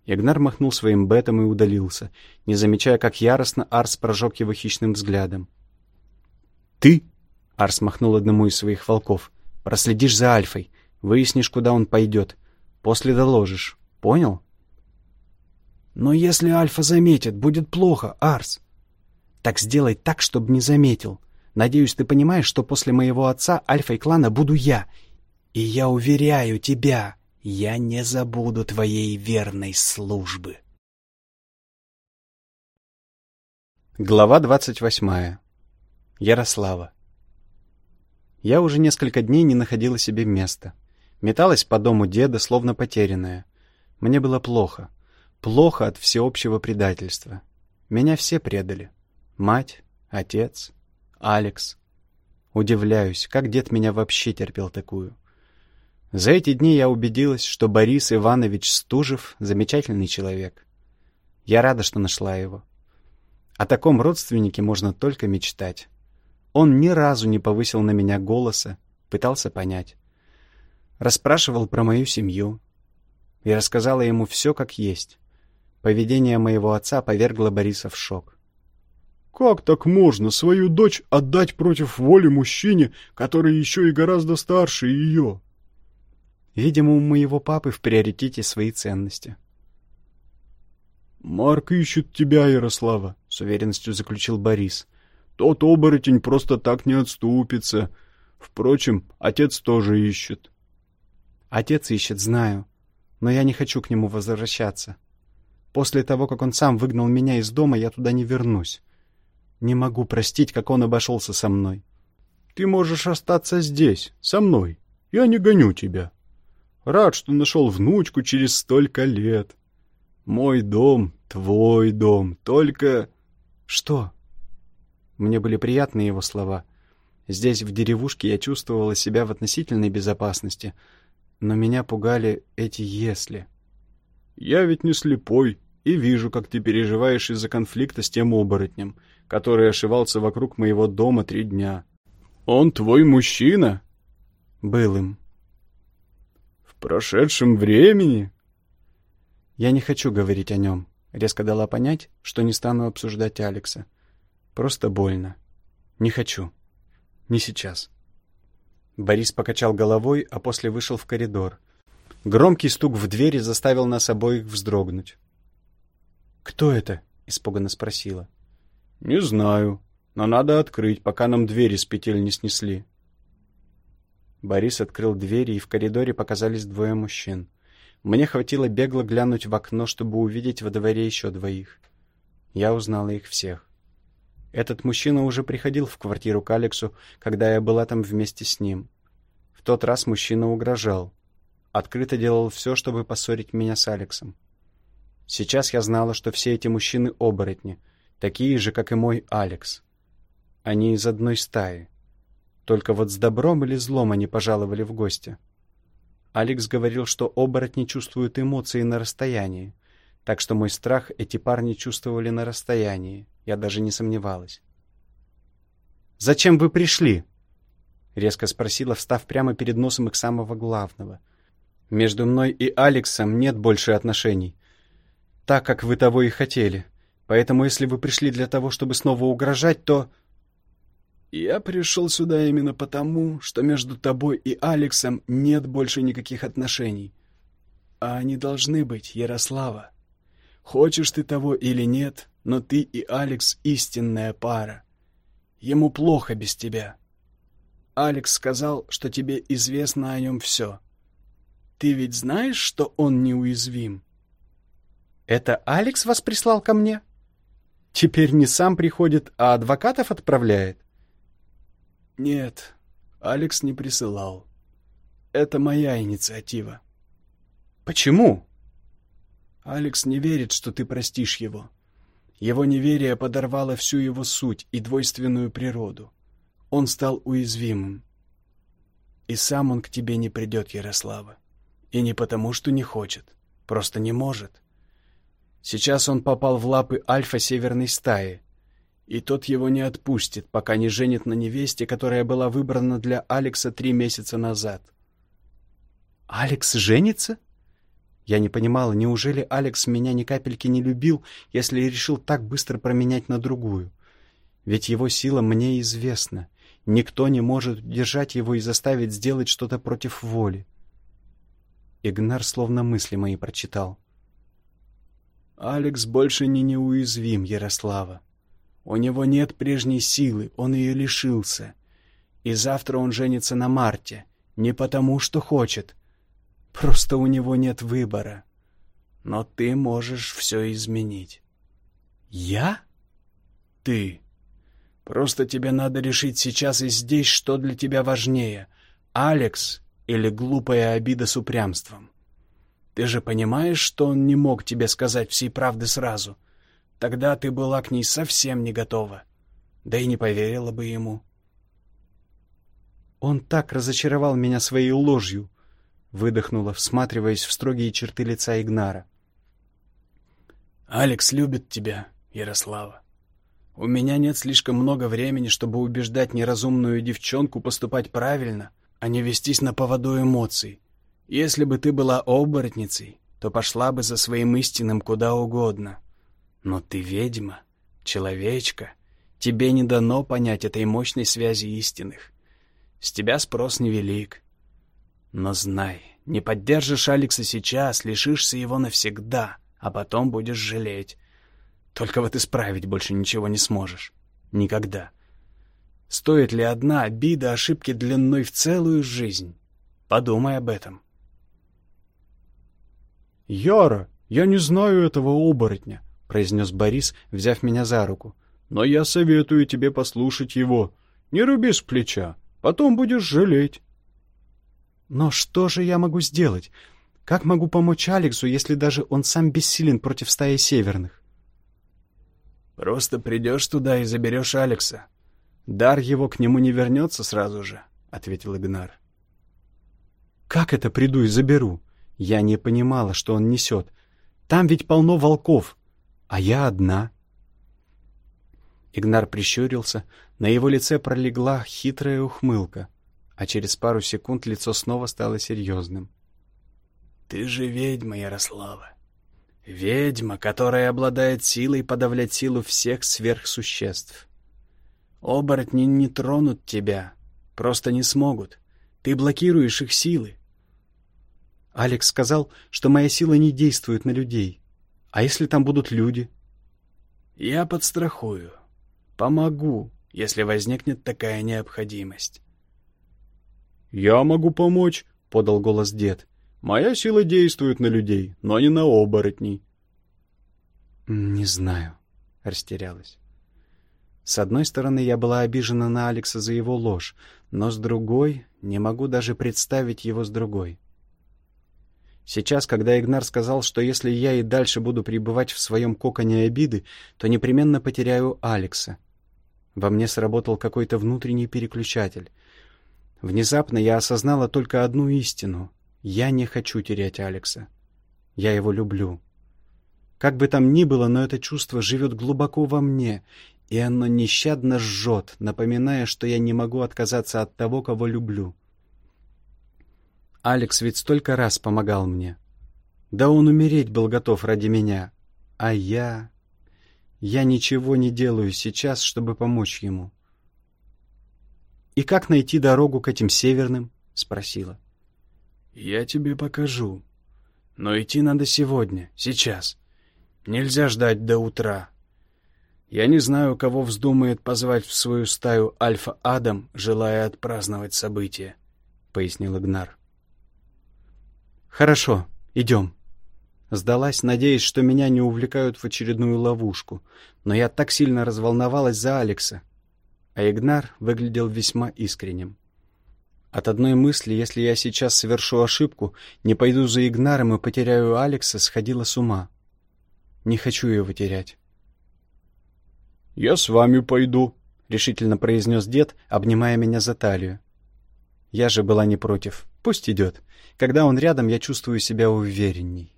Ягнар махнул своим бетом и удалился, не замечая, как яростно Арс прожег его хищным взглядом. «Ты?» — Арс махнул одному из своих волков. «Проследишь за Альфой, выяснишь, куда он пойдет. После доложишь. Понял?» «Но если Альфа заметит, будет плохо, Арс». «Так сделай так, чтобы не заметил. Надеюсь, ты понимаешь, что после моего отца Альфой клана буду я. И я уверяю тебя, я не забуду твоей верной службы. Глава двадцать восьмая. Ярослава. Я уже несколько дней не находила себе места. Металась по дому деда, словно потерянная. Мне было плохо. Плохо от всеобщего предательства. Меня все предали. Мать, отец, Алекс. Удивляюсь, как дед меня вообще терпел такую. За эти дни я убедилась, что Борис Иванович Стужев — замечательный человек. Я рада, что нашла его. О таком родственнике можно только мечтать. Он ни разу не повысил на меня голоса, пытался понять. Расспрашивал про мою семью. И рассказала ему все как есть. Поведение моего отца повергло Бориса в шок. Как так можно свою дочь отдать против воли мужчине, который еще и гораздо старше ее? Видимо, у моего папы в приоритете свои ценности. «Марк ищет тебя, Ярослава», — с уверенностью заключил Борис. «Тот оборотень просто так не отступится. Впрочем, отец тоже ищет». «Отец ищет, знаю, но я не хочу к нему возвращаться. После того, как он сам выгнал меня из дома, я туда не вернусь. Не могу простить, как он обошелся со мной. Ты можешь остаться здесь, со мной. Я не гоню тебя. Рад, что нашел внучку через столько лет. Мой дом, твой дом, только... Что? Мне были приятны его слова. Здесь, в деревушке, я чувствовала себя в относительной безопасности, но меня пугали эти «если». Я ведь не слепой и вижу, как ты переживаешь из-за конфликта с тем оборотнем — который ошивался вокруг моего дома три дня. Он твой мужчина? Был им. Прошедшем времени? Я не хочу говорить о нем. Резко дала понять, что не стану обсуждать Алекса. Просто больно. Не хочу. Не сейчас. Борис покачал головой, а после вышел в коридор. Громкий стук в двери заставил нас обоих вздрогнуть. «Кто это?» — испуганно спросила. «Не знаю, но надо открыть, пока нам двери с петель не снесли». Борис открыл двери, и в коридоре показались двое мужчин. Мне хватило бегло глянуть в окно, чтобы увидеть во дворе еще двоих. Я узнала их всех. Этот мужчина уже приходил в квартиру к Алексу, когда я была там вместе с ним. В тот раз мужчина угрожал. Открыто делал все, чтобы поссорить меня с Алексом. Сейчас я знала, что все эти мужчины — оборотни, такие же, как и мой Алекс. Они из одной стаи. Только вот с добром или злом они пожаловали в гости. Алекс говорил, что оборотни чувствуют эмоции на расстоянии, так что мой страх эти парни чувствовали на расстоянии, я даже не сомневалась. «Зачем вы пришли?» — резко спросила, встав прямо перед носом их самого главного. «Между мной и Алексом нет больше отношений, так, как вы того и хотели. Поэтому если вы пришли для того, чтобы снова угрожать, то...» «Я пришел сюда именно потому, что между тобой и Алексом нет больше никаких отношений. А они должны быть, Ярослава. Хочешь ты того или нет, но ты и Алекс — истинная пара. Ему плохо без тебя. Алекс сказал, что тебе известно о нем все. Ты ведь знаешь, что он неуязвим?» «Это Алекс вас прислал ко мне?» Теперь не сам приходит, а адвокатов отправляет? Нет, Алекс не присылал. Это моя инициатива. Почему? Алекс не верит, что ты простишь его. Его неверие подорвало всю его суть и двойственную природу. Он стал уязвимым. И сам он к тебе не придет, Ярослава. И не потому, что не хочет. Просто не может. Сейчас он попал в лапы альфа северной стаи, и тот его не отпустит, пока не женит на невесте, которая была выбрана для Алекса три месяца назад. «Алекс женится?» Я не понимала, неужели Алекс меня ни капельки не любил, если решил так быстро променять на другую? Ведь его сила мне известна. Никто не может удержать его и заставить сделать что-то против воли. Игнар словно мысли мои прочитал. Алекс больше не неуязвим, Ярослава. У него нет прежней силы, он ее лишился. И завтра он женится на Марте. Не потому, что хочет. Просто у него нет выбора. Но ты можешь все изменить. Я? Ты. Просто тебе надо решить сейчас и здесь, что для тебя важнее. Алекс или глупая обида с упрямством. Ты же понимаешь, что он не мог тебе сказать всей правды сразу? Тогда ты была к ней совсем не готова. Да и не поверила бы ему. Он так разочаровал меня своей ложью, выдохнула, всматриваясь в строгие черты лица Игнара. Алекс любит тебя, Ярослава. У меня нет слишком много времени, чтобы убеждать неразумную девчонку поступать правильно, а не вестись на поводу эмоций. Если бы ты была оборотницей, то пошла бы за своим истинным куда угодно. Но ты ведьма, человечка. Тебе не дано понять этой мощной связи истинных. С тебя спрос невелик. Но знай, не поддержишь Алекса сейчас, лишишься его навсегда, а потом будешь жалеть. Только вот исправить больше ничего не сможешь. Никогда. Стоит ли одна обида ошибки длиной в целую жизнь? Подумай об этом. «Яра, я не знаю этого оборотня», — произнес Борис, взяв меня за руку. «Но я советую тебе послушать его. Не руби с плеча, потом будешь жалеть». «Но что же я могу сделать? Как могу помочь Алексу, если даже он сам бессилен против стаи северных?» «Просто придешь туда и заберешь Алекса. Дар его к нему не вернется сразу же», — ответил Игнар. «Как это приду и заберу?» Я не понимала, что он несет. Там ведь полно волков, а я одна. Игнар прищурился, на его лице пролегла хитрая ухмылка, а через пару секунд лицо снова стало серьезным. «Ты же ведьма, Ярослава. Ведьма, которая обладает силой подавлять силу всех сверхсуществ. Оборотни не тронут тебя, просто не смогут. Ты блокируешь их силы. Алекс сказал, что моя сила не действует на людей. А если там будут люди? Я подстрахую. Помогу, если возникнет такая необходимость. «Я могу помочь», — подал голос дед. «Моя сила действует на людей, но не на оборотней». «Не знаю», — растерялась. С одной стороны, я была обижена на Алекса за его ложь, но с другой не могу даже представить его с другой. Сейчас, когда Игнар сказал, что если я и дальше буду пребывать в своем коконе обиды, то непременно потеряю Алекса. Во мне сработал какой-то внутренний переключатель. Внезапно я осознала только одну истину. Я не хочу терять Алекса. Я его люблю. Как бы там ни было, но это чувство живет глубоко во мне, и оно нещадно жжет, напоминая, что я не могу отказаться от того, кого люблю. Алекс ведь столько раз помогал мне. Да он умереть был готов ради меня. А я... Я ничего не делаю сейчас, чтобы помочь ему. «И как найти дорогу к этим северным?» — спросила. «Я тебе покажу. Но идти надо сегодня, сейчас. Нельзя ждать до утра. Я не знаю, кого вздумает позвать в свою стаю Альфа-Адам, желая отпраздновать событие», — пояснил Игнар. «Хорошо, идем». Сдалась, надеясь, что меня не увлекают в очередную ловушку, но я так сильно разволновалась за Алекса. А Игнар выглядел весьма искренним. От одной мысли, если я сейчас совершу ошибку, не пойду за Игнаром и потеряю Алекса, сходила с ума. Не хочу его терять. «Я с вами пойду», — решительно произнес дед, обнимая меня за талию. Я же была не против. Пусть идет. Когда он рядом, я чувствую себя уверенней.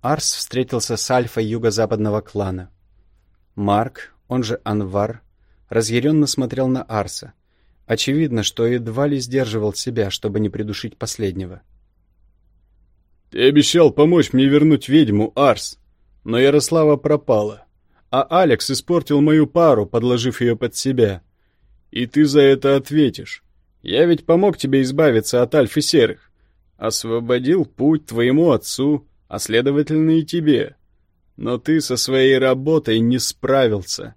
Арс встретился с альфой юго-западного клана. Марк, он же Анвар, разъяренно смотрел на Арса. Очевидно, что едва ли сдерживал себя, чтобы не придушить последнего. «Ты обещал помочь мне вернуть ведьму, Арс, но Ярослава пропала, а Алекс испортил мою пару, подложив ее под себя. И ты за это ответишь. Я ведь помог тебе избавиться от Альфы Серых. Освободил путь твоему отцу, а следовательно и тебе. Но ты со своей работой не справился.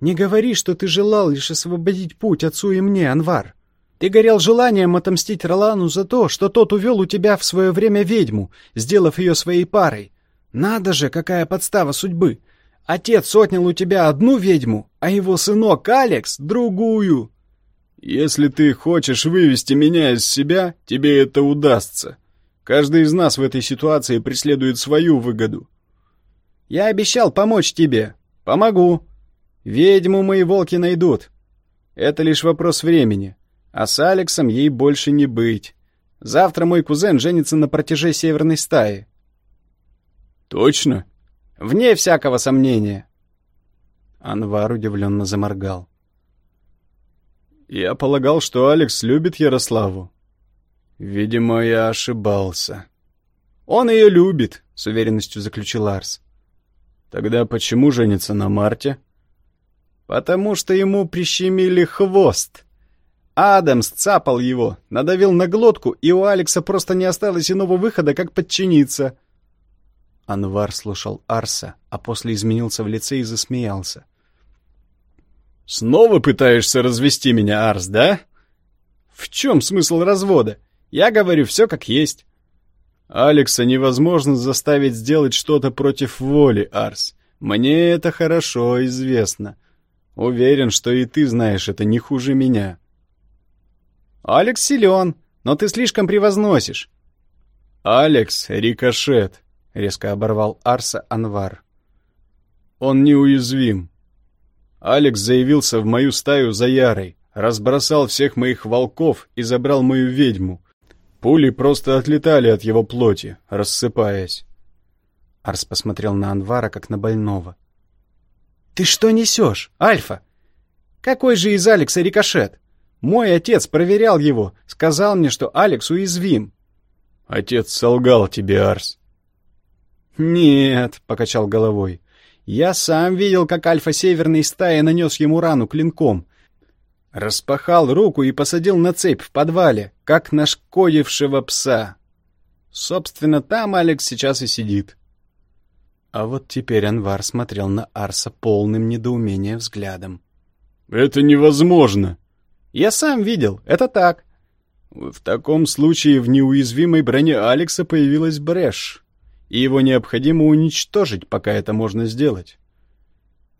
Не говори, что ты желал лишь освободить путь отцу и мне, Анвар. Ты горел желанием отомстить Ролану за то, что тот увел у тебя в свое время ведьму, сделав ее своей парой. Надо же, какая подстава судьбы! Отец отнял у тебя одну ведьму, а его сынок Алекс — другую. Если ты хочешь вывести меня из себя, тебе это удастся. Каждый из нас в этой ситуации преследует свою выгоду. Я обещал помочь тебе. Помогу. Ведьму мои волки найдут. Это лишь вопрос времени. А с Алексом ей больше не быть. Завтра мой кузен женится на протяже северной стаи. Точно? Вне всякого сомнения. Анвар удивленно заморгал. Я полагал, что Алекс любит Ярославу. Видимо, я ошибался. Он ее любит, с уверенностью заключил Арс. Тогда почему женится на Марте? Потому что ему прищемили хвост. Адамс цапал его, надавил на глотку, и у Алекса просто не осталось иного выхода, как подчиниться. Анвар слушал Арса, а после изменился в лице и засмеялся. «Снова пытаешься развести меня, Арс, да?» «В чем смысл развода? Я говорю все как есть». «Алекса невозможно заставить сделать что-то против воли, Арс. Мне это хорошо известно. Уверен, что и ты знаешь это не хуже меня». «Алекс силен, но ты слишком превозносишь». «Алекс — рикошет», — резко оборвал Арса Анвар. «Он неуязвим. Алекс заявился в мою стаю за Ярой, разбросал всех моих волков и забрал мою ведьму. Пули просто отлетали от его плоти, рассыпаясь». Арс посмотрел на Анвара, как на больного. «Ты что несешь, Альфа? Какой же из Алекса рикошет? Мой отец проверял его, сказал мне, что Алекс уязвим. Отец солгал тебе, Арс. Нет, покачал головой. Я сам видел, как Альфа северной стаи нанес ему рану клинком. Распахал руку и посадил на цепь в подвале, как нашкодившего пса. Собственно, там Алекс сейчас и сидит. А вот теперь Анвар смотрел на Арса полным недоумения взглядом. «Это невозможно!» Я сам видел, это так. В таком случае в неуязвимой броне Алекса появилась брешь, и его необходимо уничтожить, пока это можно сделать.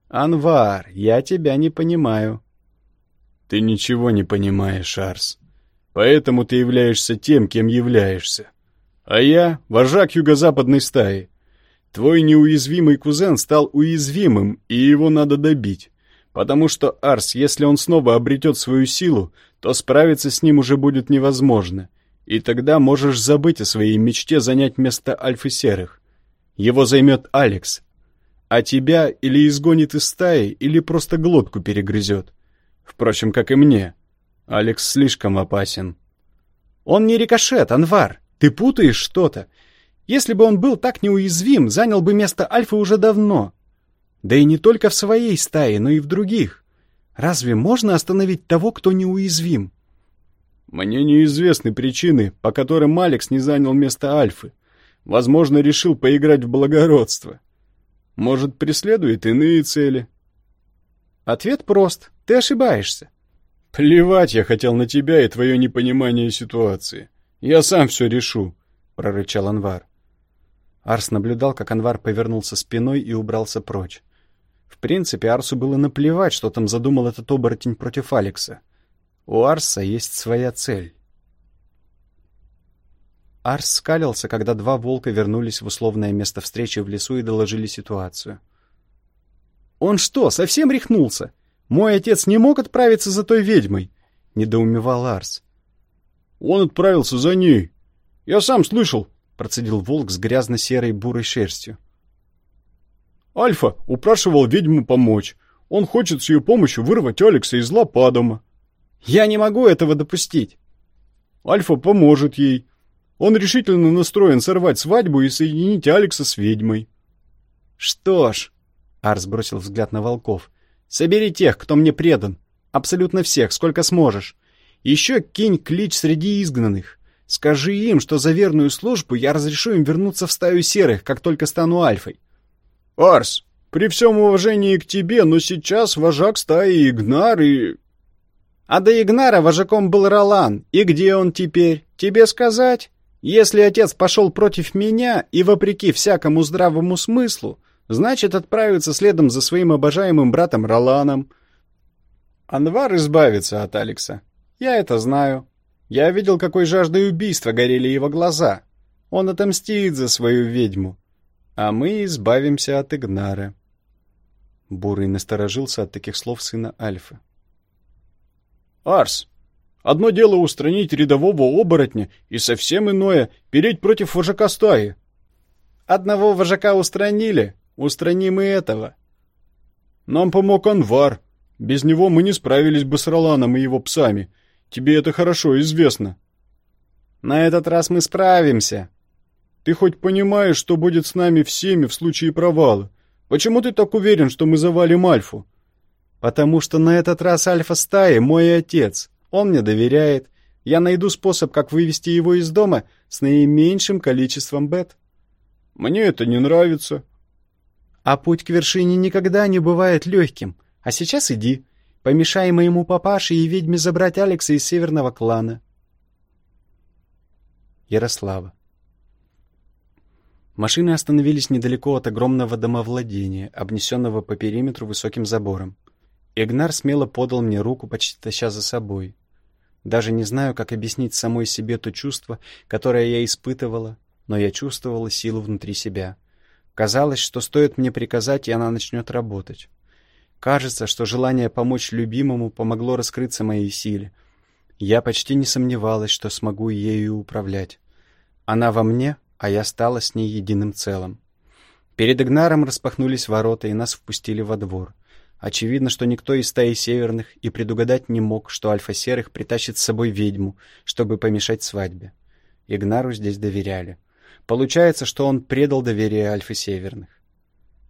Анвар, я тебя не понимаю. Ты ничего не понимаешь, Арс. Поэтому ты являешься тем, кем являешься. А я — вожак юго-западной стаи. Твой неуязвимый кузен стал уязвимым, и его надо добить. Потому что Арс, если он снова обретет свою силу, то справиться с ним уже будет невозможно. И тогда можешь забыть о своей мечте занять место Альфы Серых. Его займет Алекс. А тебя или изгонит из стаи, или просто глотку перегрызет. Впрочем, как и мне. Алекс слишком опасен. Он не рикошет, Анвар. Ты путаешь что-то. Если бы он был так неуязвим, занял бы место Альфы уже давно. Да и не только в своей стае, но и в других. Разве можно остановить того, кто неуязвим? Мне неизвестны причины, по которым Алекс не занял место Альфы. Возможно, решил поиграть в благородство. Может, преследует иные цели. Ответ прост. Ты ошибаешься. Плевать я хотел на тебя и твое непонимание ситуации. Я сам все решу, прорычал Анвар. Арс наблюдал, как Анвар повернулся спиной и убрался прочь. В принципе, Арсу было наплевать, что там задумал этот оборотень против Алекса. У Арса есть своя цель. Арс скалился, когда два волка вернулись в условное место встречи в лесу и доложили ситуацию. «Он что, совсем рехнулся? Мой отец не мог отправиться за той ведьмой?» — недоумевал Арс. «Он отправился за ней. Я сам слышал», — процедил волк с грязно-серой бурой шерстью. Альфа упрашивал ведьму помочь. Он хочет с ее помощью вырвать Алекса из лап Адама. Я не могу этого допустить. Альфа поможет ей. Он решительно настроен сорвать свадьбу и соединить Алекса с ведьмой. Что ж, Арс бросил взгляд на волков. Собери тех, кто мне предан. Абсолютно всех, сколько сможешь. Еще кинь клич среди изгнанных. Скажи им, что за верную службу я разрешу им вернуться в стаю серых, как только стану альфой. «Арс, при всем уважении к тебе, но сейчас вожак стаи Игнар и...» «А до Игнара вожаком был Ролан. И где он теперь? Тебе сказать? Если отец пошел против меня и вопреки всякому здравому смыслу, значит, отправится следом за своим обожаемым братом Роланом. Анвар избавится от Алекса. Я это знаю. Я видел, какой жаждой убийства горели его глаза. Он отомстит за свою ведьму а мы избавимся от Игнара. Бурый насторожился от таких слов сына Альфы. «Арс, одно дело устранить рядового оборотня, и совсем иное — переть против вожака стаи». «Одного вожака устранили, устраним и этого». «Нам помог Анвар. Без него мы не справились бы с Роланом и его псами. Тебе это хорошо известно». На этот раз мы справимся. Ты хоть понимаешь, что будет с нами всеми в случае провала? Почему ты так уверен, что мы завалим Альфу? Потому что на этот раз Альфа стаи мой отец. Он мне доверяет. Я найду способ, как вывести его из дома с наименьшим количеством бет. Мне это не нравится. А путь к вершине никогда не бывает легким. А сейчас иди. Помешай моему папаше и ведьме забрать Алекса из северного клана. Ярослава. Машины остановились недалеко от огромного домовладения, обнесенного по периметру высоким забором. Игнар смело подал мне руку, почти таща за собой. Даже не знаю, как объяснить самой себе то чувство, которое я испытывала, но я чувствовала силу внутри себя. Казалось, что стоит мне приказать, и она начнет работать. Кажется, что желание помочь любимому помогло раскрыться моей силе. Я почти не сомневалась, что смогу ею управлять. Она во мне, а я стала с ней единым целым. Перед Игнаром распахнулись ворота, и нас впустили во двор. Очевидно, что никто из стаи северных и предугадать не мог, что альфа-серых притащит с собой ведьму, чтобы помешать свадьбе. Игнару здесь доверяли. Получается, что он предал доверие альфа-северных.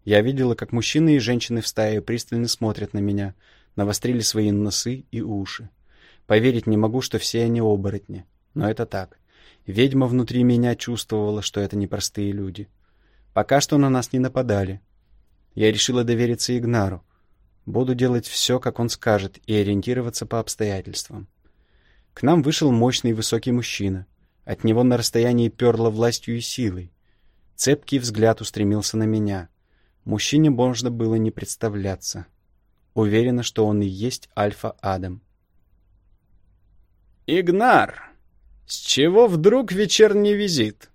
Я видела, как мужчины и женщины в стае пристально смотрят на меня, навострили свои носы и уши. Поверить не могу, что все они оборотни, но это так. Ведьма внутри меня чувствовала, что это непростые люди. Пока что на нас не нападали. Я решила довериться Игнару. Буду делать все, как он скажет, и ориентироваться по обстоятельствам. К нам вышел мощный высокий мужчина. От него на расстоянии перло властью и силой. Цепкий взгляд устремился на меня. Мужчине можно было не представляться. Уверена, что он и есть Альфа-Адам. «Игнар!» «С чего вдруг вечерний визит?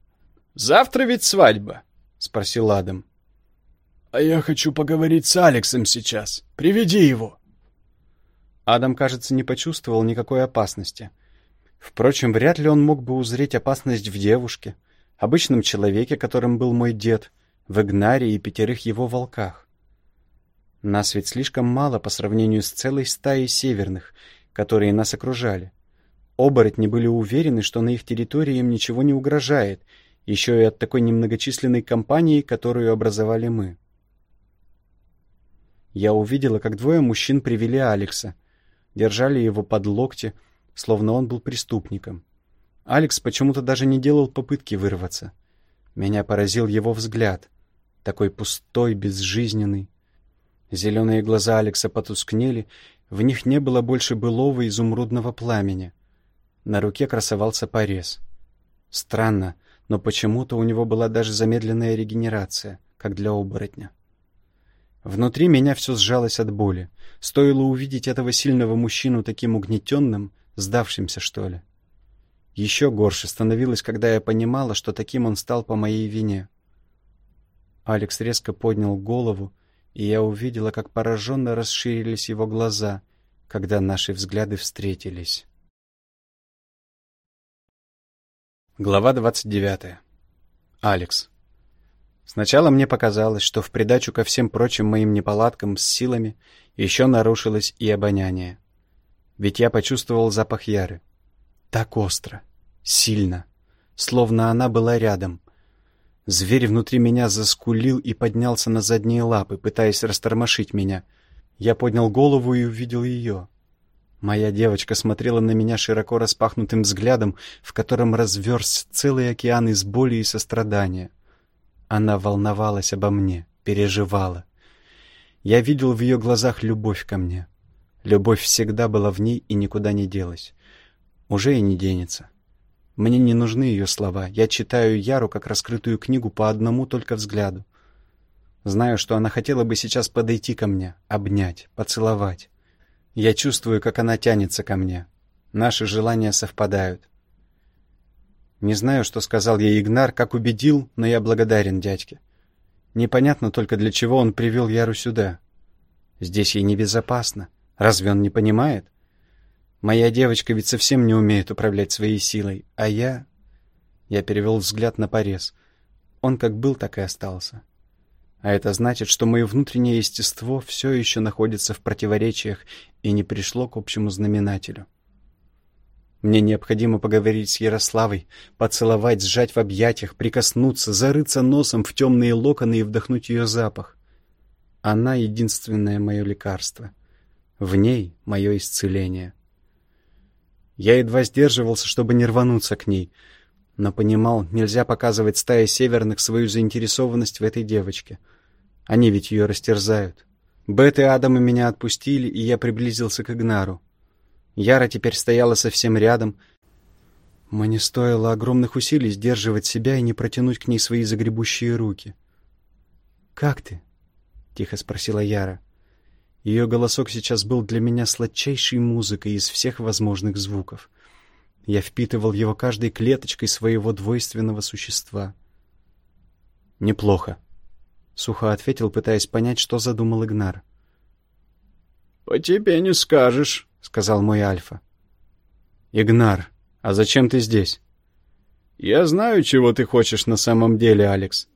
Завтра ведь свадьба?» — спросил Адам. «А я хочу поговорить с Алексом сейчас. Приведи его!» Адам, кажется, не почувствовал никакой опасности. Впрочем, вряд ли он мог бы узреть опасность в девушке, обычном человеке, которым был мой дед, в Игнаре и пятерых его волках. Нас ведь слишком мало по сравнению с целой стаей северных, которые нас окружали. Оборотни были уверены, что на их территории им ничего не угрожает, еще и от такой немногочисленной компании, которую образовали мы. Я увидела, как двое мужчин привели Алекса, держали его под локти, словно он был преступником. Алекс почему-то даже не делал попытки вырваться. Меня поразил его взгляд, такой пустой, безжизненный. Зеленые глаза Алекса потускнели, в них не было больше былого изумрудного пламени. На руке красовался порез. Странно, но почему-то у него была даже замедленная регенерация, как для оборотня. Внутри меня все сжалось от боли. Стоило увидеть этого сильного мужчину таким угнетенным, сдавшимся, что ли. Еще горше становилось, когда я понимала, что таким он стал по моей вине. Алекс резко поднял голову, и я увидела, как пораженно расширились его глаза, когда наши взгляды встретились. Глава 29. Алекс. Сначала мне показалось, что в придачу ко всем прочим моим неполадкам с силами еще нарушилось и обоняние. Ведь я почувствовал запах Яры. Так остро, сильно, словно она была рядом. Зверь внутри меня заскулил и поднялся на задние лапы, пытаясь растормошить меня. Я поднял голову и увидел ее. Моя девочка смотрела на меня широко распахнутым взглядом, в котором разверз целый океан из боли и сострадания. Она волновалась обо мне, переживала. Я видел в ее глазах любовь ко мне. Любовь всегда была в ней и никуда не делась. Уже и не денется. Мне не нужны ее слова. Я читаю Яру как раскрытую книгу по одному только взгляду. Знаю, что она хотела бы сейчас подойти ко мне, обнять, поцеловать. Я чувствую, как она тянется ко мне. Наши желания совпадают. Не знаю, что сказал ей Игнар, как убедил, но я благодарен дядьке. Непонятно только, для чего он привел Яру сюда. Здесь ей небезопасно. Разве он не понимает? Моя девочка ведь совсем не умеет управлять своей силой, а я... Я перевел взгляд на порез. Он как был, так и остался. А это значит, что мое внутреннее естество все еще находится в противоречиях и не пришло к общему знаменателю. Мне необходимо поговорить с Ярославой, поцеловать, сжать в объятиях, прикоснуться, зарыться носом в темные локоны и вдохнуть ее запах. Она — единственное мое лекарство. В ней — мое исцеление. Я едва сдерживался, чтобы не рвануться к ней, но понимал, нельзя показывать стае северных свою заинтересованность в этой девочке. Они ведь ее растерзают. Бет и Адама меня отпустили, и я приблизился к Игнару. Яра теперь стояла совсем рядом. Мне стоило огромных усилий сдерживать себя и не протянуть к ней свои загребущие руки. «Как ты?» — тихо спросила Яра. Ее голосок сейчас был для меня сладчайшей музыкой из всех возможных звуков. Я впитывал его каждой клеточкой своего двойственного существа. «Неплохо», — сухо ответил, пытаясь понять, что задумал Игнар. «По тебе не скажешь», — сказал мой Альфа. «Игнар, а зачем ты здесь?» «Я знаю, чего ты хочешь на самом деле, Алекс.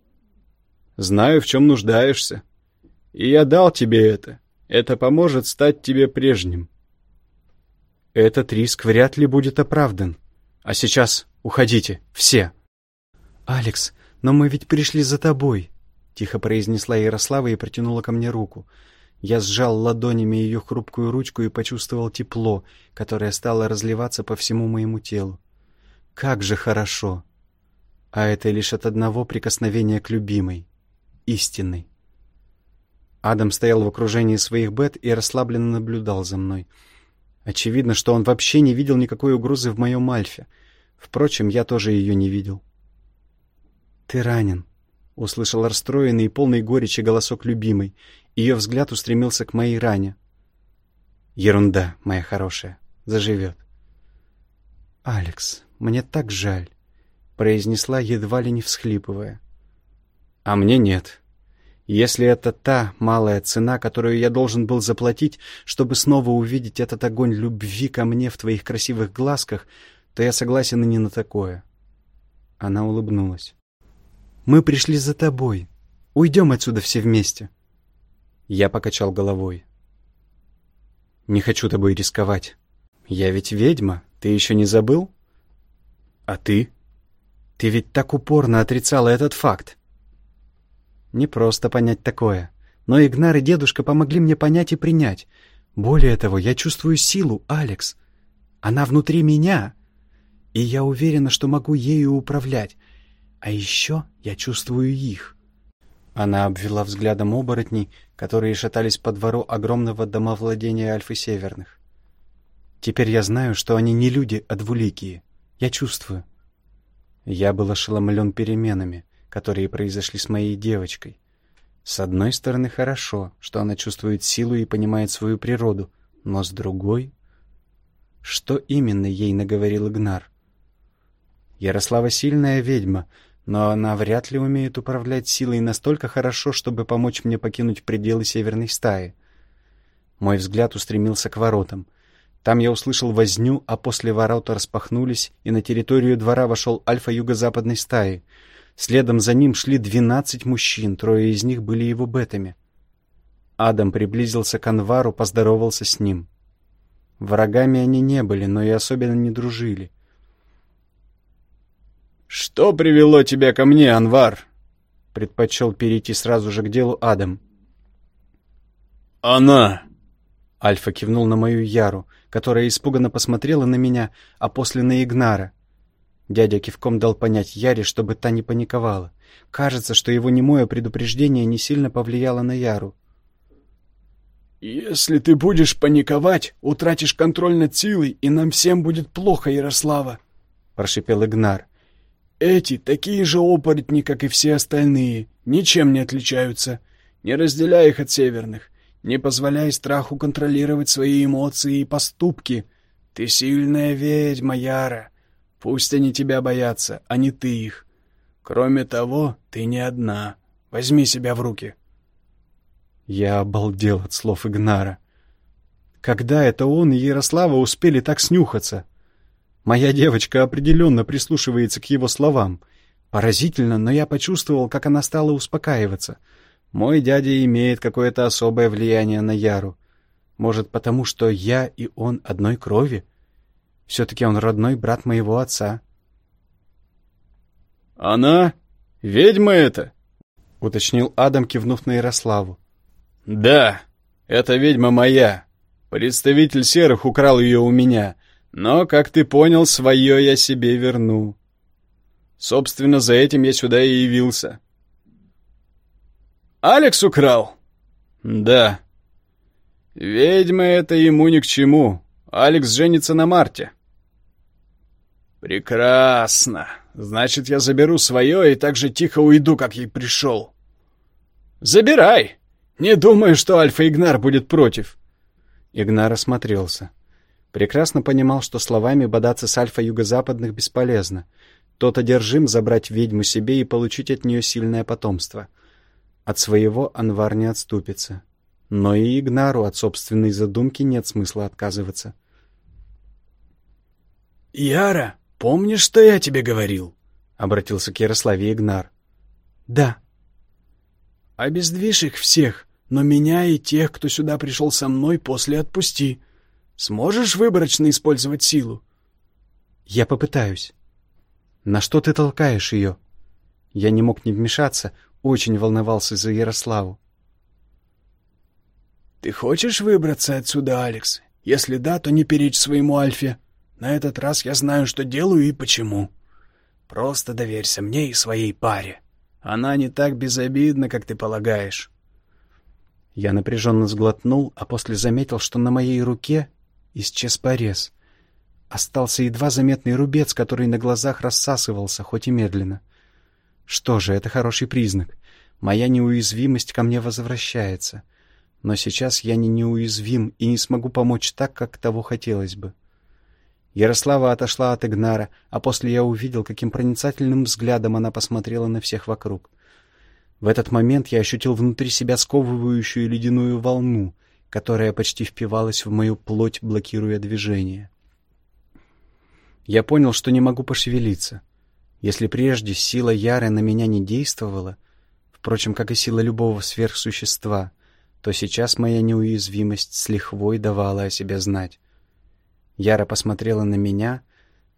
Знаю, в чем нуждаешься. И я дал тебе это. Это поможет стать тебе прежним». «Этот риск вряд ли будет оправдан. А сейчас уходите, все!» «Алекс, но мы ведь пришли за тобой», — тихо произнесла Ярослава и протянула ко мне руку. Я сжал ладонями ее хрупкую ручку и почувствовал тепло, которое стало разливаться по всему моему телу. Как же хорошо! А это лишь от одного прикосновения к любимой, истинной. Адам стоял в окружении своих бет и расслабленно наблюдал за мной. Очевидно, что он вообще не видел никакой угрозы в моем Альфе. Впрочем, я тоже ее не видел. «Ты ранен», — услышал расстроенный и полный горечи голосок любимой, ее взгляд устремился к моей ране. «Ерунда, моя хорошая. Заживет». «Алекс, мне так жаль», — произнесла, едва ли не всхлипывая. «А мне нет. Если это та малая цена, которую я должен был заплатить, чтобы снова увидеть этот огонь любви ко мне в твоих красивых глазках, то я согласен и не на такое». Она улыбнулась. «Мы пришли за тобой. Уйдем отсюда все вместе». Я покачал головой. «Не хочу тобой рисковать. Я ведь ведьма, ты еще не забыл? А ты? Ты ведь так упорно отрицала этот факт. Не просто понять такое. Но Игнар и дедушка помогли мне понять и принять. Более того, я чувствую силу, Алекс. Она внутри меня. И я уверена, что могу ею управлять. А еще я чувствую их. Она обвела взглядом оборотней, которые шатались по двору огромного домовладения Альфы Северных. «Теперь я знаю, что они не люди, а двуликие. Я чувствую». Я был ошеломлен переменами, которые произошли с моей девочкой. С одной стороны, хорошо, что она чувствует силу и понимает свою природу, но с другой... Что именно ей наговорил Игнар? Ярослава сильная ведьма — но она вряд ли умеет управлять силой настолько хорошо, чтобы помочь мне покинуть пределы северной стаи. Мой взгляд устремился к воротам. Там я услышал возню, а после ворота распахнулись, и на территорию двора вошел альфа юго-западной стаи. Следом за ним шли двенадцать мужчин, трое из них были его бетами. Адам приблизился к Анвару, поздоровался с ним. Врагами они не были, но и особенно не дружили. «Что привело тебя ко мне, Анвар?» Предпочел перейти сразу же к делу Адам. «Она!» Альфа кивнул на мою Яру, которая испуганно посмотрела на меня, а после на Игнара. Дядя кивком дал понять Яре, чтобы та не паниковала. Кажется, что его немое предупреждение не сильно повлияло на Яру. «Если ты будешь паниковать, утратишь контроль над силой, и нам всем будет плохо, Ярослава!» — прошипел Игнар. Эти такие же оборотни, как и все остальные, ничем не отличаются. Не разделяй их от северных. Не позволяй страху контролировать свои эмоции и поступки. Ты сильная ведьма, Яра. Пусть они тебя боятся, а не ты их. Кроме того, ты не одна. Возьми себя в руки. Я обалдел от слов Игнара. Когда это он и Ярослава успели так снюхаться? — Моя девочка определенно прислушивается к его словам. Поразительно, но я почувствовал, как она стала успокаиваться. Мой дядя имеет какое-то особое влияние на Яру. Может, потому что я и он одной крови? Все-таки он родной брат моего отца. «Она? Ведьма это?» — уточнил Адам, кивнув на Ярославу. «Да, это ведьма моя. Представитель серых украл ее у меня, но, как ты понял, свое я себе верну. Собственно, за этим я сюда и явился». «Алекс украл?» «Да». «Ведьма это ему ни к чему. Алекс женится на Марте». «Прекрасно. Значит, я заберу свое и так же тихо уйду, как ей пришел». «Забирай! Не думаю, что Альфа Игнар будет против». Игнар осмотрелся. Прекрасно понимал, что словами бодаться с Альфа Юго-Западных бесполезно. Тот одержим забрать ведьму себе и получить от нее сильное потомство. От своего Анвар не отступится. Но и Игнару от собственной задумки нет смысла отказываться. «Яра, помнишь, что я тебе говорил?» — обратился к Ярославе Игнар. «Да». «Обездвижь их всех, но меня и тех, кто сюда пришел со мной, после отпусти. Сможешь выборочно использовать силу?» «Я попытаюсь». «На что ты толкаешь ее?» Я не мог не вмешаться, очень волновался за Ярославу. «Ты хочешь выбраться отсюда, Алекс? Если да, то не перечь своему Альфе. На этот раз я знаю, что делаю и почему. Просто доверься мне и своей паре. Она не так безобидна, как ты полагаешь». Я напряженно сглотнул, а после заметил, что на моей руке исчез порез. Остался едва заметный рубец, который на глазах рассасывался, хоть и медленно. Что же, это хороший признак. Моя неуязвимость ко мне возвращается. Но сейчас я не неуязвим и не смогу помочь так, как того хотелось бы. Ярослава отошла от Игнара, а после я увидел, каким проницательным взглядом она посмотрела на всех вокруг. В этот момент я ощутил внутри себя сковывающую ледяную волну, которая почти впивалась в мою плоть, блокируя движение. Я понял, что не могу пошевелиться. Если прежде сила Яры на меня не действовала, впрочем, как и сила любого сверхсущества, то сейчас моя неуязвимость с лихвой давала о себе знать. Яра посмотрела на меня,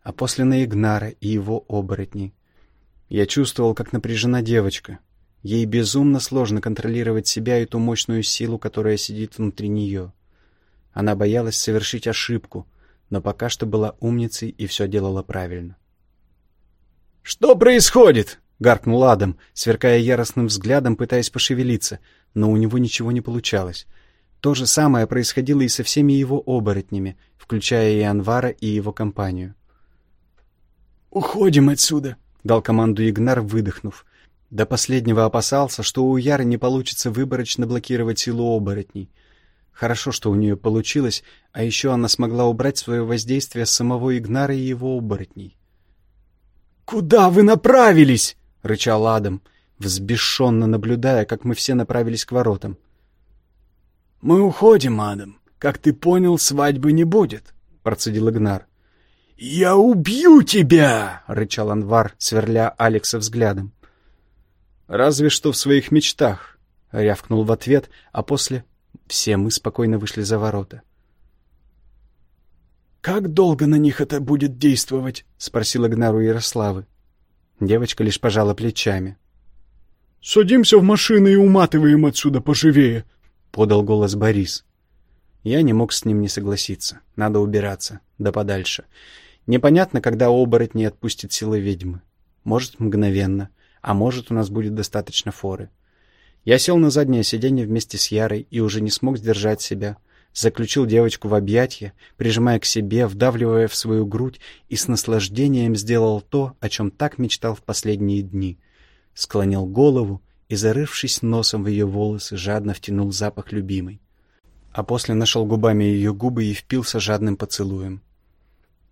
а после на Игнара и его оборотней. Я чувствовал, как напряжена девочка. Ей безумно сложно контролировать себя и ту мощную силу, которая сидит внутри нее. Она боялась совершить ошибку, но пока что была умницей и все делала правильно. «Что происходит?» — гаркнул Адам, сверкая яростным взглядом, пытаясь пошевелиться, но у него ничего не получалось. То же самое происходило и со всеми его оборотнями, включая и Анвара, и его компанию. «Уходим отсюда», — дал команду Игнар, выдохнув. До последнего опасался, что у Яры не получится выборочно блокировать силу оборотней. Хорошо, что у нее получилось, а еще она смогла убрать свое воздействие с самого Игнара и его оборотней. «Куда вы направились?» — рычал Адам, взбешенно наблюдая, как мы все направились к воротам. «Мы уходим, Адам. Как ты понял, свадьбы не будет», — процедил Игнар. «Я убью тебя!» — рычал Анвар, сверля Алекса взглядом. «Разве что в своих мечтах», — рявкнул в ответ, а после все мы спокойно вышли за ворота. «Как долго на них это будет действовать?» — спросил Игнар у Ярославы. Девочка лишь пожала плечами. «Садимся в машину и уматываем отсюда поживее», — подал голос Борис. Я не мог с ним не согласиться. Надо убираться. Да подальше. Непонятно, когда оборотни отпустит силы ведьмы. Может, мгновенно. А может, у нас будет достаточно форы. Я сел на заднее сиденье вместе с Ярой и уже не смог сдержать себя. Заключил девочку в объятья, прижимая к себе, вдавливая в свою грудь и с наслаждением сделал то, о чем так мечтал в последние дни. Склонил голову и, зарывшись носом в ее волосы, жадно втянул запах любимой. А после нашел губами ее губы и впился жадным поцелуем.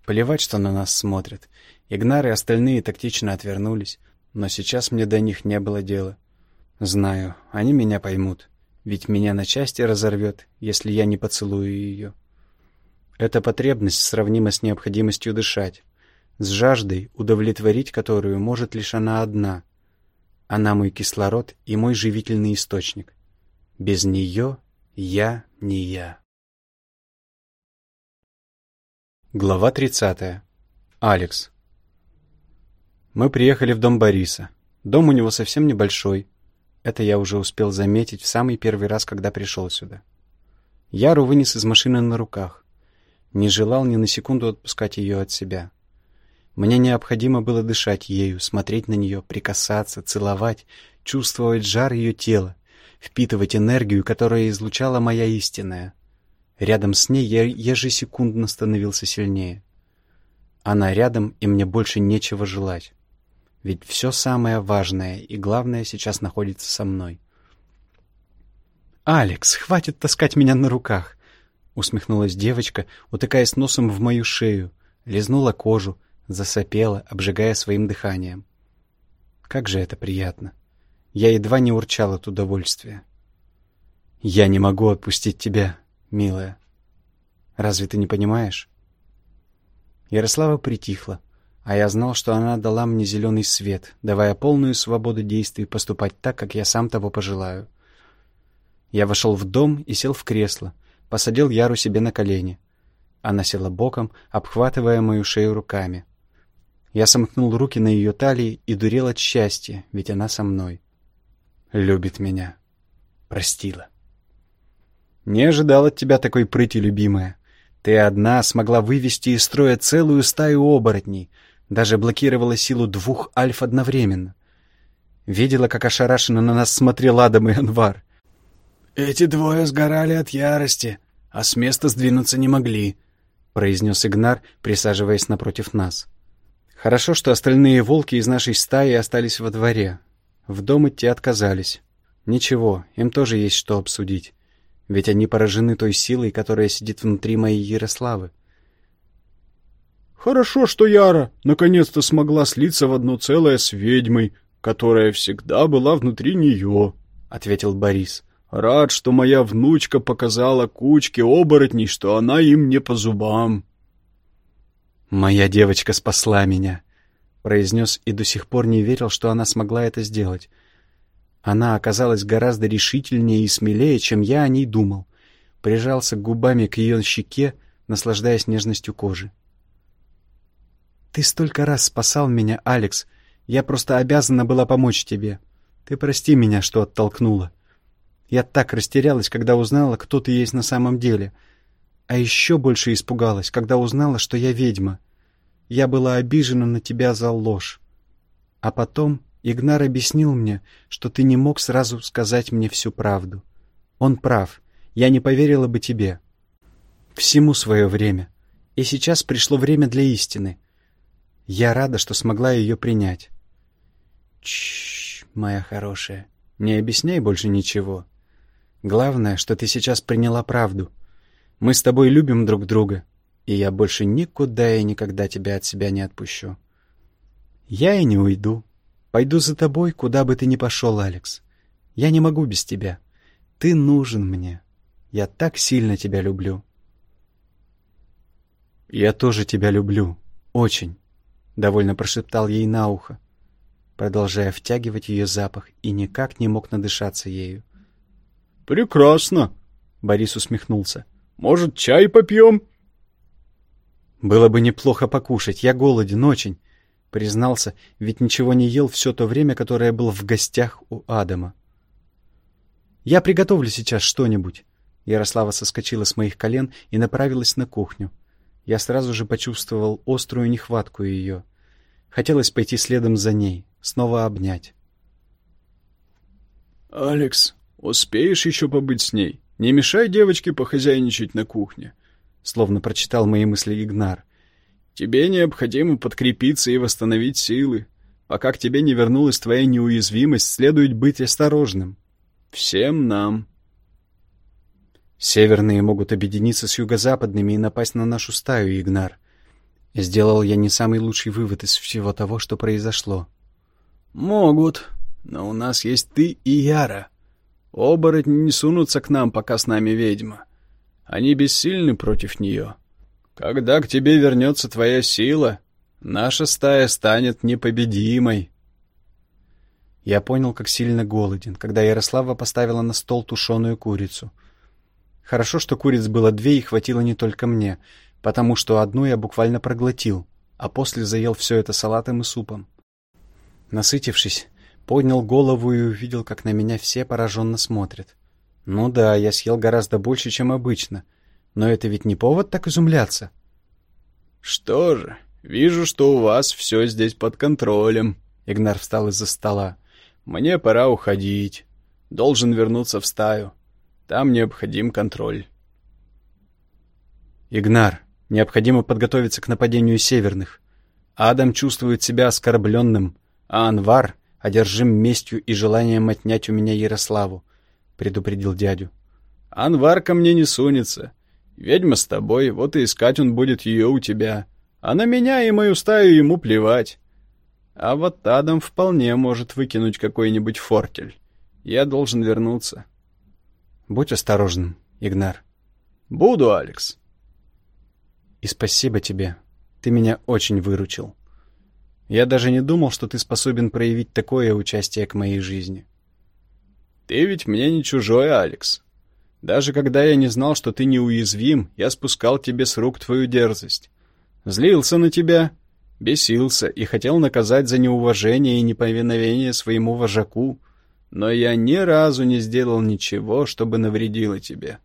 Плевать, что на нас смотрят. Игнар и остальные тактично отвернулись, но сейчас мне до них не было дела. Знаю, они меня поймут, ведь меня на части разорвет, если я не поцелую ее. Эта потребность сравнима с необходимостью дышать, с жаждой, удовлетворить которую может лишь она одна — она мой кислород и мой живительный источник. Без нее я не я. Глава 30. Алекс. Мы приехали в дом Бориса. Дом у него совсем небольшой. Это я уже успел заметить в самый первый раз, когда пришел сюда. Яру вынес из машины на руках. Не желал ни на секунду отпускать ее от себя. Мне необходимо было дышать ею, смотреть на нее, прикасаться, целовать, чувствовать жар ее тела, впитывать энергию, которая излучала моя истинная. Рядом с ней я ежесекундно становился сильнее. Она рядом, и мне больше нечего желать. Ведь все самое важное и главное сейчас находится со мной. «Алекс, хватит таскать меня на руках!» Усмехнулась девочка, утыкаясь носом в мою шею, лизнула кожу, засопела, обжигая своим дыханием. Как же это приятно! Я едва не урчал от удовольствия. «Я не могу отпустить тебя», милая. Разве ты не понимаешь? Ярослава притихла, а я знал, что она дала мне зеленый свет, давая полную свободу действий поступать так, как я сам того пожелаю. Я вошел в дом и сел в кресло, посадил Яру себе на колени. Она села боком, обхватывая мою шею руками. Я сомкнул руки на ее талии и дурел от счастья, ведь она со мной. Любит меня. Простила. Не ожидал от тебя такой прыти, любимая. Ты одна смогла вывести из строя целую стаю оборотней, даже блокировала силу двух альф одновременно. Видела, как ошарашенно на нас смотрел Адам и Анвар. «Эти двое сгорали от ярости, а с места сдвинуться не могли», — произнес Игнар, присаживаясь напротив нас. «Хорошо, что остальные волки из нашей стаи остались во дворе. В дом идти отказались. Ничего, им тоже есть что обсудить ведь они поражены той силой, которая сидит внутри моей Ярославы. «Хорошо, что Яра наконец-то смогла слиться в одно целое с ведьмой, которая всегда была внутри нее», — ответил Борис. «Рад, что моя внучка показала кучке оборотней, что она им не по зубам». «Моя девочка спасла меня», — произнес и до сих пор не верил, что она смогла это сделать. Она оказалась гораздо решительнее и смелее, чем я о ней думал. Прижался губами к ее щеке, наслаждаясь нежностью кожи. «Ты столько раз спасал меня, Алекс. Я просто обязана была помочь тебе. Ты прости меня, что оттолкнула. Я так растерялась, когда узнала, кто ты есть на самом деле. А еще больше испугалась, когда узнала, что я ведьма. Я была обижена на тебя за ложь. А потом Игнар объяснил мне, что ты не мог сразу сказать мне всю правду. Он прав. Я не поверила бы тебе. Всему свое время. И сейчас пришло время для истины. Я рада, что смогла ее принять. Чш, моя хорошая, не объясняй больше ничего. Главное, что ты сейчас приняла правду. Мы с тобой любим друг друга, и я больше никуда и никогда тебя от себя не отпущу. Я и не уйду. Пойду за тобой, куда бы ты ни пошел, Алекс. Я не могу без тебя. Ты нужен мне. Я так сильно тебя люблю. Я тоже тебя люблю. Очень. Довольно прошептал ей на ухо, продолжая втягивать ее запах, и никак не мог надышаться ею. «Прекрасно!» — Борис усмехнулся. «Может, чай попьем?» «Было бы неплохо покушать. Я голоден очень. Признался, ведь ничего не ел все то время, которое был в гостях у Адама. «Я приготовлю сейчас что-нибудь». Ярослава соскочила с моих колен и направилась на кухню. Я сразу же почувствовал острую нехватку ее. Хотелось пойти следом за ней, снова обнять. «Алекс, успеешь еще побыть с ней? Не мешай девочке похозяйничать на кухне», словно прочитал мои мысли Игнар. Тебе необходимо подкрепиться и восстановить силы. Пока к тебе не вернулась твоя неуязвимость, следует быть осторожным. Всем нам. Северные могут объединиться с юго-западными и напасть на нашу стаю, Игнар. Сделал я не самый лучший вывод из всего того, что произошло. Могут, но у нас есть ты и Яра. Оборотни не сунутся к нам, пока с нами ведьма. Они бессильны против нее. — когда к тебе вернется твоя сила, наша стая станет непобедимой. Я понял, как сильно голоден, когда Ярослава поставила на стол тушеную курицу. Хорошо, что куриц было две и хватило не только мне. потому что одну я буквально проглотил, а после заел все это салатом и супом. Насытившись, поднял голову и увидел, как на меня все пораженно смотрят. Ну да, я съел гораздо больше, чем обычно, но это ведь не повод так изумляться. «Что же, вижу, что у вас все здесь под контролем», — Игнар встал из-за стола. «Мне пора уходить. Должен вернуться в стаю. Там необходим контроль». «Игнар, необходимо подготовиться к нападению северных. Адам чувствует себя оскорбленным, а Анвар одержим местью и желанием отнять у меня Ярославу», — предупредил дядю. «Анвар ко мне не сунется. Ведьма с тобой, вот и искать он будет ее у тебя. А на меня и мою стаю ему плевать. А вот Адам вполне может выкинуть какой-нибудь фортель. Я должен вернуться». «Будь осторожным, Игнар». «Буду, Алекс». «И спасибо тебе. Ты меня очень выручил». Я даже не думал, что ты способен проявить такое участие к моей жизни. Ты ведь мне не чужой, Алекс. Даже когда я не знал, что ты неуязвим, я спускал тебе с рук твою дерзость. Злился на тебя, бесился и хотел наказать за неуважение и неповиновение своему вожаку, но я ни разу не сделал ничего, чтобы навредило тебе.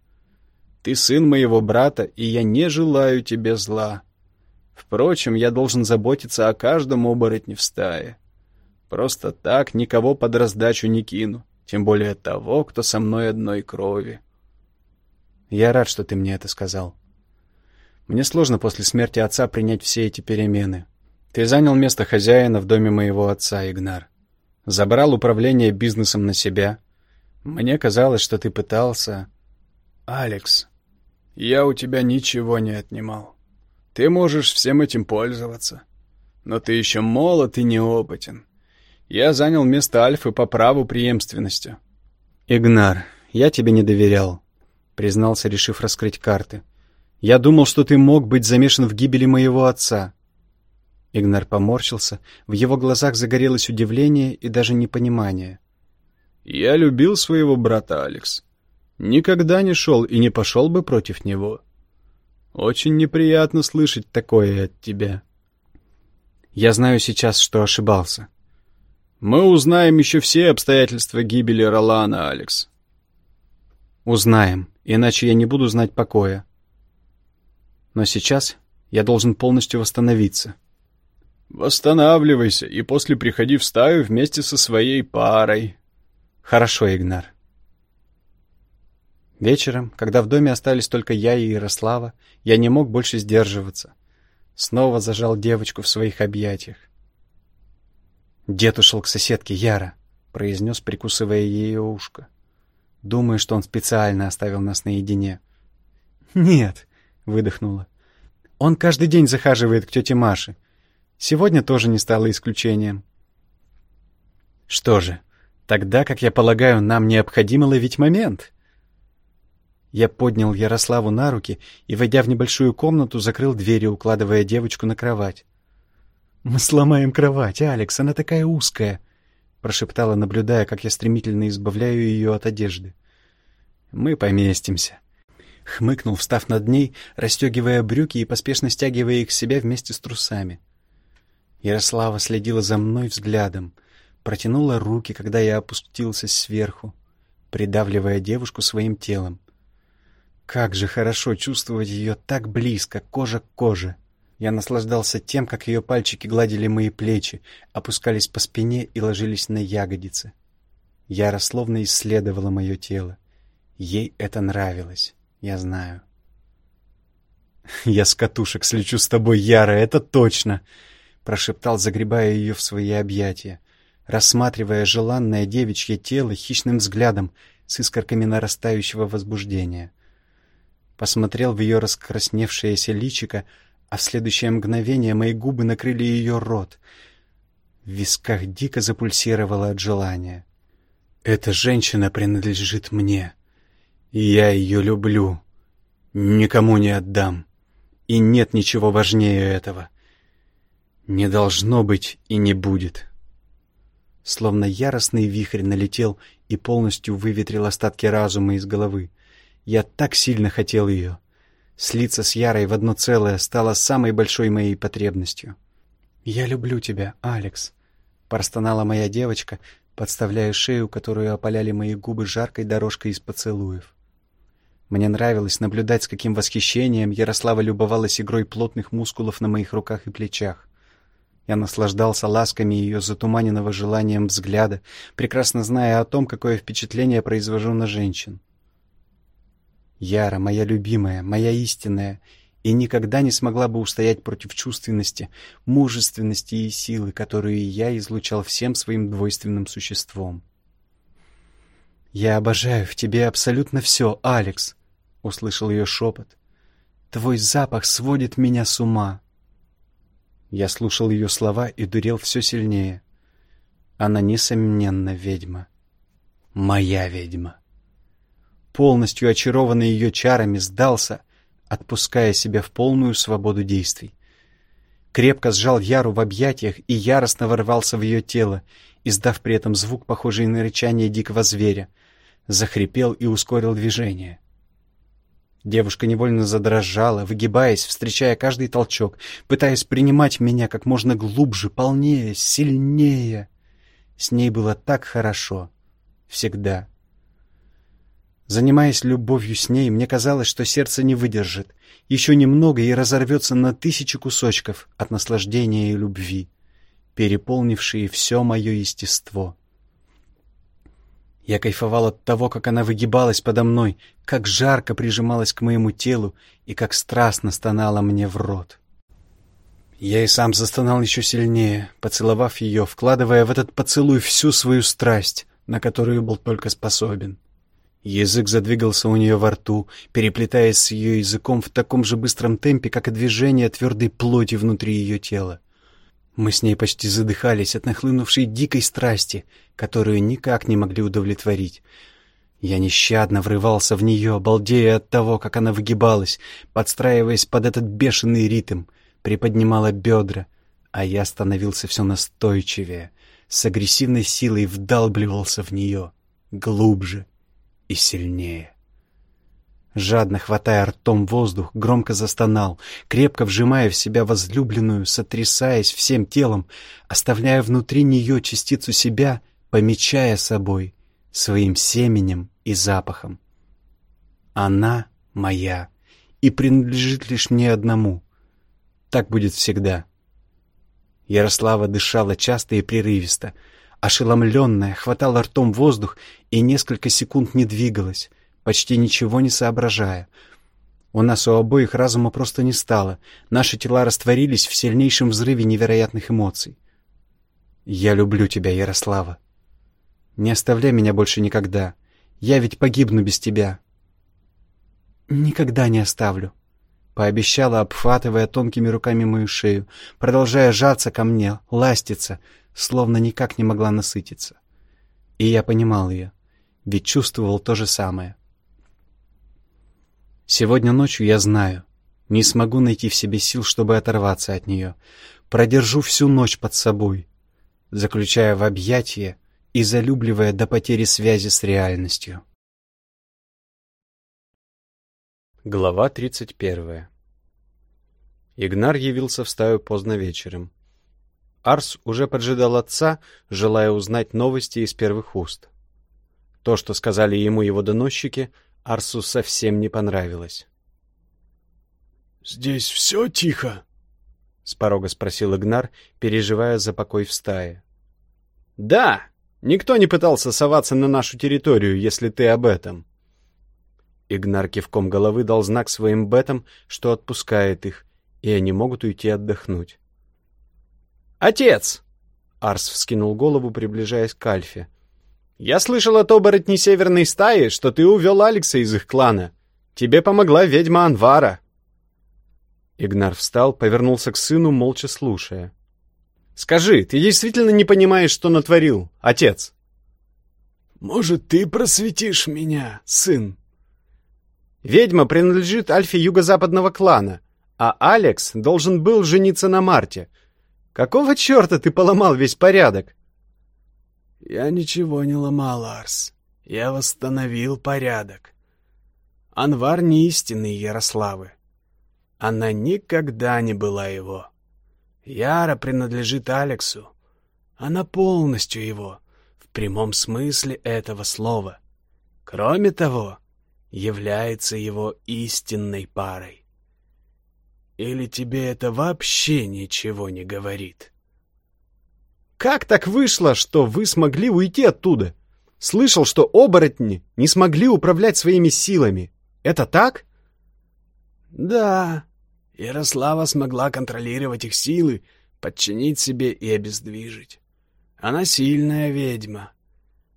Ты сын моего брата, и я не желаю тебе зла. Впрочем, я должен заботиться о каждом оборотне в стае. Просто так никого под раздачу не кину, тем более того, кто со мной одной крови. Я рад, что ты мне это сказал. Мне сложно после смерти отца принять все эти перемены. Ты занял место хозяина в доме моего отца, Игнар. Забрал управление бизнесом на себя. Мне казалось, что ты пытался... Алекс, я у тебя ничего не отнимал. Ты можешь всем этим пользоваться. Но ты еще молод и неопытен. Я занял место Альфы по праву преемственности. Игнар, я тебе не доверял, признался, решив раскрыть карты. Я думал, что ты мог быть замешан в гибели моего отца. Игнар поморщился, в его глазах загорелось удивление и даже непонимание. Я любил своего брата Алекс. Никогда не шел и не пошел бы против него. Очень неприятно слышать такое от тебя. Я знаю сейчас, что ошибался. Мы узнаем еще все обстоятельства гибели Ролана, Алекс. Узнаем, иначе я не буду знать покоя. Но сейчас я должен полностью восстановиться. Восстанавливайся и после приходи в стаю вместе со своей парой. Хорошо, Игнар. Вечером, когда в доме остались только я и Ярослава, я не мог больше сдерживаться. Снова зажал девочку в своих объятиях. «Дед ушел к соседке Яра», — произнес, прикусывая ее ушко. «Думаю, что он специально оставил нас наедине». «Нет», — выдохнула. «Он каждый день захаживает к тете Маше. Сегодня тоже не стало исключением». «Что же, тогда, как я полагаю, нам необходимо ловить момент», я поднял Ярославу на руки и, войдя в небольшую комнату, закрыл дверь, укладывая девочку на кровать. «Мы сломаем кровать, Алекс, она такая узкая!» прошептала, наблюдая, как я стремительно избавляю ее от одежды. «Мы поместимся», — хмыкнул, встав над ней, расстегивая брюки и поспешно стягивая их с себя вместе с трусами. Ярослава следила за мной взглядом, протянула руки, когда я опустился сверху, придавливая девушку своим телом. Как же хорошо чувствовать ее так близко, кожа к коже. Я наслаждался тем, как ее пальчики гладили мои плечи, опускались по спине и ложились на ягодицы. Яра словно исследовала мое тело. Ей это нравилось, я знаю. «Я с катушек слечу с тобой, Яра, это точно!» Прошептал, загребая ее в свои объятия, рассматривая желанное девичье тело хищным взглядом с искорками нарастающего возбуждения посмотрел в ее раскрасневшееся личико, а в следующее мгновение мои губы накрыли ее рот. В висках дико запульсировало от желания. «Эта женщина принадлежит мне, и я ее люблю. Никому не отдам, и нет ничего важнее этого. Не должно быть и не будет». Словно яростный вихрь налетел и полностью выветрил остатки разума из головы. Я так сильно хотел ее. Слиться с Ярой в одно целое стало самой большой моей потребностью. «Я люблю тебя, Алекс», — простонала моя девочка, подставляя шею, которую опаляли мои губы жаркой дорожкой из поцелуев. Мне нравилось наблюдать, с каким восхищением Ярослава любовалась игрой плотных мускулов на моих руках и плечах. Я наслаждался ласками ее затуманенного желанием взгляда, прекрасно зная о том, какое впечатление произвожу на женщин. Яра, моя любимая, моя истинная, и никогда не смогла бы устоять против чувственности, мужественности и силы, которую я излучал всем своим двойственным существом. «Я обожаю в тебе абсолютно все, Алекс», — услышал ее шепот. «Твой запах сводит меня с ума». Я слушал ее слова и дурел все сильнее. Она, несомненно, ведьма. Моя ведьма. Полностью очарованный ее чарами, сдался, отпуская себя в полную свободу действий. Крепко сжал Яру в объятиях и яростно ворвался в ее тело, издав при этом звук, похожий на рычание дикого зверя. Захрипел и ускорил движение. Девушка невольно задрожала, выгибаясь, встречая каждый толчок, пытаясь принимать меня как можно глубже, полнее, сильнее. С ней было так хорошо. Всегда. Занимаясь любовью с ней, мне казалось, что сердце не выдержит. Еще немного и разорвется на тысячи кусочков от наслаждения и любви, переполнившие все мое естество. Я кайфовал от того, как она выгибалась подо мной, как жарко прижималась к моему телу и как страстно стонала мне в рот. Я и сам застонал еще сильнее, поцеловав ее, вкладывая в этот поцелуй всю свою страсть, на которую был только способен. Язык задвигался у нее во рту, переплетаясь с ее языком в таком же быстром темпе, как и движение твердой плоти внутри ее тела. Мы с ней почти задыхались от нахлынувшей дикой страсти, которую никак не могли удовлетворить. Я нещадно врывался в нее, обалдея от того, как она выгибалась, подстраиваясь под этот бешеный ритм, приподнимала бедра, а я становился все настойчивее, с агрессивной силой вдалбливался в нее, глубже и сильнее. Жадно хватая ртом воздух, громко застонал, крепко вжимая в себя возлюбленную, сотрясаясь всем телом, оставляя внутри нее частицу себя, помечая собой, своим семенем и запахом. Она моя и принадлежит лишь мне одному. Так будет всегда. Ярослава дышала часто и прерывисто, ошеломленная, хватала ртом воздух и несколько секунд не двигалась, почти ничего не соображая. У нас у обоих разума просто не стало. Наши тела растворились в сильнейшем взрыве невероятных эмоций. «Я люблю тебя, Ярослава. Не оставляй меня больше никогда. Я ведь погибну без тебя». «Никогда не оставлю», — пообещала, обхватывая тонкими руками мою шею, продолжая жаться ко мне, ластиться, словно никак не могла насытиться. И я понимал ее, ведь чувствовал то же самое. Сегодня ночью я знаю, не смогу найти в себе сил, чтобы оторваться от нее. Продержу всю ночь под собой, заключая в объятия и залюбливая до потери связи с реальностью. Глава 31 Игнар явился в стаю поздно вечером. Арс уже поджидал отца, желая узнать новости из первых уст. То, что сказали ему его доносчики, Арсу совсем не понравилось. «Здесь все тихо?» — с порога спросил Игнар, переживая за покой в стае. «Да, никто не пытался соваться на нашу территорию, если ты об этом». Игнар кивком головы дал знак своим бетам, что отпускает их, и они могут уйти отдохнуть. «Отец!» — Арс вскинул голову, приближаясь к Альфе. «Я слышал от оборотней Северной стаи, что ты увел Алекса из их клана. Тебе помогла ведьма Анвара». Игнар встал, повернулся к сыну, молча слушая. «Скажи, ты действительно не понимаешь, что натворил, отец?» «Может, ты просветишь меня, сын?» «Ведьма принадлежит Альфе юго-западного клана, а Алекс должен был жениться на Марте. Какого черта ты поломал весь порядок?» «Я ничего не ломал, Арс. Я восстановил порядок. Анвар не истинный Ярославы. она никогда не была его. Яра принадлежит Алексу. Она полностью его, в прямом смысле этого слова. Кроме того, является его истинной парой. Или тебе это вообще ничего не говорит? Как так вышло, что вы смогли уйти оттуда? Слышал, что оборотни не смогли управлять своими силами. Это так? Да. Ярослава смогла контролировать их силы, подчинить себе и обездвижить. Она сильная ведьма.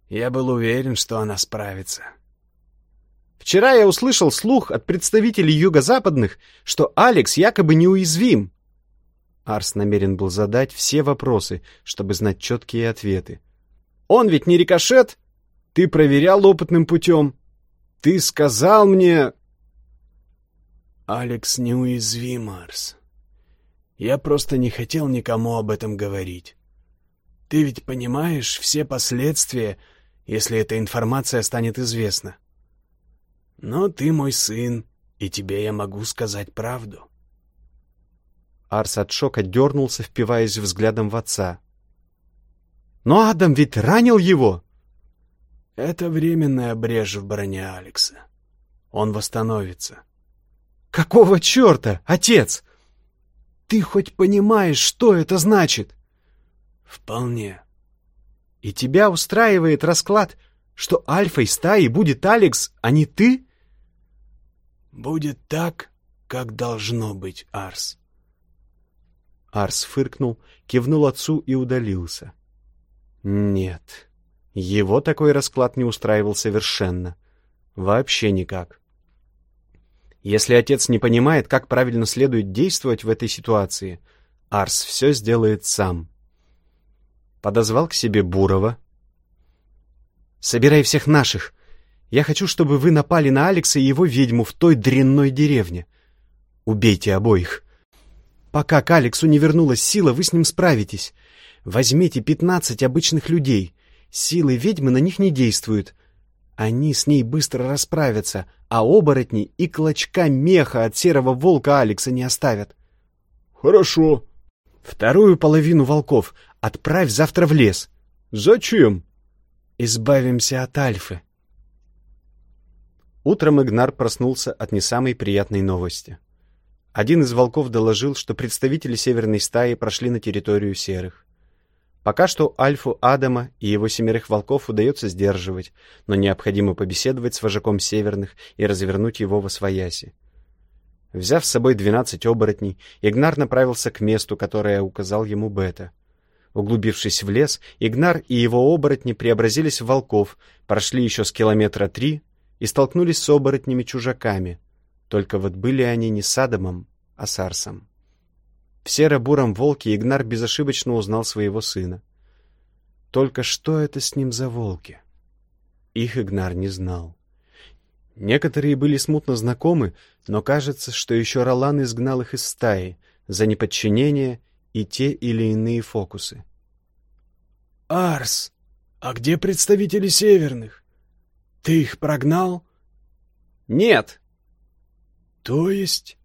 Я был уверен, что она справится. Вчера я услышал слух от представителей юго-западных, что Алекс якобы неуязвим. Арс намерен был задать все вопросы, чтобы знать четкие ответы. Он ведь не рикошет? Ты проверял опытным путем. Ты сказал мне... Алекс неуязвим, Арс. Я просто не хотел никому об этом говорить. Ты ведь понимаешь все последствия, если эта информация станет известна. Но ты мой сын, и тебе я могу сказать правду. Арс от шока дернулся, впиваясь взглядом в отца. «Но Адам ведь ранил его!» Это временная брешь в броне Алекса. Он восстановится. Какого черта, отец? Ты хоть понимаешь, что это значит? Вполне. И тебя устраивает расклад, что альфой стаи будет Алекс, а не ты? Будет так, как должно быть, Арс. Арс фыркнул, кивнул отцу и удалился. Нет, его такой расклад не устраивал совершенно. Вообще никак. Если отец не понимает, как правильно следует действовать в этой ситуации, Арс все сделает сам. Подозвал к себе Бурова. «Собирай всех наших. Я хочу, чтобы вы напали на Алекса и его ведьму в той дрянной деревне. Убейте обоих. Пока к Алексу не вернулась сила, вы с ним справитесь. Возьмите пятнадцать обычных людей. Силы ведьмы на них не действуют. Они с ней быстро расправятся, а оборотни и клочка меха от серого волка Алекса не оставят. Хорошо. Вторую половину волков отправь завтра в лес. Зачем? Избавимся от Альфы. Утром Игнар проснулся от не самой приятной новости. Один из волков доложил, что представители северной стаи прошли на территорию серых. Пока что Альфу Адама и его семерых волков удается сдерживать, но необходимо побеседовать с вожаком северных и развернуть его во свояси. Взяв с собой двенадцать оборотней, Игнар направился к месту, которое указал ему Бета. Углубившись в лес, Игнар и его оборотни преобразились в волков, прошли еще с километра три и столкнулись с оборотнями-чужаками. Только вот были они не с Адамом, а с Арсом. В серо-буром волке Игнар безошибочно узнал своего сына. Только что это с ним за волки? Их Игнар не знал. Некоторые были смутно знакомы, но кажется, что еще Ролан изгнал их из стаи за неподчинение и те или иные фокусы. «Арс, а где представители северных? Ты их прогнал?» «Нет». «То есть...»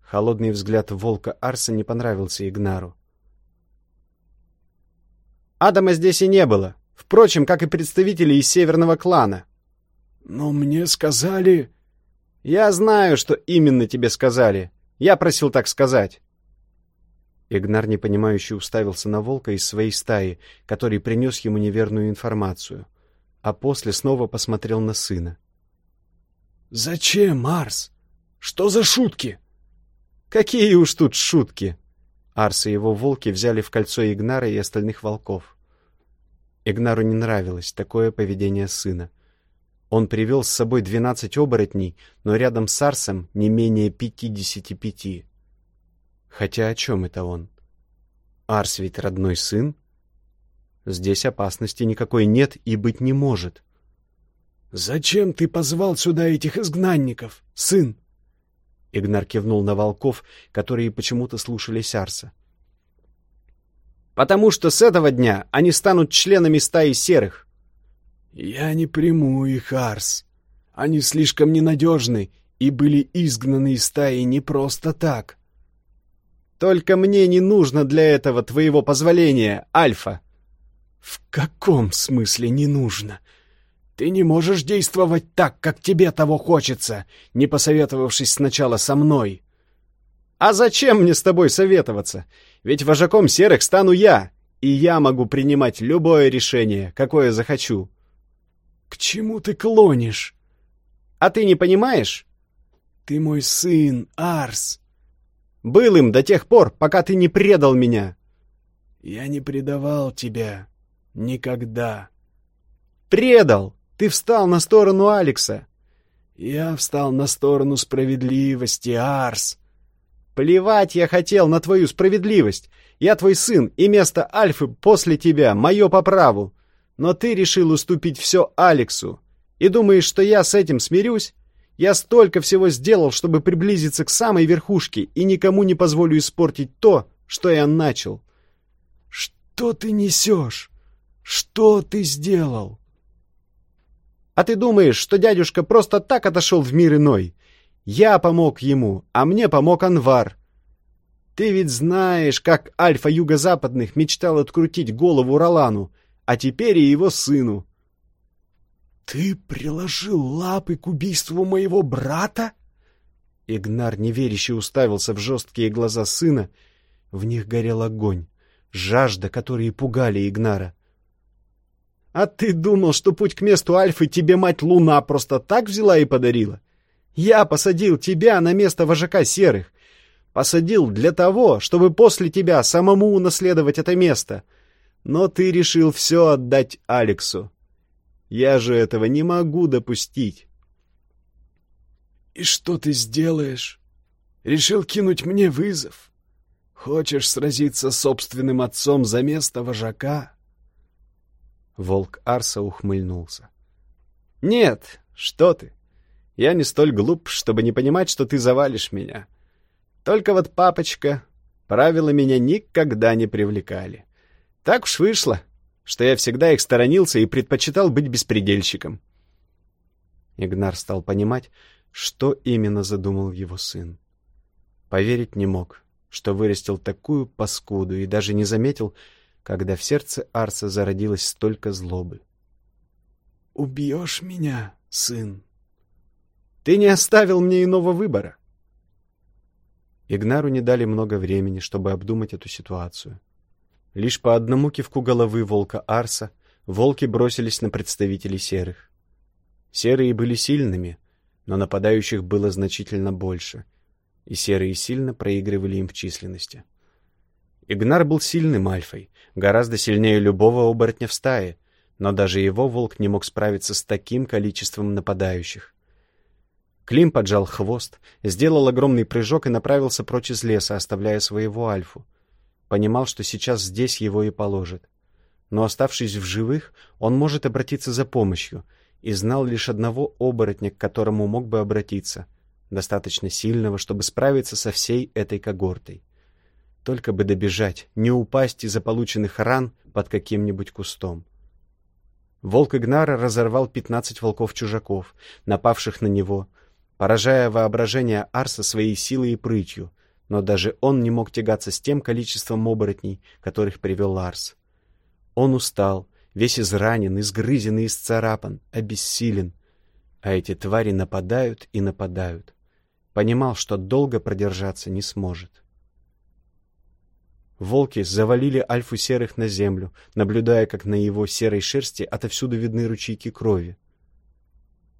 Холодный взгляд волка Арса не понравился Игнару. Адама здесь и не было. Впрочем, как и представители из северного клана. Но мне сказали... Я знаю, что именно тебе сказали. Я просил так сказать. Игнар непонимающе уставился на волка из своей стаи, который принес ему неверную информацию, а после снова посмотрел на сына. «Зачем, Марс? Что за шутки?» Какие уж тут шутки! Арс и его волки взяли в кольцо Игнара и остальных волков. Игнару не нравилось такое поведение сына. Он привел с собой двенадцать оборотней, но рядом с Арсом не менее пятидесяти пяти. Хотя о чем это он? Арс ведь родной сын? Здесь опасности никакой нет и быть не может. «Зачем ты позвал сюда этих изгнанников, сын?» Игнар кивнул на волков, которые почему-то слушали Сарса. «Потому что с этого дня они станут членами стаи серых». «Я не приму их, Арс. Они слишком ненадежны и были изгнаны из стаи не просто так. Только мне не нужно для этого твоего позволения, Альфа. В каком смысле не нужно? Ты не можешь действовать так, как тебе того хочется, не посоветовавшись сначала со мной. А зачем мне с тобой советоваться? Ведь вожаком серых стану я, и я могу принимать любое решение, какое захочу. К чему ты клонишь? А ты не понимаешь? Ты мой сын, Арс. Был им до тех пор, пока ты не предал меня. Я не предавал тебя. Никогда. Предал! Ты встал на сторону Алекса. Я встал на сторону справедливости, Арс. Плевать я хотел на твою справедливость. Я твой сын, и место Альфы после тебя мое по праву. Но ты решил уступить все Алексу. И думаешь, что я с этим смирюсь? Я столько всего сделал, чтобы приблизиться к самой верхушке, и никому не позволю испортить то, что я начал. Что ты несешь? Что ты сделал? А ты думаешь, что дядюшка просто так отошел в мир иной? Я помог ему, а мне помог Анвар. Ты ведь знаешь, как Альфа Юго-Западных мечтал открутить голову Ролану, а теперь и его сыну. «Ты приложил лапы к убийству моего брата?» Игнар неверяще уставился в жесткие глаза сына. В них горел огонь, жажда, которые пугали Игнара. «А ты думал, что путь к месту Альфы тебе мать Луна просто так взяла и подарила? Я посадил тебя на место вожака серых. Посадил для того, чтобы после тебя самому унаследовать это место. Но ты решил все отдать Алексу. Я же этого не могу допустить. И что ты сделаешь? Решил кинуть мне вызов? Хочешь сразиться с собственным отцом за место вожака? Волк Арса ухмыльнулся. Нет, что ты? Я не столь глуп, чтобы не понимать, что ты завалишь меня. Только вот, папочка, правила меня никогда не привлекали. Так уж вышло что я всегда их сторонился и предпочитал быть беспредельщиком. Игнар стал понимать, что именно задумал его сын. Поверить не мог, что вырастил такую паскуду и даже не заметил, когда в сердце Арса зародилось столько злобы. «Убьешь меня, сын?» «Ты не оставил мне иного выбора». Игнару не дали много времени, чтобы обдумать эту ситуацию. Лишь по одному кивку головы волка Арса волки бросились на представителей серых. Серые были сильными, но нападающих было значительно больше, и серые сильно проигрывали им в численности. Игнар был сильным альфой, гораздо сильнее любого оборотня в стае, но даже его волк не мог справиться с таким количеством нападающих. Клим поджал хвост, сделал огромный прыжок и направился прочь из леса, оставляя своего альфу — Понимал, что сейчас здесь его и положат. Но оставшись в живых, он может обратиться за помощью, и знал лишь одного оборотня, к которому мог бы обратиться, достаточно сильного, чтобы справиться со всей этой когортой. Только бы добежать, не упасть из-за полученных ран под каким-нибудь кустом. Волк Игнара разорвал пятнадцать волков-чужаков, напавших на него, поражая воображение Арса своей силой и прытью, но даже он не мог тягаться с тем количеством оборотней, которых привел Ларс. Он устал, весь изранен, изгрызен и исцарапан, обессилен. А эти твари нападают и нападают. Понимал, что долго продержаться не сможет. Волки завалили альфу серых на землю, наблюдая, как на его серой шерсти отовсюду видны ручейки крови.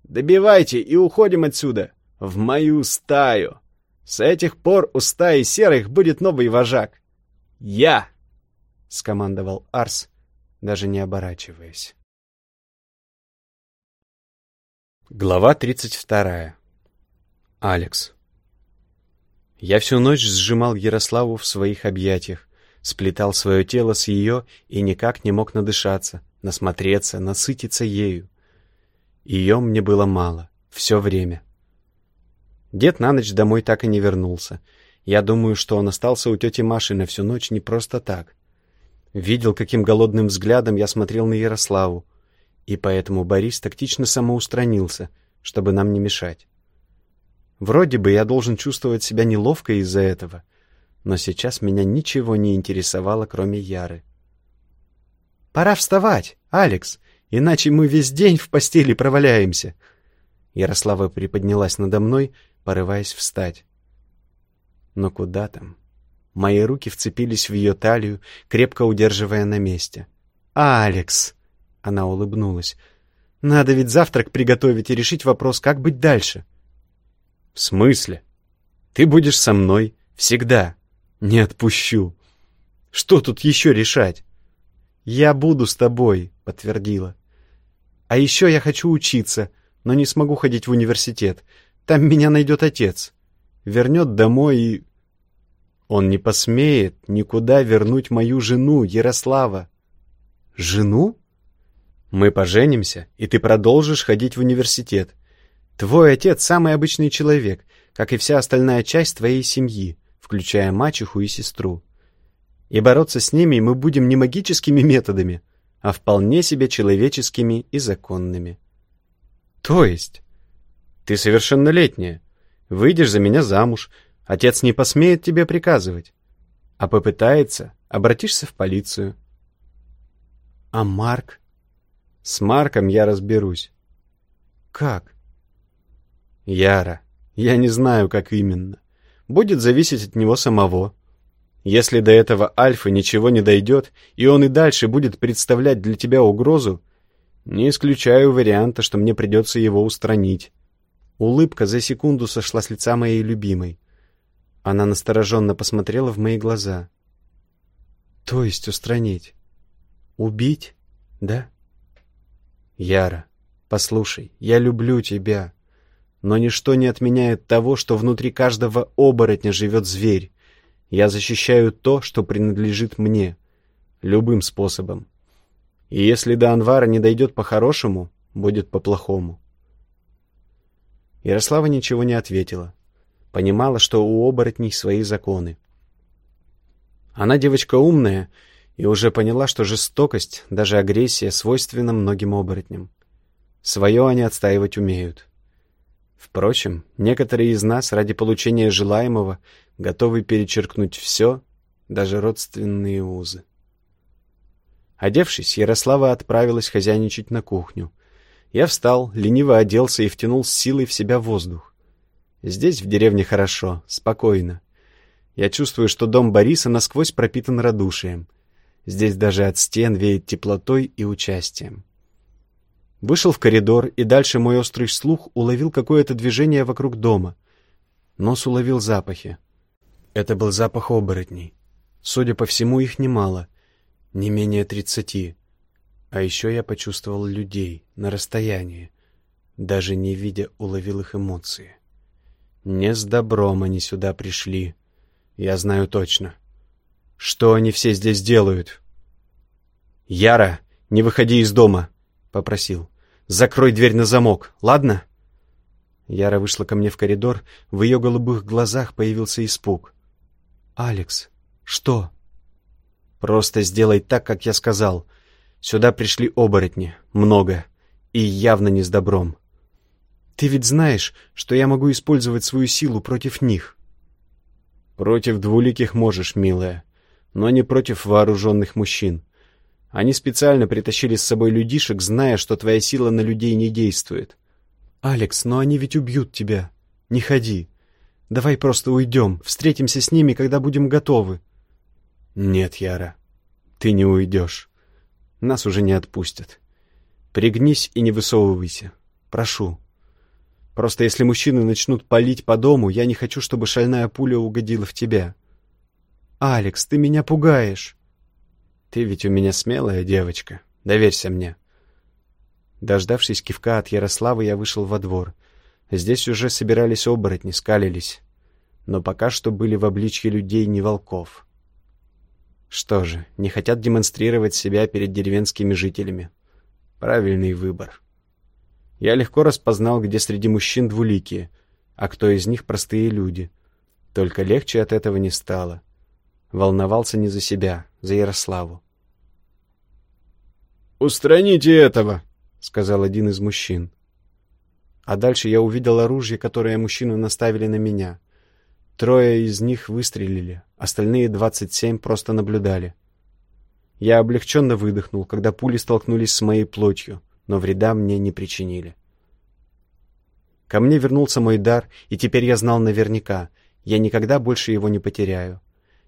«Добивайте и уходим отсюда! В мою стаю!» С этих пор у стаи серых будет новый вожак. Я!» — скомандовал Арс, даже не оборачиваясь. Глава 32. Алекс. Я всю ночь сжимал Ярославу в своих объятиях, сплетал свое тело с ее и никак не мог надышаться, насмотреться, насытиться ею. Ее мне было мало, все время. Дед на ночь домой так и не вернулся. Я думаю, что он остался у тети Маши на всю ночь не просто так. Видел, каким голодным взглядом я смотрел на Ярославу, и поэтому Борис тактично самоустранился, чтобы нам не мешать. Вроде бы я должен чувствовать себя неловко из-за этого, но сейчас меня ничего не интересовало, кроме Яры. «Пора вставать, Алекс, иначе мы весь день в постели проваляемся!» Ярослава приподнялась надо мной, порываясь встать. Но куда там? Мои руки вцепились в ее талию, крепко удерживая на месте. «Алекс!» — она улыбнулась. «Надо ведь завтрак приготовить и решить вопрос, как быть дальше». «В смысле? Ты будешь со мной всегда. Не отпущу. Что тут еще решать?» «Я буду с тобой», — подтвердила. «А еще я хочу учиться, но не смогу ходить в университет. Там меня найдет отец. Вернет домой и он не посмеет никуда вернуть мою жену, Ярослава. Жену? Мы поженимся, и ты продолжишь ходить в университет. Твой отец самый обычный человек, как и вся остальная часть твоей семьи, включая мачеху и сестру. И бороться с ними мы будем не магическими методами, а вполне себе человеческими и законными. То есть? Ты совершеннолетняя. Выйдешь за меня замуж, Отец не посмеет тебе приказывать. А попытается, обратишься в полицию. А Марк? С Марком я разберусь. Как? Яра, я не знаю, как именно. Будет зависеть от него самого. Если до этого Альфа ничего не дойдет, и он и дальше будет представлять для тебя угрозу, не исключаю варианта, что мне придется его устранить. Улыбка за секунду сошла с лица моей любимой. Она настороженно посмотрела в мои глаза. «То есть устранить? Убить? Да?» «Яра, послушай, я люблю тебя, но ничто не отменяет того, что внутри каждого оборотня живет зверь. Я защищаю то, что принадлежит мне, любым способом. И если до Анвара не дойдет по-хорошему, будет по-плохому». Ярослава ничего не ответила понимала, что у оборотней свои законы. Она девочка умная и уже поняла, что жестокость, даже агрессия свойственна многим оборотням. Свое они отстаивать умеют. Впрочем, некоторые из нас ради получения желаемого готовы перечеркнуть все, даже родственные узы. Одевшись, Ярослава отправилась хозяйничать на кухню. Я встал, лениво оделся и втянул с силой в себя воздух. Здесь, в деревне, хорошо, спокойно. Я чувствую, что дом Бориса насквозь пропитан радушием. Здесь даже от стен веет теплотой и участием. Вышел в коридор, и дальше мой острый слух уловил какое-то движение вокруг дома. Нос уловил запахи. Это был запах оборотней. Судя по всему, их немало, не менее тридцати. А еще я почувствовал людей на расстоянии, даже не видя, уловил их эмоции. Не с добром они сюда пришли. Я знаю точно. Что они все здесь делают? Яра, не выходи из дома, попросил. Закрой дверь на замок, ладно? Яра вышла ко мне в коридор, в ее голубых глазах появился испуг. «Алекс, что?» «Просто сделай так, как я сказал. Сюда пришли оборотни, много, и явно не с добром. Ты ведь знаешь, что я могу использовать свою силу против них. Против двуликих можешь, милая, но не против вооруженных мужчин. Они специально притащили с собой людишек, зная, что твоя сила на людей не действует. Алекс, но они ведь убьют тебя. Не ходи. Давай просто уйдем, встретимся с ними, когда будем готовы. Нет, Яра, ты не уйдешь. Нас уже не отпустят. Пригнись и не высовывайся. Прошу. Просто если мужчины начнут палить по дому, я не хочу, чтобы шальная пуля угодила в тебя. Алекс, ты меня пугаешь. Ты ведь у меня смелая девочка. Доверься мне. Дождавшись кивка от Ярослава, я вышел во двор. Здесь уже собирались оборотни, скалились. Но пока что были в обличье людей не волков. Что же, не хотят демонстрировать себя перед деревенскими жителями. Правильный выбор. Я легко распознал, где среди мужчин двуликие, а кто из них простые люди. Только легче от этого не стало. Волновался не за себя, за Ярославу. «Устраните этого!» — сказал один из мужчин. А дальше я увидел оружие, которое мужчины наставили на меня. Трое из них выстрелили, остальные двадцать семь просто наблюдали. Я облегченно выдохнул, когда пули столкнулись с моей плотью, но вреда мне не причинили. Ко мне вернулся мой дар, и теперь я знал наверняка, я никогда больше его не потеряю.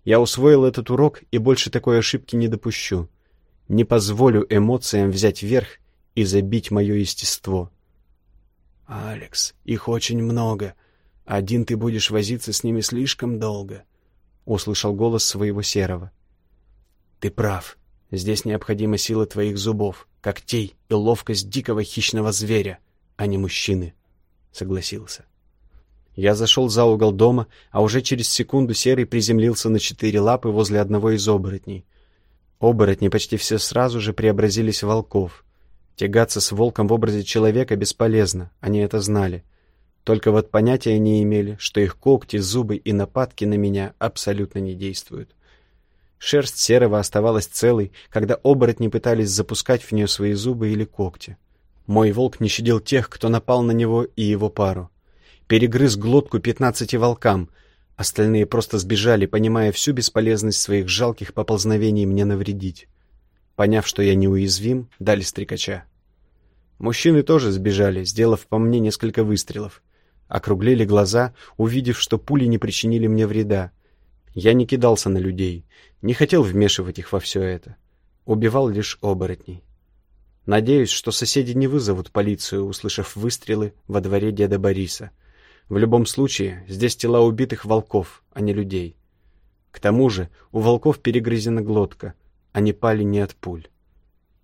Я усвоил этот урок и больше такой ошибки не допущу. Не позволю эмоциям взять верх и забить мое естество. «Алекс, их очень много. Один ты будешь возиться с ними слишком долго», — услышал голос своего серого. «Ты прав. Здесь необходима сила твоих зубов, когтей и ловкость дикого хищного зверя, а не мужчины», — согласился. Я зашел за угол дома, а уже через секунду Серый приземлился на четыре лапы возле одного из оборотней. Оборотни почти все сразу же преобразились в волков. Тягаться с волком в образе человека бесполезно, они это знали. Только вот понятия не имели, что их когти, зубы и нападки на меня абсолютно не действуют. Шерсть серого оставалась целой, когда оборотни пытались запускать в нее свои зубы или когти. Мой волк не щадил тех, кто напал на него и его пару перегрыз глотку пятнадцати волкам. Остальные просто сбежали, понимая всю бесполезность своих жалких поползновений мне навредить. Поняв, что я неуязвим, дали стрекача. Мужчины тоже сбежали, сделав по мне несколько выстрелов. Округлили глаза, увидев, что пули не причинили мне вреда. Я не кидался на людей, не хотел вмешивать их во все это. Убивал лишь оборотней. Надеюсь, что соседи не вызовут полицию, услышав выстрелы во дворе деда Бориса. В любом случае, здесь тела убитых волков, а не людей. К тому же, у волков перегрызена глотка, они пали не от пуль.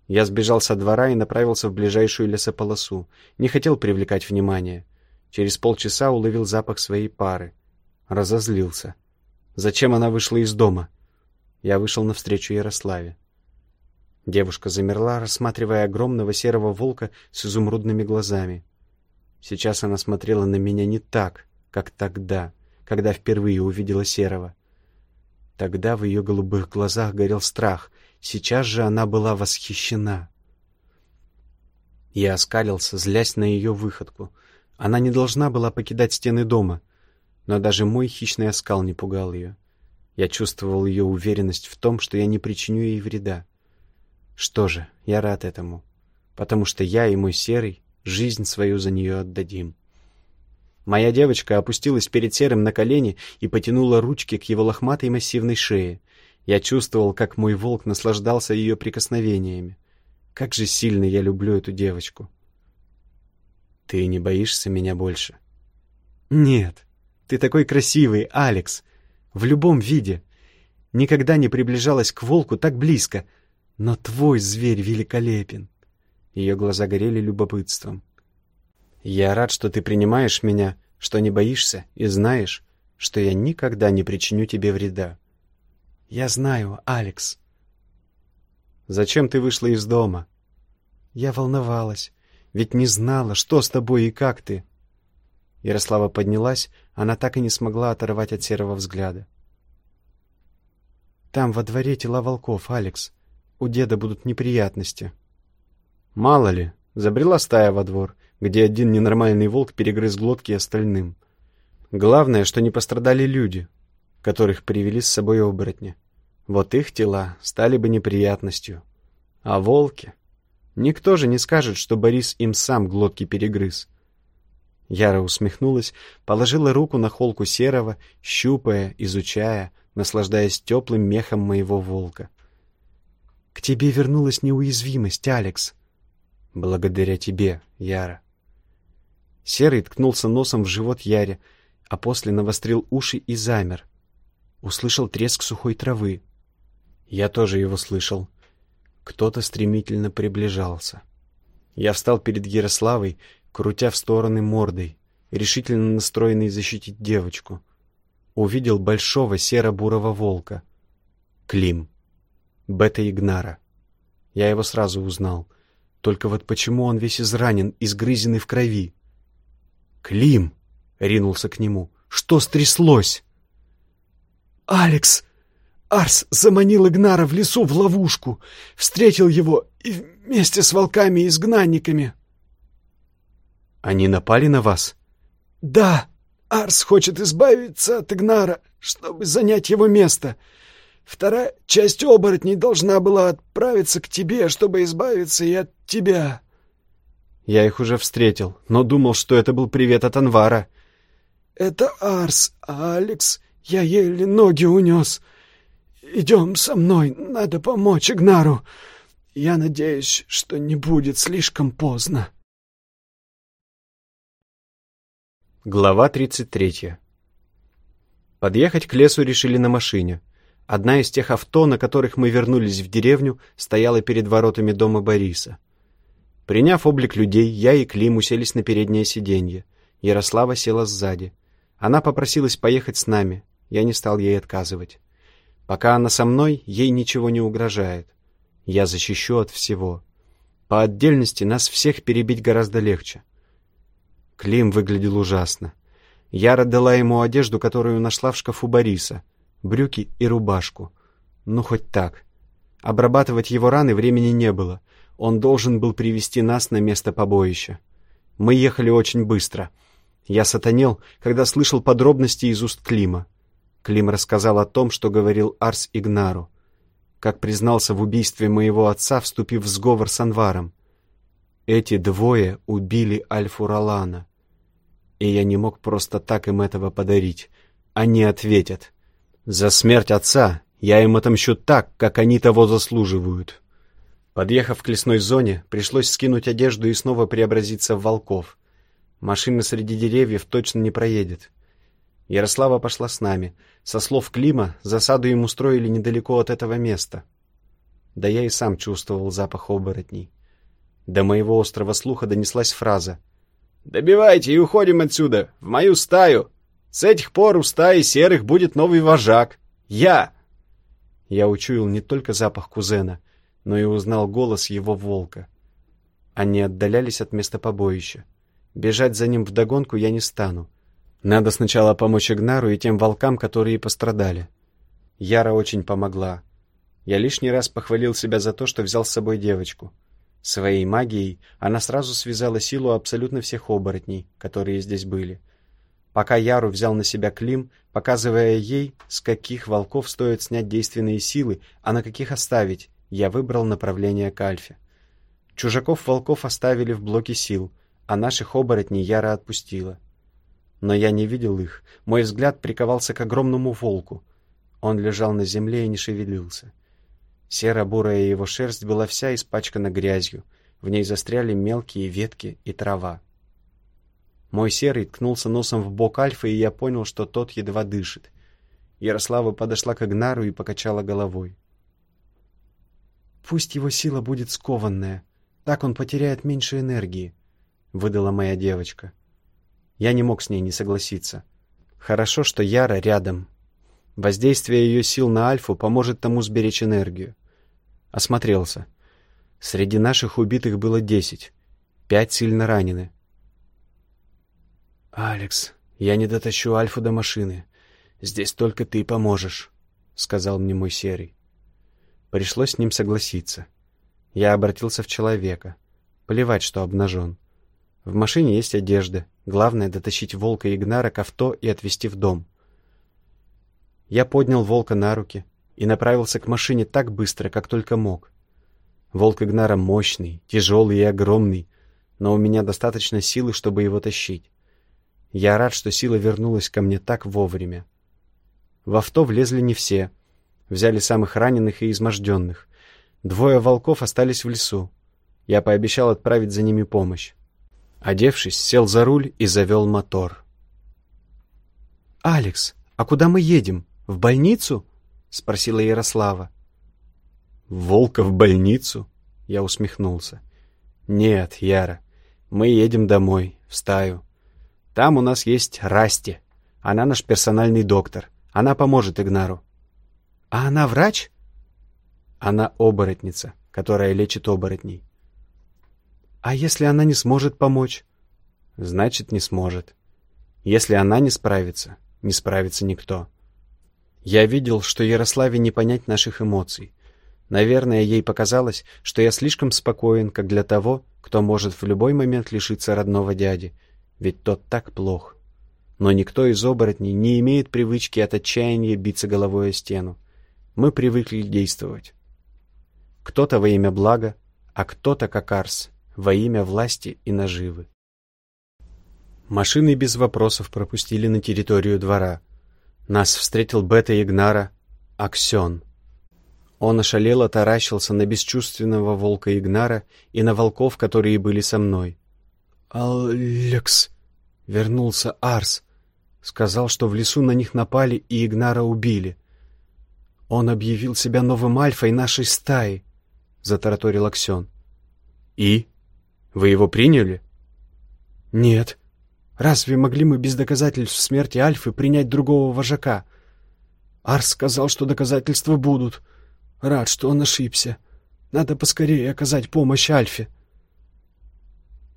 Я сбежал со двора и направился в ближайшую лесополосу. Не хотел привлекать внимание. Через полчаса уловил запах своей пары. Разозлился. Зачем она вышла из дома? Я вышел навстречу Ярославе. Девушка замерла, рассматривая огромного серого волка с изумрудными глазами. Сейчас она смотрела на меня не так, как тогда, когда впервые увидела Серого. Тогда в ее голубых глазах горел страх, сейчас же она была восхищена. Я оскалился, злясь на ее выходку. Она не должна была покидать стены дома, но даже мой хищный оскал не пугал ее. Я чувствовал ее уверенность в том, что я не причиню ей вреда. Что же, я рад этому, потому что я и мой серый жизнь свою за нее отдадим. Моя девочка опустилась перед Серым на колени и потянула ручки к его лохматой массивной шее. Я чувствовал, как мой волк наслаждался ее прикосновениями. Как же сильно я люблю эту девочку. Ты не боишься меня больше? Нет. Ты такой красивый, Алекс. В любом виде. Никогда не приближалась к волку так близко. Но твой зверь великолепен. Ее глаза горели любопытством. «Я рад, что ты принимаешь меня, что не боишься и знаешь, что я никогда не причиню тебе вреда». «Я знаю, Алекс». «Зачем ты вышла из дома?» «Я волновалась, ведь не знала, что с тобой и как ты». Ярослава поднялась, она так и не смогла оторвать от серого взгляда. «Там во дворе тела волков, Алекс. У деда будут неприятности». Мало ли, забрела стая во двор, где один ненормальный волк перегрыз глотки остальным. Главное, что не пострадали люди, которых привели с собой оборотни. Вот их тела стали бы неприятностью. А волки? Никто же не скажет, что Борис им сам глотки перегрыз. Яра усмехнулась, положила руку на холку серого, щупая, изучая, наслаждаясь теплым мехом моего волка. «К тебе вернулась неуязвимость, Алекс», Благодаря тебе, Яра. Серый ткнулся носом в живот Яре, а после навострил уши и замер. Услышал треск сухой травы. Я тоже его слышал. Кто-то стремительно приближался. Я встал перед Ярославой, крутя в стороны мордой, решительно настроенный защитить девочку. Увидел большого серо-бурого волка. Клим. Бета-Игнара. Я его сразу узнал — только вот почему он весь изранен, изгрызенный в крови? «Клим!» — ринулся к нему. «Что стряслось?» «Алекс!» Арс заманил Игнара в лесу в ловушку, встретил его и вместе с волками-изгнанниками. Они напали на вас? Да, Арс хочет избавиться от Игнара, чтобы занять его место. Вторая часть оборотней должна была отправиться к тебе, чтобы избавиться и от тебя. Я их уже встретил, но думал, что это был привет от Анвара. Это Арс, а Алекс, я еле ноги унес. Идем со мной, надо помочь Игнару. Я надеюсь, что не будет слишком поздно. Глава 33 Подъехать к лесу решили на машине. Одна из тех авто, на которых мы вернулись в деревню, стояла перед воротами дома Бориса. Приняв облик людей, я и Клим уселись на переднее сиденье. Ярослава села сзади. Она попросилась поехать с нами. Я не стал ей отказывать. Пока она со мной, ей ничего не угрожает. Я защищу от всего. По отдельности нас всех перебить гораздо легче. Клим выглядел ужасно. Яра дала ему одежду, которую нашла в шкафу Бориса. Брюки и рубашку. Ну, хоть так. Обрабатывать его раны времени не было. Он должен был привести нас на место побоища. Мы ехали очень быстро. Я сатанел, когда слышал подробности из уст Клима. Клим рассказал о том, что говорил Арс Игнару. Как признался в убийстве моего отца, вступив в сговор с Анваром. Эти двое убили Альфу Ролана. И я не мог просто так им этого подарить. Они ответят. За смерть отца я им отомщу так, как они того заслуживают. Подъехав к лесной зоне, пришлось скинуть одежду и снова преобразиться в волков. Машина среди деревьев точно не проедет. Ярослава пошла с нами. Со слов Клима, засаду им устроили недалеко от этого места. Да я и сам чувствовал запах оборотней. До моего острого слуха донеслась фраза. «Добивайте и уходим отсюда, в мою стаю! С этих пор у стаи серых будет новый вожак! Я!» Я учуял не только запах кузена, но и узнал голос его волка. Они отдалялись от места побоища. Бежать за ним вдогонку я не стану. Надо сначала помочь Игнару и тем волкам, которые пострадали. Яра очень помогла. Я лишний раз похвалил себя за то, что взял с собой девочку. Своей магией она сразу связала силу абсолютно всех оборотней, которые здесь были. Пока Яру взял на себя Клим, показывая ей, с каких волков стоит снять действенные силы, а на каких оставить, я выбрал направление к Альфе. Чужаков-волков оставили в блоке сил, а наших оборотней Яра отпустила. Но я не видел их, мой взгляд приковался к огромному волку. Он лежал на земле и не шевелился. Серо-бурая его шерсть была вся испачкана грязью, в ней застряли мелкие ветки и трава. Мой серый ткнулся носом в бок Альфа, и я понял, что тот едва дышит. Ярослава подошла к Игнару и покачала головой. «Пусть его сила будет скованная, так он потеряет меньше энергии», — выдала моя девочка. Я не мог с ней не согласиться. Хорошо, что Яра рядом, Воздействие ее сил на Альфу поможет тому сберечь энергию. Осмотрелся. Среди наших убитых было десять. Пять сильно ранены. «Алекс, я не дотащу Альфу до машины. Здесь только ты поможешь», — сказал мне мой серый. Пришлось с ним согласиться. Я обратился в человека. Плевать, что обнажен. В машине есть одежда. Главное — дотащить волка Игнара к авто и отвезти в дом. Я поднял волка на руки и направился к машине так быстро, как только мог. Волк Игнара мощный, тяжелый и огромный, но у меня достаточно силы, чтобы его тащить. Я рад, что сила вернулась ко мне так вовремя. В авто влезли не все. Взяли самых раненых и изможденных. Двое волков остались в лесу. Я пообещал отправить за ними помощь. Одевшись, сел за руль и завел мотор. «Алекс, а куда мы едем?» «В больницу?» — спросила Ярослава. «Волка в больницу?» — я усмехнулся. «Нет, Яра, мы едем домой, в стаю. Там у нас есть Расти. Она наш персональный доктор. Она поможет Игнару». «А она врач?» «Она оборотница, которая лечит оборотней». «А если она не сможет помочь?» «Значит, не сможет. Если она не справится, не справится никто». Я видел, что Ярославе не понять наших эмоций. Наверное, ей показалось, что я слишком спокоен, как для того, кто может в любой момент лишиться родного дяди, ведь тот так плох. Но никто из оборотней не имеет привычки от отчаяния биться головой о стену. Мы привыкли действовать. Кто-то во имя блага, а кто-то, как Арс, во имя власти и наживы. Машины без вопросов пропустили на территорию двора. Нас встретил Бета Игнара Аксен. Он ошалело таращился на бесчувственного волка Игнара и на волков, которые были со мной. «Алекс!» — вернулся Арс. Сказал, что в лесу на них напали и Игнара убили. Он объявил себя новым альфой нашей стаи, — затараторил Аксен. «И? Вы его приняли?» «Нет. Разве могли мы без доказательств смерти Альфы принять другого вожака? Арс сказал, что доказательства будут». Рад, что он ошибся. Надо поскорее оказать помощь Альфе.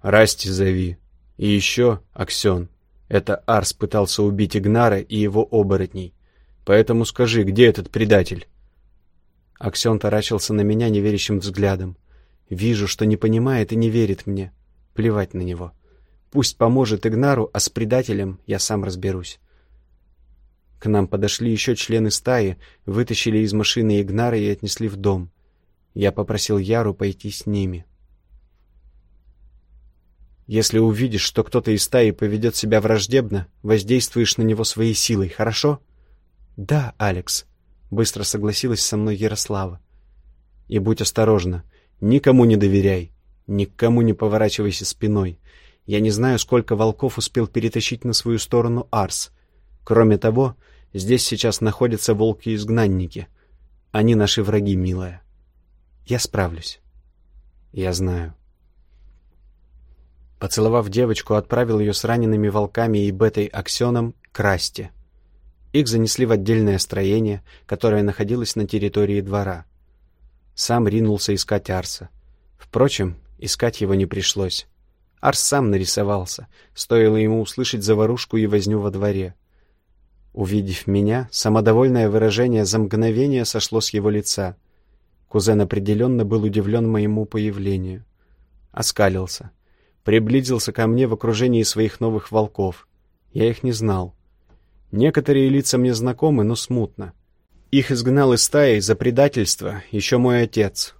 Расти зови. И еще, Аксен, это Арс пытался убить Игнара и его оборотней. Поэтому скажи, где этот предатель? Аксен таращился на меня неверящим взглядом. Вижу, что не понимает и не верит мне. Плевать на него. Пусть поможет Игнару, а с предателем я сам разберусь. К нам подошли еще члены стаи, вытащили из машины Игнара и отнесли в дом. Я попросил Яру пойти с ними. Если увидишь, что кто-то из стаи поведет себя враждебно, воздействуешь на него своей силой, хорошо? Да, Алекс, быстро согласилась со мной Ярослава. И будь осторожна, никому не доверяй, никому не поворачивайся спиной. Я не знаю, сколько волков успел перетащить на свою сторону Арс. Кроме того, Здесь сейчас находятся волки-изгнанники. Они наши враги, милая. Я справлюсь. Я знаю. Поцеловав девочку, отправил ее с ранеными волками и бетой Аксеном к Расте. Их занесли в отдельное строение, которое находилось на территории двора. Сам ринулся искать Арса. Впрочем, искать его не пришлось. Арс сам нарисовался, стоило ему услышать заварушку и возню во дворе. Увидев меня, самодовольное выражение за мгновение сошло с его лица. Кузен определенно был удивлен моему появлению. Оскалился. Приблизился ко мне в окружении своих новых волков. Я их не знал. Некоторые лица мне знакомы, но смутно. Их изгнал из стаи за предательство еще мой отец.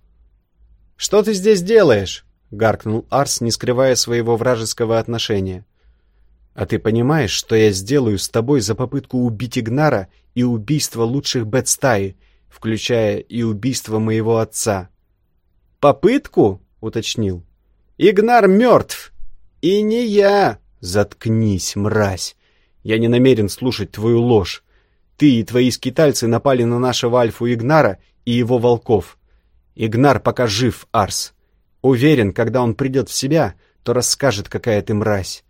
«Что ты здесь делаешь?» — гаркнул Арс, не скрывая своего вражеского отношения. А ты понимаешь, что я сделаю с тобой за попытку убить Игнара и убийство лучших бет-стаи, включая и убийство моего отца?» «Попытку?» — уточнил. «Игнар мертв! И не я!» «Заткнись, мразь! Я не намерен слушать твою ложь. Ты и твои скитальцы напали на нашего Альфу Игнара и его волков. Игнар пока жив, Арс. Уверен, когда он придет в себя, то расскажет, какая ты мразь.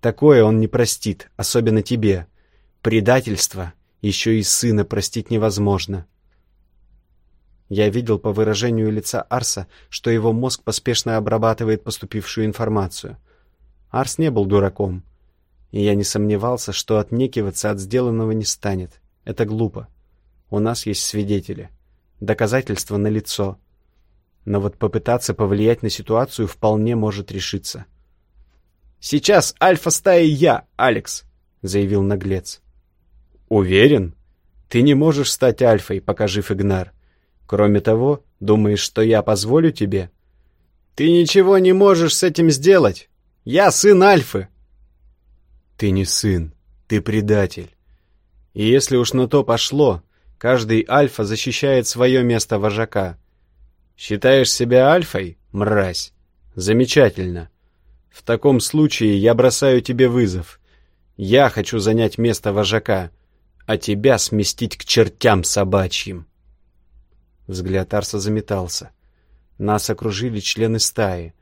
Такое он не простит, особенно тебе. Предательство еще и сына простить невозможно. Я видел по выражению лица Арса, что его мозг поспешно обрабатывает поступившую информацию. Арс не был дураком, и я не сомневался, что отнекиваться от сделанного не станет. Это глупо. У нас есть свидетели. Доказательства налицо. Но вот попытаться повлиять на ситуацию вполне может решиться. Сейчас альфа-стая я, Алекс», — заявил наглец. «Уверен? Ты не можешь стать альфой, пока жив Игнар. Кроме того, думаешь, что я позволю тебе?» «Ты ничего не можешь с этим сделать. Я сын альфы». «Ты не сын, ты предатель. И если уж на то пошло, каждый альфа защищает свое место вожака. Считаешь себя альфой, мразь? Замечательно. В таком случае я бросаю тебе вызов. Я хочу занять место вожака, а тебя сместить к чертям собачьим. Взгляд Арса заметался. Нас окружили члены стаи.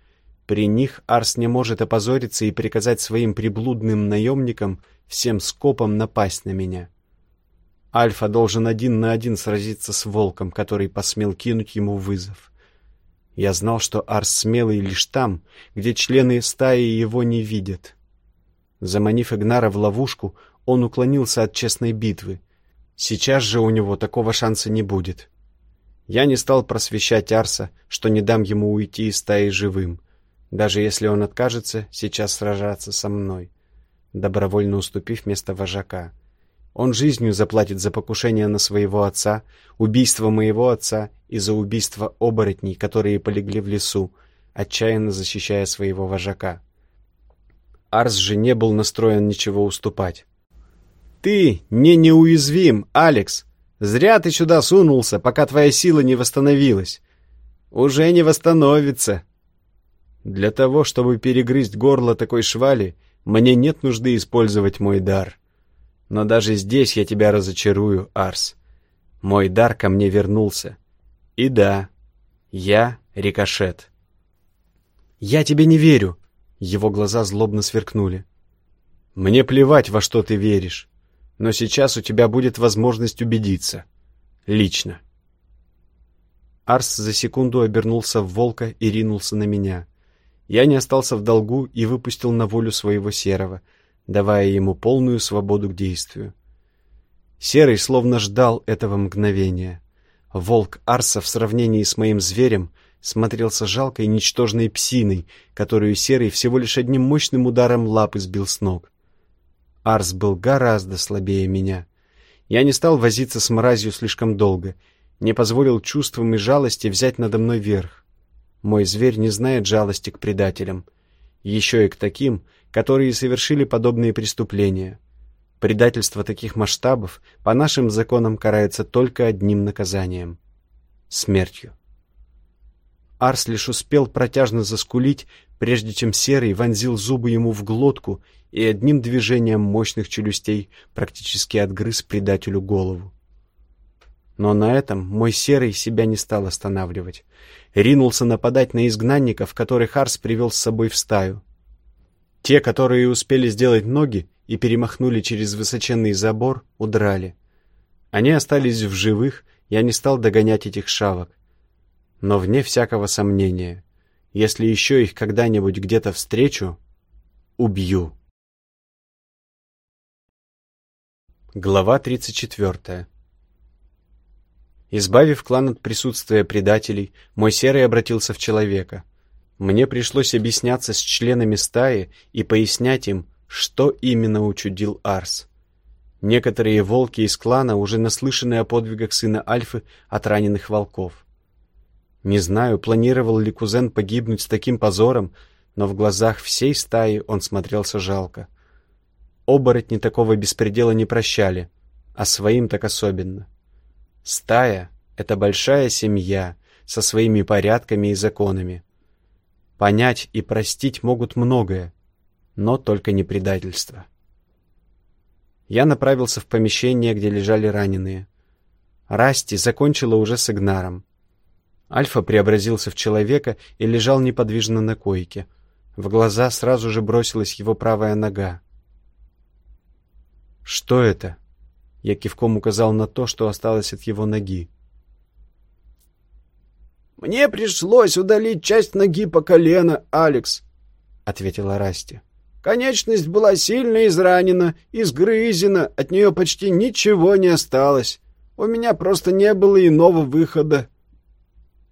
При них Арс не может опозориться и приказать своим приблудным наемникам всем скопом напасть на меня. Альфа должен один на один сразиться с волком, который посмел кинуть ему вызов. Я знал, что Арс смелый лишь там, где члены стаи его не видят. Заманив Игнара в ловушку, он уклонился от честной битвы. Сейчас же у него такого шанса не будет. Я не стал просвещать Арса, что не дам ему уйти из стаи живым. даже если он откажется сейчас сражаться со мной, добровольно уступив место вожака. Он жизнью заплатит за покушение на своего отца, убийство моего отца и за убийство оборотней, которые полегли в лесу, отчаянно защищая своего вожака. Арс же не был настроен ничего уступать. «Ты не неуязвим, Алекс! Зря ты сюда сунулся, пока твоя сила не восстановилась. Уже не восстановится!» Для того, чтобы перегрызть горло такой швали, мне нет нужды использовать мой дар. Но даже здесь я тебя разочарую, Арс. Мой дар ко мне вернулся. И да, я рикошет. Я тебе не верю. Его глаза злобно сверкнули. Мне плевать, во что ты веришь. Но сейчас у тебя будет возможность убедиться. Лично. Арс за секунду обернулся в волка и ринулся на меня. Я не остался в долгу и выпустил на волю своего серого — давая ему полную свободу к действию. Серый словно ждал этого мгновения. Волк Арса в сравнении с моим зверем смотрелся жалкой ничтожной псиной, которую Серый всего лишь одним мощным ударом лапы сбил с ног. Арс был гораздо слабее меня. Я не стал возиться с мразью слишком долго, не позволил чувствам и жалости взять надо мной верх. Мой зверь не знает жалости к предателям, еще и к таким, которые совершили подобные преступления. Предательство таких масштабов по нашим законам карается только одним наказанием — смертью. Арс лишь успел протяжно заскулить, прежде чем Серый вонзил зубы ему в глотку и одним движением мощных челюстей практически отгрыз предателю голову. Но на этом мой Серый себя не стал останавливать. Ринулся нападать на изгнанников, которых Арс привел с собой в стаю. Те, которые успели сделать ноги и перемахнули через высоченный забор, удрали. Они остались в живых, я не стал догонять этих шавок. Но вне всякого сомнения, если еще их когда-нибудь где-то встречу, убью. Глава 34 Избавив клан от присутствия предателей, мой серый обратился в человека — мне пришлось объясняться с членами стаи и пояснять им, что именно учудил Арс. Некоторые волки из клана уже наслышаны о подвигах сына Альфы от раненых волков. Не знаю, планировал ли кузен погибнуть с таким позором, но в глазах всей стаи он смотрелся жалко. Оборотни такого беспредела не прощали, а своим так особенно. Стая — это большая семья со своими порядками и законами. Понять и простить могут многое, но только не предательство. Я направился в помещение, где лежали раненые. Расти закончила уже с Игнаром. Альфа преобразился в человека и лежал неподвижно на койке. В глаза сразу же бросилась его правая нога. «Что это?» Я кивком указал на то, что осталось от его ноги. «Мне пришлось удалить часть ноги по колено, Алекс», — ответила Расти. «Конечность была сильно изранена, изгрызена, от нее почти ничего не осталось. У меня просто не было иного выхода».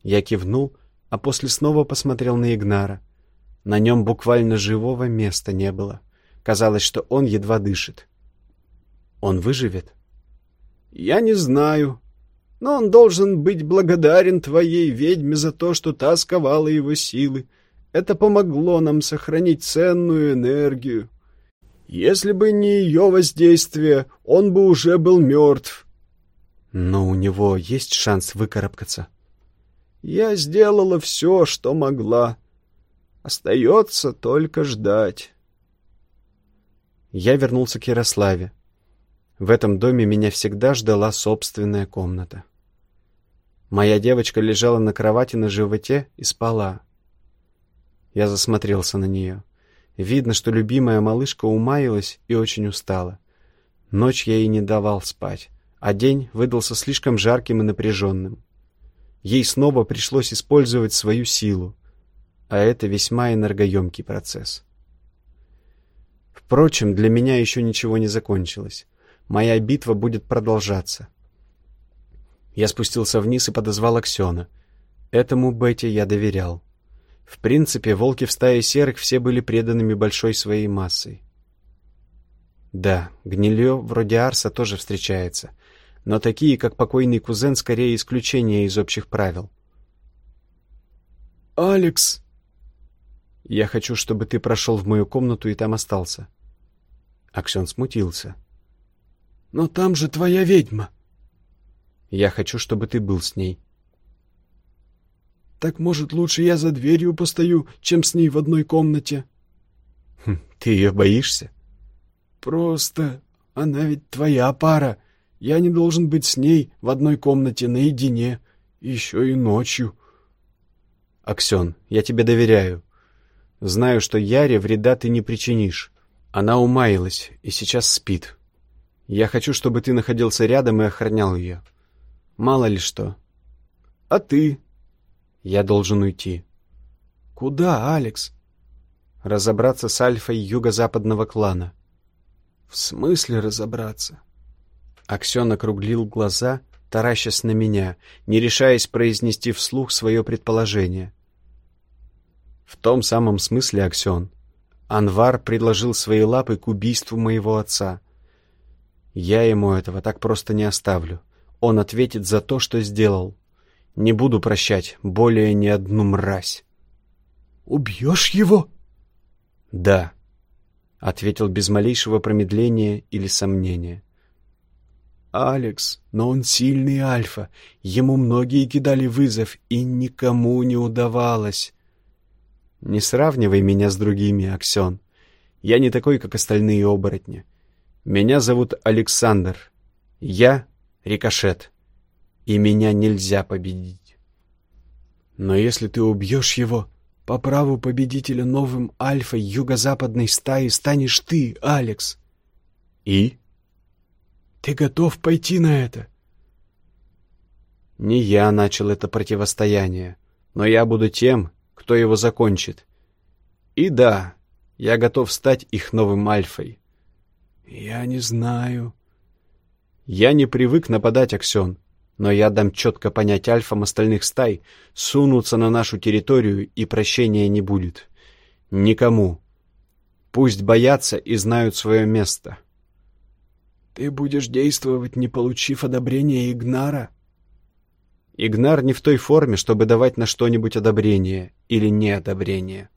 Я кивнул, а после снова посмотрел на Игнара. На нем буквально живого места не было. Казалось, что он едва дышит. Он выживет? «Я не знаю», но он должен быть благодарен твоей ведьме за то, что та сковала его силы. Это помогло нам сохранить ценную энергию. Если бы не ее воздействие, он бы уже был мертв. Но у него есть шанс выкарабкаться. Я сделала все, что могла. Остается только ждать. Я вернулся к Ярославе. В этом доме меня всегда ждала собственная комната. Моя девочка лежала на кровати на животе и спала. Я засмотрелся на нее. Видно, что любимая малышка умаялась и очень устала. Ночь я ей не давал спать, а день выдался слишком жарким и напряженным. Ей снова пришлось использовать свою силу, а это весьма энергоемкий процесс. Впрочем, для меня еще ничего не закончилось. Моя битва будет продолжаться. Я спустился вниз и подозвал Аксена. Этому Бетти я доверял. В принципе, волки в стае серых все были преданными большой своей массой. Да, гнилье вроде Арса тоже встречается, но такие, как покойный кузен, скорее исключение из общих правил. «Алекс!» «Я хочу, чтобы ты прошел в мою комнату и там остался». Аксен смутился. «Но там же твоя ведьма!» «Я хочу, чтобы ты был с ней». Так, может, лучше я за дверью постою, чем с ней в одной комнате? Хм, ты ее боишься? Просто она ведь твоя пара. Я не должен быть с ней в одной комнате наедине, еще и ночью. Аксен, я тебе доверяю. Знаю, что Яре вреда ты не причинишь. Она умаялась и сейчас спит. Я хочу, чтобы ты находился рядом и охранял ее. Мало ли что. А ты? Я должен уйти. Куда, Алекс? Разобраться с альфой юго-западного клана. В смысле разобраться? Аксен округлил глаза, таращась на меня, не решаясь произнести вслух свое предположение. В том самом смысле, Аксен, Анвар предложил свои лапы к убийству моего отца. Я ему этого так просто не оставлю. Он ответит за то, что сделал. Не буду прощать более ни одну мразь. «Убьешь его?» «Да», — ответил без малейшего промедления или сомнения. «Алекс, но он сильный альфа. Ему многие кидали вызов, и никому не удавалось». «Не сравнивай меня с другими, Аксен. Я не такой, как остальные оборотни. Меня зовут Александр. Я — Рикошет и меня нельзя победить. Но если ты убьешь его, по праву победителя новым альфой юго-западной стаи станешь ты, Алекс. И? Ты готов пойти на это? Не я начал это противостояние, но я буду тем, кто его закончит. И да, я готов стать их новым альфой. Я не знаю. Я не привык нападать, Аксен но я дам четко понять альфам остальных стай, сунутся на нашу территорию и прощения не будет. Никому. Пусть боятся и знают свое место. Ты будешь действовать, не получив одобрения Игнара? Игнар не в той форме, чтобы давать на что-нибудь одобрение или неодобрение.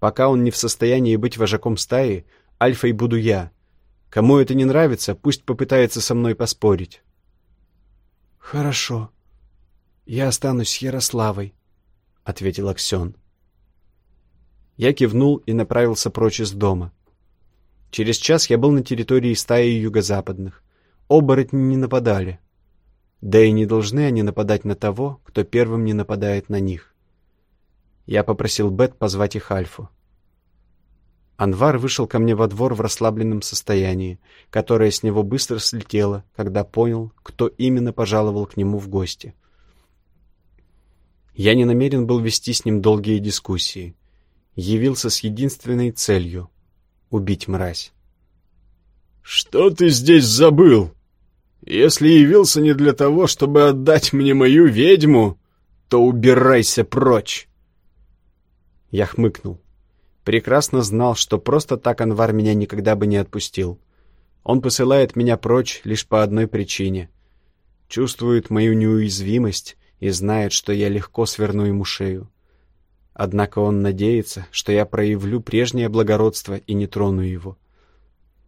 Пока он не в состоянии быть вожаком стаи, альфой буду я. Кому это не нравится, пусть попытается со мной поспорить. «Хорошо. Я останусь с Ярославой», — ответил Аксен. Я кивнул и направился прочь из дома. Через час я был на территории стаи юго-западных. Оборотни не нападали. Да и не должны они нападать на того, кто первым не нападает на них. Я попросил Бет позвать их Альфу. Анвар вышел ко мне во двор в расслабленном состоянии, которое с него быстро слетело, когда понял, кто именно пожаловал к нему в гости. Я не намерен был вести с ним долгие дискуссии. Явился с единственной целью — убить мразь. «Что ты здесь забыл? Если явился не для того, чтобы отдать мне мою ведьму, то убирайся прочь!» Я хмыкнул. Прекрасно знал, что просто так Анвар меня никогда бы не отпустил. Он посылает меня прочь лишь по одной причине. Чувствует мою неуязвимость и знает, что я легко сверну ему шею. Однако он надеется, что я проявлю прежнее благородство и не трону его.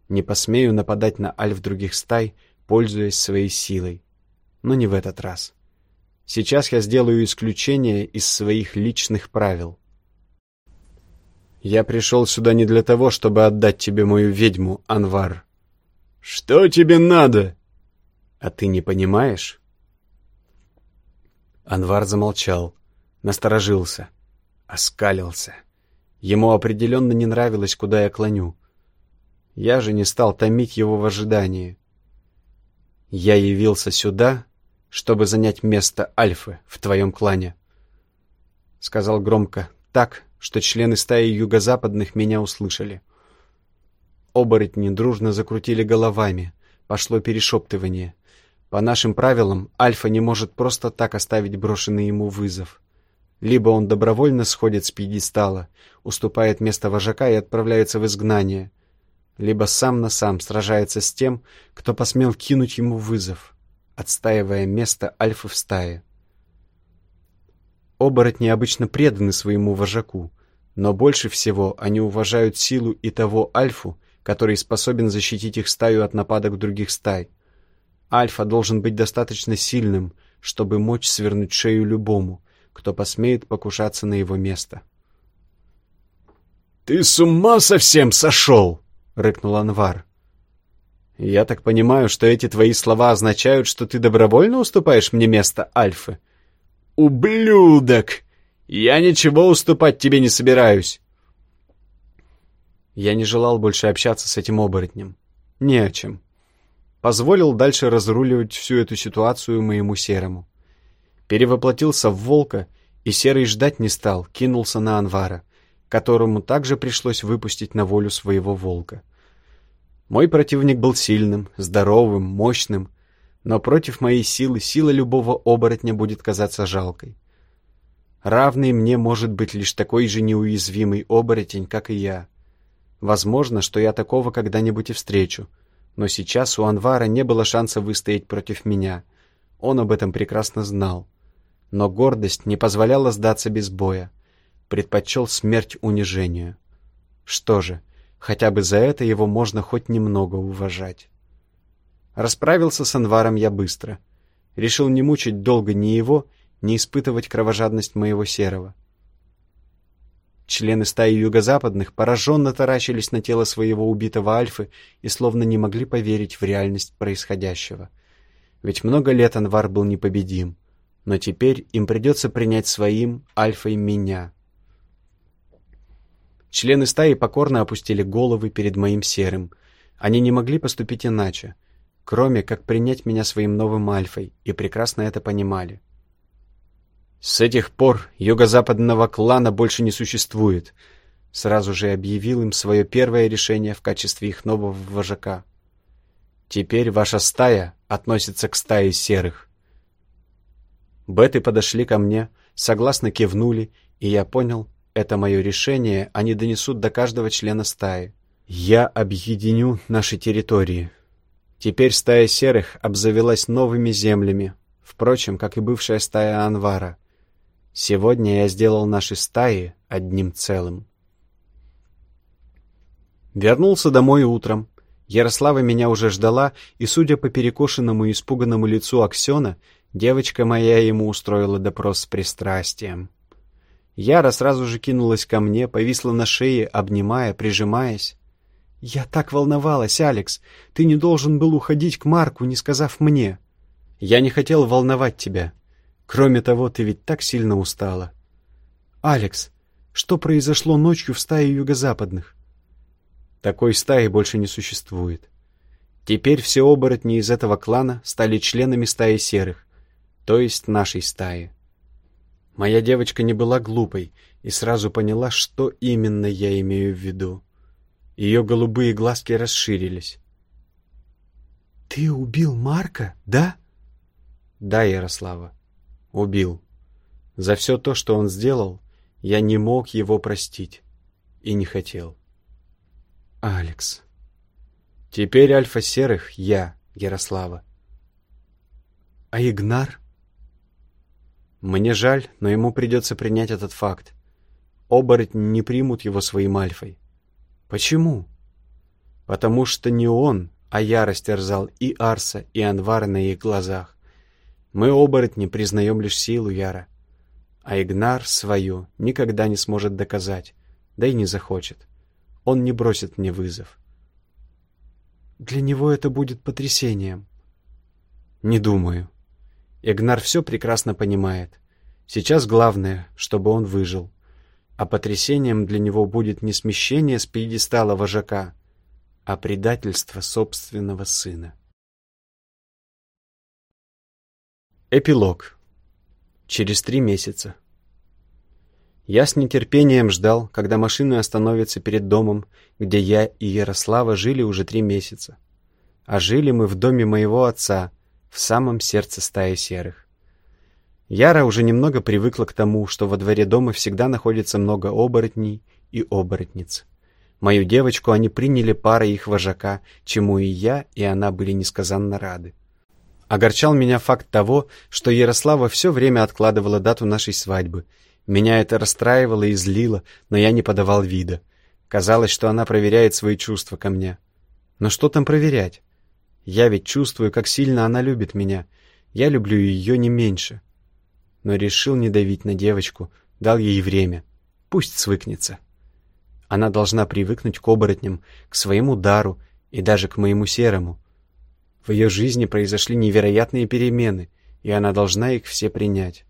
Не посмею нападать на альф других стай, пользуясь своей силой. Но не в этот раз. Сейчас я сделаю исключение из своих личных правил — я пришел сюда не для того, чтобы отдать тебе мою ведьму, Анвар. Что тебе надо? А ты не понимаешь? Анвар замолчал, насторожился, оскалился. Ему определенно не нравилось, куда я клоню. Я же не стал томить его в ожидании. Я явился сюда, чтобы занять место Альфы в твоем клане. Сказал громко, так, что члены стаи юго-западных меня услышали. Оборотни дружно закрутили головами, пошло перешептывание. По нашим правилам, Альфа не может просто так оставить брошенный ему вызов. Либо он добровольно сходит с пьедестала, уступает место вожака и отправляется в изгнание, либо сам на сам сражается с тем, кто посмел кинуть ему вызов, отстаивая место альфы в стае. Оборотни обычно преданы своему вожаку, но больше всего они уважают силу и того альфу, который способен защитить их стаю от нападок других стай. Альфа должен быть достаточно сильным, чтобы мочь свернуть шею любому, кто посмеет покушаться на его место. «Ты с ума совсем сошел!» — рыкнул Анвар. «Я так понимаю, что эти твои слова означают, что ты добровольно уступаешь мне место Альфы?» «Ублюдок! Я ничего уступать тебе не собираюсь!» Я не желал больше общаться с этим оборотнем. Не о чем. Позволил дальше разруливать всю эту ситуацию моему серому. Перевоплотился в волка, и серый ждать не стал, кинулся на Анвара, которому также пришлось выпустить на волю своего волка. Мой противник был сильным, здоровым, мощным, но против моей силы сила любого оборотня будет казаться жалкой. Равный мне может быть лишь такой же неуязвимый оборотень, как и я. Возможно, что я такого когда-нибудь и встречу, но сейчас у Анвара не было шанса выстоять против меня. Он об этом прекрасно знал. Но гордость не позволяла сдаться без боя. Предпочел смерть унижению. Что же, хотя бы за это его можно хоть немного уважать. Расправился с Анваром я быстро. Решил не мучить долго ни его, ни испытывать кровожадность моего серого. Члены стаи юго-западных пораженно таращились на тело своего убитого Альфы и словно не могли поверить в реальность происходящего. Ведь много лет Анвар был непобедим, но теперь им придется принять своим Альфой меня. Члены стаи покорно опустили головы перед моим серым. Они не могли поступить иначе кроме как принять меня своим новым альфой, и прекрасно это понимали. «С этих пор юго-западного клана больше не существует», сразу же объявил им свое первое решение в качестве их нового вожака. «Теперь ваша стая относится к стае серых». Беты подошли ко мне, согласно кивнули, и я понял, это мое решение они донесут до каждого члена стаи. Я объединю наши территории. Теперь стая серых обзавелась новыми землями, впрочем, как и бывшая стая Анвара. Сегодня я сделал наши стаи одним целым. Вернулся домой утром. Ярослава меня уже ждала, и, судя по перекошенному и испуганному лицу Аксена, девочка моя ему устроила допрос с пристрастием. Яра сразу же кинулась ко мне, повисла на шее, обнимая, прижимаясь. «Я так волновалась, Алекс. Ты не должен был уходить к Марку, не сказав мне. Я не хотел волновать тебя. Кроме того, ты ведь так сильно устала». «Алекс, что произошло ночью в стае юго-западных?» Такой стаи больше не существует. Теперь все оборотни из этого клана стали членами стаи серых, то есть нашей стаи. Моя девочка не была глупой и сразу поняла, что именно я имею в виду. Ее голубые глазки расширились. «Ты убил Марка, да?» «Да, Ярослава, убил. За все то, что он сделал, я не мог его простить и не хотел». «Алекс...» «Теперь Альфа Серых я, Ярослава». «А Игнар?» «Мне жаль, но ему придется принять этот факт. Оборотни не примут его своим Альфой. Почему? Потому что не он, а я растерзал и Арса, и Анвара на их глазах. Мы, оборотни, признаем лишь силу Яра. А Игнар свою никогда не сможет доказать, да и не захочет. Он не бросит мне вызов. Для него это будет потрясением. Не думаю. Игнар все прекрасно понимает. Сейчас главное, чтобы он выжил а потрясением для него будет не смещение с пьедестала вожака, а предательство собственного сына. Эпилог. Через три месяца. Я с нетерпением ждал, когда машина остановится перед домом, где я и Ярослава жили уже три месяца. А жили мы в доме моего отца, в самом сердце стаи серых. Яра уже немного привыкла к тому, что во дворе дома всегда находится много оборотней и оборотниц. Мою девочку они приняли парой их вожака, чему и я, и она были несказанно рады. Огорчал меня факт того, что Ярослава все время откладывала дату нашей свадьбы. Меня это расстраивало и злило, но я не подавал вида. Казалось, что она проверяет свои чувства ко мне. Но что там проверять? Я ведь чувствую, как сильно она любит меня. Я люблю ее не меньше. Но решил не давить на девочку, дал ей время. Пусть свыкнется. Она должна привыкнуть к оборотням, к своему дару и даже к моему серому. В ее жизни произошли невероятные перемены, и она должна их все принять.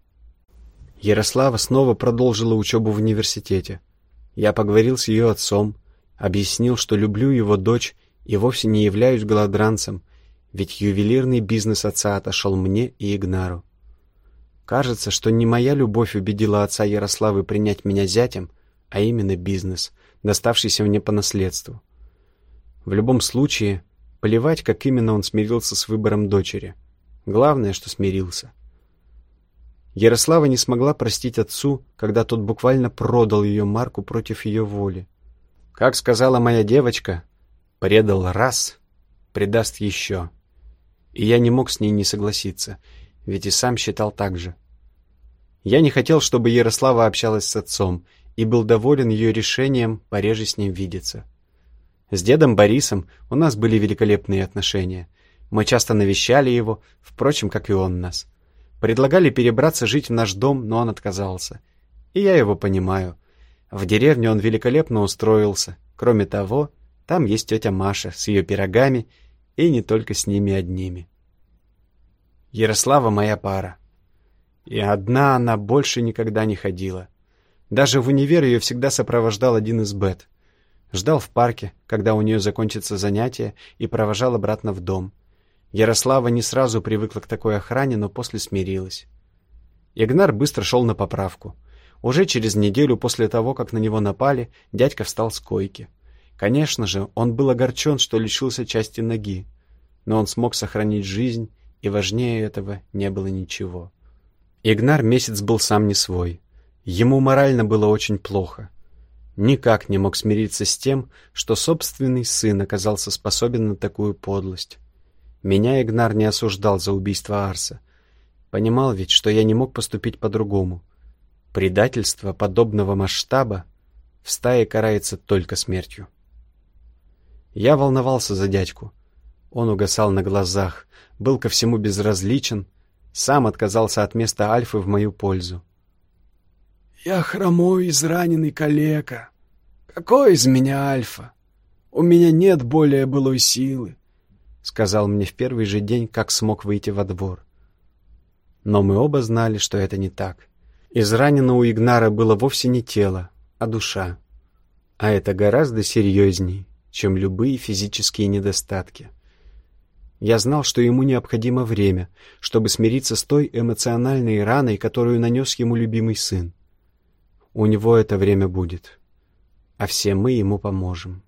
Ярослава снова продолжила учебу в университете. Я поговорил с ее отцом, объяснил, что люблю его дочь и вовсе не являюсь голодранцем, ведь ювелирный бизнес отца отошел мне и Игнару. Кажется, что не моя любовь убедила отца Ярославы принять меня зятем, а именно бизнес, доставшийся мне по наследству. В любом случае, Плевать, как именно он смирился с выбором дочери. Главное, что смирился. Ярослава не смогла простить отцу, когда тот буквально продал ее Марку против ее воли. Как сказала моя девочка, предал раз, предаст еще. И я не мог с ней не согласиться, ведь и сам считал так же. Я не хотел, чтобы Ярослава общалась с отцом, и был доволен ее решением пореже с ним видеться. С дедом Борисом у нас были великолепные отношения. Мы часто навещали его, впрочем, как и он нас. Предлагали перебраться жить в наш дом, но он отказался. И я его понимаю. В деревне он великолепно устроился. Кроме того, там есть тетя Маша с ее пирогами, и не только с ними одними. Ярослава моя пара. И одна она больше никогда не ходила. Даже в универ ее всегда сопровождал один из бет. Ждал в парке, когда у нее закончится занятие, и провожал обратно в дом. Ярослава не сразу привыкла к такой охране, но после смирилась. Игнар быстро шел на поправку. Уже через неделю после того, как на него напали, дядька встал с койки. Конечно же, он был огорчен, что лишился части ноги. Но он смог сохранить жизнь, и важнее этого не было ничего. Игнар месяц был сам не свой. Ему морально было очень плохо никак не мог смириться с тем, что собственный сын оказался способен на такую подлость. Меня Игнар не осуждал за убийство Арса. Понимал ведь, что я не мог поступить по-другому. Предательство подобного масштаба в стае карается только смертью. Я волновался за дядьку. Он угасал на глазах, был ко всему безразличен, сам отказался от места Альфы в мою пользу. Я хромой, израненный калека. Какой из меня Альфа? У меня нет более былой силы, — сказал мне в первый же день, как смог выйти во двор. Но мы оба знали, что это не так. Изранено у Игнара было вовсе не тело, а душа. А это гораздо серьезней, чем любые физические недостатки. Я знал, что ему необходимо время, чтобы смириться с той эмоциональной раной, которую нанес ему любимый сын. У него это время будет. А все мы ему поможем.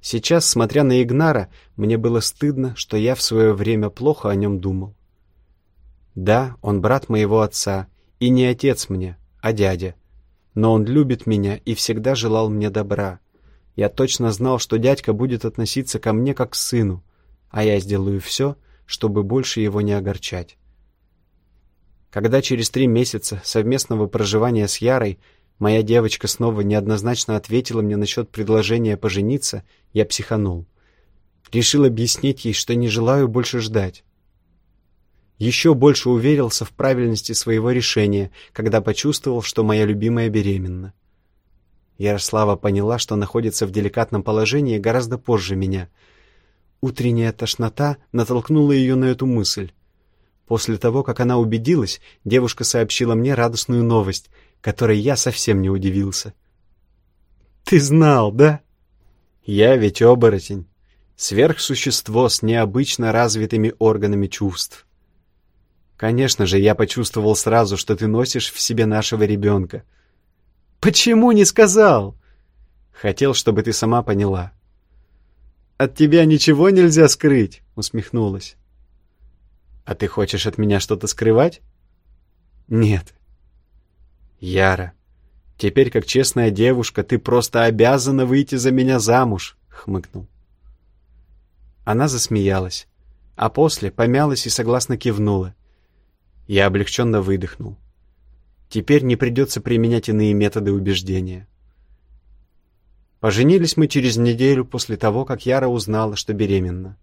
Сейчас, смотря на Игнара, мне было стыдно, что я в свое время плохо о нем думал. Да, он брат моего отца, и не отец мне, а дядя. Но он любит меня и всегда желал мне добра. Я точно знал, что дядька будет относиться ко мне как к сыну, а я сделаю все, чтобы больше его не огорчать. Когда через три месяца совместного проживания с Ярой моя девочка снова неоднозначно ответила мне насчет предложения пожениться, я психанул. Решил объяснить ей, что не желаю больше ждать. Еще больше уверился в правильности своего решения, когда почувствовал, что моя любимая беременна. Ярослава поняла, что находится в деликатном положении гораздо позже меня. Утренняя тошнота натолкнула ее на эту мысль. После того, как она убедилась, девушка сообщила мне радостную новость, которой я совсем не удивился. «Ты знал, да?» «Я ведь оборотень, сверхсущество с необычно развитыми органами чувств. Конечно же, я почувствовал сразу, что ты носишь в себе нашего ребенка. Почему не сказал?» «Хотел, чтобы ты сама поняла». «От тебя ничего нельзя скрыть», — усмехнулась. «А ты хочешь от меня что-то скрывать?» Нет. Яра, теперь как честная девушка, ты просто обязана выйти за меня замуж, хмыкнул. Она засмеялась, а после помялась и согласно кивнула. Я облегченно выдохнул. Теперь не придется применять иные методы убеждения. Поженились мы через неделю после того, как Яра узнала, что беременна.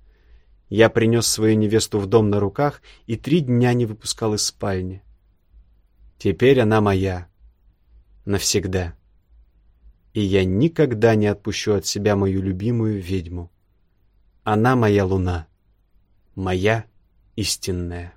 Я принес свою невесту в дом на руках и три дня не выпускал из спальни. Теперь она моя. Навсегда. И я никогда не отпущу от себя мою любимую ведьму. Она моя луна. Моя истинная.